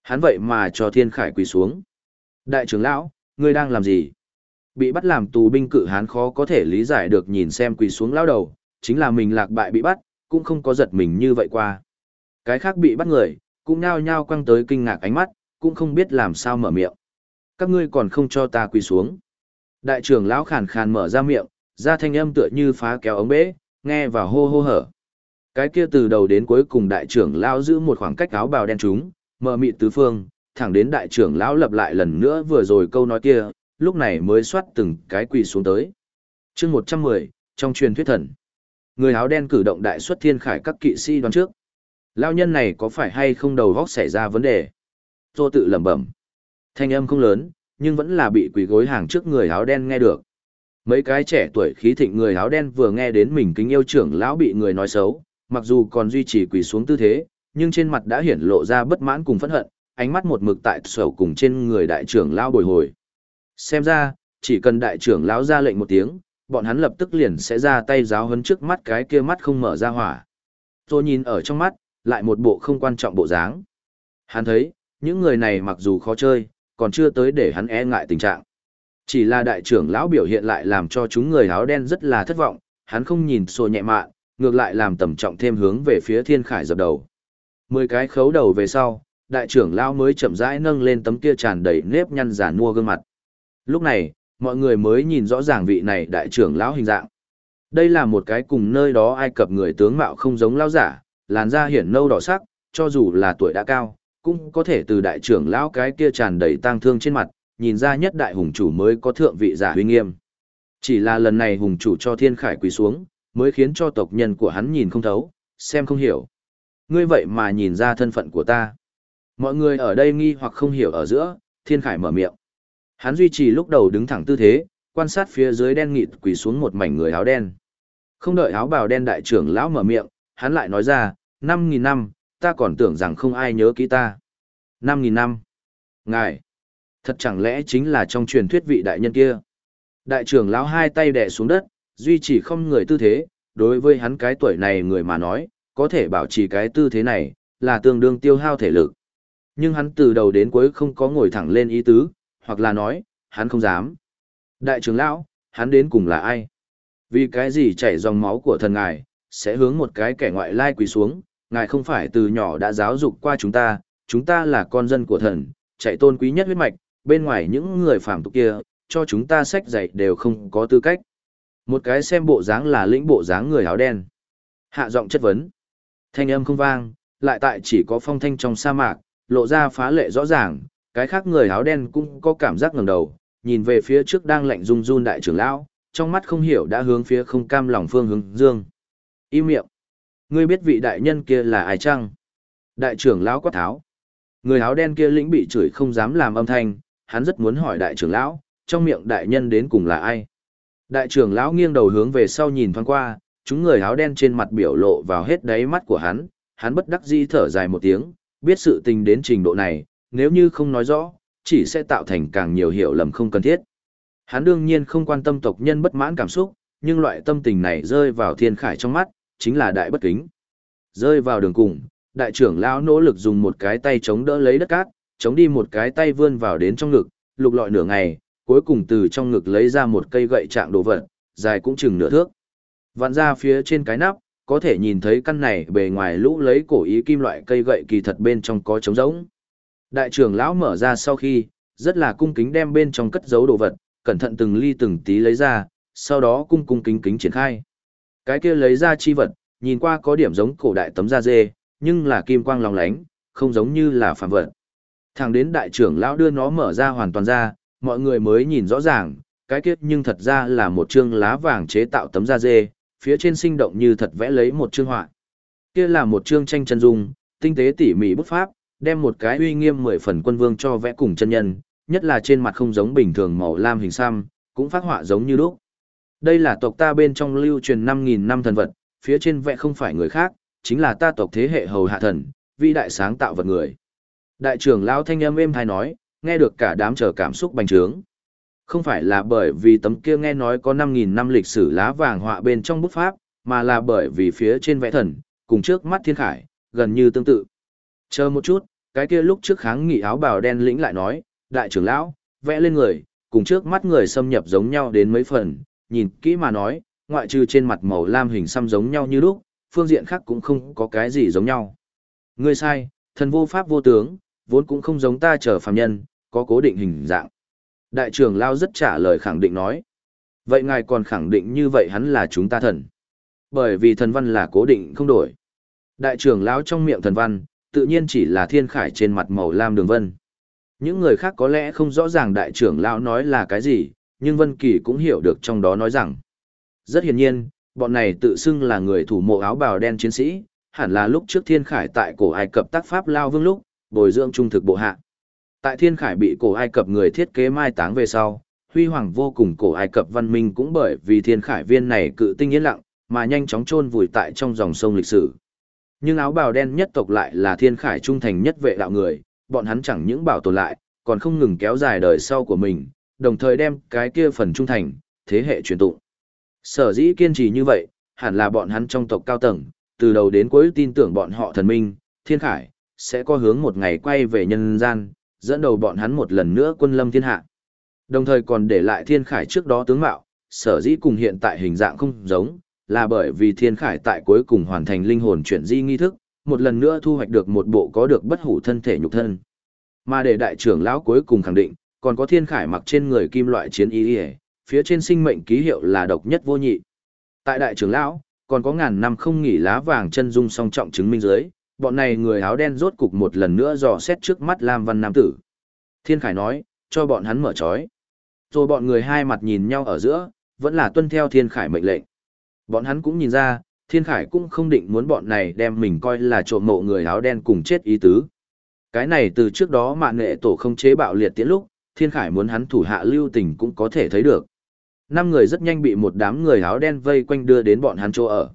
Speaker 1: Hắn vậy mà cho thiên khải quỳ xuống. Đại trưởng lão, ngươi đang làm gì? Bị bắt làm tù binh cự hán khó có thể lý giải được nhìn xem quỳ xuống lão đầu, chính là mình lạc bại bị bắt, cũng không có giật mình như vậy qua. Cái khác bị bắt người, cũng nhao nhao quăng tới kinh ngạc ánh mắt, cũng không biết làm sao mở miệng. Các ngươi còn không cho ta quỳ xuống. Đại trưởng lão khàn khàn mở ra miệng, ra thanh âm tựa như phá kéo ống bể, nghe và hô hô hở. Cái kia từ đầu đến cuối cùng đại trưởng lão giữ một khoảng cách áo bào đen chúng, mờ mịt tứ phương, thẳng đến đại trưởng lão lặp lại lần nữa vừa rồi câu nói kia, lúc này mới xoát từng cái quỳ xuống tới. chương 110, trong truyền thuyết thần. Người áo đen cử động đại xuất thiên khải các kỵ sĩ đoán trước. Lão nhân này có phải hay không đầu góc xảy ra vấn đề? Tô tự lẩm bẩm. Thanh âm không lớn, nhưng vẫn là bị quỳ gối hàng trước người áo đen nghe được. Mấy cái trẻ tuổi khí thịnh người áo đen vừa nghe đến mình kính yêu trưởng lão bị người nói xấu, mặc dù còn duy trì quỳ xuống tư thế, nhưng trên mặt đã hiển lộ ra bất mãn cùng phẫn hận, ánh mắt một mực tại sầu cùng trên người đại trưởng lão bồi hồi. Xem ra, chỉ cần đại trưởng lão ra lệnh một tiếng, bọn hắn lập tức liền sẽ ra tay giáo hấn trước mắt cái kia mắt không mở ra hỏa. Tôi nhìn ở trong mắt, lại một bộ không quan trọng bộ dáng. Hắn thấy, những người này mặc dù khó chơi, còn chưa tới để hắn e ngại tình trạng. Chỉ là đại trưởng lão biểu hiện lại làm cho chúng người áo đen rất là thất vọng, hắn không nhìn xô nhẹ mạn, ngược lại làm tầm trọng thêm hướng về phía thiên khải dập đầu. Mười cái khấu đầu về sau, đại trưởng lão mới chậm rãi nâng lên tấm kia tràn đầy nếp nhăn giả mua gương mặt. Lúc này, mọi người mới nhìn rõ ràng vị này đại trưởng lão hình dạng. Đây là một cái cùng nơi đó Ai Cập người tướng mạo không giống lão giả, làn da hiển nâu đỏ sắc, cho dù là tuổi đã cao, cũng có thể từ đại trưởng lão cái kia tràn đầy tang thương trên mặt, nhìn ra nhất đại hùng chủ mới có thượng vị giả huy nghiêm. Chỉ là lần này hùng chủ cho thiên khải quỳ xuống, mới khiến cho tộc nhân của hắn nhìn không thấu, xem không hiểu. Ngươi vậy mà nhìn ra thân phận của ta. Mọi người ở đây nghi hoặc không hiểu ở giữa, thiên khải mở miệng. Hắn duy trì lúc đầu đứng thẳng tư thế, quan sát phía dưới đen nghịt quỳ xuống một mảnh người áo đen. Không đợi áo bào đen đại trưởng lão mở miệng, hắn lại nói ra, năm nghìn năm, ta còn tưởng rằng không ai nhớ kỹ ta. Năm nghìn năm. Ngài, thật chẳng lẽ chính là trong truyền thuyết vị đại nhân kia. Đại trưởng lão hai tay đè xuống đất, duy trì không người tư thế, đối với hắn cái tuổi này người mà nói, có thể bảo trì cái tư thế này, là tương đương tiêu hao thể lực. Nhưng hắn từ đầu đến cuối không có ngồi thẳng lên ý tứ, hoặc là nói, hắn không dám. Đại trưởng lão, hắn đến cùng là ai? Vì cái gì chảy dòng máu của thần ngài, sẽ hướng một cái kẻ ngoại lai quỳ xuống, ngài không phải từ nhỏ đã giáo dục qua chúng ta, chúng ta là con dân của thần, chạy tôn quý nhất huyết mạch, bên ngoài những người phàm tục kia, cho chúng ta sách dạy đều không có tư cách. Một cái xem bộ dáng là lĩnh bộ dáng người áo đen. Hạ giọng chất vấn. Thanh âm không vang, lại tại chỉ có phong thanh trong sa mạc, lộ ra phá lệ rõ ràng, cái khác người áo đen cũng có cảm giác ngẩng đầu, nhìn về phía trước đang lạnh run run đại trưởng lão, trong mắt không hiểu đã hướng phía không cam lòng phương hướng dương. Im miệng. Ngươi biết vị đại nhân kia là ai chăng? Đại trưởng lão quát tháo. Người áo đen kia lĩnh bị chửi không dám làm âm thanh, hắn rất muốn hỏi đại trưởng lão, trong miệng đại nhân đến cùng là ai? Đại trưởng lão nghiêng đầu hướng về sau nhìn thoáng qua, chúng người áo đen trên mặt biểu lộ vào hết đáy mắt của hắn, hắn bất đắc dĩ thở dài một tiếng, biết sự tình đến trình độ này, nếu như không nói rõ, chỉ sẽ tạo thành càng nhiều hiểu lầm không cần thiết. Hắn đương nhiên không quan tâm tộc nhân bất mãn cảm xúc, nhưng loại tâm tình này rơi vào thiên khải trong mắt, chính là đại bất kính. Rơi vào đường cùng, đại trưởng lão nỗ lực dùng một cái tay chống đỡ lấy đất cát, chống đi một cái tay vươn vào đến trong ngực, lục lọi nửa ngày, cuối cùng từ trong ngực lấy ra một cây gậy trạng đồ vật, dài cũng chừng nửa thước. Vặn ra phía trên cái nắp, có thể nhìn thấy căn này bề ngoài lũ lấy cổ ý kim loại cây gậy kỳ thật bên trong có trống rỗng. Đại trưởng lão mở ra sau khi, rất là cung kính đem bên trong cất giấu đồ vật, cẩn thận từng ly từng tí lấy ra, sau đó cung cung kính kính triển khai. Cái kia lấy ra chi vật, nhìn qua có điểm giống cổ đại tấm da dê, nhưng là kim quang lòng lánh, không giống như là phàm vật. Thẳng đến đại trưởng lão đưa nó mở ra hoàn toàn ra, mọi người mới nhìn rõ ràng, cái kia nhưng thật ra là một chương lá vàng chế tạo tấm da dê, phía trên sinh động như thật vẽ lấy một chương họa. Kia là một chương tranh chân dung, tinh tế tỉ mỉ bút pháp, đem một cái uy nghiêm mười phần quân vương cho vẽ cùng chân nhân, nhất là trên mặt không giống bình thường màu lam hình xăm, cũng phát họa giống như lúc. Đây là tộc ta bên trong lưu truyền 5.000 năm thần vật, phía trên vẽ không phải người khác, chính là ta tộc thế hệ hầu hạ thần, vĩ đại sáng tạo vật người. Đại trưởng lão thanh âm êm hay nói, nghe được cả đám chờ cảm xúc bành trướng. Không phải là bởi vì tấm kia nghe nói có 5.000 năm lịch sử lá vàng họa bên trong bút pháp, mà là bởi vì phía trên vẽ thần, cùng trước mắt thiên khải, gần như tương tự. Chờ một chút, cái kia lúc trước kháng nghị áo bào đen lĩnh lại nói, đại trưởng lão, vẽ lên người, cùng trước mắt người xâm nhập giống nhau đến mấy phần, nhìn kỹ mà nói, ngoại trừ trên mặt màu lam hình xăm giống nhau như lúc, phương diện khác cũng không có cái gì giống nhau. Ngươi sai, thần vô pháp vô tướng, vốn cũng không giống ta trở phàm nhân, có cố định hình dạng. Đại trưởng lão rất trả lời khẳng định nói. Vậy ngài còn khẳng định như vậy hắn là chúng ta thần. Bởi vì thần văn là cố định không đổi. Đại trưởng lão trong miệng thần văn, tự nhiên chỉ là thiên khải trên mặt màu lam đường vân. Những người khác có lẽ không rõ ràng đại trưởng lão nói là cái gì, nhưng Vân Kỳ cũng hiểu được trong đó nói rằng. Rất hiển nhiên, bọn này tự xưng là người thủ mộ áo bào đen chiến sĩ, hẳn là lúc trước thiên khải tại cổ Ai Cập tác pháp lao vương lúc, bồi dưỡng trung thực bộ hạ. Tại thiên khải bị cổ Ai Cập người thiết kế mai táng về sau, huy hoàng vô cùng cổ Ai Cập văn minh cũng bởi vì thiên khải viên này cự tinh yên lặng, mà nhanh chóng chôn vùi tại trong dòng sông lịch sử. Nhưng áo bào đen nhất tộc lại là thiên khải trung thành nhất vệ đạo người, bọn hắn chẳng những bảo tồn lại, còn không ngừng kéo dài đời sau của mình, đồng thời đem cái kia phần trung thành, thế hệ truyền tụng. Sở dĩ kiên trì như vậy, hẳn là bọn hắn trong tộc cao tầng, từ đầu đến cuối tin tưởng bọn họ thần minh, thiên khải, sẽ có hướng một ngày quay về nhân gian, dẫn đầu bọn hắn một lần nữa quân lâm thiên hạ. Đồng thời còn để lại thiên khải trước đó tướng mạo, sở dĩ cùng hiện tại hình dạng không giống, là bởi vì thiên khải tại cuối cùng hoàn thành linh hồn chuyển di nghi thức, một lần nữa thu hoạch được một bộ có được bất hủ thân thể nhục thân. Mà để đại trưởng lão cuối cùng khẳng định, còn có thiên khải mặc trên người kim loại chiến y phía trên sinh mệnh ký hiệu là độc nhất vô nhị. Tại đại trưởng lão, còn có ngàn năm không nghỉ lá vàng chân dung song trọng chứng minh dưới, bọn này người áo đen rốt cục một lần nữa dò xét trước mắt Lam Văn Nam Tử. Thiên Khải nói, cho bọn hắn mở trói. Rồi bọn người hai mặt nhìn nhau ở giữa, vẫn là tuân theo Thiên Khải mệnh lệnh. Bọn hắn cũng nhìn ra, Thiên Khải cũng không định muốn bọn này đem mình coi là trộm mộ người áo đen cùng chết ý tứ. Cái này từ trước đó mạng nghệ tổ không chế bạo liệt tiễn lúc, Thiên Khải muốn hắn thủ hạ lưu tình cũng có thể thấy được. Năm người rất nhanh bị một đám người áo đen vây quanh đưa đến bọn hắn chỗ ở.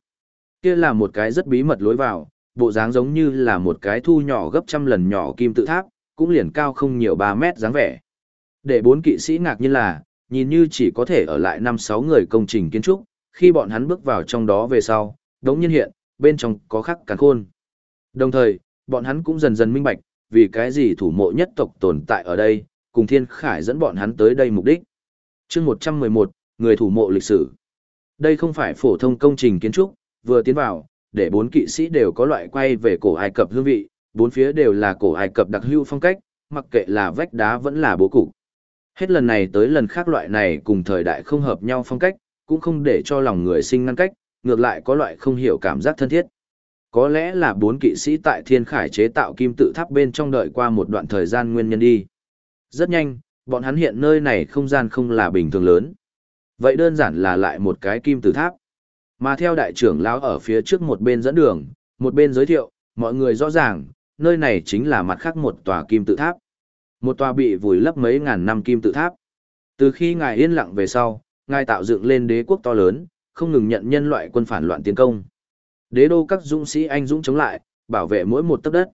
Speaker 1: Kia là một cái rất bí mật lối vào, bộ dáng giống như là một cái thu nhỏ gấp trăm lần nhỏ kim tự tháp, cũng liền cao không nhiều 3 mét dáng vẻ. Để bốn kỵ sĩ ngạc nhiên là, nhìn như chỉ có thể ở lại 5-6 người công trình kiến trúc, khi bọn hắn bước vào trong đó về sau, đống nhiên hiện, bên trong có khắc càn khôn. Đồng thời, bọn hắn cũng dần dần minh bạch, vì cái gì thủ mộ nhất tộc tồn tại ở đây, cùng thiên khải dẫn bọn hắn tới đây mục đích. chương 111, người thủ mộ lịch sử. Đây không phải phổ thông công trình kiến trúc, vừa tiến vào, để bốn kỵ sĩ đều có loại quay về cổ Ai Cập hương vị, bốn phía đều là cổ Ai Cập đặc hữu phong cách, mặc kệ là vách đá vẫn là bố cục. Hết lần này tới lần khác loại này cùng thời đại không hợp nhau phong cách, cũng không để cho lòng người sinh ngăn cách, ngược lại có loại không hiểu cảm giác thân thiết. Có lẽ là bốn kỵ sĩ tại thiên khải chế tạo kim tự tháp bên trong đợi qua một đoạn thời gian nguyên nhân đi. Rất nhanh, bọn hắn hiện nơi này không gian không là bình thường lớn. Vậy đơn giản là lại một cái kim tự tháp. Mà theo đại trưởng lão ở phía trước một bên dẫn đường, một bên giới thiệu, mọi người rõ ràng, nơi này chính là mặt khác một tòa kim tự tháp. Một tòa bị vùi lấp mấy ngàn năm kim tự tháp. Từ khi ngài yên lặng về sau, ngài tạo dựng lên đế quốc to lớn, không ngừng nhận nhân loại quân phản loạn tiến công. Đế đô các dũng sĩ anh dũng chống lại, bảo vệ mỗi một tấc đất.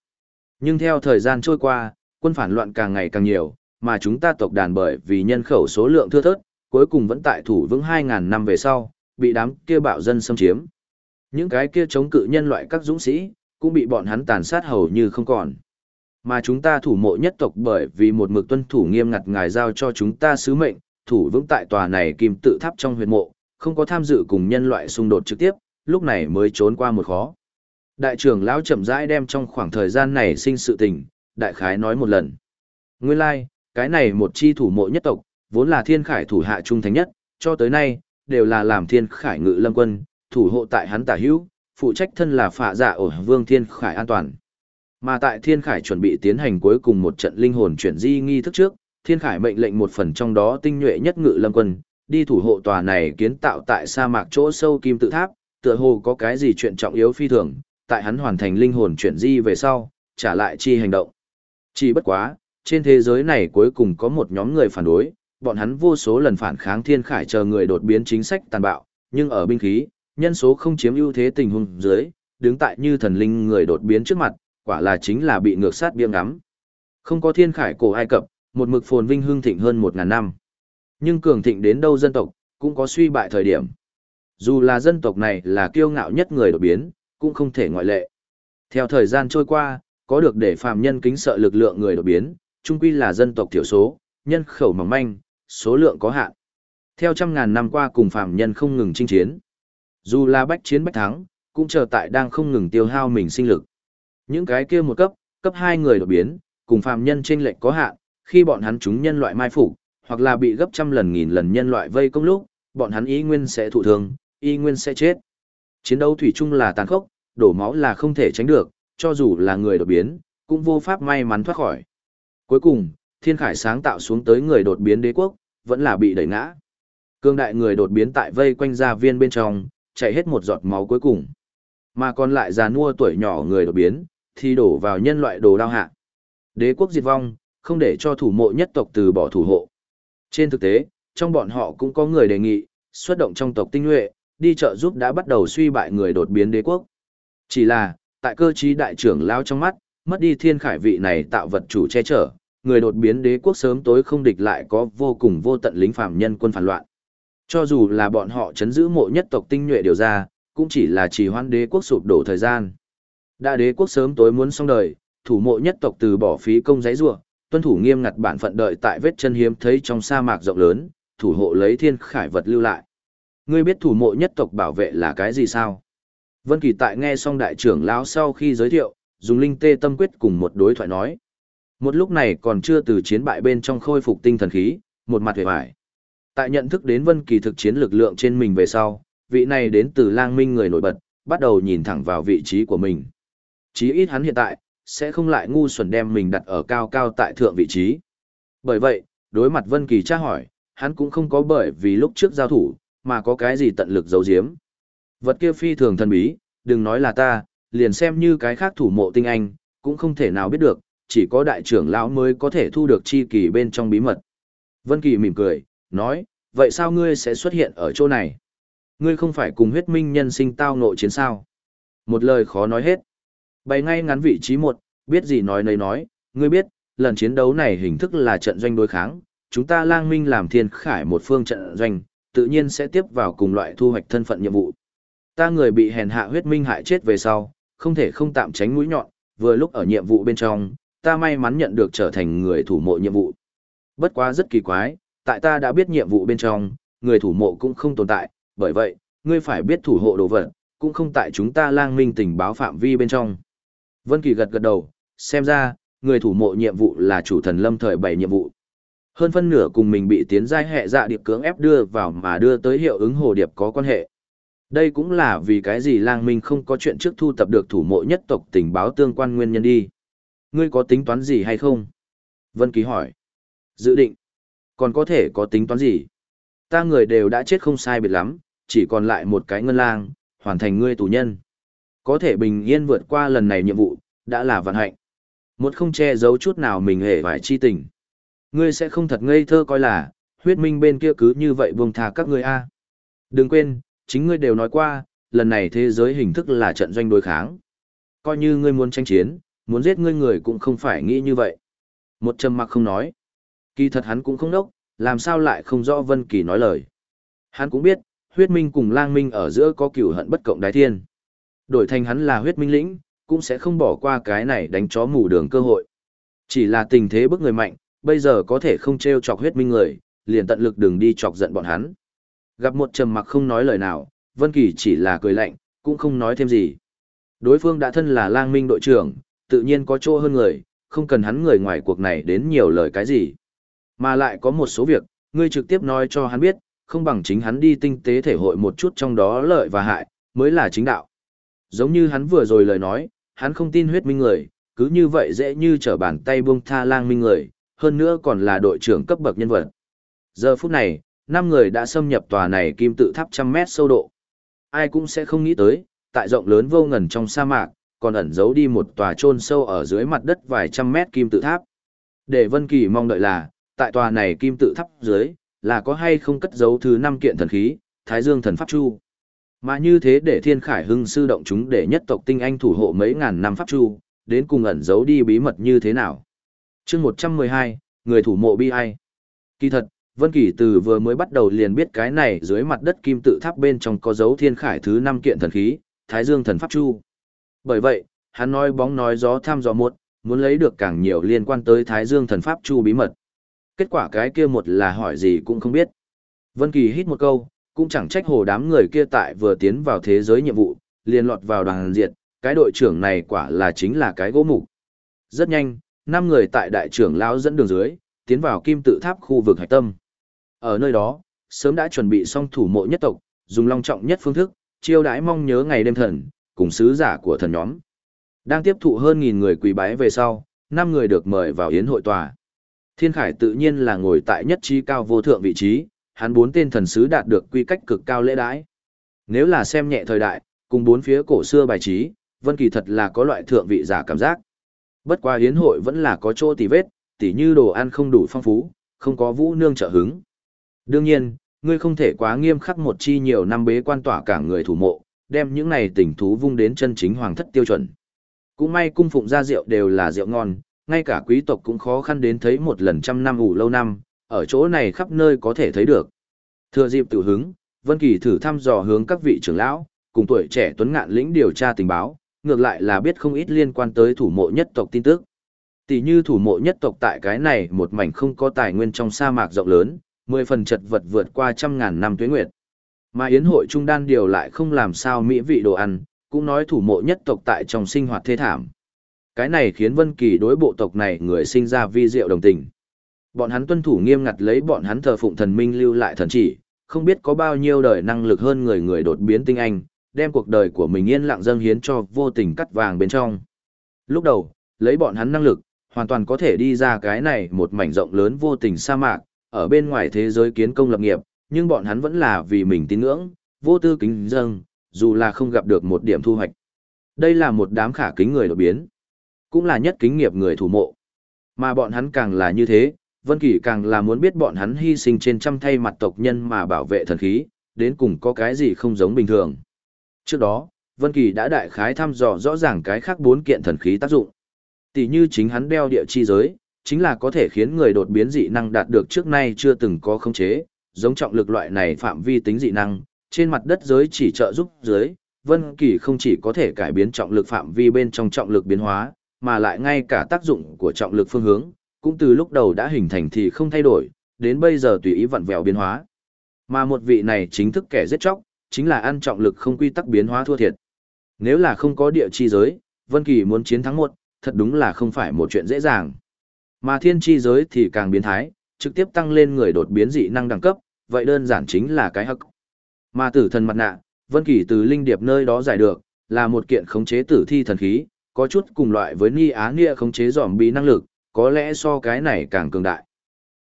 Speaker 1: Nhưng theo thời gian trôi qua, quân phản loạn càng ngày càng nhiều, mà chúng ta tộc đàn bởi vì nhân khẩu số lượng thưa thớt, cuối cùng vẫn tại thủ vững 2.000 năm về sau, bị đám kia bạo dân xâm chiếm. Những cái kia chống cự nhân loại các dũng sĩ, cũng bị bọn hắn tàn sát hầu như không còn. Mà chúng ta thủ mộ nhất tộc bởi vì một mực tuân thủ nghiêm ngặt ngài giao cho chúng ta sứ mệnh, thủ vững tại tòa này kim tự tháp trong huyệt mộ, không có tham dự cùng nhân loại xung đột trực tiếp, lúc này mới trốn qua một khó. Đại trưởng lão chậm rãi đem trong khoảng thời gian này sinh sự tình, đại khái nói một lần. Nguyên lai, like, cái này một chi thủ mộ nhất tộc, vốn là thiên khải thủ hạ trung thành nhất, cho tới nay, đều là làm thiên khải ngự lâm quân, thủ hộ tại hắn tả hữu, phụ trách thân là phạ giả ở vương thiên khải an toàn. Mà tại thiên khải chuẩn bị tiến hành cuối cùng một trận linh hồn chuyển di nghi thức trước, thiên khải mệnh lệnh một phần trong đó tinh nhuệ nhất ngự lâm quân, đi thủ hộ tòa này kiến tạo tại sa mạc chỗ sâu kim tự tháp, tựa hồ có cái gì chuyện trọng yếu phi thường, tại hắn hoàn thành linh hồn chuyển di về sau, trả lại chi hành động. Chỉ bất quá, trên thế giới này cuối cùng có một nhóm người phản đối, bọn hắn vô số lần phản kháng thiên khải chờ người đột biến chính sách tàn bạo, nhưng ở binh khí, nhân số không chiếm ưu thế tình huống dưới, đứng tại như thần linh người đột biến trước mặt, quả là chính là bị ngược sát biếng ngắm. Không có thiên khải cổ Ai Cập, một mực phồn vinh hương thịnh hơn một ngàn năm. Nhưng cường thịnh đến đâu dân tộc, cũng có suy bại thời điểm. Dù là dân tộc này là kiêu ngạo nhất người đột biến, cũng không thể ngoại lệ. Theo thời gian trôi qua, có được để phàm nhân kính sợ lực lượng người đột biến, Trung quy là dân tộc thiểu số, nhân khẩu mỏng manh, số lượng có hạn. Theo trăm ngàn năm qua cùng phàm nhân không ngừng chinh chiến. Dù là bách chiến bách thắng, cũng chờ tại đang không ngừng tiêu hao mình sinh lực. Những cái kia một cấp, cấp hai người đột biến, cùng phàm nhân trên lệnh có hạn, khi bọn hắn chúng nhân loại mai phục, hoặc là bị gấp trăm lần nghìn lần nhân loại vây công lúc, bọn hắn ý nguyên sẽ thụ thương, y nguyên sẽ chết. Chiến đấu thủy chung là tàn khốc, đổ máu là không thể tránh được, cho dù là người đột biến, cũng vô pháp may mắn thoát khỏi. Cuối cùng, thiên khải sáng tạo xuống tới người đột biến đế quốc, vẫn là bị đẩy ngã. Cương đại người đột biến tại vây quanh gia viên bên trong, chạy hết một giọt máu cuối cùng. Mà còn lại già nua tuổi nhỏ người đột biến, thì đổ vào nhân loại đồ đao hạ. Đế quốc diệt vong, không để cho thủ mộ nhất tộc từ bỏ thủ hộ. Trên thực tế, trong bọn họ cũng có người đề nghị, xuất động trong tộc tinh nhuệ, đi trợ giúp đã bắt đầu suy bại người đột biến đế quốc. Chỉ là, tại cơ trí đại trưởng lao trong mắt, mất đi thiên khải vị này tạo vật chủ che chở, người đột biến đế quốc sớm tối không địch lại có vô cùng vô tận lính phạm nhân quân phản loạn. Cho dù là bọn họ chấn giữ mộ nhất tộc tinh nhuệ điều ra, cũng chỉ là trì hoãn đế quốc sụp đổ thời gian. Đã đế quốc sớm tối muốn xong đời, thủ mộ nhất tộc từ bỏ phí công giấy rủa, tuân thủ nghiêm ngặt bản phận đợi tại vết chân hiếm thấy trong sa mạc rộng lớn, thủ hộ lấy thiên khải vật lưu lại. Ngươi biết thủ mộ nhất tộc bảo vệ là cái gì sao? Vân Kỳ tại nghe xong đại trưởng lão sau khi giới thiệu, dùng linh tê tâm quyết cùng một đối thoại nói. Một lúc này còn chưa từ chiến bại bên trong khôi phục tinh thần khí, một mặt hề hoài. Tại nhận thức đến Vân Kỳ thực chiến lực lượng trên mình về sau, vị này đến từ lang minh người nổi bật, bắt đầu nhìn thẳng vào vị trí của mình. chí ít hắn hiện tại, sẽ không lại ngu xuẩn đem mình đặt ở cao cao tại thượng vị trí. Bởi vậy, đối mặt Vân Kỳ tra hỏi, hắn cũng không có bởi vì lúc trước giao thủ, mà có cái gì tận lực giấu giếm. Vật kia phi thường thần bí, đừng nói là ta, liền xem như cái khác thủ mộ tinh anh, cũng không thể nào biết được, chỉ có đại trưởng lão mới có thể thu được chi kỳ bên trong bí mật. Vân Kỳ mỉm cười, nói, vậy sao ngươi sẽ xuất hiện ở chỗ này? Ngươi không phải cùng huyết minh nhân sinh tao ngộ chiến sao? Một lời khó nói hết. Bày ngay ngắn vị trí một, biết gì nói nấy nói, ngươi biết, lần chiến đấu này hình thức là trận doanh đối kháng, chúng ta lang minh làm thiên khải một phương trận doanh, tự nhiên sẽ tiếp vào cùng loại thu hoạch thân phận nhiệm vụ. Ta người bị hèn hạ huyết minh hại chết về sau, không thể không tạm tránh mũi nhọn, vừa lúc ở nhiệm vụ bên trong, ta may mắn nhận được trở thành người thủ mộ nhiệm vụ. Bất quá rất kỳ quái, tại ta đã biết nhiệm vụ bên trong, người thủ mộ cũng không tồn tại, bởi vậy, ngươi phải biết thủ hộ đồ vật, cũng không tại chúng ta lang minh tình báo phạm vi bên trong. Vân Kỳ gật gật đầu, xem ra, người thủ mộ nhiệm vụ là chủ thần lâm thời bảy nhiệm vụ. Hơn phân nửa cùng mình bị tiến giai hệ dạ điệp cưỡng ép đưa vào mà đưa tới hiệu ứng hồ điệp có quan hệ. Đây cũng là vì cái gì lang minh không có chuyện trước thu tập được thủ mộ nhất tộc tình báo tương quan nguyên nhân đi. Ngươi có tính toán gì hay không? Vân Kỳ hỏi. Dự định. Còn có thể có tính toán gì? Ta người đều đã chết không sai biệt lắm, chỉ còn lại một cái ngân lang, hoàn thành ngươi tù nhân. Có thể bình yên vượt qua lần này nhiệm vụ, đã là vận hạnh. Một không che giấu chút nào mình hề vải chi tình. Ngươi sẽ không thật ngây thơ coi là, huyết minh bên kia cứ như vậy buông thà các ngươi a. Đừng quên, chính ngươi đều nói qua, lần này thế giới hình thức là trận doanh đối kháng. Coi như ngươi muốn tranh chiến, muốn giết ngươi người cũng không phải nghĩ như vậy. Một trầm mặc không nói. Kỳ thật hắn cũng không đốc, làm sao lại không rõ Vân Kỳ nói lời. Hắn cũng biết, huyết minh cùng lang minh ở giữa có cửu hận bất cộng đái thiên. Đổi thành hắn là huyết minh lĩnh, cũng sẽ không bỏ qua cái này đánh chó mù đường cơ hội. Chỉ là tình thế bức người mạnh, bây giờ có thể không treo chọc huyết minh người, liền tận lực đừng đi chọc giận bọn hắn. Gặp một trầm mặc không nói lời nào, Vân Kỳ chỉ là cười lạnh, cũng không nói thêm gì. Đối phương đã thân là lang minh đội trưởng, tự nhiên có chỗ hơn người, không cần hắn người ngoài cuộc này đến nhiều lời cái gì. Mà lại có một số việc, ngươi trực tiếp nói cho hắn biết, không bằng chính hắn đi tinh tế thể hội một chút trong đó lợi và hại, mới là chính đạo. Giống như hắn vừa rồi lời nói, hắn không tin huyết minh người, cứ như vậy dễ như trở bàn tay buông tha lang minh người, hơn nữa còn là đội trưởng cấp bậc nhân vật. Giờ phút này, năm người đã xâm nhập tòa này kim tự tháp trăm mét sâu độ. Ai cũng sẽ không nghĩ tới, tại rộng lớn vô ngần trong sa mạc, còn ẩn giấu đi một tòa chôn sâu ở dưới mặt đất vài trăm mét kim tự tháp. Để Vân Kỳ mong đợi là, tại tòa này kim tự tháp dưới, là có hay không cất giấu thứ năm kiện thần khí, Thái Dương thần pháp chu. Mà như thế để Thiên Khải Hưng sư động chúng để nhất tộc tinh anh thủ hộ mấy ngàn năm pháp chu, đến cùng ẩn giấu đi bí mật như thế nào. Chương 112, người thủ mộ bi ai. Kỳ thật, Vân Kỳ từ vừa mới bắt đầu liền biết cái này dưới mặt đất kim tự tháp bên trong có dấu Thiên Khải thứ năm kiện thần khí, Thái Dương thần pháp chu. Bởi vậy, hắn nói bóng nói gió tham dò một, muốn lấy được càng nhiều liên quan tới Thái Dương thần pháp chu bí mật. Kết quả cái kia một là hỏi gì cũng không biết. Vân Kỳ hít một câu, cũng chẳng trách hồ đám người kia tại vừa tiến vào thế giới nhiệm vụ, liền lọt vào đoàn diệt, cái đội trưởng này quả là chính là cái gỗ mục. Rất nhanh, năm người tại đại trưởng lão dẫn đường dưới, tiến vào kim tự tháp khu vực hải tâm. Ở nơi đó, sớm đã chuẩn bị xong thủ mộ nhất tộc, dùng long trọng nhất phương thức, chiêu đãi mong nhớ ngày đêm thần, cùng sứ giả của thần nhóm. Đang tiếp thụ hơn nghìn người quỳ bái về sau, năm người được mời vào yến hội tòa. Thiên Khải tự nhiên là ngồi tại nhất trí cao vô thượng vị trí, hắn bốn tên thần sứ đạt được quy cách cực cao lễ đãi. Nếu là xem nhẹ thời đại, cùng bốn phía cổ xưa bài trí, Vân Kỳ thật là có loại thượng vị giả cảm giác. Bất qua yến hội vẫn là có chỗ tì vết, tỉ như đồ ăn không đủ phong phú, không có vũ nương trợ hứng. Đương nhiên, ngươi không thể quá nghiêm khắc một chi nhiều năm bế quan tỏa cả người thủ mộ, đem những này tình thú vung đến chân chính hoàng thất tiêu chuẩn. Cũng may cung phụng ra rượu đều là rượu ngon, ngay cả quý tộc cũng khó khăn đến thấy một lần trăm năm ủ lâu năm, ở chỗ này khắp nơi có thể thấy được. Thừa dịp tự hứng, Vân Kỳ thử thăm dò hướng các vị trưởng lão, cùng tuổi trẻ tuấn ngạn lĩnh điều tra tình báo, ngược lại là biết không ít liên quan tới thủ mộ nhất tộc tin tức. Tỷ như thủ mộ nhất tộc tại cái này một mảnh không có tài nguyên trong sa mạc rộng lớn, mười phần chật vật vượt qua trăm ngàn năm tuế nguyệt. Mà yến hội trung đan điều lại không làm sao mỹ vị đồ ăn, cũng nói thủ mộ nhất tộc tại trong sinh hoạt thế thảm. Cái này khiến Vân Kỳ đối bộ tộc này người sinh ra vi diệu đồng tình. Bọn hắn tuân thủ nghiêm ngặt lấy bọn hắn thờ phụng thần minh lưu lại thần chỉ, không biết có bao nhiêu đời năng lực hơn người người đột biến tinh anh, đem cuộc đời của mình yên lặng dâng hiến cho vô tình cắt vàng bên trong. Lúc đầu, lấy bọn hắn năng lực, hoàn toàn có thể đi ra cái này một mảnh rộng lớn vô tình sa mạc, ở bên ngoài thế giới kiến công lập nghiệp, nhưng bọn hắn vẫn là vì mình tín ngưỡng, vô tư kính dâng, dù là không gặp được một điểm thu hoạch. Đây là một đám khả kính người đột biến, cũng là nhất kính nghiệp người thủ mộ. Mà bọn hắn càng là như thế, Vân Kỳ càng là muốn biết bọn hắn hy sinh trên trăm thay mặt tộc nhân mà bảo vệ thần khí, đến cùng có cái gì không giống bình thường. Trước đó, Vân Kỳ đã đại khái thăm dò rõ ràng cái khác bốn kiện thần khí tác dụng. Tỷ như chính hắn đeo địa chi giới, chính là có thể khiến người đột biến dị năng đạt được trước nay chưa từng có khống chế, giống trọng lực loại này phạm vi tính dị năng, trên mặt đất giới chỉ trợ giúp dưới, Vân Kỳ không chỉ có thể cải biến trọng lực phạm vi bên trong trọng lực biến hóa, mà lại ngay cả tác dụng của trọng lực phương hướng, cũng từ lúc đầu đã hình thành thì không thay đổi, đến bây giờ tùy ý vặn vẹo biến hóa. Mà một vị này chính thức kẻ giết chóc, chính là ăn trọng lực không quy tắc biến hóa thua thiệt. Nếu là không có địa chi giới, Vân Kỳ muốn chiến thắng một, thật đúng là không phải một chuyện dễ dàng. Mà thiên chi giới thì càng biến thái, trực tiếp tăng lên người đột biến dị năng đẳng cấp, vậy đơn giản chính là cái hắc. Mà tử thần mặt nạ, Vân Kỳ từ linh điệp nơi đó giải được, là một kiện khống chế tử thi thần khí, có chút cùng loại với Ni Á Nghĩa khống chế giòm bị năng lực, có lẽ so cái này càng cường đại.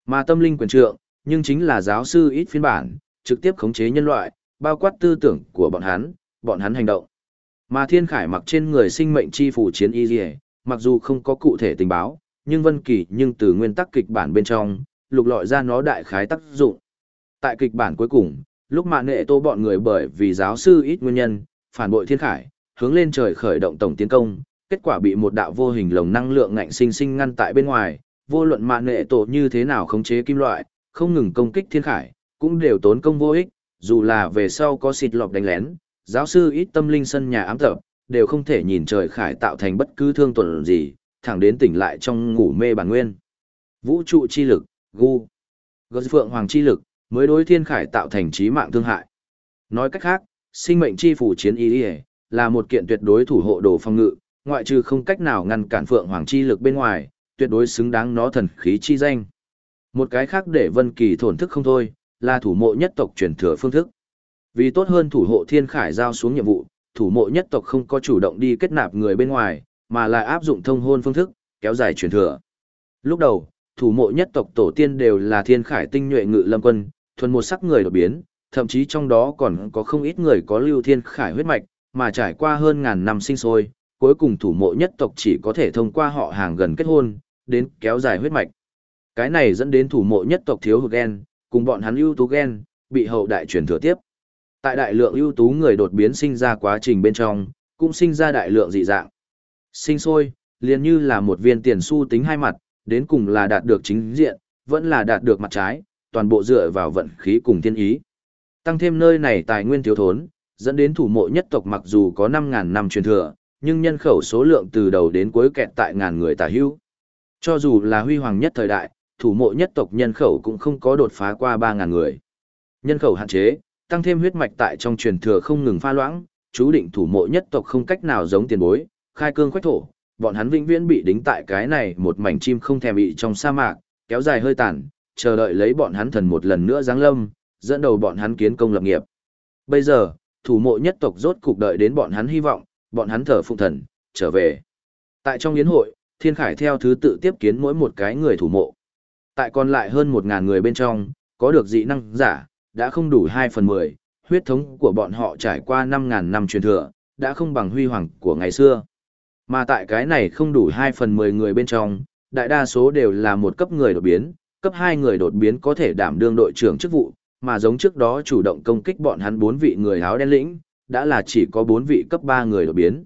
Speaker 1: Mà tâm linh quyền trượng, nhưng chính là giáo sư ít phiên bản, trực tiếp khống chế nhân loại, bao quát tư tưởng của bọn hắn, bọn hắn hành động. Mà Thiên Khải mặc trên người sinh mệnh chi phủ chiến y liễu, mặc dù không có cụ thể tình báo, nhưng Vân Kỳ nhưng từ nguyên tắc kịch bản bên trong, lục lọi ra nó đại khái tác dụng. Tại kịch bản cuối cùng, lúc mà nệ tô bọn người bởi vì giáo sư ít nguyên nhân, phản bội Thiên Khải, hướng lên trời khởi động tổng tiến công, kết quả bị một đạo vô hình lồng năng lượng ngạnh sinh sinh ngăn tại bên ngoài, vô luận mạn nệ tổ như thế nào khống chế kim loại, không ngừng công kích thiên khải, cũng đều tốn công vô ích, dù là về sau có xịt lọc đánh lén, giáo sư ít tâm linh sân nhà ám tập, đều không thể nhìn trời khải tạo thành bất cứ thương tổn gì, thẳng đến tỉnh lại trong ngủ mê bản nguyên. Vũ trụ chi lực, gu, gớt phượng hoàng chi lực, mới đối thiên khải tạo thành trí mạng thương hại. Nói cách khác, sinh mệnh chi phủ chiến y là một kiện tuyệt đối thủ hộ đồ phong ngự, ngoại trừ không cách nào ngăn cản phượng hoàng chi lực bên ngoài, tuyệt đối xứng đáng nó thần khí chi danh. Một cái khác để Vân Kỳ thổn thức không thôi, là thủ mộ nhất tộc truyền thừa phương thức. Vì tốt hơn thủ hộ Thiên Khải giao xuống nhiệm vụ, thủ mộ nhất tộc không có chủ động đi kết nạp người bên ngoài, mà là áp dụng thông hôn phương thức, kéo dài truyền thừa. Lúc đầu, thủ mộ nhất tộc tổ tiên đều là Thiên Khải tinh nhuệ ngự lâm quân, thuần một sắc người đột biến, thậm chí trong đó còn có không ít người có lưu Thiên Khải huyết mạch, mà trải qua hơn ngàn năm sinh sôi, cuối cùng thủ mộ nhất tộc chỉ có thể thông qua họ hàng gần kết hôn, đến kéo dài huyết mạch. Cái này dẫn đến thủ mộ nhất tộc thiếu hụt gen, cùng bọn hắn ưu tú gen, bị hậu đại truyền thừa tiếp. Tại đại lượng ưu tú người đột biến sinh ra quá trình bên trong, cũng sinh ra đại lượng dị dạng. Sinh sôi, liền như là một viên tiền xu tính hai mặt, đến cùng là đạt được chính diện, vẫn là đạt được mặt trái, toàn bộ dựa vào vận khí cùng thiên ý. Tăng thêm nơi này tài nguyên thiếu thốn, dẫn đến thủ mộ nhất tộc mặc dù có 5.000 năm truyền thừa, nhưng nhân khẩu số lượng từ đầu đến cuối kẹt tại ngàn người tả hữu. Cho dù là huy hoàng nhất thời đại, thủ mộ nhất tộc nhân khẩu cũng không có đột phá qua 3.000 người. Nhân khẩu hạn chế, tăng thêm huyết mạch tại trong truyền thừa không ngừng pha loãng, chú định thủ mộ nhất tộc không cách nào giống tiền bối, khai cương khoách thổ, bọn hắn vĩnh viễn bị đính tại cái này một mảnh chim không thèm bị trong sa mạc, kéo dài hơi tàn, chờ đợi lấy bọn hắn thần một lần nữa giáng lâm, dẫn đầu bọn hắn kiến công lập nghiệp. Bây giờ, thủ mộ nhất tộc rốt cục đợi đến bọn hắn hy vọng, bọn hắn thở phụng thần, trở về. Tại trong yến hội, Thiên Khải theo thứ tự tiếp kiến mỗi một cái người thủ mộ. Tại còn lại hơn 1000 người bên trong, có được dị năng giả, đã không đủ 2 phần 10, huyết thống của bọn họ trải qua 5000 năm truyền thừa, đã không bằng huy hoàng của ngày xưa. Mà tại cái này không đủ 2 phần 10 người bên trong, đại đa số đều là một cấp người đột biến, cấp 2 người đột biến có thể đảm đương đội trưởng chức vụ, mà giống trước đó chủ động công kích bọn hắn bốn vị người áo đen lĩnh, đã là chỉ có bốn vị cấp 3 người đột biến.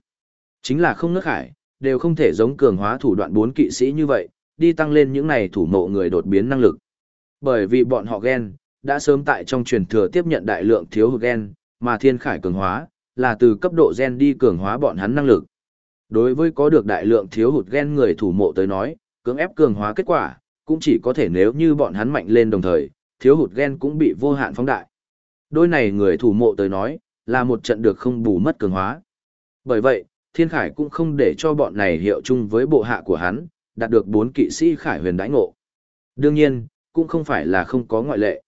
Speaker 1: Chính là không nước khải, đều không thể giống cường hóa thủ đoạn bốn kỵ sĩ như vậy, đi tăng lên những này thủ mộ người đột biến năng lực. Bởi vì bọn họ gen, đã sớm tại trong truyền thừa tiếp nhận đại lượng thiếu hụt gen, mà thiên khải cường hóa, là từ cấp độ gen đi cường hóa bọn hắn năng lực. Đối với có được đại lượng thiếu hụt gen người thủ mộ tới nói, cưỡng ép cường hóa kết quả, cũng chỉ có thể nếu như bọn hắn mạnh lên đồng thời, thiếu hụt gen cũng bị vô hạn phóng đại. Đôi này người thủ mộ tới nói, là một trận được không bù mất cường hóa. Bởi vậy, Thiên Khải cũng không để cho bọn này hiệu chung với bộ hạ của hắn, đạt được bốn kỵ sĩ Khải huyền đãi ngộ. Đương nhiên, cũng không phải là không có ngoại lệ.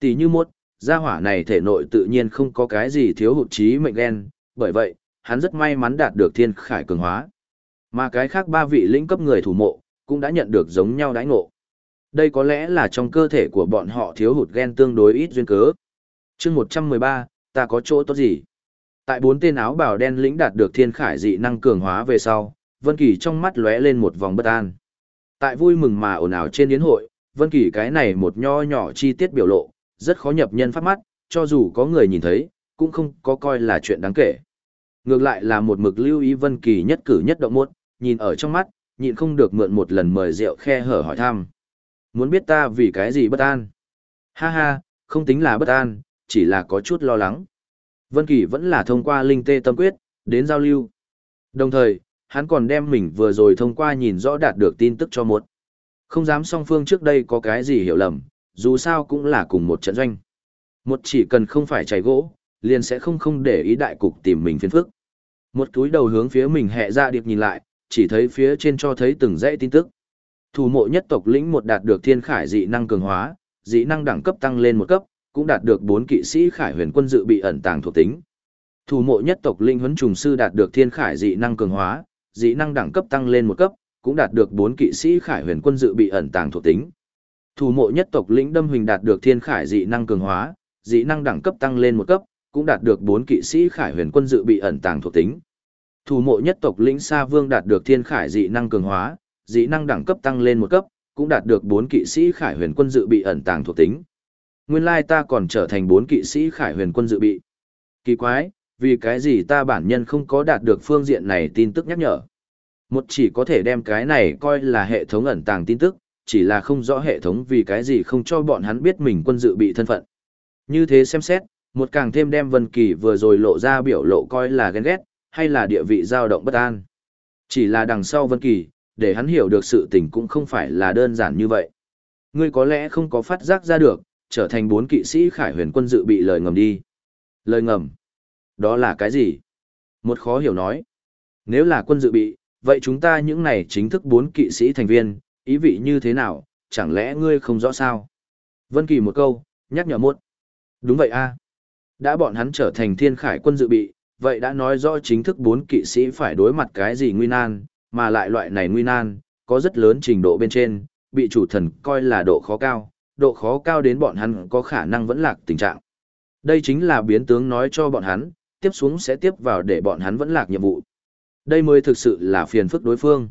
Speaker 1: Tỷ như một, gia hỏa này thể nội tự nhiên không có cái gì thiếu hụt trí mệnh gen bởi vậy, hắn rất may mắn đạt được Thiên Khải cường hóa. Mà cái khác ba vị lĩnh cấp người thủ mộ, cũng đã nhận được giống nhau đãi ngộ. Đây có lẽ là trong cơ thể của bọn họ thiếu hụt gen tương đối ít duyên cớ. chương 113, ta có chỗ tốt gì? Tại bốn tên áo bào đen lĩnh đạt được thiên khải dị năng cường hóa về sau, Vân Kỳ trong mắt lóe lên một vòng bất an. Tại vui mừng mà ồn ào trên yến hội, Vân Kỳ cái này một nho nhỏ chi tiết biểu lộ, rất khó nhập nhân phát mắt, cho dù có người nhìn thấy, cũng không có coi là chuyện đáng kể. Ngược lại là một mực lưu ý Vân Kỳ nhất cử nhất động muốt, nhìn ở trong mắt, nhịn không được mượn một lần mời rượu khe hở hỏi thăm. Muốn biết ta vì cái gì bất an? Ha ha, không tính là bất an, chỉ là có chút lo lắng. Vân Kỳ vẫn là thông qua linh tê tâm quyết, đến giao lưu. Đồng thời, hắn còn đem mình vừa rồi thông qua nhìn rõ đạt được tin tức cho một. Không dám song phương trước đây có cái gì hiểu lầm, dù sao cũng là cùng một trận doanh. Một chỉ cần không phải chảy gỗ, liền sẽ không không để ý đại cục tìm mình phiền phức. Một túi đầu hướng phía mình hẹ ra điệp nhìn lại, chỉ thấy phía trên cho thấy từng dãy tin tức. Thủ mộ nhất tộc lĩnh một đạt được thiên khải dị năng cường hóa, dị năng đẳng cấp tăng lên một cấp, cũng đạt được bốn kỵ sĩ khải huyền quân dự bị ẩn tàng thuộc tính. Thủ mộ nhất tộc linh huấn trùng sư đạt được thiên khải dị năng cường hóa, dị năng đẳng cấp tăng lên một cấp, cũng đạt được bốn kỵ sĩ khải huyền quân dự bị ẩn tàng thuộc tính. Thủ mộ nhất tộc lĩnh đâm huỳnh đạt được thiên khải dị năng cường hóa, dị năng đẳng cấp tăng lên một cấp, cũng đạt được bốn kỵ sĩ khải huyền quân dự bị ẩn tàng thuộc tính. Thủ mộ nhất tộc lĩnh Sa Vương đạt được thiên khải dị năng cường hóa, dị năng đẳng cấp tăng lên một cấp, cũng đạt được bốn kỵ sĩ khải huyền quân dự bị ẩn tàng thuộc tính. Nguyên lai ta còn trở thành bốn kỵ sĩ khải huyền quân dự bị. Kỳ quái, vì cái gì ta bản nhân không có đạt được phương diện này tin tức nhắc nhở. Một chỉ có thể đem cái này coi là hệ thống ẩn tàng tin tức, chỉ là không rõ hệ thống vì cái gì không cho bọn hắn biết mình quân dự bị thân phận. Như thế xem xét, một càng thêm đem Vân Kỳ vừa rồi lộ ra biểu lộ coi là ghen ghét, hay là địa vị dao động bất an. Chỉ là đằng sau Vân Kỳ, để hắn hiểu được sự tình cũng không phải là đơn giản như vậy. Ngươi có lẽ không có phát giác ra được, trở thành bốn kỵ sĩ khải huyền quân dự bị lời ngầm đi. Lời ngầm? Đó là cái gì? Một khó hiểu nói. Nếu là quân dự bị, vậy chúng ta những này chính thức bốn kỵ sĩ thành viên, ý vị như thế nào, chẳng lẽ ngươi không rõ sao? Vân Kỳ một câu, nhắc nhở một. Đúng vậy a. Đã bọn hắn trở thành thiên khải quân dự bị, vậy đã nói rõ chính thức bốn kỵ sĩ phải đối mặt cái gì nguy nan, mà lại loại này nguy nan, có rất lớn trình độ bên trên, bị chủ thần coi là độ khó cao, độ khó cao đến bọn hắn có khả năng vẫn lạc tình trạng. Đây chính là biến tướng nói cho bọn hắn, tiếp xuống sẽ tiếp vào để bọn hắn vẫn lạc nhiệm vụ. Đây mới thực sự là phiền phức đối phương.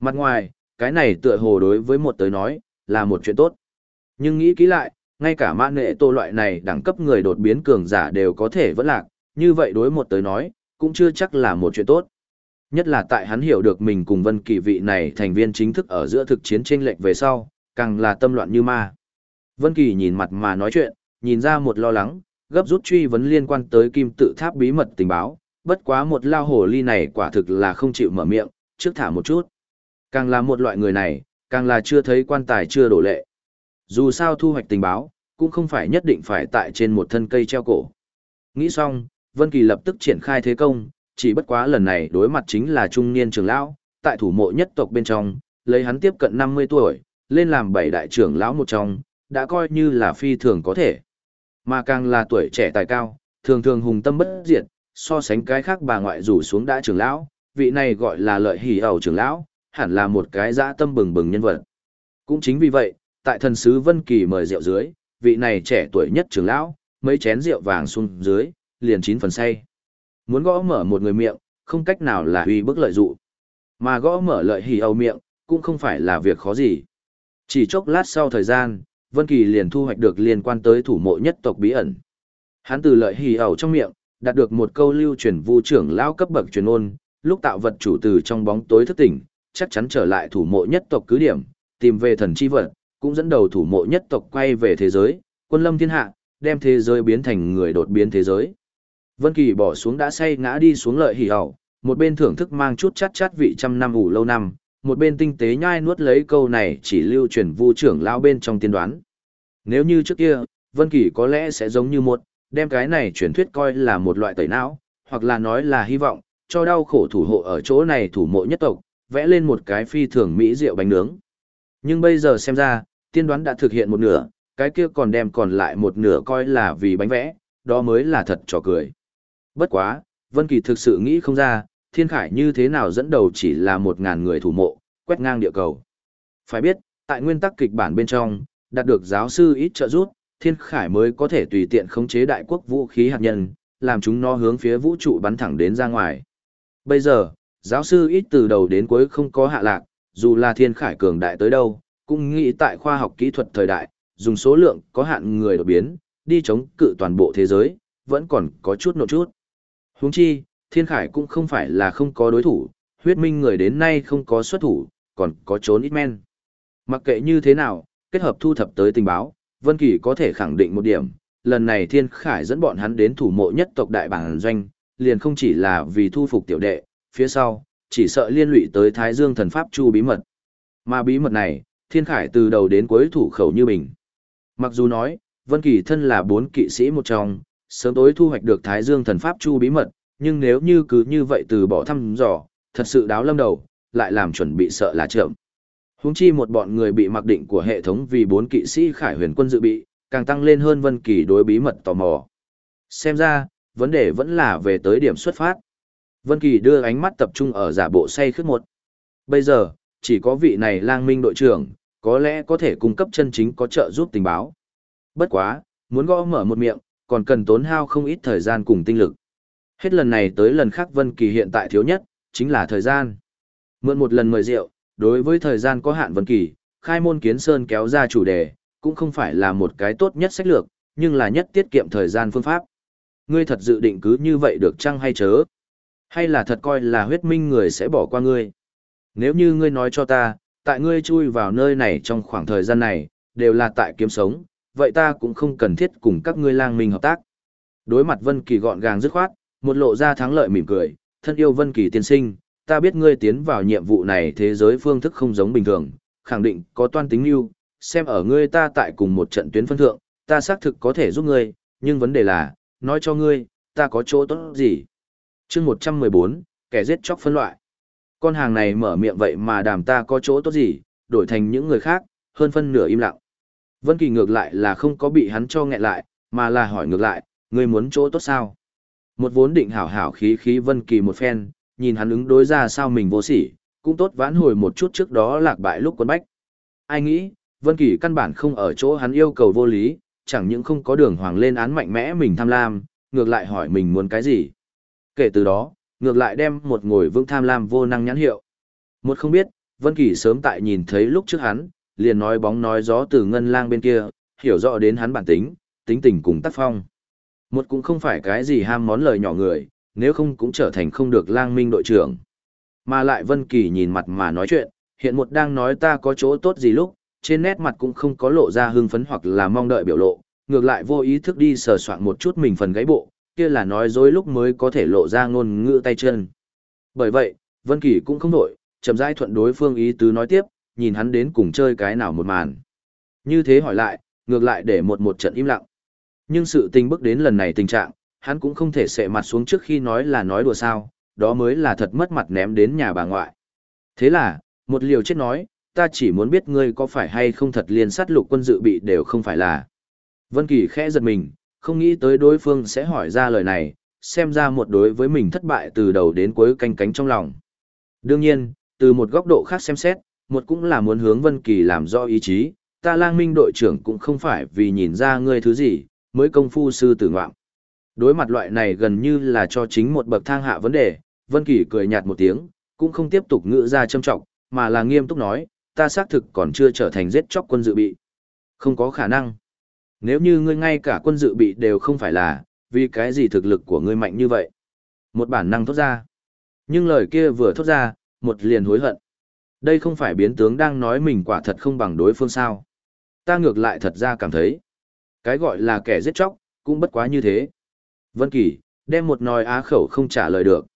Speaker 1: Mặt ngoài, cái này tựa hồ đối với một tới nói, là một chuyện tốt. Nhưng nghĩ kỹ lại, ngay cả mã nệ tô loại này đẳng cấp người đột biến cường giả đều có thể vẫn lạc, như vậy đối một tới nói, cũng chưa chắc là một chuyện tốt. Nhất là tại hắn hiểu được mình cùng vân kỳ vị này thành viên chính thức ở giữa thực chiến tranh lệch về sau, càng là tâm loạn như ma. Vân Kỳ nhìn mặt mà nói chuyện, nhìn ra một lo lắng, gấp rút truy vấn liên quan tới kim tự tháp bí mật tình báo, bất quá một lao hồ ly này quả thực là không chịu mở miệng, trước thả một chút. Càng là một loại người này, càng là chưa thấy quan tài chưa đổ lệ. Dù sao thu hoạch tình báo, cũng không phải nhất định phải tại trên một thân cây treo cổ. Nghĩ xong, Vân Kỳ lập tức triển khai thế công, chỉ bất quá lần này đối mặt chính là trung niên trưởng lão, tại thủ mộ nhất tộc bên trong, lấy hắn tiếp cận 50 tuổi, lên làm bảy đại trưởng lão một trong, đã coi như là phi thường có thể. Mà càng là tuổi trẻ tài cao, thường thường hùng tâm bất diệt, so sánh cái khác bà ngoại rủ xuống đã trưởng lão, vị này gọi là lợi hỉ ẩu trưởng lão, hẳn là một cái dã tâm bừng bừng nhân vật. Cũng chính vì vậy, tại thần sứ Vân Kỳ mời rượu dưới, vị này trẻ tuổi nhất trưởng lão, mấy chén rượu vàng xuống dưới, liền chín phần say. Muốn gõ mở một người miệng, không cách nào là uy bức lợi dụ. Mà gõ mở lợi hỉ âu miệng, cũng không phải là việc khó gì. Chỉ chốc lát sau thời gian, Vân Kỳ liền thu hoạch được liên quan tới thủ mộ nhất tộc bí ẩn. Hắn từ lợi hỉ ẩu trong miệng, đạt được một câu lưu truyền vu trưởng lão cấp bậc truyền ôn, lúc tạo vật chủ từ trong bóng tối thức tỉnh, chắc chắn trở lại thủ mộ nhất tộc cứ điểm, tìm về thần chi vật, cũng dẫn đầu thủ mộ nhất tộc quay về thế giới, quân lâm thiên hạ, đem thế giới biến thành người đột biến thế giới. Vân Kỳ bỏ xuống đã say ngã đi xuống lợi hỉ ảo một bên thưởng thức mang chút chát chát vị trăm năm ủ lâu năm, một bên tinh tế nhai nuốt lấy câu này chỉ lưu truyền vu trưởng lão bên trong tiên đoán. Nếu như trước kia, Vân Kỳ có lẽ sẽ giống như một, đem cái này truyền thuyết coi là một loại tẩy não, hoặc là nói là hy vọng, cho đau khổ thủ hộ ở chỗ này thủ mộ nhất tộc, vẽ lên một cái phi thường mỹ rượu bánh nướng. Nhưng bây giờ xem ra, tiên đoán đã thực hiện một nửa, cái kia còn đem còn lại một nửa coi là vì bánh vẽ, đó mới là thật trò cười. Bất quá, Vân Kỳ thực sự nghĩ không ra, thiên khải như thế nào dẫn đầu chỉ là một ngàn người thủ mộ, quét ngang địa cầu. Phải biết, tại nguyên tắc kịch bản bên trong, đạt được giáo sư ít trợ giúp, thiên khải mới có thể tùy tiện khống chế đại quốc vũ khí hạt nhân, làm chúng nó hướng phía vũ trụ bắn thẳng đến ra ngoài. Bây giờ, giáo sư ít từ đầu đến cuối không có hạ lạc, dù là thiên khải cường đại tới đâu, cũng nghĩ tại khoa học kỹ thuật thời đại, dùng số lượng có hạn người đột biến, đi chống cự toàn bộ thế giới, vẫn còn có chút nộ chút. Huống chi, thiên khải cũng không phải là không có đối thủ, huyết minh người đến nay không có xuất thủ, còn có trốn ít men. Mặc kệ như thế nào, kết hợp thu thập tới tình báo, Vân Kỳ có thể khẳng định một điểm, lần này Thiên Khải dẫn bọn hắn đến thủ mộ nhất tộc đại bản doanh, liền không chỉ là vì thu phục tiểu đệ, phía sau, chỉ sợ liên lụy tới Thái Dương thần pháp chu bí mật. Mà bí mật này, Thiên Khải từ đầu đến cuối thủ khẩu như mình. Mặc dù nói, Vân Kỳ thân là bốn kỵ sĩ một trong, sớm tối thu hoạch được Thái Dương thần pháp chu bí mật, nhưng nếu như cứ như vậy từ bỏ thăm dò, thật sự đáo lâm đầu, lại làm chuẩn bị sợ là chậm. Huống chi một bọn người bị mặc định của hệ thống vì bốn kỵ sĩ khải huyền quân dự bị, càng tăng lên hơn Vân Kỳ đối bí mật tò mò. Xem ra, vấn đề vẫn là về tới điểm xuất phát. Vân Kỳ đưa ánh mắt tập trung ở giả bộ say khướt một. Bây giờ, chỉ có vị này lang minh đội trưởng, có lẽ có thể cung cấp chân chính có trợ giúp tình báo. Bất quá, muốn gõ mở một miệng, còn cần tốn hao không ít thời gian cùng tinh lực. Hết lần này tới lần khác Vân Kỳ hiện tại thiếu nhất, chính là thời gian. Mượn một lần mời rượu, đối với thời gian có hạn Vân Kỳ, khai môn kiến sơn kéo ra chủ đề, cũng không phải là một cái tốt nhất sách lược, nhưng là nhất tiết kiệm thời gian phương pháp. Ngươi thật dự định cứ như vậy được chăng hay chớ? Hay là thật coi là huyết minh người sẽ bỏ qua ngươi? Nếu như ngươi nói cho ta, tại ngươi chui vào nơi này trong khoảng thời gian này, đều là tại kiếm sống, vậy ta cũng không cần thiết cùng các ngươi lang minh hợp tác. Đối mặt Vân Kỳ gọn gàng dứt khoát, một lộ ra thắng lợi mỉm cười, thân yêu Vân Kỳ tiên sinh, ta biết ngươi tiến vào nhiệm vụ này thế giới phương thức không giống bình thường, khẳng định có toan tính lưu, xem ở ngươi ta tại cùng một trận tuyến phân thượng, ta xác thực có thể giúp ngươi, nhưng vấn đề là, nói cho ngươi, ta có chỗ tốt gì. chương 114, kẻ giết chóc phân loại. Con hàng này mở miệng vậy mà đàm ta có chỗ tốt gì, đổi thành những người khác, hơn phân nửa im lặng. Vân Kỳ ngược lại là không có bị hắn cho nghẹn lại, mà là hỏi ngược lại, ngươi muốn chỗ tốt sao? Một vốn định hảo hảo khí khí Vân Kỳ một phen, nhìn hắn ứng đối ra sao mình vô sỉ, cũng tốt vãn hồi một chút trước đó lạc bại lúc quân bách. Ai nghĩ, Vân Kỳ căn bản không ở chỗ hắn yêu cầu vô lý, chẳng những không có đường hoàng lên án mạnh mẽ mình tham lam, ngược lại hỏi mình muốn cái gì. Kể từ đó, ngược lại đem một ngồi vững tham lam vô năng nhãn hiệu. Một không biết, Vân Kỳ sớm tại nhìn thấy lúc trước hắn, liền nói bóng nói gió từ ngân lang bên kia, hiểu rõ đến hắn bản tính, tính tình cùng tác phong. Một cũng không phải cái gì ham món lời nhỏ người, nếu không cũng trở thành không được lang minh đội trưởng. Mà lại Vân Kỳ nhìn mặt mà nói chuyện, hiện một đang nói ta có chỗ tốt gì lúc, trên nét mặt cũng không có lộ ra hưng phấn hoặc là mong đợi biểu lộ, ngược lại vô ý thức đi sờ soạn một chút mình phần gáy bộ, kia là nói dối lúc mới có thể lộ ra ngôn ngữ tay chân. Bởi vậy, Vân Kỳ cũng không đổi, chậm rãi thuận đối phương ý tứ nói tiếp, nhìn hắn đến cùng chơi cái nào một màn. Như thế hỏi lại, ngược lại để một một trận im lặng. Nhưng sự tình bước đến lần này tình trạng, hắn cũng không thể sệ mặt xuống trước khi nói là nói đùa sao, đó mới là thật mất mặt ném đến nhà bà ngoại. Thế là, một liều chết nói, ta chỉ muốn biết ngươi có phải hay không thật liên sát lục quân dự bị đều không phải là. Vân Kỳ khẽ giật mình, không nghĩ tới đối phương sẽ hỏi ra lời này, xem ra một đối với mình thất bại từ đầu đến cuối canh cánh trong lòng. Đương nhiên, từ một góc độ khác xem xét, một cũng là muốn hướng Vân Kỳ làm rõ ý chí, ta lang minh đội trưởng cũng không phải vì nhìn ra ngươi thứ gì, mới công phu sư tử ngoạm. Đối mặt loại này gần như là cho chính một bậc thang hạ vấn đề, Vân Kỳ cười nhạt một tiếng, cũng không tiếp tục ngữ ra châm trọng, mà là nghiêm túc nói, ta xác thực còn chưa trở thành giết chóc quân dự bị. Không có khả năng. Nếu như ngươi ngay cả quân dự bị đều không phải là, vì cái gì thực lực của ngươi mạnh như vậy? Một bản năng thốt ra. Nhưng lời kia vừa thốt ra, một liền hối hận. Đây không phải biến tướng đang nói mình quả thật không bằng đối phương sao. Ta ngược lại thật ra cảm thấy. Cái gọi là kẻ giết chóc, cũng bất quá như thế. Vân Kỳ, đem một nòi á khẩu không trả lời được.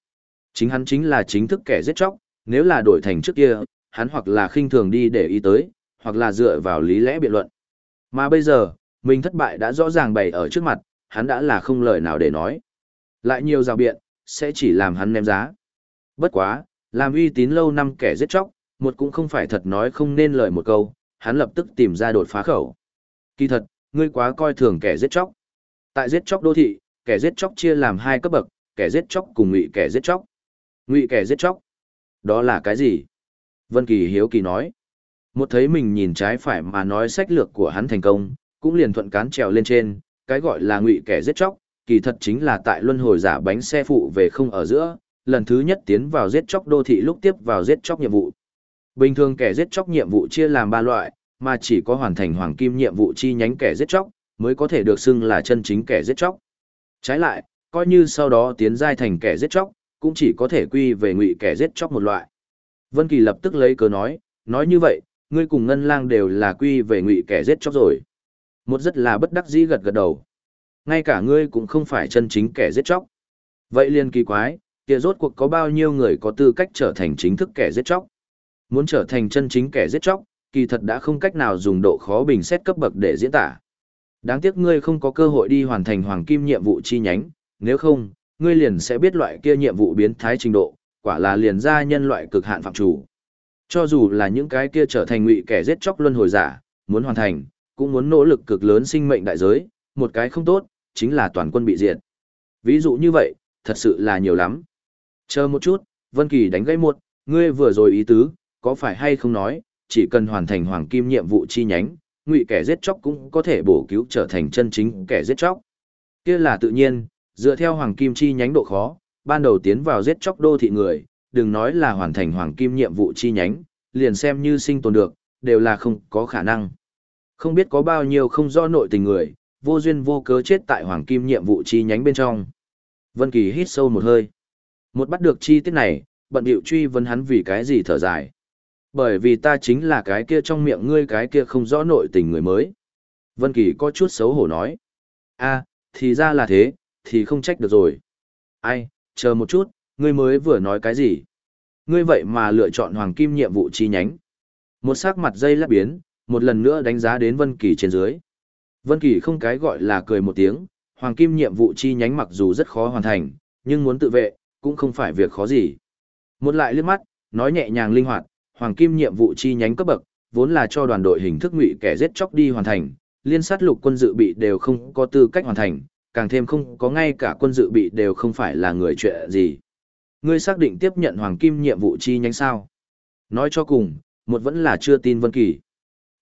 Speaker 1: Chính hắn chính là chính thức kẻ giết chóc, nếu là đổi thành trước kia, hắn hoặc là khinh thường đi để ý tới, hoặc là dựa vào lý lẽ biện luận. Mà bây giờ, mình thất bại đã rõ ràng bày ở trước mặt, hắn đã là không lời nào để nói. Lại nhiều rào biện, sẽ chỉ làm hắn ném giá. Bất quá, làm uy tín lâu năm kẻ giết chóc, một cũng không phải thật nói không nên lời một câu, hắn lập tức tìm ra đột phá khẩu. Kỳ thật, ngươi quá coi thường kẻ giết chóc. Tại giết chóc đô thị, kẻ giết chóc chia làm hai cấp bậc, kẻ giết chóc cùng ngụy kẻ giết chóc. Ngụy kẻ giết chóc. Đó là cái gì? Vân Kỳ hiếu kỳ nói. Một thấy mình nhìn trái phải mà nói sách lược của hắn thành công, cũng liền thuận cán trèo lên trên, cái gọi là ngụy kẻ giết chóc, kỳ thật chính là tại luân hồi giả bánh xe phụ về không ở giữa, lần thứ nhất tiến vào giết chóc đô thị lúc tiếp vào giết chóc nhiệm vụ. Bình thường kẻ giết chóc nhiệm vụ chia làm ba loại, mà chỉ có hoàn thành hoàng kim nhiệm vụ chi nhánh kẻ giết chóc, mới có thể được xưng là chân chính kẻ giết chóc. Trái lại, coi như sau đó tiến giai thành kẻ giết chóc, cũng chỉ có thể quy về ngụy kẻ giết chóc một loại. Vân Kỳ lập tức lấy cớ nói, nói như vậy, ngươi cùng Ngân Lang đều là quy về ngụy kẻ giết chóc rồi. Một rất là bất đắc dĩ gật gật đầu. Ngay cả ngươi cũng không phải chân chính kẻ giết chóc. Vậy liền kỳ quái, kia rốt cuộc có bao nhiêu người có tư cách trở thành chính thức kẻ giết chóc? Muốn trở thành chân chính kẻ giết chóc, kỳ thật đã không cách nào dùng độ khó bình xét cấp bậc để diễn tả. Đáng tiếc ngươi không có cơ hội đi hoàn thành hoàng kim nhiệm vụ chi nhánh, nếu không, ngươi liền sẽ biết loại kia nhiệm vụ biến thái trình độ, quả là liền ra nhân loại cực hạn phạm chủ. Cho dù là những cái kia trở thành ngụy kẻ giết chóc luân hồi giả, muốn hoàn thành, cũng muốn nỗ lực cực lớn sinh mệnh đại giới, một cái không tốt, chính là toàn quân bị diệt. Ví dụ như vậy, thật sự là nhiều lắm. Chờ một chút, Vân Kỳ đánh gãy một, ngươi vừa rồi ý tứ, có phải hay không nói, chỉ cần hoàn thành hoàng kim nhiệm vụ chi nhánh, ngụy kẻ giết chóc cũng có thể bổ cứu trở thành chân chính kẻ giết chóc. Kia là tự nhiên, dựa theo hoàng kim chi nhánh độ khó, ban đầu tiến vào giết chóc đô thị người, đừng nói là hoàn thành hoàng kim nhiệm vụ chi nhánh, liền xem như sinh tồn được, đều là không có khả năng. Không biết có bao nhiêu không do nội tình người, vô duyên vô cớ chết tại hoàng kim nhiệm vụ chi nhánh bên trong. Vân Kỳ hít sâu một hơi. Một bắt được chi tiết này, bận điệu truy vấn hắn vì cái gì thở dài. Bởi vì ta chính là cái kia trong miệng ngươi cái kia không rõ nội tình người mới. Vân Kỳ có chút xấu hổ nói. a thì ra là thế, thì không trách được rồi. Ai, chờ một chút, ngươi mới vừa nói cái gì? Ngươi vậy mà lựa chọn hoàng kim nhiệm vụ chi nhánh. Một sắc mặt dây lát biến, một lần nữa đánh giá đến Vân Kỳ trên dưới. Vân Kỳ không cái gọi là cười một tiếng, hoàng kim nhiệm vụ chi nhánh mặc dù rất khó hoàn thành, nhưng muốn tự vệ, cũng không phải việc khó gì. Một lại liếc mắt, nói nhẹ nhàng linh hoạt, hoàng kim nhiệm vụ chi nhánh cấp bậc, vốn là cho đoàn đội hình thức ngụy kẻ giết chóc đi hoàn thành, liên sát lục quân dự bị đều không có tư cách hoàn thành, càng thêm không có ngay cả quân dự bị đều không phải là người chuyện gì. Ngươi xác định tiếp nhận hoàng kim nhiệm vụ chi nhánh sao? Nói cho cùng, một vẫn là chưa tin Vân Kỳ.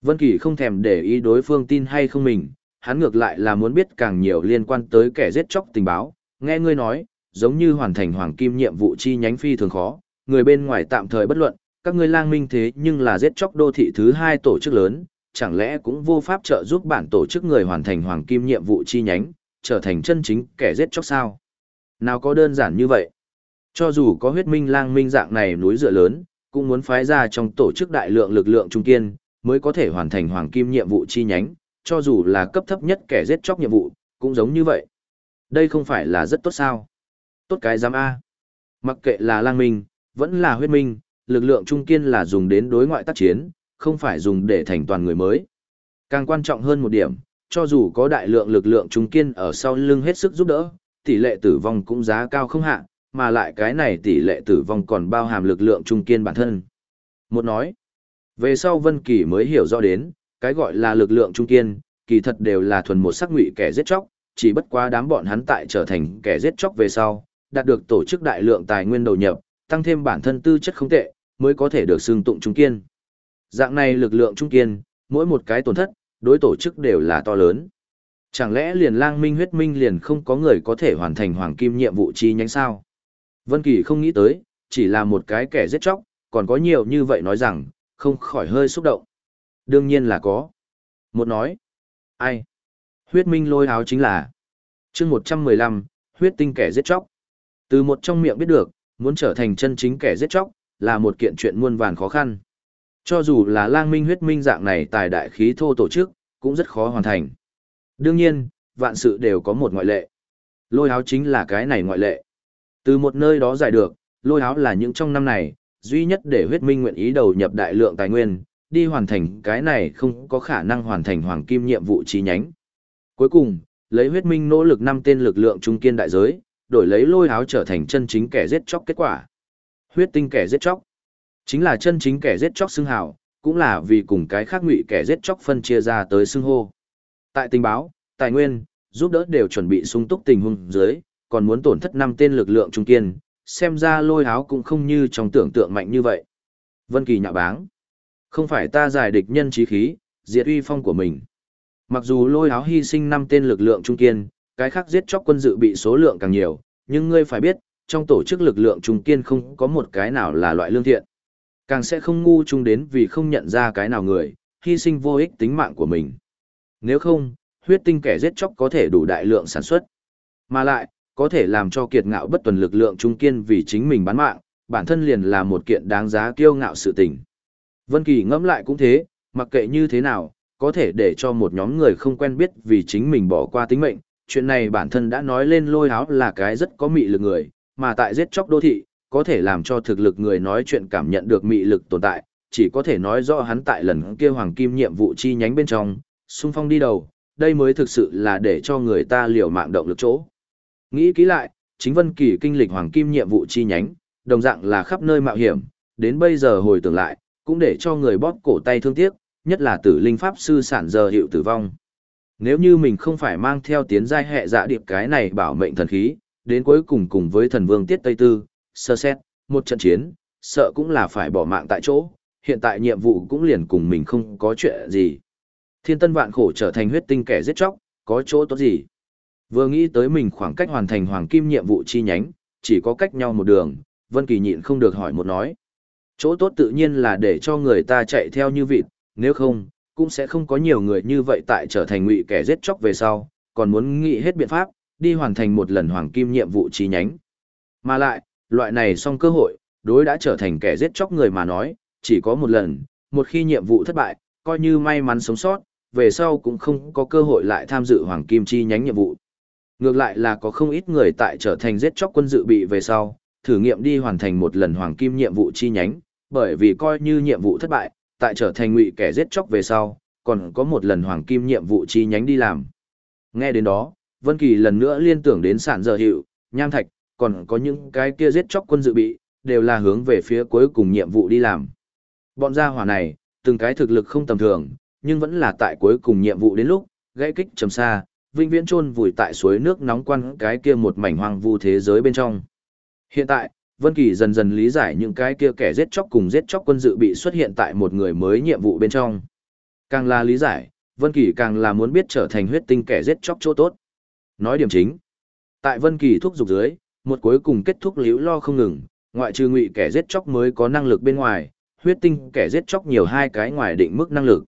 Speaker 1: Vân Kỳ không thèm để ý đối phương tin hay không mình, hắn ngược lại là muốn biết càng nhiều liên quan tới kẻ giết chóc tình báo. Nghe ngươi nói, giống như hoàn thành hoàng kim nhiệm vụ chi nhánh phi thường khó, người bên ngoài tạm thời bất luận, các ngươi lang minh thế nhưng là giết chóc đô thị thứ hai tổ chức lớn, chẳng lẽ cũng vô pháp trợ giúp bản tổ chức người hoàn thành hoàng kim nhiệm vụ chi nhánh, trở thành chân chính kẻ giết chóc sao? Nào có đơn giản như vậy? Cho dù có huyết minh lang minh dạng này núi dựa lớn, cũng muốn phái ra trong tổ chức đại lượng lực lượng trung kiên, mới có thể hoàn thành hoàng kim nhiệm vụ chi nhánh, cho dù là cấp thấp nhất kẻ giết chóc nhiệm vụ, cũng giống như vậy. Đây không phải là rất tốt sao? Tốt cái giám A. Mặc kệ là lang minh, vẫn là huyết minh, lực lượng trung kiên là dùng đến đối ngoại tác chiến, không phải dùng để thành toàn người mới. Càng quan trọng hơn một điểm, cho dù có đại lượng lực lượng trung kiên ở sau lưng hết sức giúp đỡ, tỷ lệ tử vong cũng giá cao không hạ, mà lại cái này tỷ lệ tử vong còn bao hàm lực lượng trung kiên bản thân. Một nói, về sau Vân Kỳ mới hiểu rõ đến, cái gọi là lực lượng trung kiên, kỳ thật đều là thuần một sắc ngụy kẻ giết chóc, chỉ bất quá đám bọn hắn tại trở thành kẻ giết chóc về sau, đạt được tổ chức đại lượng tài nguyên đầu nhập, tăng thêm bản thân tư chất không tệ, mới có thể được xưng tụng trung kiên. Dạng này lực lượng trung kiên, mỗi một cái tổn thất, đối tổ chức đều là to lớn. Chẳng lẽ liền lang minh huyết minh liền không có người có thể hoàn thành hoàng kim nhiệm vụ chi nhánh sao? Vân Kỳ không nghĩ tới, chỉ là một cái kẻ giết chóc, còn có nhiều như vậy nói rằng, không khỏi hơi xúc động. Đương nhiên là có. Một nói. Ai? Huyết minh lôi áo chính là. chương 115, huyết tinh kẻ giết chóc. Từ một trong miệng biết được, muốn trở thành chân chính kẻ giết chóc, là một kiện chuyện muôn vàn khó khăn. Cho dù là lang minh huyết minh dạng này tài đại khí thô tổ chức, cũng rất khó hoàn thành. Đương nhiên, vạn sự đều có một ngoại lệ. Lôi áo chính là cái này ngoại lệ. Từ một nơi đó giải được, lôi áo là những trong năm này, duy nhất để huyết minh nguyện ý đầu nhập đại lượng tài nguyên, đi hoàn thành cái này không có khả năng hoàn thành hoàng kim nhiệm vụ chi nhánh. Cuối cùng, lấy huyết minh nỗ lực năm tên lực lượng trung kiên đại giới, đổi lấy lôi áo trở thành chân chính kẻ giết chóc kết quả. Huyết tinh kẻ giết chóc. Chính là chân chính kẻ giết chóc xưng hào, cũng là vì cùng cái khác ngụy kẻ giết chóc phân chia ra tới xưng hô. Tại tình báo, tài nguyên, giúp đỡ đều chuẩn bị sung túc tình huống dưới, còn muốn tổn thất năm tên lực lượng trung kiên, xem ra lôi háo cũng không như trong tưởng tượng mạnh như vậy. Vân Kỳ nhạ báng. Không phải ta giải địch nhân trí khí, diệt uy phong của mình. Mặc dù lôi háo hy sinh năm tên lực lượng trung kiên, cái khác giết chóc quân dự bị số lượng càng nhiều, nhưng ngươi phải biết, trong tổ chức lực lượng trung kiên không có một cái nào là loại lương thiện. Càng sẽ không ngu chung đến vì không nhận ra cái nào người, hy sinh vô ích tính mạng của mình. Nếu không, huyết tinh kẻ giết chóc có thể đủ đại lượng sản xuất. Mà lại, có thể làm cho kiệt ngạo bất tuần lực lượng trung kiên vì chính mình bán mạng, bản thân liền là một kiện đáng giá kiêu ngạo sự tình. Vân Kỳ ngẫm lại cũng thế, mặc kệ như thế nào, có thể để cho một nhóm người không quen biết vì chính mình bỏ qua tính mệnh, chuyện này bản thân đã nói lên lôi áo là cái rất có mị lực người, mà tại giết chóc đô thị, có thể làm cho thực lực người nói chuyện cảm nhận được mị lực tồn tại, chỉ có thể nói rõ hắn tại lần kia hoàng kim nhiệm vụ chi nhánh bên trong, xung phong đi đầu, đây mới thực sự là để cho người ta liều mạng động lực chỗ. Nghĩ kỹ lại, chính Vân Kỳ kinh lịch hoàng kim nhiệm vụ chi nhánh, đồng dạng là khắp nơi mạo hiểm, đến bây giờ hồi tưởng lại, cũng để cho người bóp cổ tay thương tiếc, nhất là tử linh pháp sư sản giờ hiệu tử vong. Nếu như mình không phải mang theo tiến giai hệ dạ điệp cái này bảo mệnh thần khí, đến cuối cùng cùng với thần vương tiết Tây Tư, sơ xét, một trận chiến, sợ cũng là phải bỏ mạng tại chỗ, hiện tại nhiệm vụ cũng liền cùng mình không có chuyện gì. Thiên tân vạn khổ trở thành huyết tinh kẻ giết chóc, có chỗ tốt gì? Vừa nghĩ tới mình khoảng cách hoàn thành hoàng kim nhiệm vụ chi nhánh, chỉ có cách nhau một đường, Vân Kỳ nhịn không được hỏi một nói. Chỗ tốt tự nhiên là để cho người ta chạy theo như vịt, nếu không, cũng sẽ không có nhiều người như vậy tại trở thành ngụy kẻ giết chóc về sau, còn muốn nghĩ hết biện pháp, đi hoàn thành một lần hoàng kim nhiệm vụ chi nhánh. Mà lại, loại này xong cơ hội, đối đã trở thành kẻ giết chóc người mà nói, chỉ có một lần, một khi nhiệm vụ thất bại, coi như may mắn sống sót, về sau cũng không có cơ hội lại tham dự hoàng kim chi nhánh nhiệm vụ. Ngược lại là có không ít người tại trở thành giết chóc quân dự bị về sau, thử nghiệm đi hoàn thành một lần hoàng kim nhiệm vụ chi nhánh, bởi vì coi như nhiệm vụ thất bại, tại trở thành ngụy kẻ giết chóc về sau, còn có một lần hoàng kim nhiệm vụ chi nhánh đi làm. Nghe đến đó, Vân Kỳ lần nữa liên tưởng đến sản giờ hiệu, nham thạch, còn có những cái kia giết chóc quân dự bị, đều là hướng về phía cuối cùng nhiệm vụ đi làm. Bọn gia hỏa này, từng cái thực lực không tầm thường, nhưng vẫn là tại cuối cùng nhiệm vụ đến lúc, gãy kích trầm xa, vinh viễn chôn vùi tại suối nước nóng quan cái kia một mảnh hoang vu thế giới bên trong. Hiện tại, Vân Kỳ dần dần lý giải những cái kia kẻ giết chóc cùng giết chóc quân dự bị xuất hiện tại một người mới nhiệm vụ bên trong. Càng là lý giải, Vân Kỳ càng là muốn biết trở thành huyết tinh kẻ giết chóc chỗ tốt. Nói điểm chính, tại Vân Kỳ thúc dục dưới, một cuối cùng kết thúc liễu lo không ngừng, ngoại trừ ngụy kẻ giết chóc mới có năng lực bên ngoài, huyết tinh kẻ giết chóc nhiều hai cái ngoài định mức năng lực.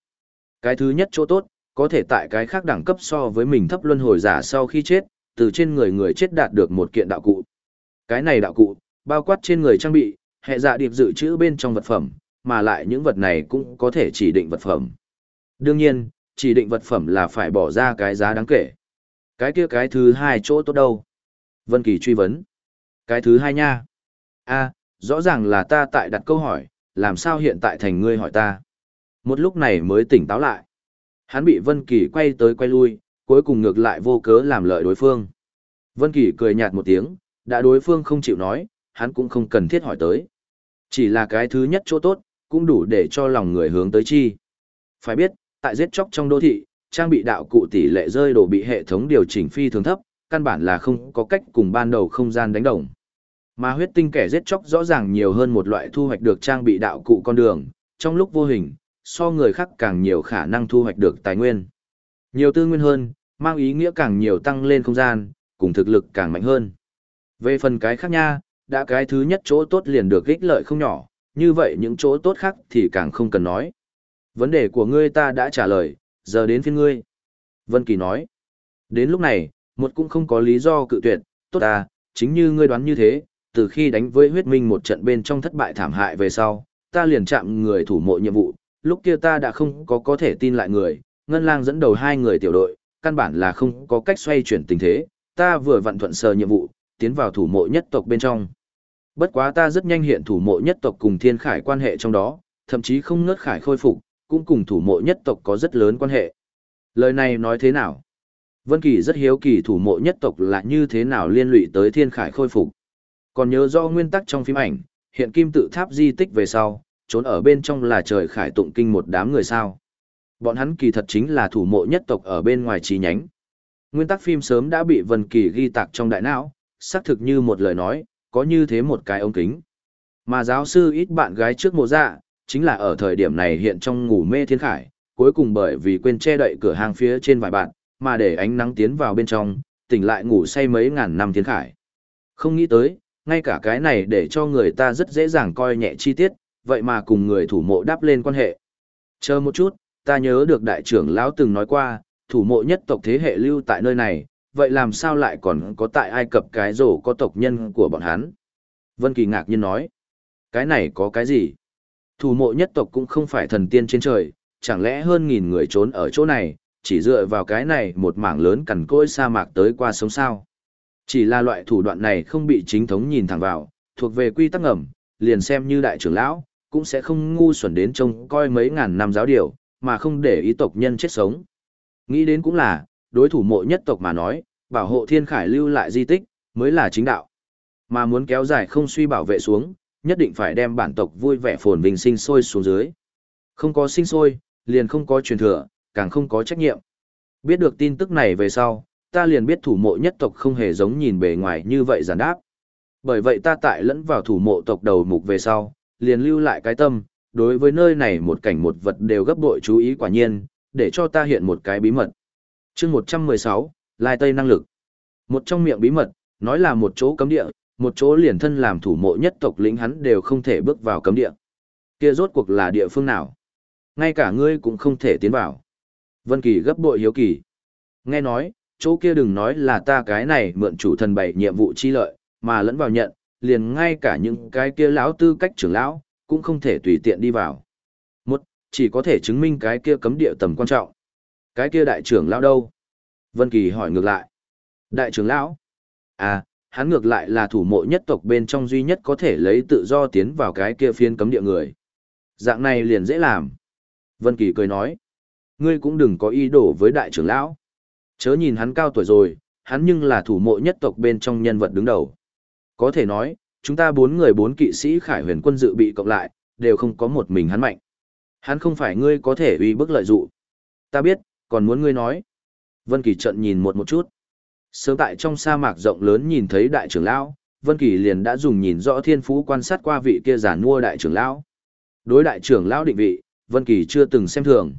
Speaker 1: Cái thứ nhất chỗ tốt, có thể tại cái khác đẳng cấp so với mình thấp luân hồi giả sau khi chết, từ trên người người chết đạt được một kiện đạo cụ. Cái này đạo cụ, bao quát trên người trang bị, hệ dạ điệp dự trữ bên trong vật phẩm, mà lại những vật này cũng có thể chỉ định vật phẩm. Đương nhiên, chỉ định vật phẩm là phải bỏ ra cái giá đáng kể. Cái kia cái thứ hai chỗ tốt đâu? Vân Kỳ truy vấn. Cái thứ hai nha. a rõ ràng là ta tại đặt câu hỏi, làm sao hiện tại thành ngươi hỏi ta? Một lúc này mới tỉnh táo lại. Hắn bị Vân Kỳ quay tới quay lui, cuối cùng ngược lại vô cớ làm lợi đối phương. Vân Kỳ cười nhạt một tiếng, đã đối phương không chịu nói, hắn cũng không cần thiết hỏi tới. Chỉ là cái thứ nhất chỗ tốt, cũng đủ để cho lòng người hướng tới chi. Phải biết, tại giết chóc trong đô thị, trang bị đạo cụ tỷ lệ rơi đồ bị hệ thống điều chỉnh phi thường thấp, căn bản là không có cách cùng ban đầu không gian đánh đồng. Mà huyết tinh kẻ giết chóc rõ ràng nhiều hơn một loại thu hoạch được trang bị đạo cụ con đường, trong lúc vô hình, so người khác càng nhiều khả năng thu hoạch được tài nguyên. Nhiều tư nguyên hơn, mang ý nghĩa càng nhiều tăng lên không gian, cùng thực lực càng mạnh hơn. Về phần cái khác nha, đã cái thứ nhất chỗ tốt liền được ích lợi không nhỏ, như vậy những chỗ tốt khác thì càng không cần nói. Vấn đề của ngươi ta đã trả lời, giờ đến phiên ngươi. Vân Kỳ nói. Đến lúc này, một cũng không có lý do cự tuyệt, tốt ta, chính như ngươi đoán như thế, từ khi đánh với huyết minh một trận bên trong thất bại thảm hại về sau, ta liền chạm người thủ mộ nhiệm vụ, lúc kia ta đã không có có thể tin lại người, Ngân Lang dẫn đầu hai người tiểu đội, căn bản là không có cách xoay chuyển tình thế, ta vừa vận thuận sờ nhiệm vụ, tiến vào thủ mộ nhất tộc bên trong. Bất quá ta rất nhanh hiện thủ mộ nhất tộc cùng thiên khải quan hệ trong đó, thậm chí không ngớt khải khôi phục, cũng cùng thủ mộ nhất tộc có rất lớn quan hệ. Lời này nói thế nào? Vân Kỳ rất hiếu kỳ thủ mộ nhất tộc là như thế nào liên lụy tới thiên khải khôi phục. Còn nhớ do nguyên tắc trong phim ảnh, hiện kim tự tháp di tích về sau, trốn ở bên trong là trời khải tụng kinh một đám người sao. Bọn hắn kỳ thật chính là thủ mộ nhất tộc ở bên ngoài trí nhánh. Nguyên tắc phim sớm đã bị Vân Kỳ ghi tạc trong đại não, xác thực như một lời nói, có như thế một cái ống kính. Mà giáo sư ít bạn gái trước mộ dạ, chính là ở thời điểm này hiện trong ngủ mê thiên khải, cuối cùng bởi vì quên che đậy cửa hàng phía trên vài bạn, mà để ánh nắng tiến vào bên trong, tỉnh lại ngủ say mấy ngàn năm thiên khải. Không nghĩ tới, ngay cả cái này để cho người ta rất dễ dàng coi nhẹ chi tiết, vậy mà cùng người thủ mộ đáp lên quan hệ. Chờ một chút, ta nhớ được đại trưởng lão từng nói qua, thủ mộ nhất tộc thế hệ lưu tại nơi này, vậy làm sao lại còn có tại Ai Cập cái rổ có tộc nhân của bọn hắn? Vân Kỳ ngạc nhiên nói, cái này có cái gì? Thủ mộ nhất tộc cũng không phải thần tiên trên trời, chẳng lẽ hơn nghìn người trốn ở chỗ này, chỉ dựa vào cái này một mảng lớn cằn cỗi sa mạc tới qua sống sao? Chỉ là loại thủ đoạn này không bị chính thống nhìn thẳng vào, thuộc về quy tắc ngầm, liền xem như đại trưởng lão, cũng sẽ không ngu xuẩn đến trông coi mấy ngàn năm giáo điều, mà không để ý tộc nhân chết sống. Nghĩ đến cũng là, đối thủ mộ nhất tộc mà nói, bảo hộ thiên khải lưu lại di tích, mới là chính đạo. Mà muốn kéo dài không suy bảo vệ xuống, nhất định phải đem bản tộc vui vẻ phồn vinh sinh sôi xuống dưới. Không có sinh sôi, liền không có truyền thừa, càng không có trách nhiệm. Biết được tin tức này về sau, ta liền biết thủ mộ nhất tộc không hề giống nhìn bề ngoài như vậy giản đáp. Bởi vậy ta tại lẫn vào thủ mộ tộc đầu mục về sau, liền lưu lại cái tâm, đối với nơi này một cảnh một vật đều gấp bội chú ý quả nhiên, để cho ta hiện một cái bí mật. chương 116, Lai Tây năng lực. Một trong miệng bí mật, nói là một chỗ cấm địa, một chỗ liền thân làm thủ mộ nhất tộc lĩnh hắn đều không thể bước vào cấm địa. Kia rốt cuộc là địa phương nào? Ngay cả ngươi cũng không thể tiến vào. Vân Kỳ gấp bội hiếu kỳ. Nghe nói, chỗ kia đừng nói là ta cái này mượn chủ thần bảy nhiệm vụ chi lợi, mà lẫn vào nhận, liền ngay cả những cái kia lão tư cách trưởng lão, cũng không thể tùy tiện đi vào. Một, chỉ có thể chứng minh cái kia cấm địa tầm quan trọng. Cái kia đại trưởng lão đâu? Vân Kỳ hỏi ngược lại. Đại trưởng lão? À, hắn ngược lại là thủ mộ nhất tộc bên trong duy nhất có thể lấy tự do tiến vào cái kia phiên cấm địa người. Dạng này liền dễ làm. Vân Kỳ cười nói. Ngươi cũng đừng có ý đồ với đại trưởng lão. Chớ nhìn hắn cao tuổi rồi, hắn nhưng là thủ mộ nhất tộc bên trong nhân vật đứng đầu. Có thể nói, chúng ta bốn người bốn kỵ sĩ khải huyền quân dự bị cộng lại, đều không có một mình hắn mạnh. Hắn không phải ngươi có thể uy bức lợi dụ. Ta biết, còn muốn ngươi nói. Vân Kỳ trận nhìn một một chút. Sớm tại trong sa mạc rộng lớn nhìn thấy đại trưởng lão, Vân Kỳ liền đã dùng nhìn rõ thiên phú quan sát qua vị kia giả mua đại trưởng lão. Đối đại trưởng lão định vị, Vân Kỳ chưa từng xem thường.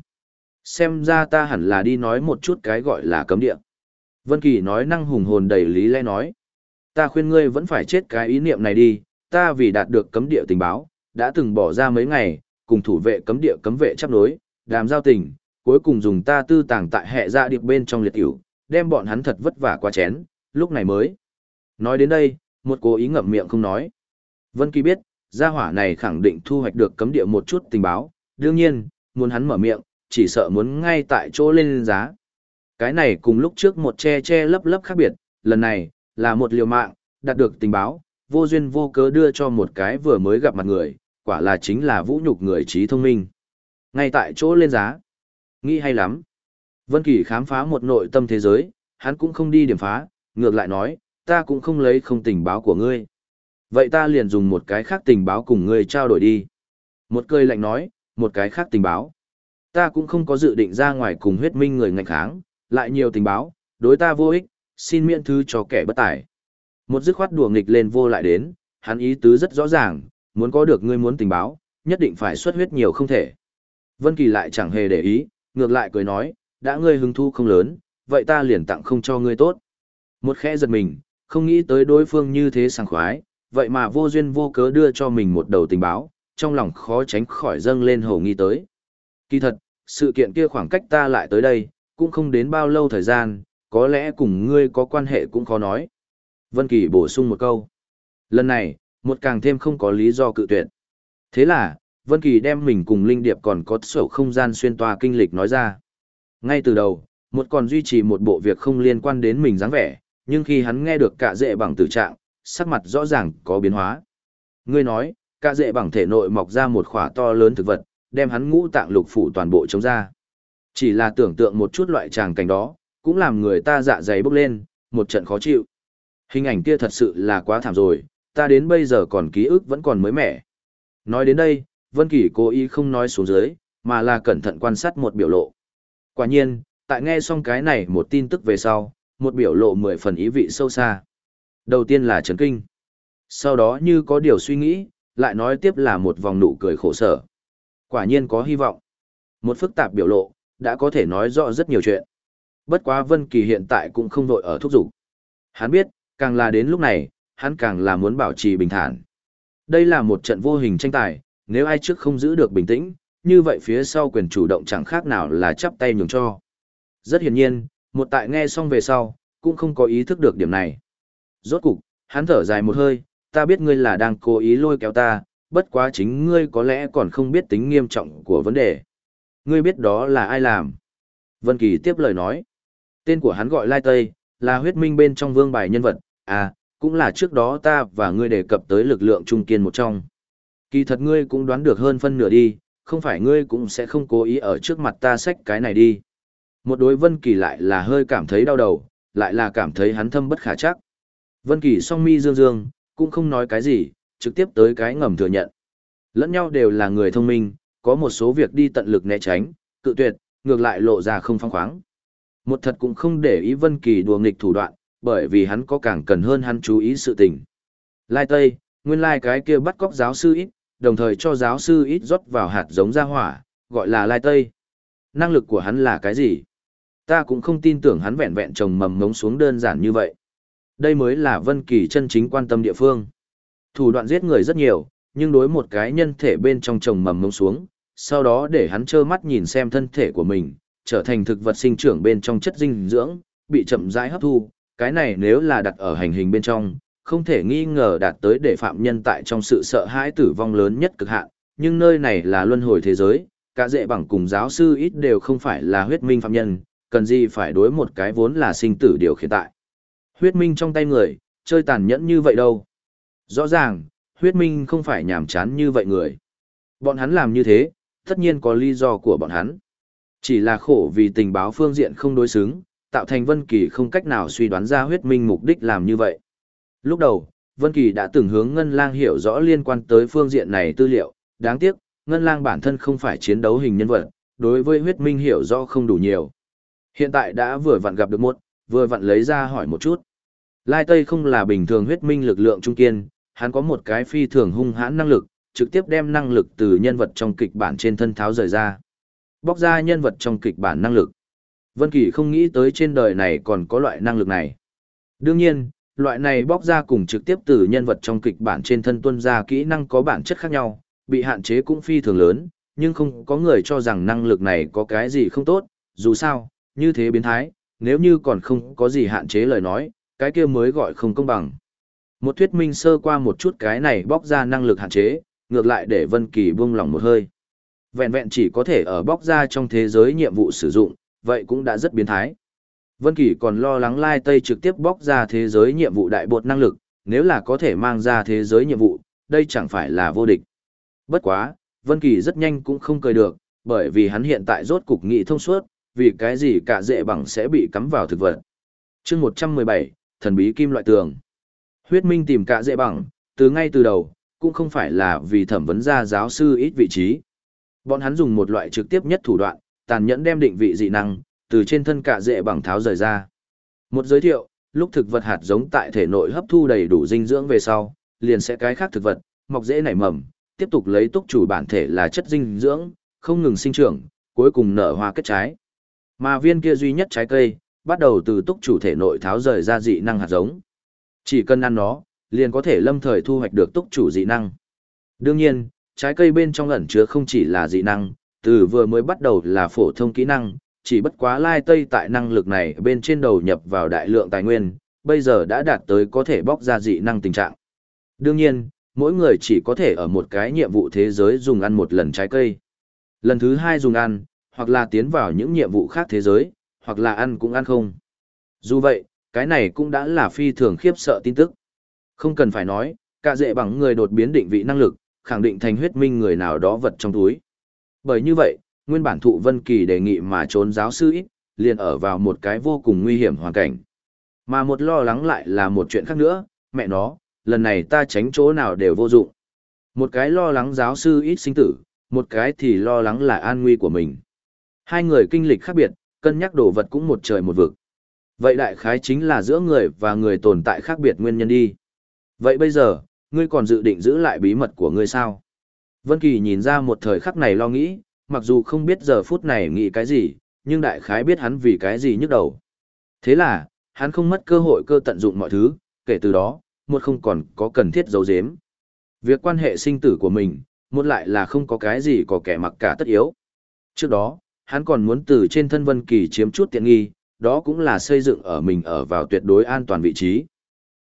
Speaker 1: Xem ra ta hẳn là đi nói một chút cái gọi là cấm địa. Vân Kỳ nói năng hùng hồn đầy lý lẽ nói. Ta khuyên ngươi vẫn phải chết cái ý niệm này đi, ta vì đạt được cấm địa tình báo, đã từng bỏ ra mấy ngày, cùng thủ vệ cấm địa cấm vệ chấp nối, đàm giao tình, cuối cùng dùng ta tư tàng tại hệ dạ điệp bên trong liệt tiểu, đem bọn hắn thật vất vả qua chén, lúc này mới. Nói đến đây, một cố ý ngậm miệng không nói. Vân Kỳ biết, gia hỏa này khẳng định thu hoạch được cấm địa một chút tình báo, đương nhiên, muốn hắn mở miệng, chỉ sợ muốn ngay tại chỗ lên giá. Cái này cùng lúc trước một che che lấp lấp khác biệt, lần này, là một liều mạng, đạt được tình báo, vô duyên vô cớ đưa cho một cái vừa mới gặp mặt người, quả là chính là vũ nhục người trí thông minh. Ngay tại chỗ lên giá. Nghĩ hay lắm. Vân Kỳ khám phá một nội tâm thế giới, hắn cũng không đi điểm phá, ngược lại nói, ta cũng không lấy không tình báo của ngươi. Vậy ta liền dùng một cái khác tình báo cùng ngươi trao đổi đi. Một cười lạnh nói, một cái khác tình báo. Ta cũng không có dự định ra ngoài cùng huyết minh người ngạch kháng, lại nhiều tình báo, đối ta vô ích, xin miễn thư cho kẻ bất tài. Một dứt khoát đùa nghịch lên vô lại đến, hắn ý tứ rất rõ ràng, muốn có được ngươi muốn tình báo, nhất định phải xuất huyết nhiều không thể. Vân Kỳ lại chẳng hề để ý, ngược lại cười nói, đã ngươi hứng thu không lớn, vậy ta liền tặng không cho ngươi tốt. Một khẽ giật mình, không nghĩ tới đối phương như thế sảng khoái, vậy mà vô duyên vô cớ đưa cho mình một đầu tình báo, trong lòng khó tránh khỏi dâng lên hồ nghi tới. Kỳ thật, sự kiện kia khoảng cách ta lại tới đây, cũng không đến bao lâu thời gian, có lẽ cùng ngươi có quan hệ cũng khó nói. Vân Kỳ bổ sung một câu. Lần này, một càng thêm không có lý do cự tuyệt. Thế là, Vân Kỳ đem mình cùng Linh Điệp còn có sổ không gian xuyên toa kinh lịch nói ra. Ngay từ đầu, một còn duy trì một bộ việc không liên quan đến mình dáng vẻ, nhưng khi hắn nghe được cả dệ bằng tử trạng, sắc mặt rõ ràng có biến hóa. Ngươi nói, cả dệ bằng thể nội mọc ra một khỏa to lớn thực vật, đem hắn ngũ tạng lục phủ toàn bộ chống ra. Chỉ là tưởng tượng một chút loại tràng cảnh đó, cũng làm người ta dạ dày bốc lên, một trận khó chịu. Hình ảnh kia thật sự là quá thảm rồi, ta đến bây giờ còn ký ức vẫn còn mới mẻ. Nói đến đây, Vân Kỳ cố ý không nói xuống dưới, mà là cẩn thận quan sát một biểu lộ. Quả nhiên, tại nghe xong cái này một tin tức về sau, một biểu lộ mười phần ý vị sâu xa. Đầu tiên là chấn kinh. Sau đó như có điều suy nghĩ, lại nói tiếp là một vòng nụ cười khổ sở. Quả nhiên có hy vọng. Một phức tạp biểu lộ, đã có thể nói rõ rất nhiều chuyện. Bất quá Vân Kỳ hiện tại cũng không vội ở thúc dục. Hắn biết, càng là đến lúc này, hắn càng là muốn bảo trì bình thản. Đây là một trận vô hình tranh tài, nếu ai trước không giữ được bình tĩnh, như vậy phía sau quyền chủ động chẳng khác nào là chắp tay nhường cho. Rất hiển nhiên, một tại nghe xong về sau, cũng không có ý thức được điểm này. Rốt cục, hắn thở dài một hơi, ta biết ngươi là đang cố ý lôi kéo ta, bất quá chính ngươi có lẽ còn không biết tính nghiêm trọng của vấn đề. Ngươi biết đó là ai làm. Vân Kỳ tiếp lời nói. Tên của hắn gọi Lai Tây, là huyết minh bên trong vương bài nhân vật, à, cũng là trước đó ta và ngươi đề cập tới lực lượng trung kiên một trong. Kỳ thật ngươi cũng đoán được hơn phân nửa đi, không phải ngươi cũng sẽ không cố ý ở trước mặt ta xách cái này đi. Một đối Vân Kỳ lại là hơi cảm thấy đau đầu, lại là cảm thấy hắn thâm bất khả chắc. Vân Kỳ song mi dương dương, cũng không nói cái gì, trực tiếp tới cái ngầm thừa nhận. Lẫn nhau đều là người thông minh, có một số việc đi tận lực né tránh, cự tuyệt, ngược lại lộ ra không phong khoáng. Một thật cũng không để ý Vân Kỳ đùa nghịch thủ đoạn, bởi vì hắn có càng cần hơn hắn chú ý sự tình. Lai Tây, nguyên lai cái kia bắt cóc giáo sư ít, đồng thời cho giáo sư ít rót vào hạt giống ra hỏa, gọi là Lai Tây. Năng lực của hắn là cái gì? Ta cũng không tin tưởng hắn vẹn vẹn trồng mầm ngống xuống đơn giản như vậy. Đây mới là Vân Kỳ chân chính quan tâm địa phương. Thủ đoạn giết người rất nhiều, nhưng đối một cái nhân thể bên trong trồng mầm ngống xuống, sau đó để hắn trơ mắt nhìn xem thân thể của mình, trở thành thực vật sinh trưởng bên trong chất dinh dưỡng, bị chậm rãi hấp thu, cái này nếu là đặt ở hành hình bên trong, không thể nghi ngờ đạt tới để phạm nhân tại trong sự sợ hãi tử vong lớn nhất cực hạn, nhưng nơi này là luân hồi thế giới, cả dệ bằng cùng giáo sư ít đều không phải là huyết minh phạm nhân, cần gì phải đối một cái vốn là sinh tử điều khiển tại. Huyết minh trong tay người, chơi tàn nhẫn như vậy đâu. Rõ ràng, huyết minh không phải nhàm chán như vậy người. Bọn hắn làm như thế, tất nhiên có lý do của bọn hắn. Chỉ là khổ vì tình báo phương diện không đối xứng, tạo thành Vân Kỳ không cách nào suy đoán ra huyết minh mục đích làm như vậy. Lúc đầu, Vân Kỳ đã từng hướng Ngân Lang hiểu rõ liên quan tới phương diện này tư liệu, đáng tiếc, Ngân Lang bản thân không phải chiến đấu hình nhân vật, đối với huyết minh hiểu rõ không đủ nhiều. Hiện tại đã vừa vặn gặp được một, vừa vặn lấy ra hỏi một chút. Lai Tây không là bình thường huyết minh lực lượng trung kiên, hắn có một cái phi thường hung hãn năng lực, trực tiếp đem năng lực từ nhân vật trong kịch bản trên thân tháo rời ra. Bóc ra nhân vật trong kịch bản năng lực. Vân Kỳ không nghĩ tới trên đời này còn có loại năng lực này. Đương nhiên, loại này bóc ra cùng trực tiếp từ nhân vật trong kịch bản trên thân tuân ra kỹ năng có bản chất khác nhau, bị hạn chế cũng phi thường lớn, nhưng không có người cho rằng năng lực này có cái gì không tốt, dù sao, như thế biến thái, nếu như còn không có gì hạn chế lời nói, cái kia mới gọi không công bằng. Một thuyết minh sơ qua một chút cái này bóc ra năng lực hạn chế, ngược lại để Vân Kỳ buông lòng một hơi. Vẹn vẹn chỉ có thể ở bóc ra trong thế giới nhiệm vụ sử dụng, vậy cũng đã rất biến thái. Vân Kỳ còn lo lắng Lai Tây trực tiếp bóc ra thế giới nhiệm vụ đại bột năng lực, nếu là có thể mang ra thế giới nhiệm vụ, đây chẳng phải là vô địch. Bất quá, Vân Kỳ rất nhanh cũng không cười được, bởi vì hắn hiện tại rốt cục nghị thông suốt, vì cái gì cả dễ bằng sẽ bị cắm vào thực vật. Chương 117, thần bí kim loại tường. Huyết Minh tìm cả dễ bằng, từ ngay từ đầu, cũng không phải là vì thẩm vấn ra giáo sư ít vị trí. Bọn hắn dùng một loại trực tiếp nhất thủ đoạn, tàn nhẫn đem định vị dị năng, từ trên thân cả dễ bằng tháo rời ra. Một giới thiệu, lúc thực vật hạt giống tại thể nội hấp thu đầy đủ dinh dưỡng về sau, liền sẽ cái khác thực vật, mọc dễ nảy mầm, tiếp tục lấy túc chủ bản thể là chất dinh dưỡng, không ngừng sinh trưởng, cuối cùng nở hoa kết trái. Mà viên kia duy nhất trái cây, bắt đầu từ túc chủ thể nội tháo rời ra dị năng hạt giống. Chỉ cần ăn nó, liền có thể lâm thời thu hoạch được túc chủ dị năng. Đương nhiên, trái cây bên trong ẩn chứa không chỉ là dị năng, từ vừa mới bắt đầu là phổ thông kỹ năng, chỉ bất quá lai tây tại năng lực này bên trên đầu nhập vào đại lượng tài nguyên, bây giờ đã đạt tới có thể bóc ra dị năng tình trạng. Đương nhiên, mỗi người chỉ có thể ở một cái nhiệm vụ thế giới dùng ăn một lần trái cây. Lần thứ hai dùng ăn, hoặc là tiến vào những nhiệm vụ khác thế giới, hoặc là ăn cũng ăn không. Dù vậy, cái này cũng đã là phi thường khiếp sợ tin tức. Không cần phải nói, cả dệ bằng người đột biến định vị năng lực, khẳng định thành huyết minh người nào đó vật trong túi. Bởi như vậy, nguyên bản thụ Vân Kỳ đề nghị mà trốn giáo sư ít, liền ở vào một cái vô cùng nguy hiểm hoàn cảnh. Mà một lo lắng lại là một chuyện khác nữa, mẹ nó, lần này ta tránh chỗ nào đều vô dụng. Một cái lo lắng giáo sư ít sinh tử, một cái thì lo lắng là an nguy của mình. Hai người kinh lịch khác biệt, cân nhắc đồ vật cũng một trời một vực. Vậy đại khái chính là giữa người và người tồn tại khác biệt nguyên nhân đi. Vậy bây giờ, ngươi còn dự định giữ lại bí mật của ngươi sao? Vân Kỳ nhìn ra một thời khắc này lo nghĩ, mặc dù không biết giờ phút này nghĩ cái gì, nhưng đại khái biết hắn vì cái gì nhức đầu. Thế là, hắn không mất cơ hội cơ tận dụng mọi thứ, kể từ đó, một không còn có cần thiết giấu giếm. Việc quan hệ sinh tử của mình, một lại là không có cái gì có kẻ mặc cả tất yếu. Trước đó, hắn còn muốn từ trên thân Vân Kỳ chiếm chút tiện nghi, đó cũng là xây dựng ở mình ở vào tuyệt đối an toàn vị trí.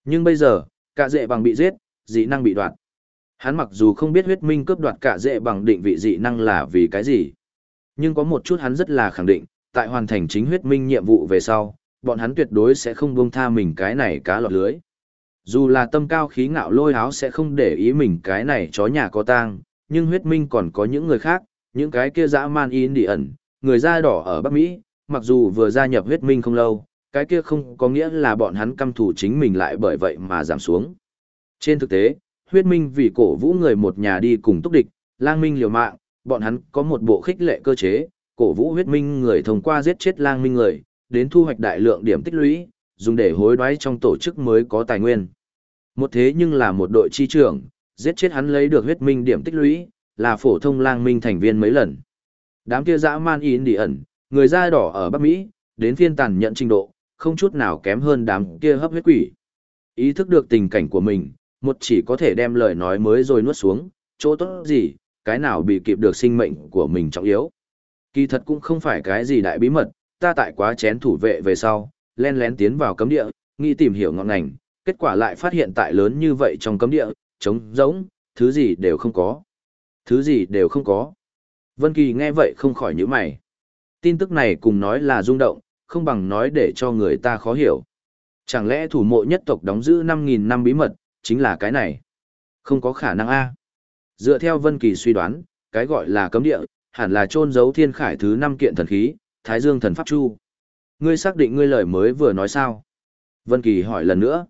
Speaker 1: Nhưng bây giờ, cả dệ bằng bị giết, dị năng bị đoạt. Hắn mặc dù không biết huyết minh cướp đoạt cả dễ bằng định vị dị năng là vì cái gì, nhưng có một chút hắn rất là khẳng định, tại hoàn thành chính huyết minh nhiệm vụ về sau, bọn hắn tuyệt đối sẽ không buông tha mình cái này cá lọt lưới. Dù là tâm cao khí ngạo lôi háo sẽ không để ý mình cái này chó nhà có tang, nhưng huyết minh còn có những người khác, những cái kia dã man in đi ẩn, người da đỏ ở Bắc Mỹ, mặc dù vừa gia nhập huyết minh không lâu, cái kia không có nghĩa là bọn hắn căm thù chính mình lại bởi vậy mà giảm xuống. Trên thực tế, huyết minh vì cổ vũ người một nhà đi cùng túc địch, lang minh liều mạng, bọn hắn có một bộ khích lệ cơ chế, cổ vũ huyết minh người thông qua giết chết lang minh người, đến thu hoạch đại lượng điểm tích lũy, dùng để hối đoái trong tổ chức mới có tài nguyên. Một thế nhưng là một đội chi trưởng, giết chết hắn lấy được huyết minh điểm tích lũy, là phổ thông lang minh thành viên mấy lần. Đám kia dã man in đi ẩn, người da đỏ ở Bắc Mỹ, đến phiên tàn nhận trình độ, không chút nào kém hơn đám kia hấp huyết quỷ. Ý thức được tình cảnh của mình, một chỉ có thể đem lời nói mới rồi nuốt xuống, chỗ tốt gì, cái nào bị kịp được sinh mệnh của mình trọng yếu. Kỳ thật cũng không phải cái gì đại bí mật, ta tại quá chén thủ vệ về sau, len lén tiến vào cấm địa, nghĩ tìm hiểu ngọn ngành, kết quả lại phát hiện tại lớn như vậy trong cấm địa, trống rỗng, thứ gì đều không có. Thứ gì đều không có. Vân Kỳ nghe vậy không khỏi nhíu mày. Tin tức này cùng nói là rung động, không bằng nói để cho người ta khó hiểu. Chẳng lẽ thủ mộ nhất tộc đóng giữ 5.000 năm bí mật, chính là cái này? Không có khả năng a. Dựa theo Vân Kỳ suy đoán, cái gọi là cấm địa, hẳn là trôn giấu thiên khải thứ 5 kiện thần khí, Thái Dương thần pháp chu. Ngươi xác định ngươi lời mới vừa nói sao? Vân Kỳ hỏi lần nữa.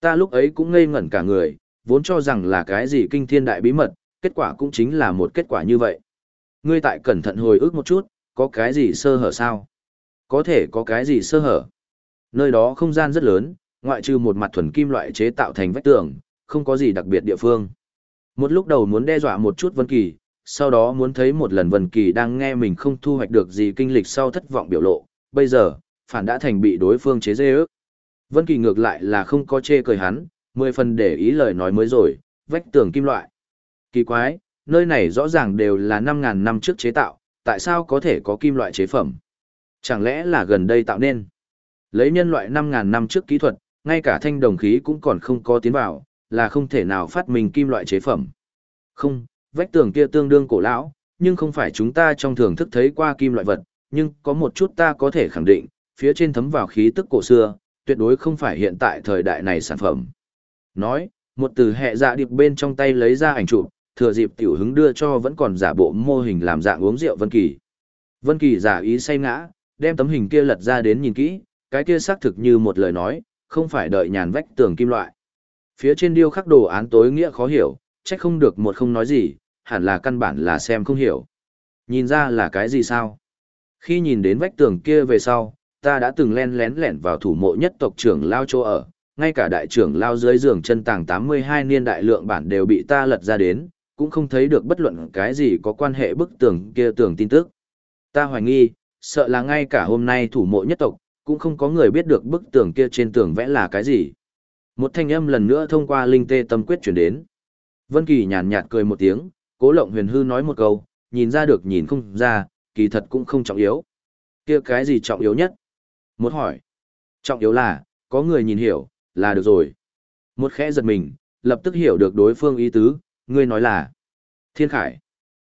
Speaker 1: Ta lúc ấy cũng ngây ngẩn cả người, vốn cho rằng là cái gì kinh thiên đại bí mật, kết quả cũng chính là một kết quả như vậy. Ngươi tại cẩn thận hồi ức một chút, có cái gì sơ hở sao? Có thể có cái gì sơ hở? Nơi đó không gian rất lớn, ngoại trừ một mặt thuần kim loại chế tạo thành vách tường, không có gì đặc biệt địa phương. Một lúc đầu muốn đe dọa một chút Vân Kỳ, sau đó muốn thấy một lần Vân Kỳ đang nghe mình không thu hoạch được gì kinh lịch sau thất vọng biểu lộ, bây giờ, phản đã thành bị đối phương chế giễu. Vân Kỳ ngược lại là không có chê cười hắn, mười phần để ý lời nói mới rồi, vách tường kim loại. Kỳ quái, nơi này rõ ràng đều là 5000 năm trước chế tạo, tại sao có thể có kim loại chế phẩm? Chẳng lẽ là gần đây tạo nên? Lấy nhân loại 5000 năm trước kỹ thuật, ngay cả thanh đồng khí cũng còn không có tiến vào, là không thể nào phát minh kim loại chế phẩm. Không, vách tường kia tương đương cổ lão, nhưng không phải chúng ta trong thường thức thấy qua kim loại vật, nhưng có một chút ta có thể khẳng định, phía trên thấm vào khí tức cổ xưa, tuyệt đối không phải hiện tại thời đại này sản phẩm. Nói, một từ hệ dạ điệp bên trong tay lấy ra ảnh chụp, thừa dịp tiểu hứng đưa cho vẫn còn giả bộ mô hình làm dạng uống rượu Vân Kỳ. Vân Kỳ giả ý say ngã, đem tấm hình kia lật ra đến nhìn kỹ, cái kia xác thực như một lời nói, không phải đợi nhàn vách tường kim loại. Phía trên điêu khắc đồ án tối nghĩa khó hiểu, chắc không được một không nói gì, hẳn là căn bản là xem không hiểu. Nhìn ra là cái gì sao? Khi nhìn đến vách tường kia về sau, ta đã từng len lén lẻn vào thủ mộ nhất tộc trưởng lao chỗ ở, ngay cả đại trưởng lao dưới giường chân tàng 82 niên đại lượng bản đều bị ta lật ra đến, cũng không thấy được bất luận cái gì có quan hệ bức tường kia tường tin tức. Ta hoài nghi, sợ là ngay cả hôm nay thủ mộ nhất tộc, cũng không có người biết được bức tường kia trên tường vẽ là cái gì. Một thanh âm lần nữa thông qua linh tê tâm quyết chuyển đến. Vân Kỳ nhàn nhạt cười một tiếng, cố lộng huyền hư nói một câu, nhìn ra được nhìn không ra, kỳ thật cũng không trọng yếu. Kia cái gì trọng yếu nhất? Một hỏi. Trọng yếu là, có người nhìn hiểu, là được rồi. Một khẽ giật mình, lập tức hiểu được đối phương ý tứ, ngươi nói là Thiên Khải.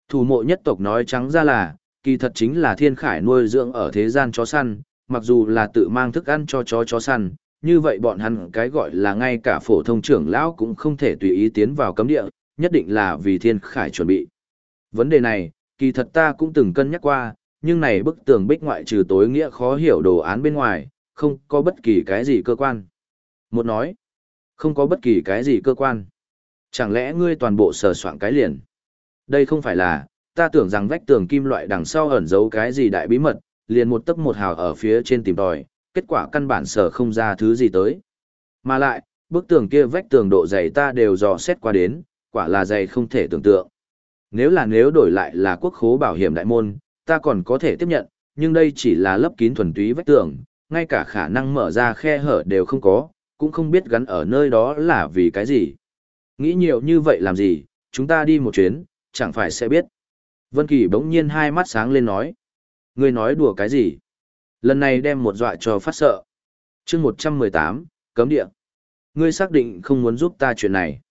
Speaker 1: Thủ mộ nhất tộc nói trắng ra là, kỳ thật chính là Thiên Khải nuôi dưỡng ở thế gian chó săn, mặc dù là tự mang thức ăn cho chó chó săn, như vậy bọn hắn cái gọi là ngay cả phổ thông trưởng lão cũng không thể tùy ý tiến vào cấm địa, nhất định là vì Thiên Khải chuẩn bị. Vấn đề này, kỳ thật ta cũng từng cân nhắc qua, nhưng này bức tường bích ngoại trừ tối nghĩa khó hiểu đồ án bên ngoài, không có bất kỳ cái gì cơ quan. Một nói, không có bất kỳ cái gì cơ quan. Chẳng lẽ ngươi toàn bộ sờ soạn cái liền? Đây không phải là, ta tưởng rằng vách tường kim loại đằng sau ẩn giấu cái gì đại bí mật, liền một tấc một hào ở phía trên tìm tòi, kết quả căn bản sở không ra thứ gì tới. Mà lại, bức tường kia vách tường độ dày ta đều dò xét qua đến, quả là dày không thể tưởng tượng. Nếu là nếu đổi lại là quốc khố bảo hiểm đại môn, ta còn có thể tiếp nhận, nhưng đây chỉ là lấp kín thuần túy vách tường, ngay cả khả năng mở ra khe hở đều không có, cũng không biết gắn ở nơi đó là vì cái gì. Nghĩ nhiều như vậy làm gì, chúng ta đi một chuyến, chẳng phải sẽ biết. Vân Kỳ bỗng nhiên hai mắt sáng lên nói. Ngươi nói đùa cái gì? Lần này đem một dọa cho phát sợ. chương 118, cấm địa. Ngươi xác định không muốn giúp ta chuyện này.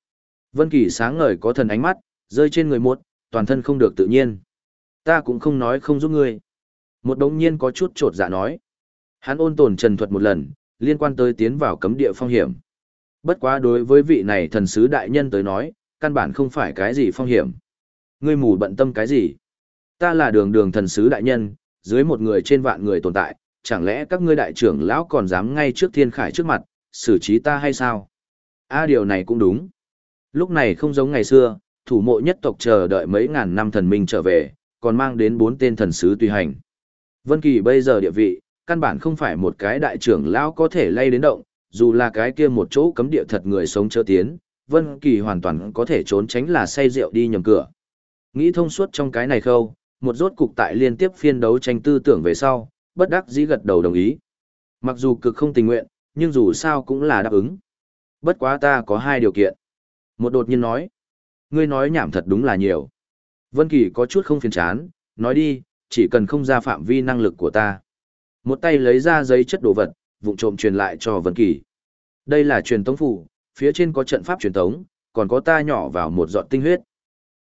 Speaker 1: Vân Kỳ sáng ngời có thần ánh mắt, rơi trên người một, toàn thân không được tự nhiên. Ta cũng không nói không giúp ngươi. Một đống nhiên có chút trột dạ nói. Hắn ôn tồn trần thuật một lần, liên quan tới tiến vào cấm địa phong hiểm. Bất quá đối với vị này thần sứ đại nhân tới nói, căn bản không phải cái gì phong hiểm. Ngươi mù bận tâm cái gì? Ta là đường đường thần sứ đại nhân, dưới một người trên vạn người tồn tại, chẳng lẽ các ngươi đại trưởng lão còn dám ngay trước thiên khải trước mặt, xử trí ta hay sao? A điều này cũng đúng. Lúc này không giống ngày xưa, thủ mộ nhất tộc chờ đợi mấy ngàn năm thần minh trở về, còn mang đến bốn tên thần sứ tùy hành. Vân Kỳ bây giờ địa vị, căn bản không phải một cái đại trưởng lão có thể lay đến động, dù là cái kia một chỗ cấm địa thật người sống chớ tiến, Vân Kỳ hoàn toàn có thể trốn tránh là say rượu đi nhầm cửa. Nghĩ thông suốt trong cái này khâu, một rốt cục tại liên tiếp phiên đấu tranh tư tưởng về sau, bất đắc dĩ gật đầu đồng ý. Mặc dù cực không tình nguyện, nhưng dù sao cũng là đáp ứng. Bất quá ta có hai điều kiện. Một đột nhiên nói, ngươi nói nhảm thật đúng là nhiều. Vân Kỳ có chút không phiền chán, nói đi, chỉ cần không ra phạm vi năng lực của ta. Một tay lấy ra giấy chất đồ vật, vụng trộm truyền lại cho Vân Kỳ. Đây là truyền tống phủ, phía trên có trận pháp truyền tống, còn có ta nhỏ vào một giọt tinh huyết.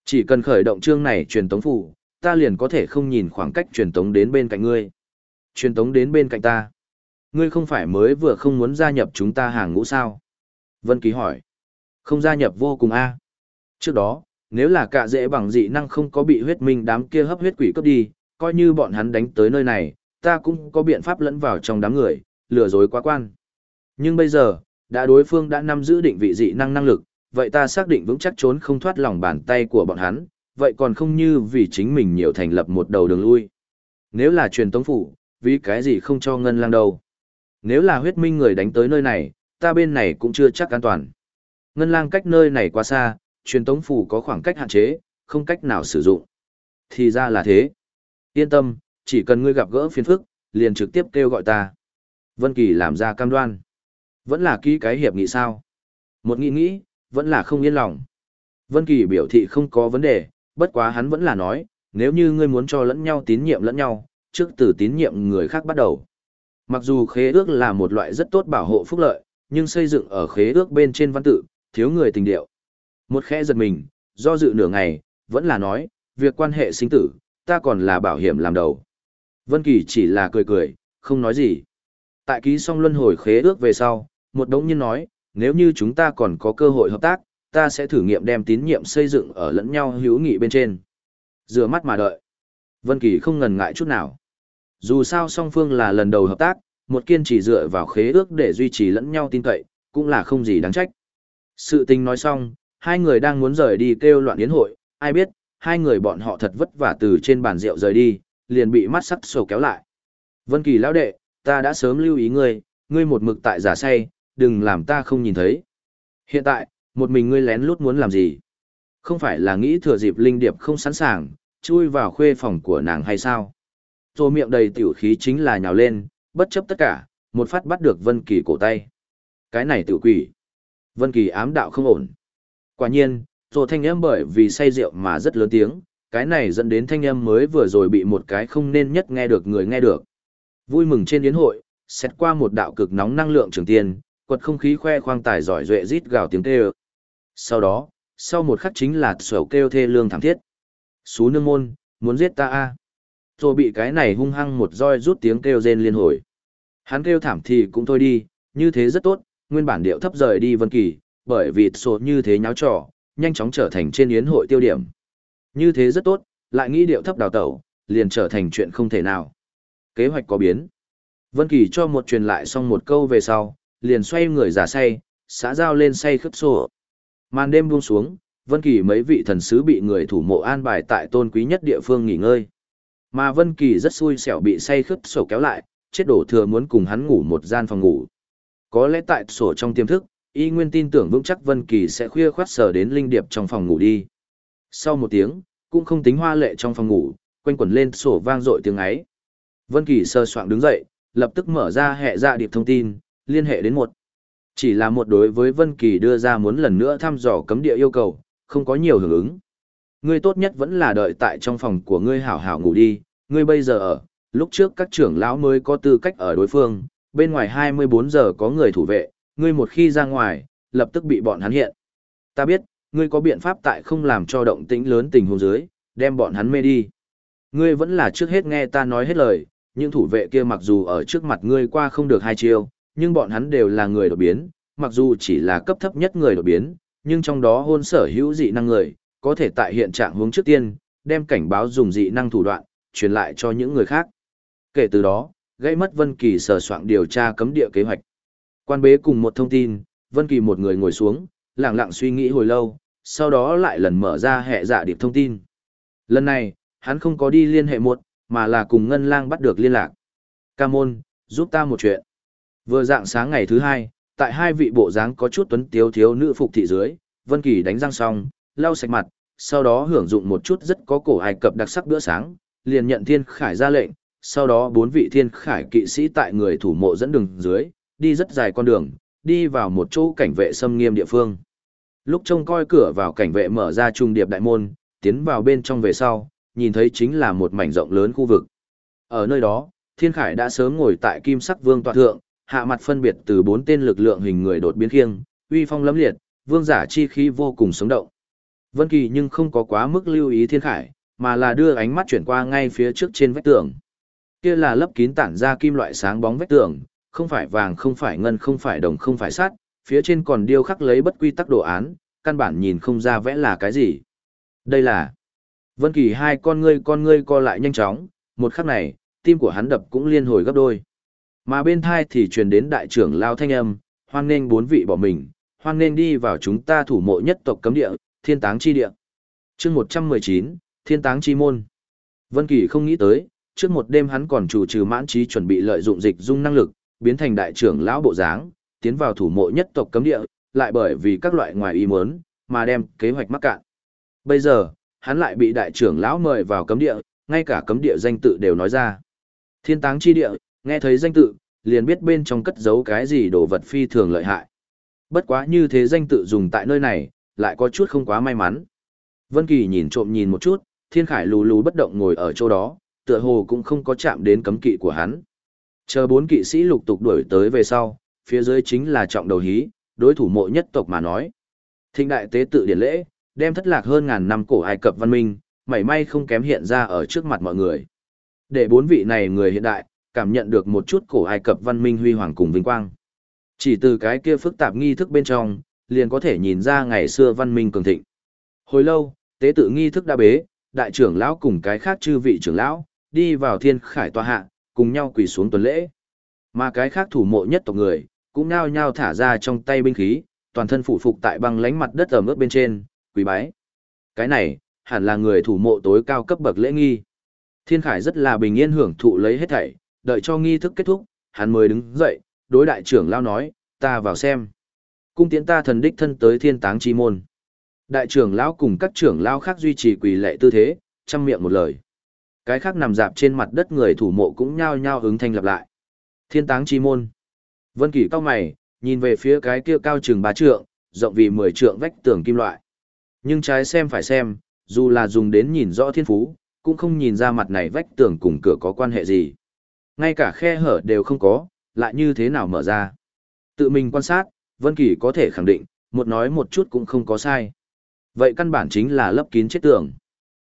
Speaker 1: Chỉ cần khởi động chương này truyền tống phủ, ta liền có thể không nhìn khoảng cách truyền tống đến bên cạnh ngươi. Truyền tống đến bên cạnh ta. Ngươi không phải mới vừa không muốn gia nhập chúng ta hàng ngũ sao? Vân Kỳ hỏi. Không gia nhập vô cùng a. Trước đó, nếu là cả dễ bằng dị năng không có bị huyết minh đám kia hấp huyết quỷ cướp đi, coi như bọn hắn đánh tới nơi này, ta cũng có biện pháp lẫn vào trong đám người, lừa dối quá quan. Nhưng bây giờ, đã đối phương đã nắm giữ định vị dị năng năng lực, vậy ta xác định vững chắc trốn không thoát lòng bàn tay của bọn hắn, vậy còn không như vì chính mình nhiều thành lập một đầu đường lui. Nếu là truyền tống phủ, vì cái gì không cho ngân lang đâu. Nếu là huyết minh người đánh tới nơi này, ta bên này cũng chưa chắc an toàn. Ngân lang cách nơi này quá xa, truyền tống phủ có khoảng cách hạn chế, không cách nào sử dụng. Thì ra là thế. Yên tâm, chỉ cần ngươi gặp gỡ phiền phức, liền trực tiếp kêu gọi ta. Vân Kỳ làm ra cam đoan. Vẫn là ký cái hiệp nghị sao? Một nghĩ nghĩ, vẫn là không yên lòng. Vân Kỳ biểu thị không có vấn đề, bất quá hắn vẫn là nói, nếu như ngươi muốn cho lẫn nhau tín nhiệm lẫn nhau, trước từ tín nhiệm người khác bắt đầu. Mặc dù khế ước là một loại rất tốt bảo hộ phúc lợi, nhưng xây dựng ở khế ước bên trên văn tự, thiếu người tình điệu. Một khẽ giật mình, do dự nửa ngày, vẫn là nói, việc quan hệ sinh tử, ta còn là bảo hiểm làm đầu. Vân Kỳ chỉ là cười cười, không nói gì. Tại ký xong luân hồi khế ước về sau, một đống nhân nói, nếu như chúng ta còn có cơ hội hợp tác, ta sẽ thử nghiệm đem tín nhiệm xây dựng ở lẫn nhau hữu nghị bên trên. Rửa mắt mà đợi. Vân Kỳ không ngần ngại chút nào. Dù sao song phương là lần đầu hợp tác, một kiên chỉ dựa vào khế ước để duy trì lẫn nhau tin cậy, cũng là không gì đáng trách. Sự tình nói xong, hai người đang muốn rời đi kêu loạn yến hội, ai biết, hai người bọn họ thật vất vả từ trên bàn rượu rời đi, liền bị mắt sắc sổ kéo lại. Vân Kỳ lão đệ, ta đã sớm lưu ý ngươi, ngươi một mực tại giả say, đừng làm ta không nhìn thấy. Hiện tại, một mình ngươi lén lút muốn làm gì? Không phải là nghĩ thừa dịp linh điệp không sẵn sàng, chui vào khuê phòng của nàng hay sao? Tô miệng đầy tiểu khí chính là nhào lên, bất chấp tất cả, một phát bắt được Vân Kỳ cổ tay. Cái này tiểu quỷ. Vân Kỳ ám đạo không ổn. Quả nhiên, Tô thanh âm bởi vì say rượu mà rất lớn tiếng, cái này dẫn đến thanh âm mới vừa rồi bị một cái không nên nhất nghe được người nghe được. Vui mừng trên yến hội, xét qua một đạo cực nóng năng lượng trường tiên, quật không khí khoe khoang tài giỏi duệ rít gào tiếng kêu. Sau đó, sau một khắc chính là sầu kêu thê lương thảm thiết. Xú nương môn, muốn giết ta a Rồi bị cái này hung hăng một roi rút tiếng kêu rên liên hồi. Hắn kêu thảm thì cũng thôi đi, như thế rất tốt, nguyên bản điệu thấp rời đi vân kỳ, bởi vì sổ như thế nháo trò, nhanh chóng trở thành trên yến hội tiêu điểm. Như thế rất tốt, lại nghĩ điệu thấp đào tẩu, liền trở thành chuyện không thể nào. Kế hoạch có biến. Vân Kỳ cho một truyền lại xong một câu về sau, liền xoay người giả say, xã giao lên say khớp sổ. Màn đêm buông xuống, Vân Kỳ mấy vị thần sứ bị người thủ mộ an bài tại tôn quý nhất địa phương nghỉ ngơi. Mà Vân Kỳ rất xui xẻo bị say khướt sổ kéo lại, chết đổ thừa muốn cùng hắn ngủ một gian phòng ngủ. Có lẽ tại sổ trong tiềm thức, y nguyên tin tưởng vững chắc Vân Kỳ sẽ khuya khoát sờ đến linh điệp trong phòng ngủ đi. Sau một tiếng, cũng không tính hoa lệ trong phòng ngủ, quanh quẩn lên sổ vang dội tiếng ấy. Vân Kỳ sơ soạng đứng dậy, lập tức mở ra hệ dạ điệp thông tin, liên hệ đến một. Chỉ là một đối với Vân Kỳ đưa ra muốn lần nữa thăm dò cấm địa yêu cầu, không có nhiều hưởng ứng. Ngươi tốt nhất vẫn là đợi tại trong phòng của ngươi hảo hảo ngủ đi, ngươi bây giờ ở, lúc trước các trưởng lão mới có tư cách ở đối phương, bên ngoài 24 giờ có người thủ vệ, ngươi một khi ra ngoài, lập tức bị bọn hắn hiện. Ta biết, ngươi có biện pháp tại không làm cho động tĩnh lớn tình huống dưới, đem bọn hắn mê đi. Ngươi vẫn là trước hết nghe ta nói hết lời, những thủ vệ kia mặc dù ở trước mặt ngươi qua không được hai chiêu, nhưng bọn hắn đều là người đột biến, mặc dù chỉ là cấp thấp nhất người đột biến, nhưng trong đó hôn sở hữu dị năng người, có thể tại hiện trạng hướng trước tiên, đem cảnh báo dùng dị năng thủ đoạn, truyền lại cho những người khác. Kể từ đó, gây mất Vân Kỳ sở soạn điều tra cấm địa kế hoạch. Quan bế cùng một thông tin, Vân Kỳ một người ngồi xuống, lặng lặng suy nghĩ hồi lâu, sau đó lại lần mở ra hệ dạ điệp thông tin. Lần này, hắn không có đi liên hệ một, mà là cùng Ngân Lang bắt được liên lạc. Ca môn, giúp ta một chuyện. Vừa dạng sáng ngày thứ hai, tại hai vị bộ dáng có chút tuấn tiếu thiếu nữ phục thị dưới, Vân Kỳ đánh răng xong, lau sạch mặt, sau đó hưởng dụng một chút rất có cổ Ai Cập đặc sắc bữa sáng, liền nhận Thiên Khải ra lệnh, sau đó bốn vị Thiên Khải kỵ sĩ tại người thủ mộ dẫn đường dưới, đi rất dài con đường, đi vào một chỗ cảnh vệ xâm nghiêm địa phương. Lúc trông coi cửa vào cảnh vệ mở ra trung điệp đại môn, tiến vào bên trong về sau, nhìn thấy chính là một mảnh rộng lớn khu vực. Ở nơi đó, Thiên Khải đã sớm ngồi tại kim sắc vương tọa thượng, hạ mặt phân biệt từ bốn tên lực lượng hình người đột biến khiêng, uy phong lẫm liệt, vương giả chi khí vô cùng sống động. Vân Kỳ nhưng không có quá mức lưu ý Thiên Khải, mà là đưa ánh mắt chuyển qua ngay phía trước trên vách tường. Kia là lớp kín tản ra kim loại sáng bóng vách tường, không phải vàng không phải ngân không phải đồng không phải sắt, phía trên còn điêu khắc lấy bất quy tắc đồ án, căn bản nhìn không ra vẽ là cái gì. Đây là Vân Kỳ hai con ngươi con ngươi co lại nhanh chóng, một khắc này, tim của hắn đập cũng liên hồi gấp đôi. Mà bên thai thì truyền đến đại trưởng lao thanh âm, hoan nghênh bốn vị bỏ mình, hoan nghênh đi vào chúng ta thủ mộ nhất tộc cấm địa, thiên táng chi địa. Chương 119, Thiên táng chi môn. Vân Kỳ không nghĩ tới, trước một đêm hắn còn chủ trừ mãn trí chuẩn bị lợi dụng dịch dung năng lực, biến thành đại trưởng lão bộ dáng, tiến vào thủ mộ nhất tộc cấm địa, lại bởi vì các loại ngoài ý muốn, mà đem kế hoạch mắc cạn. Bây giờ, hắn lại bị đại trưởng lão mời vào cấm địa, ngay cả cấm địa danh tự đều nói ra. Thiên táng chi địa, nghe thấy danh tự, liền biết bên trong cất giấu cái gì đồ vật phi thường lợi hại. Bất quá như thế danh tự dùng tại nơi này, lại có chút không quá may mắn. Vân Kỳ nhìn trộm nhìn một chút, Thiên Khải lù lù bất động ngồi ở chỗ đó, tựa hồ cũng không có chạm đến cấm kỵ của hắn. Chờ bốn kỵ sĩ lục tục đuổi tới về sau, phía dưới chính là trọng đầu hí, đối thủ mộ nhất tộc mà nói. Thịnh đại tế tự điển lễ, đem thất lạc hơn ngàn năm cổ Ai Cập văn minh, mảy may không kém hiện ra ở trước mặt mọi người. Để bốn vị này người hiện đại, cảm nhận được một chút cổ Ai Cập văn minh huy hoàng cùng vinh quang. Chỉ từ cái kia phức tạp nghi thức bên trong, liền có thể nhìn ra ngày xưa văn minh cường thịnh. Hồi lâu, tế tự nghi thức đã bế, đại trưởng lão cùng cái khác chư vị trưởng lão, đi vào thiên khải tòa hạ, cùng nhau quỳ xuống tuần lễ. Mà cái khác thủ mộ nhất tộc người, cũng nhao nhao thả ra trong tay binh khí, toàn thân phủ phục tại băng lánh mặt đất ở mức bên trên, quỳ bái. Cái này, hẳn là người thủ mộ tối cao cấp bậc lễ nghi. Thiên Khải rất là bình yên hưởng thụ lấy hết thảy, đợi cho nghi thức kết thúc, hắn mới đứng dậy, đối đại trưởng lao nói, ta vào xem. Cung tiễn ta thần đích thân tới thiên táng chi môn. Đại trưởng lão cùng các trưởng lão khác duy trì quỳ lệ tư thế, chăm miệng một lời. Cái khác nằm dạp trên mặt đất người thủ mộ cũng nhao nhao ứng thanh lặp lại. Thiên táng chi môn. Vân Kỳ cao mày, nhìn về phía cái kia cao chừng ba trượng, rộng vì mười trượng vách tường kim loại. Nhưng trái xem phải xem, dù là dùng đến nhìn rõ thiên phú, cũng không nhìn ra mặt này vách tường cùng cửa có quan hệ gì. Ngay cả khe hở đều không có, lại như thế nào mở ra. Tự mình quan sát, Vân Kỳ có thể khẳng định, một nói một chút cũng không có sai. Vậy căn bản chính là lấp kín chết tường.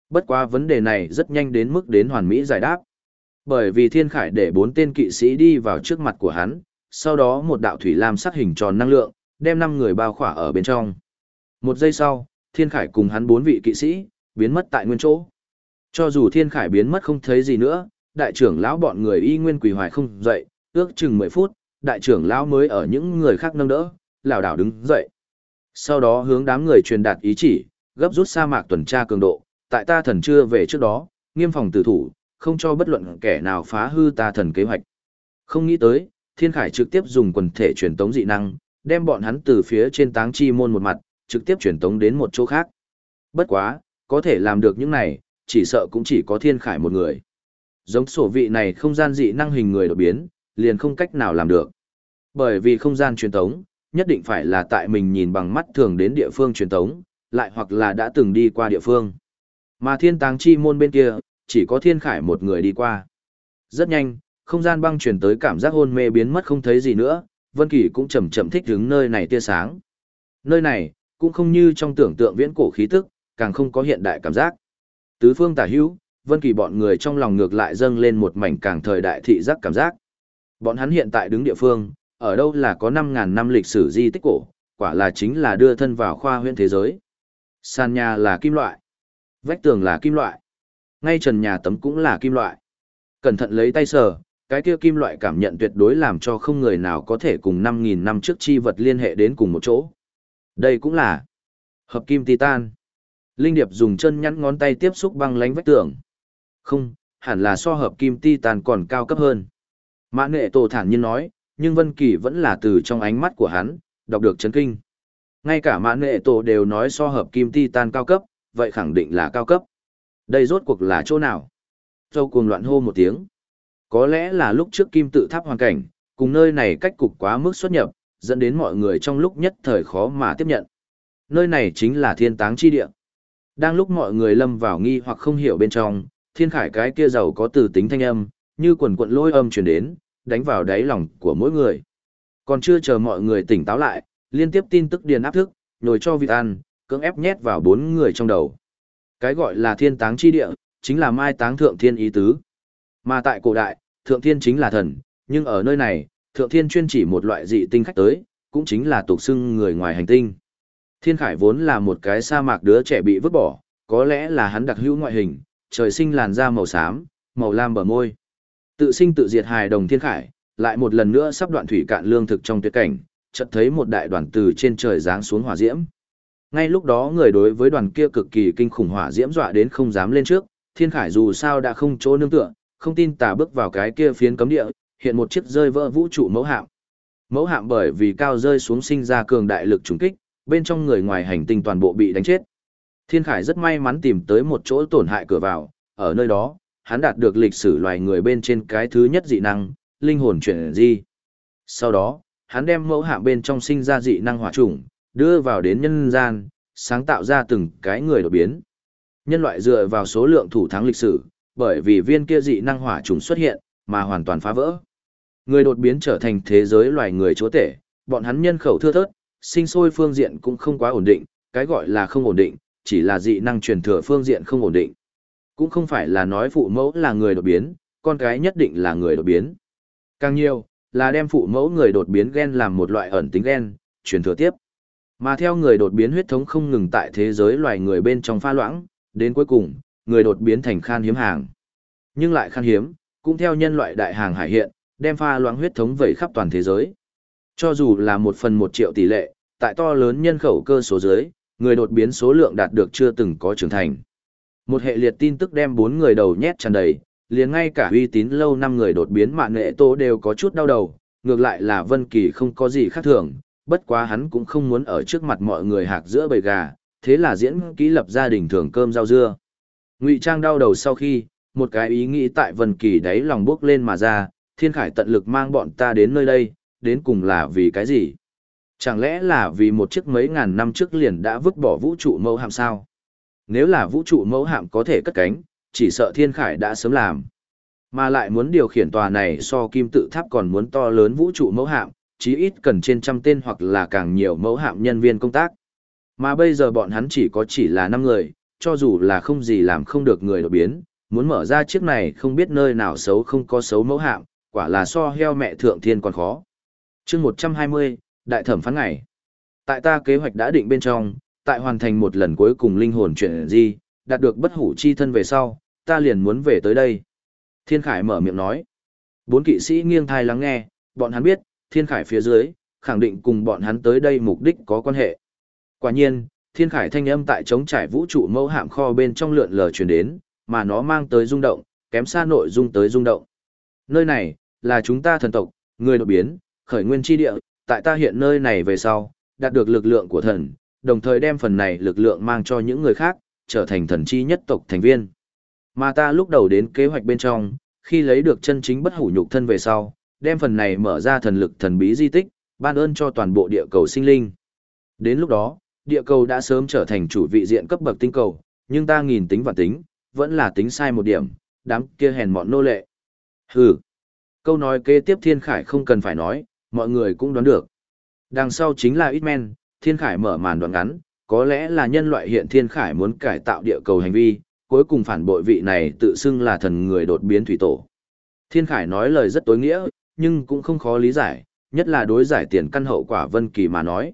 Speaker 1: Bất quá vấn đề này rất nhanh đến mức đến hoàn mỹ giải đáp. Bởi vì Thiên Khải để bốn tên kỵ sĩ đi vào trước mặt của hắn, sau đó một đạo thủy lam sắc hình tròn năng lượng, đem năm người bao khỏa ở bên trong. Một giây sau, Thiên Khải cùng hắn bốn vị kỵ sĩ, biến mất tại nguyên chỗ. Cho dù Thiên Khải biến mất không thấy gì nữa, đại trưởng lão bọn người y nguyên quỳ hoài không dậy, ước chừng 10 phút, đại trưởng lão mới ở những người khác nâng đỡ, lảo đảo đứng dậy. Sau đó hướng đám người truyền đạt ý chỉ, gấp rút sa mạc tuần tra cường độ, tại ta thần chưa về trước đó, nghiêm phòng tử thủ, không cho bất luận kẻ nào phá hư ta thần kế hoạch. Không nghĩ tới, Thiên Khải trực tiếp dùng quần thể truyền tống dị năng, đem bọn hắn từ phía trên táng chi môn một mặt, trực tiếp truyền tống đến một chỗ khác. Bất quá, có thể làm được những này, chỉ sợ cũng chỉ có thiên khải một người. Giống sổ vị này không gian dị năng hình người đột biến, liền không cách nào làm được. Bởi vì không gian truyền tống, nhất định phải là tại mình nhìn bằng mắt thường đến địa phương truyền tống, lại hoặc là đã từng đi qua địa phương. Mà thiên táng chi môn bên kia, chỉ có thiên khải một người đi qua. Rất nhanh, không gian băng truyền tới cảm giác hôn mê biến mất không thấy gì nữa, Vân Kỳ cũng chậm chậm thích đứng nơi này tia sáng. Nơi này, cũng không như trong tưởng tượng viễn cổ khí tức, càng không có hiện đại cảm giác. Tứ phương tả hữu, Vân Kỳ bọn người trong lòng ngược lại dâng lên một mảnh càng thời đại thị giác cảm giác. Bọn hắn hiện tại đứng địa phương, ở đâu là có 5000 năm lịch sử di tích cổ, quả là chính là đưa thân vào khoa huyễn thế giới. Sàn nhà là kim loại, vách tường là kim loại, ngay trần nhà tấm cũng là kim loại. Cẩn thận lấy tay sờ, cái kia kim loại cảm nhận tuyệt đối làm cho không người nào có thể cùng 5000 năm trước chi vật liên hệ đến cùng một chỗ. Đây cũng là hợp kim titan. Linh Điệp dùng chân nhắn ngón tay tiếp xúc băng lánh vách tường. Không, hẳn là so hợp kim titan còn cao cấp hơn. Mã nghệ tổ thản nhiên nói, nhưng Vân Kỳ vẫn là từ trong ánh mắt của hắn, đọc được chấn kinh. Ngay cả mã nghệ tổ đều nói so hợp kim titan cao cấp, vậy khẳng định là cao cấp. Đây rốt cuộc là chỗ nào? Châu cuồng loạn hô một tiếng. Có lẽ là lúc trước kim tự tháp hoàn cảnh, cùng nơi này cách cục quá mức xuất nhập, dẫn đến mọi người trong lúc nhất thời khó mà tiếp nhận. Nơi này chính là thiên táng chi địa. Đang lúc mọi người lâm vào nghi hoặc không hiểu bên trong, thiên khải cái kia giàu có từ tính thanh âm, như quần quận lôi âm truyền đến, đánh vào đáy lòng của mỗi người. Còn chưa chờ mọi người tỉnh táo lại, liên tiếp tin tức điền áp thức, nhồi cho vịt ăn, cưỡng ép nhét vào bốn người trong đầu. Cái gọi là thiên táng chi địa, chính là mai táng thượng thiên ý tứ. Mà tại cổ đại, thượng thiên chính là thần, nhưng ở nơi này, thượng thiên chuyên chỉ một loại dị tinh khách tới, cũng chính là tục xưng người ngoài hành tinh. Thiên Khải vốn là một cái sa mạc đứa trẻ bị vứt bỏ, có lẽ là hắn đặc hữu ngoại hình, trời sinh làn da màu xám, màu lam bờ môi. Tự sinh tự diệt hài đồng Thiên Khải, lại một lần nữa sắp đoạn thủy cạn lương thực trong tuyệt cảnh, chợt thấy một đại đoàn từ trên trời giáng xuống hỏa diễm. Ngay lúc đó người đối với đoàn kia cực kỳ kinh khủng hỏa diễm dọa đến không dám lên trước, Thiên Khải dù sao đã không chỗ nương tựa, không tin tà bước vào cái kia phiến cấm địa, hiện một chiếc rơi vỡ vũ trụ mẫu hạm. Mẫu hạm bởi vì cao rơi xuống sinh ra cường đại lực trùng kích, bên trong người ngoài hành tinh toàn bộ bị đánh chết. Thiên Khải rất may mắn tìm tới một chỗ tổn hại cửa vào, ở nơi đó, hắn đạt được lịch sử loài người bên trên cái thứ nhất dị năng, linh hồn chuyển di. Sau đó, hắn đem mẫu hạ bên trong sinh ra dị năng hỏa chủng, đưa vào đến nhân gian, sáng tạo ra từng cái người đột biến. Nhân loại dựa vào số lượng thủ thắng lịch sử, bởi vì viên kia dị năng hỏa trùng xuất hiện, mà hoàn toàn phá vỡ. Người đột biến trở thành thế giới loài người chúa tể, bọn hắn nhân khẩu thưa thớt, sinh sôi phương diện cũng không quá ổn định, cái gọi là không ổn định, chỉ là dị năng truyền thừa phương diện không ổn định. Cũng không phải là nói phụ mẫu là người đột biến, con cái nhất định là người đột biến. Càng nhiều, là đem phụ mẫu người đột biến gen làm một loại ẩn tính gen, truyền thừa tiếp. Mà theo người đột biến huyết thống không ngừng tại thế giới loài người bên trong pha loãng, đến cuối cùng, người đột biến thành khan hiếm hàng. Nhưng lại khan hiếm, cũng theo nhân loại đại hàng hải hiện, đem pha loãng huyết thống vẩy khắp toàn thế giới. Cho dù là một phần một triệu tỷ lệ, tại to lớn nhân khẩu cơ số dưới, người đột biến số lượng đạt được chưa từng có trưởng thành. Một hệ liệt tin tức đem bốn người đầu nhét tràn đầy, liền ngay cả uy tín lâu năm người đột biến mạng nghệ tô đều có chút đau đầu, ngược lại là Vân Kỳ không có gì khác thường, bất quá hắn cũng không muốn ở trước mặt mọi người hạc giữa bầy gà, thế là diễn kỹ lập gia đình thường cơm rau dưa. Ngụy Trang đau đầu sau khi, một cái ý nghĩ tại Vân Kỳ đáy lòng bước lên mà ra, Thiên Khải tận lực mang bọn ta đến nơi đây, đến cùng là vì cái gì? Chẳng lẽ là vì một chiếc mấy ngàn năm trước liền đã vứt bỏ vũ trụ mẫu hạm sao? Nếu là vũ trụ mẫu hạm có thể cất cánh, chỉ sợ Thiên Khải đã sớm làm. Mà lại muốn điều khiển tòa này so kim tự tháp còn muốn to lớn vũ trụ mẫu hạm, chí ít cần trên trăm tên hoặc là càng nhiều mẫu hạm nhân viên công tác. Mà bây giờ bọn hắn chỉ có chỉ là 5 người, cho dù là không gì làm không được người đột biến, muốn mở ra chiếc này không biết nơi nào xấu không có xấu mẫu hạm, quả là so heo mẹ thượng thiên còn khó. chương 120, Đại thẩm phán ngày. Tại ta kế hoạch đã định bên trong, tại hoàn thành một lần cuối cùng linh hồn chuyển di, đạt được bất hủ chi thân về sau, ta liền muốn về tới đây. Thiên Khải mở miệng nói. Bốn kỵ sĩ nghiêng thai lắng nghe, bọn hắn biết, Thiên Khải phía dưới, khẳng định cùng bọn hắn tới đây mục đích có quan hệ. Quả nhiên, Thiên Khải thanh âm tại chống trải vũ trụ mẫu hạm kho bên trong lượn lờ truyền đến, mà nó mang tới rung động, kém xa nội dung tới rung động. Nơi này, là chúng ta thần tộc, người đột biến, khởi nguyên chi địa, tại ta hiện nơi này về sau, đạt được lực lượng của thần, đồng thời đem phần này lực lượng mang cho những người khác, trở thành thần chi nhất tộc thành viên. Mà ta lúc đầu đến kế hoạch bên trong, khi lấy được chân chính bất hủ nhục thân về sau, đem phần này mở ra thần lực thần bí di tích, ban ơn cho toàn bộ địa cầu sinh linh. Đến lúc đó, địa cầu đã sớm trở thành chủ vị diện cấp bậc tinh cầu, nhưng ta nghìn tính và tính, vẫn là tính sai một điểm, đám kia hèn mọn nô lệ. Hừ. Câu nói kế tiếp Thiên Khải không cần phải nói, mọi người cũng đoán được. Đằng sau chính là Itman, Thiên Khải mở màn đoạn ngắn, có lẽ là nhân loại hiện Thiên Khải muốn cải tạo địa cầu hành vi, cuối cùng phản bội vị này tự xưng là thần người đột biến thủy tổ. Thiên Khải nói lời rất tối nghĩa, nhưng cũng không khó lý giải, nhất là đối giải tiền căn hậu quả Vân Kỳ mà nói.